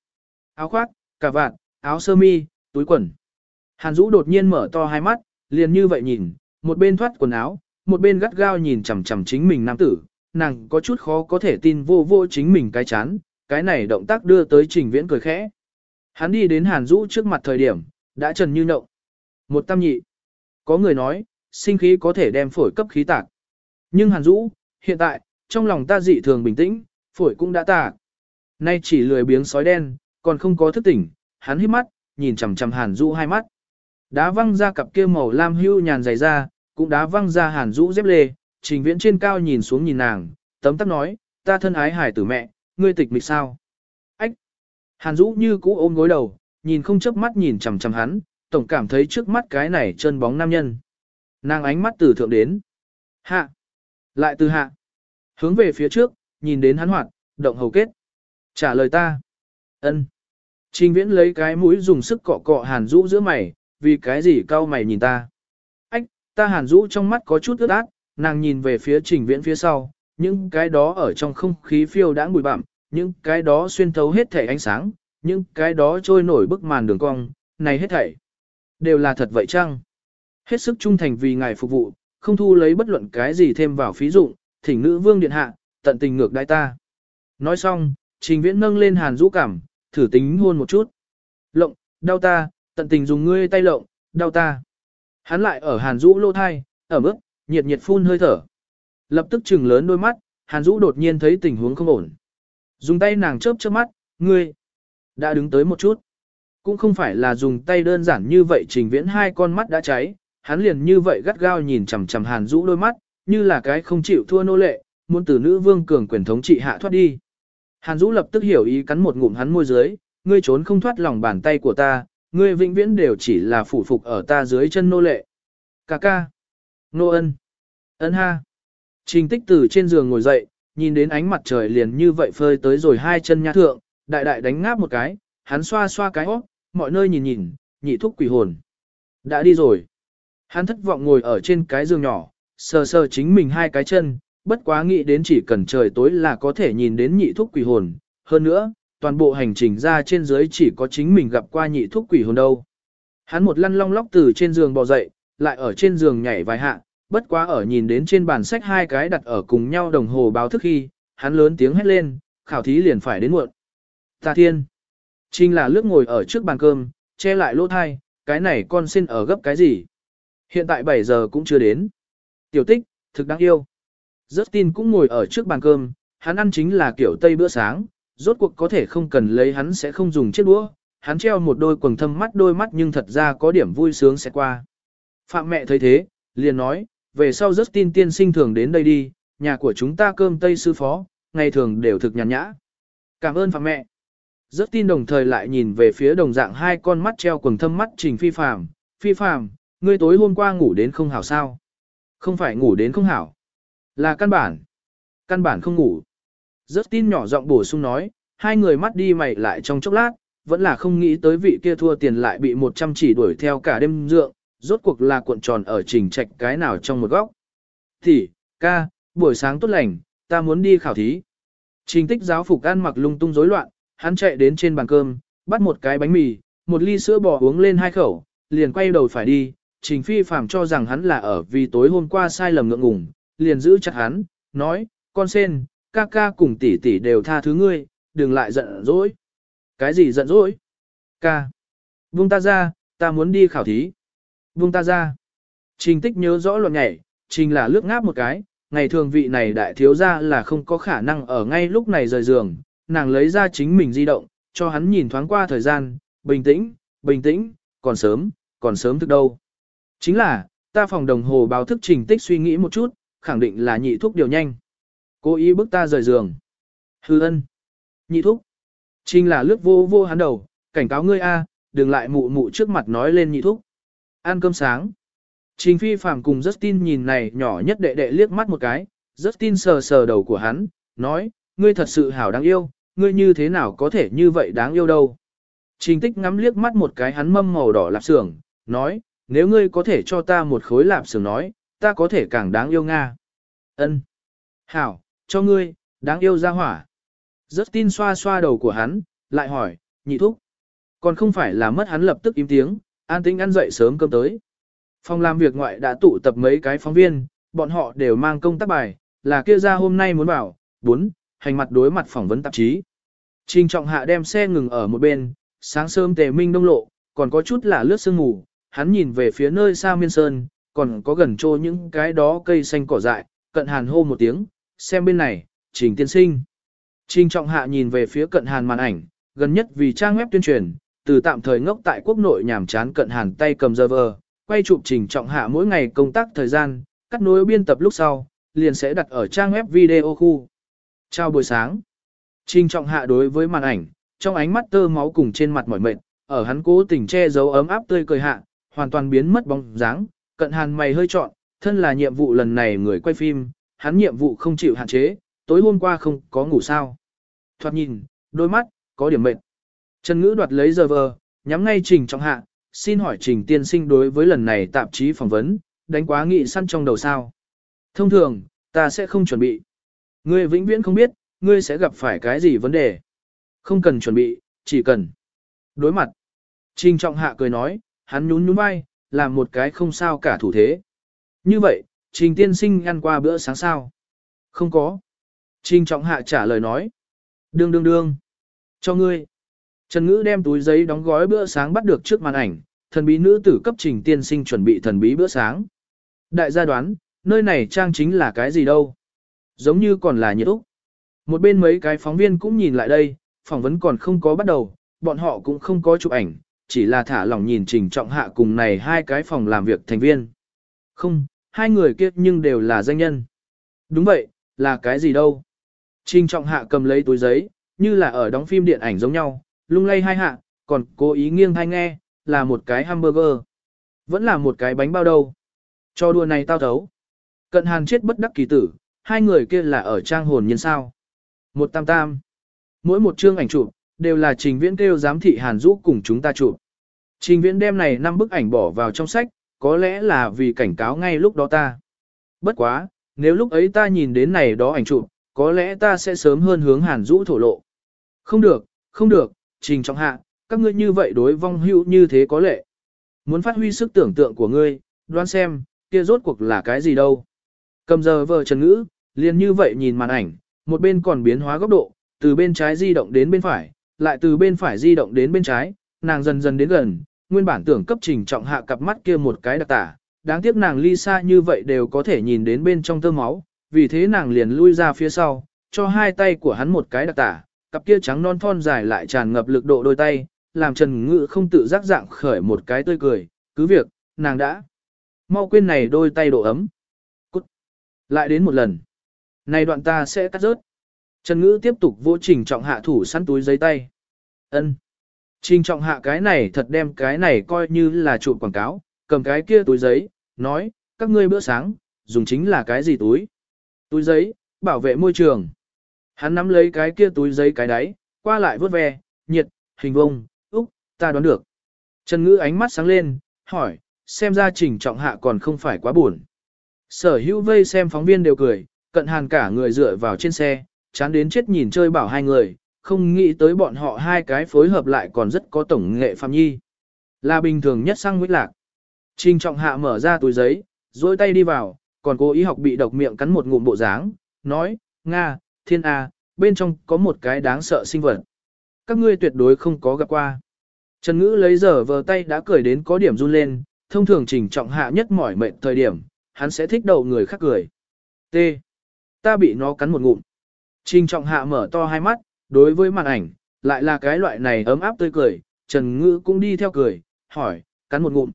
Áo khoác, cà vạt, áo sơ mi, túi quần. Hàn Dũ đột nhiên mở to hai mắt, liền như vậy nhìn, một bên thoát quần áo, một bên gắt gao nhìn chằm chằm chính mình nam tử, nàng có chút khó có thể tin vô vô chính mình cái chán, cái này động tác đưa tới trình viễn cười khẽ. Hắn đi đến Hàn Dũ trước mặt thời điểm, đã trần như nậu. Một tam nhị. Có người nói, sinh khí có thể đem phổi cấp khí tạc. Nhưng Hàn Dũ, hiện tại, trong lòng ta dị thường bình tĩnh, phổi cũng đã tạc. Nay chỉ lười biếng sói đen, còn không có thức tỉnh, hắn hít mắt, nhìn chằm chằm Hàn Dũ hai mắt. Đá văng ra cặp kia màu lam hưu nhàn dày ra, cũng đã văng ra Hàn Dũ dép lê, trình viễn trên cao nhìn xuống nhìn nàng, tấm tắc nói, ta thân ái hải tử mẹ, ngươi tịch mịch sao? Ách! Hàn Dũ như cũ ôm gối đầu, nhìn không chớp mắt nhìn chằm chằm hắn, tổng cảm thấy trước mắt cái này chân bóng nam nhân. Nàng ánh mắt từ thượng đến. Hạ. Lại từ hạ. Hướng về phía trước, nhìn đến hắn hoạt, động hầu kết. Trả lời ta. ân. Trình viễn lấy cái mũi dùng sức cọ cọ hàn rũ giữa mày, vì cái gì cao mày nhìn ta. Ta hàn rũ trong mắt có chút ướt át, nàng nhìn về phía trình viễn phía sau, những cái đó ở trong không khí phiêu đã bụi bặm, những cái đó xuyên thấu hết thảy ánh sáng, những cái đó trôi nổi bức màn đường cong, này hết thảy. Đều là thật vậy chăng? Hết sức trung thành vì ngài phục vụ, không thu lấy bất luận cái gì thêm vào phí dụng, thỉnh nữ vương điện hạ, tận tình ngược đại ta. Nói xong, trình viễn nâng lên hàn rũ cảm, thử tính hôn một chút. Lộng, đau ta, tận tình dùng ngươi tay lộng, đau ta. Hắn lại ở hàn rũ lô thai, ở mức, nhiệt nhiệt phun hơi thở. Lập tức trừng lớn đôi mắt, hàn rũ đột nhiên thấy tình huống không ổn. Dùng tay nàng chớp chớp mắt, ngươi, đã đứng tới một chút. Cũng không phải là dùng tay đơn giản như vậy trình viễn hai con mắt đã cháy, hắn liền như vậy gắt gao nhìn chằm chằm hàn rũ đôi mắt, như là cái không chịu thua nô lệ, muốn từ nữ vương cường quyền thống trị hạ thoát đi. Hàn Dũ lập tức hiểu ý cắn một ngụm hắn môi dưới, ngươi trốn không thoát lòng bàn tay của ta, ngươi vĩnh viễn đều chỉ là phụ phục ở ta dưới chân nô lệ. Cà ca. Nô ân. Ân ha. Trình tích từ trên giường ngồi dậy, nhìn đến ánh mặt trời liền như vậy phơi tới rồi hai chân nhã thượng, đại đại đánh ngáp một cái, hắn xoa xoa cái óc, mọi nơi nhìn nhìn, nhị thúc quỷ hồn. Đã đi rồi. Hắn thất vọng ngồi ở trên cái giường nhỏ, sờ sờ chính mình hai cái chân, bất quá nghĩ đến chỉ cần trời tối là có thể nhìn đến nhị thúc quỷ hồn. Hơn nữa, toàn bộ hành trình ra trên dưới chỉ có chính mình gặp qua nhị thúc quỷ hồn đâu. Hắn một lăn long lóc từ trên giường bò dậy, lại ở trên giường nhảy vài hạ, bất quá ở nhìn đến trên bàn sách hai cái đặt ở cùng nhau đồng hồ báo thức khi, hắn lớn tiếng hét lên, khảo thí liền phải đến muộn. Ta thiên! Trinh là lướt ngồi ở trước bàn cơm, che lại lỗ thai, cái này con xin ở gấp cái gì? Hiện tại 7 giờ cũng chưa đến. Tiểu tích, thực đáng yêu. Justin cũng ngồi ở trước bàn cơm, hắn ăn chính là kiểu Tây bữa sáng, rốt cuộc có thể không cần lấy hắn sẽ không dùng chiếc đũa, hắn treo một đôi quần thâm mắt đôi mắt nhưng thật ra có điểm vui sướng sẽ qua. Phạm mẹ thấy thế, liền nói, về sau Justin tiên sinh thường đến đây đi, nhà của chúng ta cơm Tây sư phó, ngày thường đều thực nhàn nhã. Cảm ơn Phạm mẹ. Justin đồng thời lại nhìn về phía đồng dạng hai con mắt treo quần thâm mắt trình phi phàm, phi phàm, ngươi tối hôm qua ngủ đến không hảo sao? Không phải ngủ đến không hảo. Là căn bản. Căn bản không ngủ. Rất tin nhỏ giọng bổ sung nói, hai người mắt đi mày lại trong chốc lát, vẫn là không nghĩ tới vị kia thua tiền lại bị 100 chỉ đuổi theo cả đêm dượng, rốt cuộc là cuộn tròn ở trình trạch cái nào trong một góc. Thì, ca, buổi sáng tốt lành, ta muốn đi khảo thí. Trình tích giáo phục ăn mặc lung tung rối loạn, hắn chạy đến trên bàn cơm, bắt một cái bánh mì, một ly sữa bò uống lên hai khẩu, liền quay đầu phải đi, Trình Phi Phạm cho rằng hắn là ở vì tối hôm qua sai lầm ngượng ngùng, liền giữ chặt hắn, nói, con sen, ca ca cùng tỷ tỷ đều tha thứ ngươi, đừng lại giận dỗi. Cái gì giận dỗi? Ca. Buông ta ra, ta muốn đi khảo thí. Buông ta ra. Trình tích nhớ rõ luận nhảy, trình là lướt ngáp một cái, ngày thường vị này đại thiếu ra là không có khả năng ở ngay lúc này rời giường, nàng lấy ra chính mình di động, cho hắn nhìn thoáng qua thời gian, bình tĩnh, bình tĩnh, còn sớm, còn sớm thức đâu. Chính là, ta phòng đồng hồ báo thức trình tích suy nghĩ một chút, khẳng định là nhị thuốc điều nhanh. Cố ý bức ta rời giường. Hư ân. Nhị thúc. Trình là lướt vô vô hắn đầu, cảnh cáo ngươi a, đừng lại mụ mụ trước mặt nói lên nhị thúc. Ăn cơm sáng. Trình phi phàm cùng Justin nhìn này nhỏ nhất đệ đệ liếc mắt một cái, Justin sờ sờ đầu của hắn, nói, ngươi thật sự hảo đáng yêu, ngươi như thế nào có thể như vậy đáng yêu đâu. Trình tích ngắm liếc mắt một cái hắn mâm màu đỏ lạp xưởng, nói, nếu ngươi có thể cho ta một khối lạp xưởng nói, ta có thể càng đáng yêu Nga. Ân, Hảo, cho ngươi, đáng yêu ra hỏa. Rất tin xoa xoa đầu của hắn, lại hỏi, nhị thúc. Còn không phải là mất hắn lập tức im tiếng, an tĩnh ăn dậy sớm cơm tới. Phòng làm việc ngoại đã tụ tập mấy cái phóng viên, bọn họ đều mang công tác bài, là kia ra hôm nay muốn bảo, bốn, hành mặt đối mặt phỏng vấn tạp chí. Trình trọng hạ đem xe ngừng ở một bên, sáng sớm tề minh đông lộ, còn có chút là lướt sương ngủ, hắn nhìn về phía nơi xa miên sơn, còn có gần trô những cái đó cây xanh cỏ dại, cận hàn hô một tiếng, xem bên này, trình tiên sinh. Trình trọng hạ nhìn về phía cận hàn màn ảnh, gần nhất vì trang web tuyên truyền, từ tạm thời ngốc tại quốc nội nhàm chán cận hàn tay cầm giờ vờ, quay chụp trình trọng hạ mỗi ngày công tác thời gian, cắt nối biên tập lúc sau, liền sẽ đặt ở trang web video khu. Chào buổi sáng. Trình trọng hạ đối với màn ảnh, trong ánh mắt tơ máu cùng trên mặt mỏi mệt, ở hắn cố tình che giấu ấm áp tươi cười hạ, hoàn toàn biến mất bóng dáng, cận hàn mày hơi trọn, thân là nhiệm vụ lần này người quay phim, hắn nhiệm vụ không chịu hạn chế, tối hôm qua không có ngủ sao. Thoạt nhìn, đôi mắt, có điểm mệt. Trần Ngữ đoạt lấy giờ vờ, nhắm ngay Trình Trọng Hạ, xin hỏi Trình tiên sinh đối với lần này tạp chí phỏng vấn, đánh quá nghị săn trong đầu sao. Thông thường, ta sẽ không chuẩn bị. Ngươi vĩnh viễn không biết, ngươi sẽ gặp phải cái gì vấn đề. Không cần chuẩn bị, chỉ cần đối mặt. Trình Trọng Hạ cười nói, hắn nhún nhún vai, làm một cái không sao cả thủ thế. Như vậy, Trình tiên sinh ăn qua bữa sáng sao? Không có. Trình Trọng Hạ trả lời nói. Đương đương đương. Cho ngươi. Trần Ngữ đem túi giấy đóng gói bữa sáng bắt được trước màn ảnh, thần bí nữ tử cấp trình tiên sinh chuẩn bị thần bí bữa sáng. Đại gia đoán, nơi này trang chính là cái gì đâu? Giống như còn là nhiệt úc. Một bên mấy cái phóng viên cũng nhìn lại đây, phỏng vấn còn không có bắt đầu, bọn họ cũng không có chụp ảnh, chỉ là thả lỏng nhìn trình trọng hạ cùng này hai cái phòng làm việc thành viên. Không, hai người kia nhưng đều là danh nhân. Đúng vậy, là cái gì đâu? Trình trọng hạ cầm lấy túi giấy, như là ở đóng phim điện ảnh giống nhau, lung lay hai hạ, còn cố ý nghiêng thai nghe, là một cái hamburger. Vẫn là một cái bánh bao đâu. Cho đùa này tao thấu. Cận hàn chết bất đắc kỳ tử, hai người kia là ở trang hồn nhân sao. Một tam tam. Mỗi một chương ảnh chụp đều là trình viễn kêu giám thị hàn rũ cùng chúng ta chụp. Trình viễn đem này năm bức ảnh bỏ vào trong sách, có lẽ là vì cảnh cáo ngay lúc đó ta. Bất quá, nếu lúc ấy ta nhìn đến này đó ảnh chụp, có lẽ ta sẽ sớm hơn hướng hàn Dũ thổ lộ. Không được, không được, trình trọng hạ, các ngươi như vậy đối vong hữu như thế có lệ. Muốn phát huy sức tưởng tượng của ngươi, đoán xem, kia rốt cuộc là cái gì đâu. Cầm giờ vờ trần ngữ, liền như vậy nhìn màn ảnh, một bên còn biến hóa góc độ, từ bên trái di động đến bên phải, lại từ bên phải di động đến bên trái, nàng dần dần đến gần, nguyên bản tưởng cấp trình trọng hạ cặp mắt kia một cái đặc tả, đáng tiếc nàng ly xa như vậy đều có thể nhìn đến bên trong tơ máu, vì thế nàng liền lui ra phía sau, cho hai tay của hắn một cái đặc tả, cặp kia trắng non thon dài lại tràn ngập lực độ đôi tay, làm Trần Ngự không tự giác dạng khởi một cái tươi cười, cứ việc, nàng đã mau quên này đôi tay độ ấm. Cút. Lại đến một lần. Này đoạn ta sẽ cắt rớt. Trần Ngữ tiếp tục vô trình trọng hạ thủ săn túi giấy tay. ân Trình trọng hạ cái này thật đem cái này coi như là trụ quảng cáo, cầm cái kia túi giấy, nói, các ngươi bữa sáng, dùng chính là cái gì túi? Túi giấy, bảo vệ môi trường. Hắn nắm lấy cái kia túi giấy cái đáy, qua lại vớt ve, nhiệt, hình vông, úc, ta đoán được. Trần Ngữ ánh mắt sáng lên, hỏi, xem ra trình trọng hạ còn không phải quá buồn. Sở hữu vây xem phóng viên đều cười, cận hàn cả người dựa vào trên xe, chán đến chết nhìn chơi bảo hai người, không nghĩ tới bọn họ hai cái phối hợp lại còn rất có tổng nghệ phạm nhi. Là bình thường nhất sang huyết lạc. Trình trọng hạ mở ra túi giấy, dôi tay đi vào, còn cô ý học bị độc miệng cắn một ngụm bộ dáng, nói, Nga, thiên A, bên trong có một cái đáng sợ sinh vật. Các ngươi tuyệt đối không có gặp qua. Trần Ngữ lấy giờ vờ tay đã cười đến có điểm run lên, thông thường trình trọng hạ nhất mỏi mệt thời điểm, hắn sẽ thích đầu người khác cười. T. Ta bị nó cắn một ngụm. Trình trọng hạ mở to hai mắt, đối với màn ảnh, lại là cái loại này ấm áp tươi cười, Trần Ngữ cũng đi theo cười, hỏi, cắn một ngụm.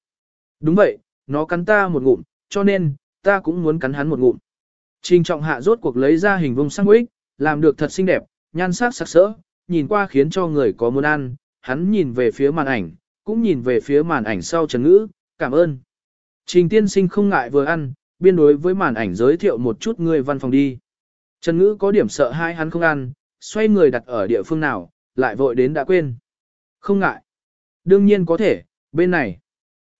Đúng vậy, nó cắn ta một ngụm, cho nên, ta cũng muốn cắn hắn một ngụm. Trình trọng hạ rốt cuộc lấy ra hình vông sang quýt, làm được thật xinh đẹp, nhan sắc sặc sỡ, nhìn qua khiến cho người có muốn ăn, hắn nhìn về phía màn ảnh, cũng nhìn về phía màn ảnh sau Trần Ngữ, cảm ơn. Trình tiên sinh không ngại vừa ăn, biên đối với màn ảnh giới thiệu một chút người văn phòng đi. Trần Ngữ có điểm sợ hai hắn không ăn, xoay người đặt ở địa phương nào, lại vội đến đã quên. Không ngại. Đương nhiên có thể, bên này.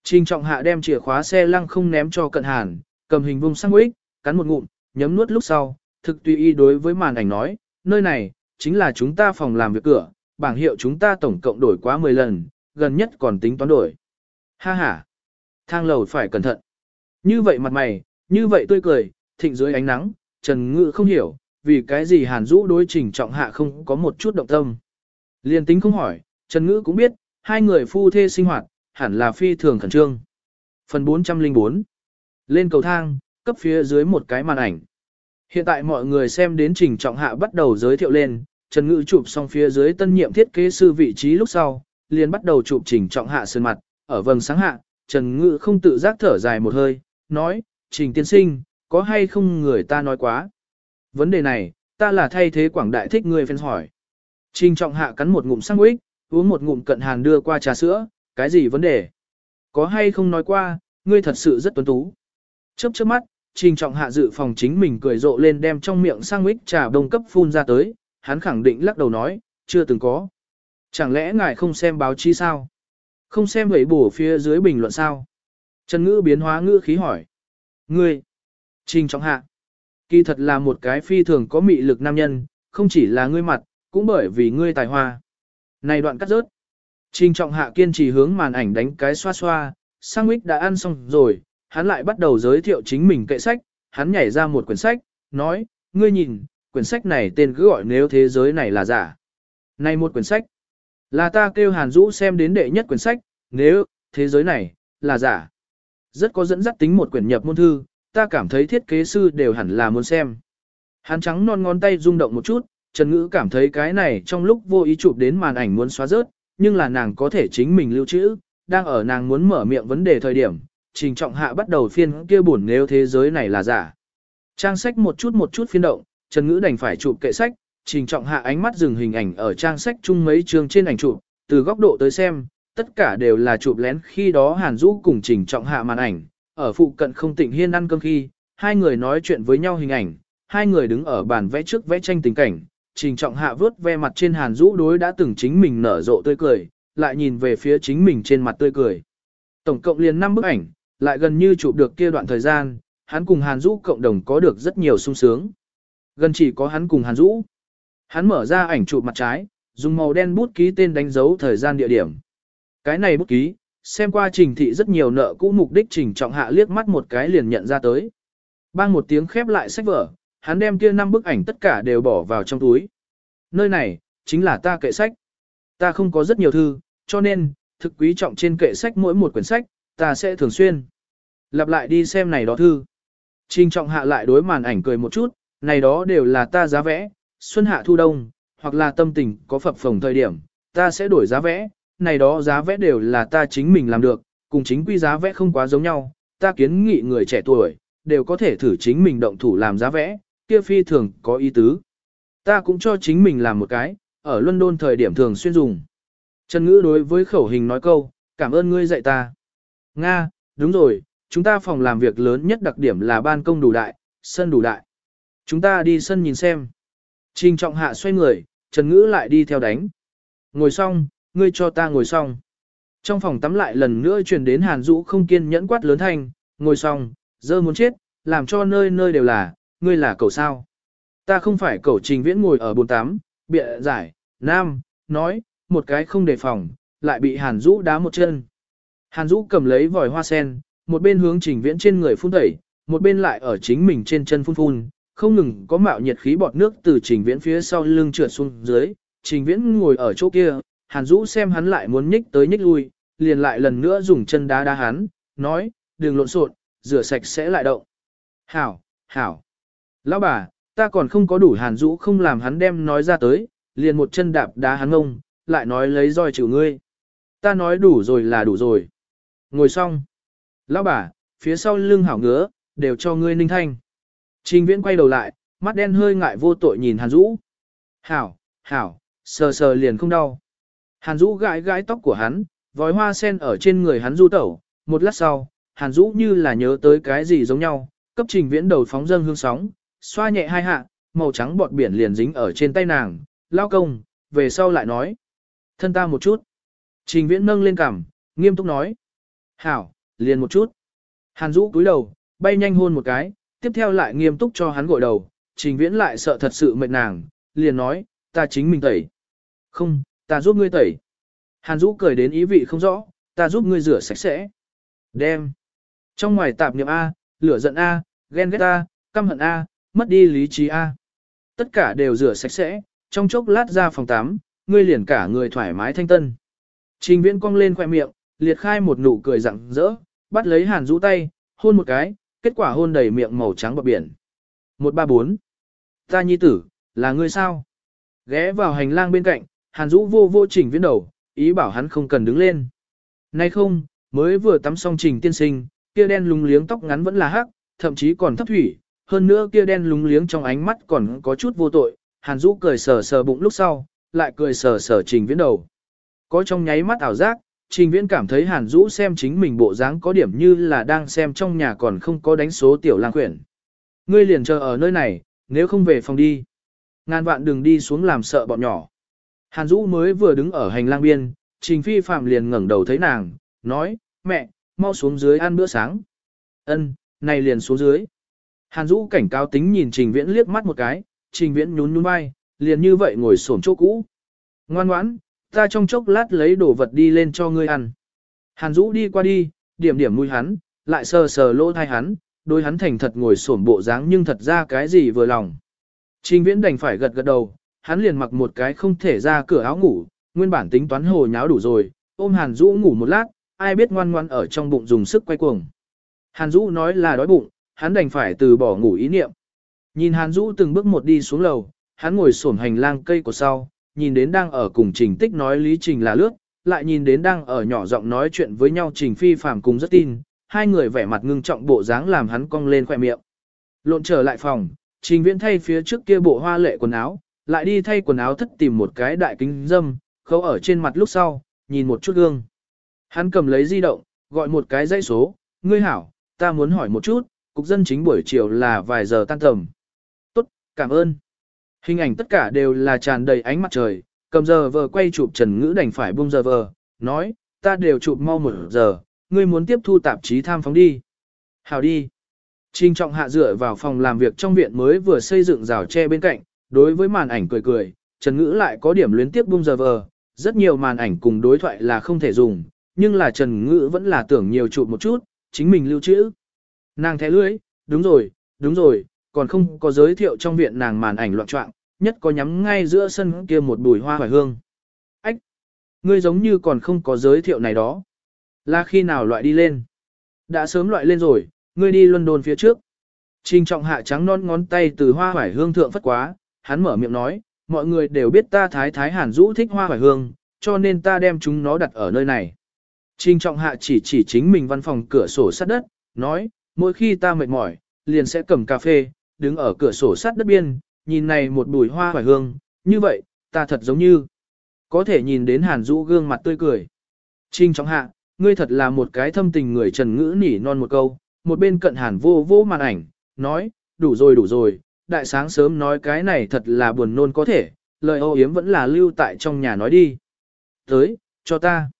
Trình trọng hạ đem chìa khóa xe lăng không ném cho cận hàn, cầm hình vung sang quýt, cắn một ngụm, nhấm nuốt lúc sau, thực tùy ý đối với màn ảnh nói, nơi này, chính là chúng ta phòng làm việc cửa, bảng hiệu chúng ta tổng cộng đổi quá 10 lần, gần nhất còn tính toán đổi. Ha ha, thang lầu phải cẩn thận. Như vậy mặt mày, như vậy tươi cười, thịnh dưới ánh nắng, Trần Ngự không hiểu, vì cái gì Hàn Dũ đối trình trọng hạ không có một chút động tâm. Liên tính không hỏi, Trần Ngữ cũng biết, hai người phu thê sinh hoạt, hẳn là phi thường khẩn trương. Phần 404 Lên cầu thang, cấp phía dưới một cái màn ảnh. Hiện tại mọi người xem đến trình trọng hạ bắt đầu giới thiệu lên, Trần Ngữ chụp xong phía dưới tân nhiệm thiết kế sư vị trí lúc sau, liền bắt đầu chụp trình trọng hạ sơn mặt, ở vầng sáng hạ, Trần Ngữ không tự giác thở dài một hơi, nói, trình tiên sinh, có hay không người ta nói quá. Vấn đề này, ta là thay thế quảng đại thích ngươi phèn hỏi. Trình trọng hạ cắn một ngụm sang quýt, uống một ngụm cận hàn đưa qua trà sữa, cái gì vấn đề? Có hay không nói qua, ngươi thật sự rất tuấn tú. Chớp chớp mắt, trình trọng hạ dự phòng chính mình cười rộ lên đem trong miệng sang mít trà đông cấp phun ra tới, hắn khẳng định lắc đầu nói, chưa từng có. Chẳng lẽ ngài không xem báo chí sao? Không xem vậy bổ phía dưới bình luận sao? Trần ngữ biến hóa ngữ khí hỏi. Ngươi, trình trọng hạ, kỳ thật là một cái phi thường có mị lực nam nhân, không chỉ là ngươi mặt, cũng bởi vì ngươi tài hoa. Này đoạn cắt rớt. Trình trọng hạ kiên trì hướng màn ảnh đánh cái xoa xoa, sang mít đã ăn xong rồi, hắn lại bắt đầu giới thiệu chính mình kệ sách, hắn nhảy ra một quyển sách, nói, ngươi nhìn, quyển sách này tên cứ gọi nếu thế giới này là giả. Này một quyển sách, là ta kêu Hàn Dũ xem đến đệ nhất quyển sách, nếu, thế giới này, là giả. Rất có dẫn dắt tính một quyển nhập môn thư, ta cảm thấy thiết kế sư đều hẳn là muốn xem. Hắn trắng non ngón tay rung động một chút, Trần Ngữ cảm thấy cái này trong lúc vô ý chụp đến màn ảnh muốn xóa rớt, nhưng là nàng có thể chính mình lưu trữ, đang ở nàng muốn mở miệng vấn đề thời điểm, trình trọng hạ bắt đầu phiên kia buồn nếu thế giới này là giả. Trang sách một chút một chút phiên động, Trần Ngữ đành phải chụp kệ sách, trình trọng hạ ánh mắt dừng hình ảnh ở trang sách chung mấy chương trên ảnh chụp, từ góc độ tới xem, tất cả đều là chụp lén khi đó Hàn Dũ cùng trình trọng hạ màn ảnh, ở phụ cận không tịnh hiên ăn cơm khi, hai người nói chuyện với nhau hình ảnh, hai người đứng ở bàn vẽ trước vẽ tranh tình cảnh, trình trọng hạ vớt ve mặt trên Hàn rũ đối đã từng chính mình nở rộ tươi cười, lại nhìn về phía chính mình trên mặt tươi cười. Tổng cộng liền 5 bức ảnh, lại gần như chụp được kia đoạn thời gian, hắn cùng Hàn rũ cộng đồng có được rất nhiều sung sướng. Gần chỉ có hắn cùng Hàn rũ. Hắn mở ra ảnh chụp mặt trái, dùng màu đen bút ký tên đánh dấu thời gian địa điểm. Cái này bút ký, xem qua trình thị rất nhiều nợ cũ mục đích trình trọng hạ liếc mắt một cái liền nhận ra tới. Bang một tiếng khép lại sách vở, hắn đem kia năm bức ảnh tất cả đều bỏ vào trong túi. Nơi này, chính là ta kệ sách. Ta không có rất nhiều thư, cho nên, thực quý trọng trên kệ sách mỗi một quyển sách, ta sẽ thường xuyên. Lặp lại đi xem này đó thư. Trình trọng hạ lại đối màn ảnh cười một chút, này đó đều là ta giá vẽ, xuân hạ thu đông, hoặc là tâm tình có phập phồng thời điểm, ta sẽ đổi giá vẽ, này đó giá vẽ đều là ta chính mình làm được, cùng chính quy giá vẽ không quá giống nhau, ta kiến nghị người trẻ tuổi, đều có thể thử chính mình động thủ làm giá vẽ, kia phi thường có ý tứ. Ta cũng cho chính mình làm một cái, ở London thời điểm thường xuyên dùng. Trần Ngữ đối với khẩu hình nói câu, cảm ơn ngươi dạy ta. Nga, đúng rồi, chúng ta phòng làm việc lớn nhất đặc điểm là ban công đủ đại, sân đủ đại. Chúng ta đi sân nhìn xem. Trình trọng hạ xoay người, Trần Ngữ lại đi theo đánh. Ngồi xong, ngươi cho ta ngồi xong. Trong phòng tắm lại lần nữa truyền đến Hàn Dũ không kiên nhẫn quát lớn thanh, ngồi xong, dơ muốn chết, làm cho nơi nơi đều là, ngươi là cậu sao. Ta không phải cậu trình viễn ngồi ở bồn tắm, bịa giải, nam, nói, một cái không đề phòng, lại bị Hàn Dũ đá một chân. Hàn Dũ cầm lấy vòi hoa sen, một bên hướng trình viễn trên người phun tẩy, một bên lại ở chính mình trên chân phun phun, không ngừng có mạo nhiệt khí bọt nước từ trình viễn phía sau lưng trượt xuống dưới, trình viễn ngồi ở chỗ kia, Hàn Dũ xem hắn lại muốn nhích tới nhích lui, liền lại lần nữa dùng chân đá đá hắn, nói, đừng lộn xộn, rửa sạch sẽ lại động. Hảo, hảo. Lão bà, ta còn không có đủ Hàn Dũ không làm hắn đem nói ra tới, liền một chân đạp đá hắn ngông, lại nói lấy roi chịu ngươi. Ta nói đủ rồi là đủ rồi. Ngồi xong. Lão bà, phía sau lưng hảo ngứa, đều cho ngươi ninh thanh. Trình viễn quay đầu lại, mắt đen hơi ngại vô tội nhìn Hàn Dũ. Hảo, hảo, sờ sờ liền không đau. Hàn Dũ gãi gãi tóc của hắn, vòi hoa sen ở trên người hắn du tẩu, một lát sau, Hàn Dũ như là nhớ tới cái gì giống nhau, cấp trình viễn đầu phóng dâng hương sóng, xoa nhẹ hai hạ, màu trắng bọt biển liền dính ở trên tay nàng, lao công, về sau lại nói. Thân ta một chút. Trình viễn nâng lên cằm, nghiêm túc nói. Hảo, liền một chút. Hàn Dũ cúi đầu, bay nhanh hôn một cái, tiếp theo lại nghiêm túc cho hắn gội đầu, trình viễn lại sợ thật sự mệt nàng, liền nói, ta chính mình tẩy. Không, ta giúp ngươi tẩy. Hàn Dũ cười đến ý vị không rõ, ta giúp ngươi rửa sạch sẽ. Đem. Trong ngoài tạp niệm A, lửa giận A, ghen ghét A, căm hận A, mất đi lý trí A. Tất cả đều rửa sạch sẽ, trong chốc lát ra phòng tắm, ngươi liền cả người thoải mái thanh tân. Trình viễn cong lên khoẻ miệng, liệt khai một nụ cười rặng rỡ, bắt lấy hàn Dũ tay, hôn một cái, kết quả hôn đầy miệng màu trắng bọc biển. 134. Ta nhi tử, là ngươi sao? Ghé vào hành lang bên cạnh, hàn Dũ vô vô trình viễn đầu, ý bảo hắn không cần đứng lên. Nay không, mới vừa tắm xong trình tiên sinh, kia đen lúng liếng tóc ngắn vẫn là hắc, thậm chí còn thấp thủy, hơn nữa kia đen lúng liếng trong ánh mắt còn có chút vô tội, hàn Dũ cười sờ sờ bụng lúc sau, lại cười sờ sờ trình viễn đầu. Có trong nháy mắt ảo giác, Trình Viễn cảm thấy Hàn Dũ xem chính mình bộ dáng có điểm như là đang xem trong nhà còn không có đánh số tiểu lang quyển. Ngươi liền chờ ở nơi này, nếu không về phòng đi. Ngàn vạn đừng đi xuống làm sợ bọn nhỏ. Hàn Dũ mới vừa đứng ở hành lang biên, Trình Phi Phạm liền ngẩng đầu thấy nàng, nói, mẹ, mau xuống dưới ăn bữa sáng. Ân, này liền xuống dưới. Hàn Dũ cảnh cáo tính nhìn Trình Viễn liếc mắt một cái, Trình Viễn nhún nhún vai, liền như vậy ngồi xổm chỗ cũ. Ngoan ngoãn, ta trong chốc lát lấy đồ vật đi lên cho ngươi ăn. Hàn Dũ đi qua đi, điểm điểm mũi hắn, lại sờ sờ lỗ thai hắn, đôi hắn thành thật ngồi xổm bộ dáng nhưng thật ra cái gì vừa lòng. Trình Viễn đành phải gật gật đầu, hắn liền mặc một cái không thể ra cửa áo ngủ, nguyên bản tính toán hồ nháo đủ rồi, ôm Hàn Dũ ngủ một lát, ai biết ngoan ngoan ở trong bụng dùng sức quay cuồng. Hàn Dũ nói là đói bụng, hắn đành phải từ bỏ ngủ ý niệm. Nhìn Hàn Dũ từng bước một đi xuống lầu, hắn ngồi xổm hành lang cây của sau, nhìn đến đang ở cùng Trình Tích nói lý trình là lướt, lại nhìn đến đang ở nhỏ giọng nói chuyện với nhau Trình Phi Phàm cùng rất tin, hai người vẻ mặt ngưng trọng bộ dáng làm hắn cong lên khóe miệng. Lộn trở lại phòng, Trình Viễn thay phía trước kia bộ hoa lệ quần áo, lại đi thay quần áo thất tìm một cái đại kính dâm, khâu ở trên mặt lúc sau, nhìn một chút gương. Hắn cầm lấy di động, gọi một cái dãy số, ngươi hảo, ta muốn hỏi một chút, cục dân chính buổi chiều là vài giờ tan tầm. Tốt, cảm ơn. Hình ảnh tất cả đều là tràn đầy ánh mặt trời, cầm giờ vờ quay chụp Trần Ngữ đành phải buông giờ vờ, nói, ta đều chụp mau một giờ, ngươi muốn tiếp thu tạp chí tham phóng đi. Hảo đi. Trình trọng hạ dựa vào phòng làm việc trong viện mới vừa xây dựng rào tre bên cạnh, đối với màn ảnh cười cười, Trần Ngữ lại có điểm luyến tiếp bung giờ vờ, rất nhiều màn ảnh cùng đối thoại là không thể dùng, nhưng là Trần Ngữ vẫn là tưởng nhiều chụp một chút, chính mình lưu trữ. Nàng thẻ lưỡi, đúng rồi, đúng rồi, còn không có giới thiệu trong viện nàng màn ảnh loạn trọng, nhất có nhắm ngay giữa sân kia một bùi hoa hoài hương. Ách! Ngươi giống như còn không có giới thiệu này đó. Là khi nào loại đi lên? Đã sớm loại lên rồi, ngươi đi London phía trước. Trình trọng hạ trắng non ngón tay từ hoa hoài hương thượng phất quá, hắn mở miệng nói, mọi người đều biết ta thái thái hàn rũ thích hoa hoài hương, cho nên ta đem chúng nó đặt ở nơi này. Trình trọng hạ chỉ chỉ chính mình văn phòng cửa sổ sát đất, nói, mỗi khi ta mệt mỏi, liền sẽ cầm cà phê, đứng ở cửa sổ sát đất biên, nhìn này một bùi hoa hoài hương, như vậy, ta thật giống như, có thể nhìn đến hàn rũ gương mặt tươi cười. Trình trọng hạ, ngươi thật là một cái thâm tình người trần ngữ nỉ non một câu, một bên cận hàn vô vô màn ảnh, nói, đủ rồi đủ rồi, đại sáng sớm nói cái này thật là buồn nôn có thể, lời ô yếm vẫn là lưu tại trong nhà nói đi. Tới, cho ta.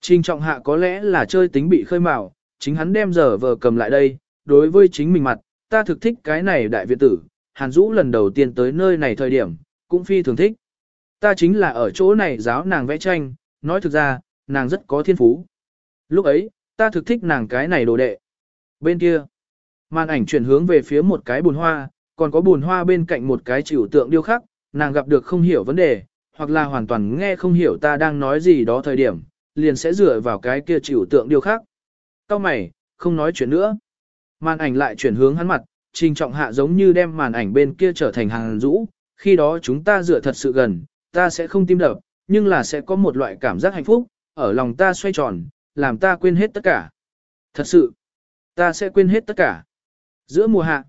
Trình trọng hạ có lẽ là chơi tính bị khơi mào, chính hắn đem giờ vờ cầm lại đây, đối với chính mình mặt, ta thực thích cái này đại viện tử, Hàn Dũ lần đầu tiên tới nơi này thời điểm, cũng phi thường thích. Ta chính là ở chỗ này giáo nàng vẽ tranh, nói thực ra, nàng rất có thiên phú. Lúc ấy, ta thực thích nàng cái này đồ đệ. Bên kia, màn ảnh chuyển hướng về phía một cái bùn hoa, còn có bùn hoa bên cạnh một cái chịu tượng điêu khắc, nàng gặp được không hiểu vấn đề, hoặc là hoàn toàn nghe không hiểu ta đang nói gì đó thời điểm, liền sẽ dựa vào cái kia chịu tượng điêu khắc. Cao mày, không nói chuyện nữa. Màn ảnh lại chuyển hướng hắn mặt, trình trọng hạ giống như đem màn ảnh bên kia trở thành hàng rũ, khi đó chúng ta dựa thật sự gần, ta sẽ không tim đập, nhưng là sẽ có một loại cảm giác hạnh phúc, ở lòng ta xoay tròn, làm ta quên hết tất cả. Thật sự, ta sẽ quên hết tất cả. Giữa mùa hạ,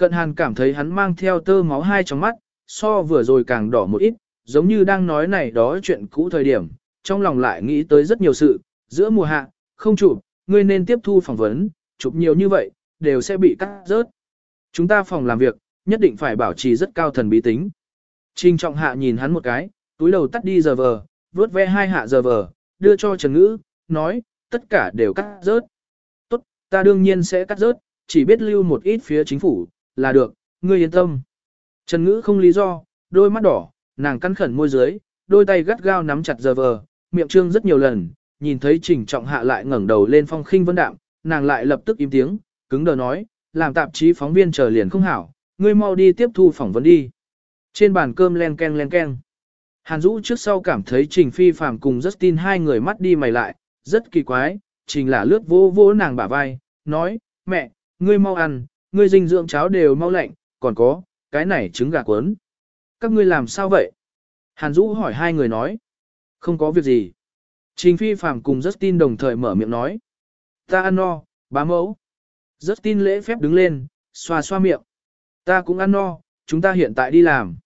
cận hàn cảm thấy hắn mang theo tơ máu hai trong mắt, so vừa rồi càng đỏ một ít, giống như đang nói này đó chuyện cũ thời điểm, trong lòng lại nghĩ tới rất nhiều sự, giữa mùa hạ, không chụp, ngươi nên tiếp thu phỏng vấn, chụp nhiều như vậy, đều sẽ bị cắt rớt. Chúng ta phòng làm việc, nhất định phải bảo trì rất cao thần bí tính. Trình trọng hạ nhìn hắn một cái, túi đầu tắt đi giờ vờ, vớt ve hai hạ giờ vờ, đưa cho Trần Ngữ, nói, tất cả đều cắt rớt. Tốt, ta đương nhiên sẽ cắt rớt, chỉ biết lưu một ít phía chính phủ, là được, ngươi yên tâm. Trần Ngữ không lý do, đôi mắt đỏ, nàng cắn khẩn môi dưới, đôi tay gắt gao nắm chặt giờ vờ, miệng trương rất nhiều lần, nhìn thấy trình trọng hạ lại ngẩng đầu lên phong khinh vân đạm, nàng lại lập tức im tiếng, cứng đờ nói, làm tạp chí phóng viên chờ liền không hảo, ngươi mau đi tiếp thu phỏng vấn đi. Trên bàn cơm len ken len ken. Hàn Dũ trước sau cảm thấy Trình Phi Phàm cùng Justin hai người mắt đi mày lại, rất kỳ quái, Trình là lướt vô vô nàng bả vai, nói, mẹ, ngươi mau ăn, ngươi dinh dưỡng cháo đều mau lạnh, còn có, cái này trứng gà cuốn. Các ngươi làm sao vậy? Hàn Dũ hỏi hai người nói, không có việc gì. Trình Phi Phạm cùng Justin đồng thời mở miệng nói, ta ăn no, bá mẫu. Justin lễ phép đứng lên, xoa xoa miệng. Ta cũng ăn no, chúng ta hiện tại đi làm.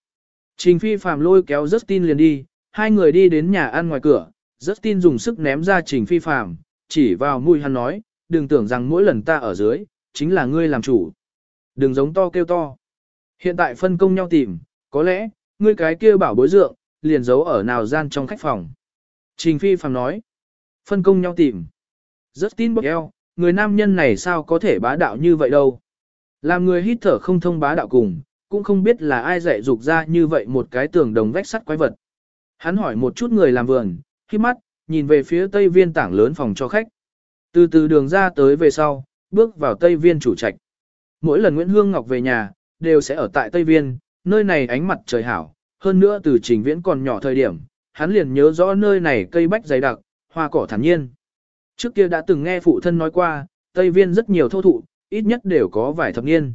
Trình Phi Phạm lôi kéo Justin liền đi, hai người đi đến nhà ăn ngoài cửa, Rất tin dùng sức ném ra trình phi phàm, chỉ vào mũi hắn nói, đừng tưởng rằng mỗi lần ta ở dưới, chính là ngươi làm chủ. Đừng giống to kêu to. Hiện tại phân công nhau tìm, có lẽ, ngươi cái kia bảo bối dượng, liền giấu ở nào gian trong khách phòng. Trình phi Phạm nói, phân công nhau tìm. Rất tin bốc eo, người nam nhân này sao có thể bá đạo như vậy đâu. Làm người hít thở không thông bá đạo cùng, cũng không biết là ai dạy dục ra như vậy một cái tường đồng vách sắt quái vật. Hắn hỏi một chút người làm vườn, khi mắt, nhìn về phía tây viên tảng lớn phòng cho khách. Từ từ đường ra tới về sau, bước vào tây viên chủ trạch. Mỗi lần Nguyễn Hương Ngọc về nhà, đều sẽ ở tại tây viên, nơi này ánh mặt trời hảo. Hơn nữa từ trình viễn còn nhỏ thời điểm, hắn liền nhớ rõ nơi này cây bách dày đặc, hoa cỏ thản nhiên. Trước kia đã từng nghe phụ thân nói qua, Tây Viên rất nhiều thô thụ, ít nhất đều có vài thập niên.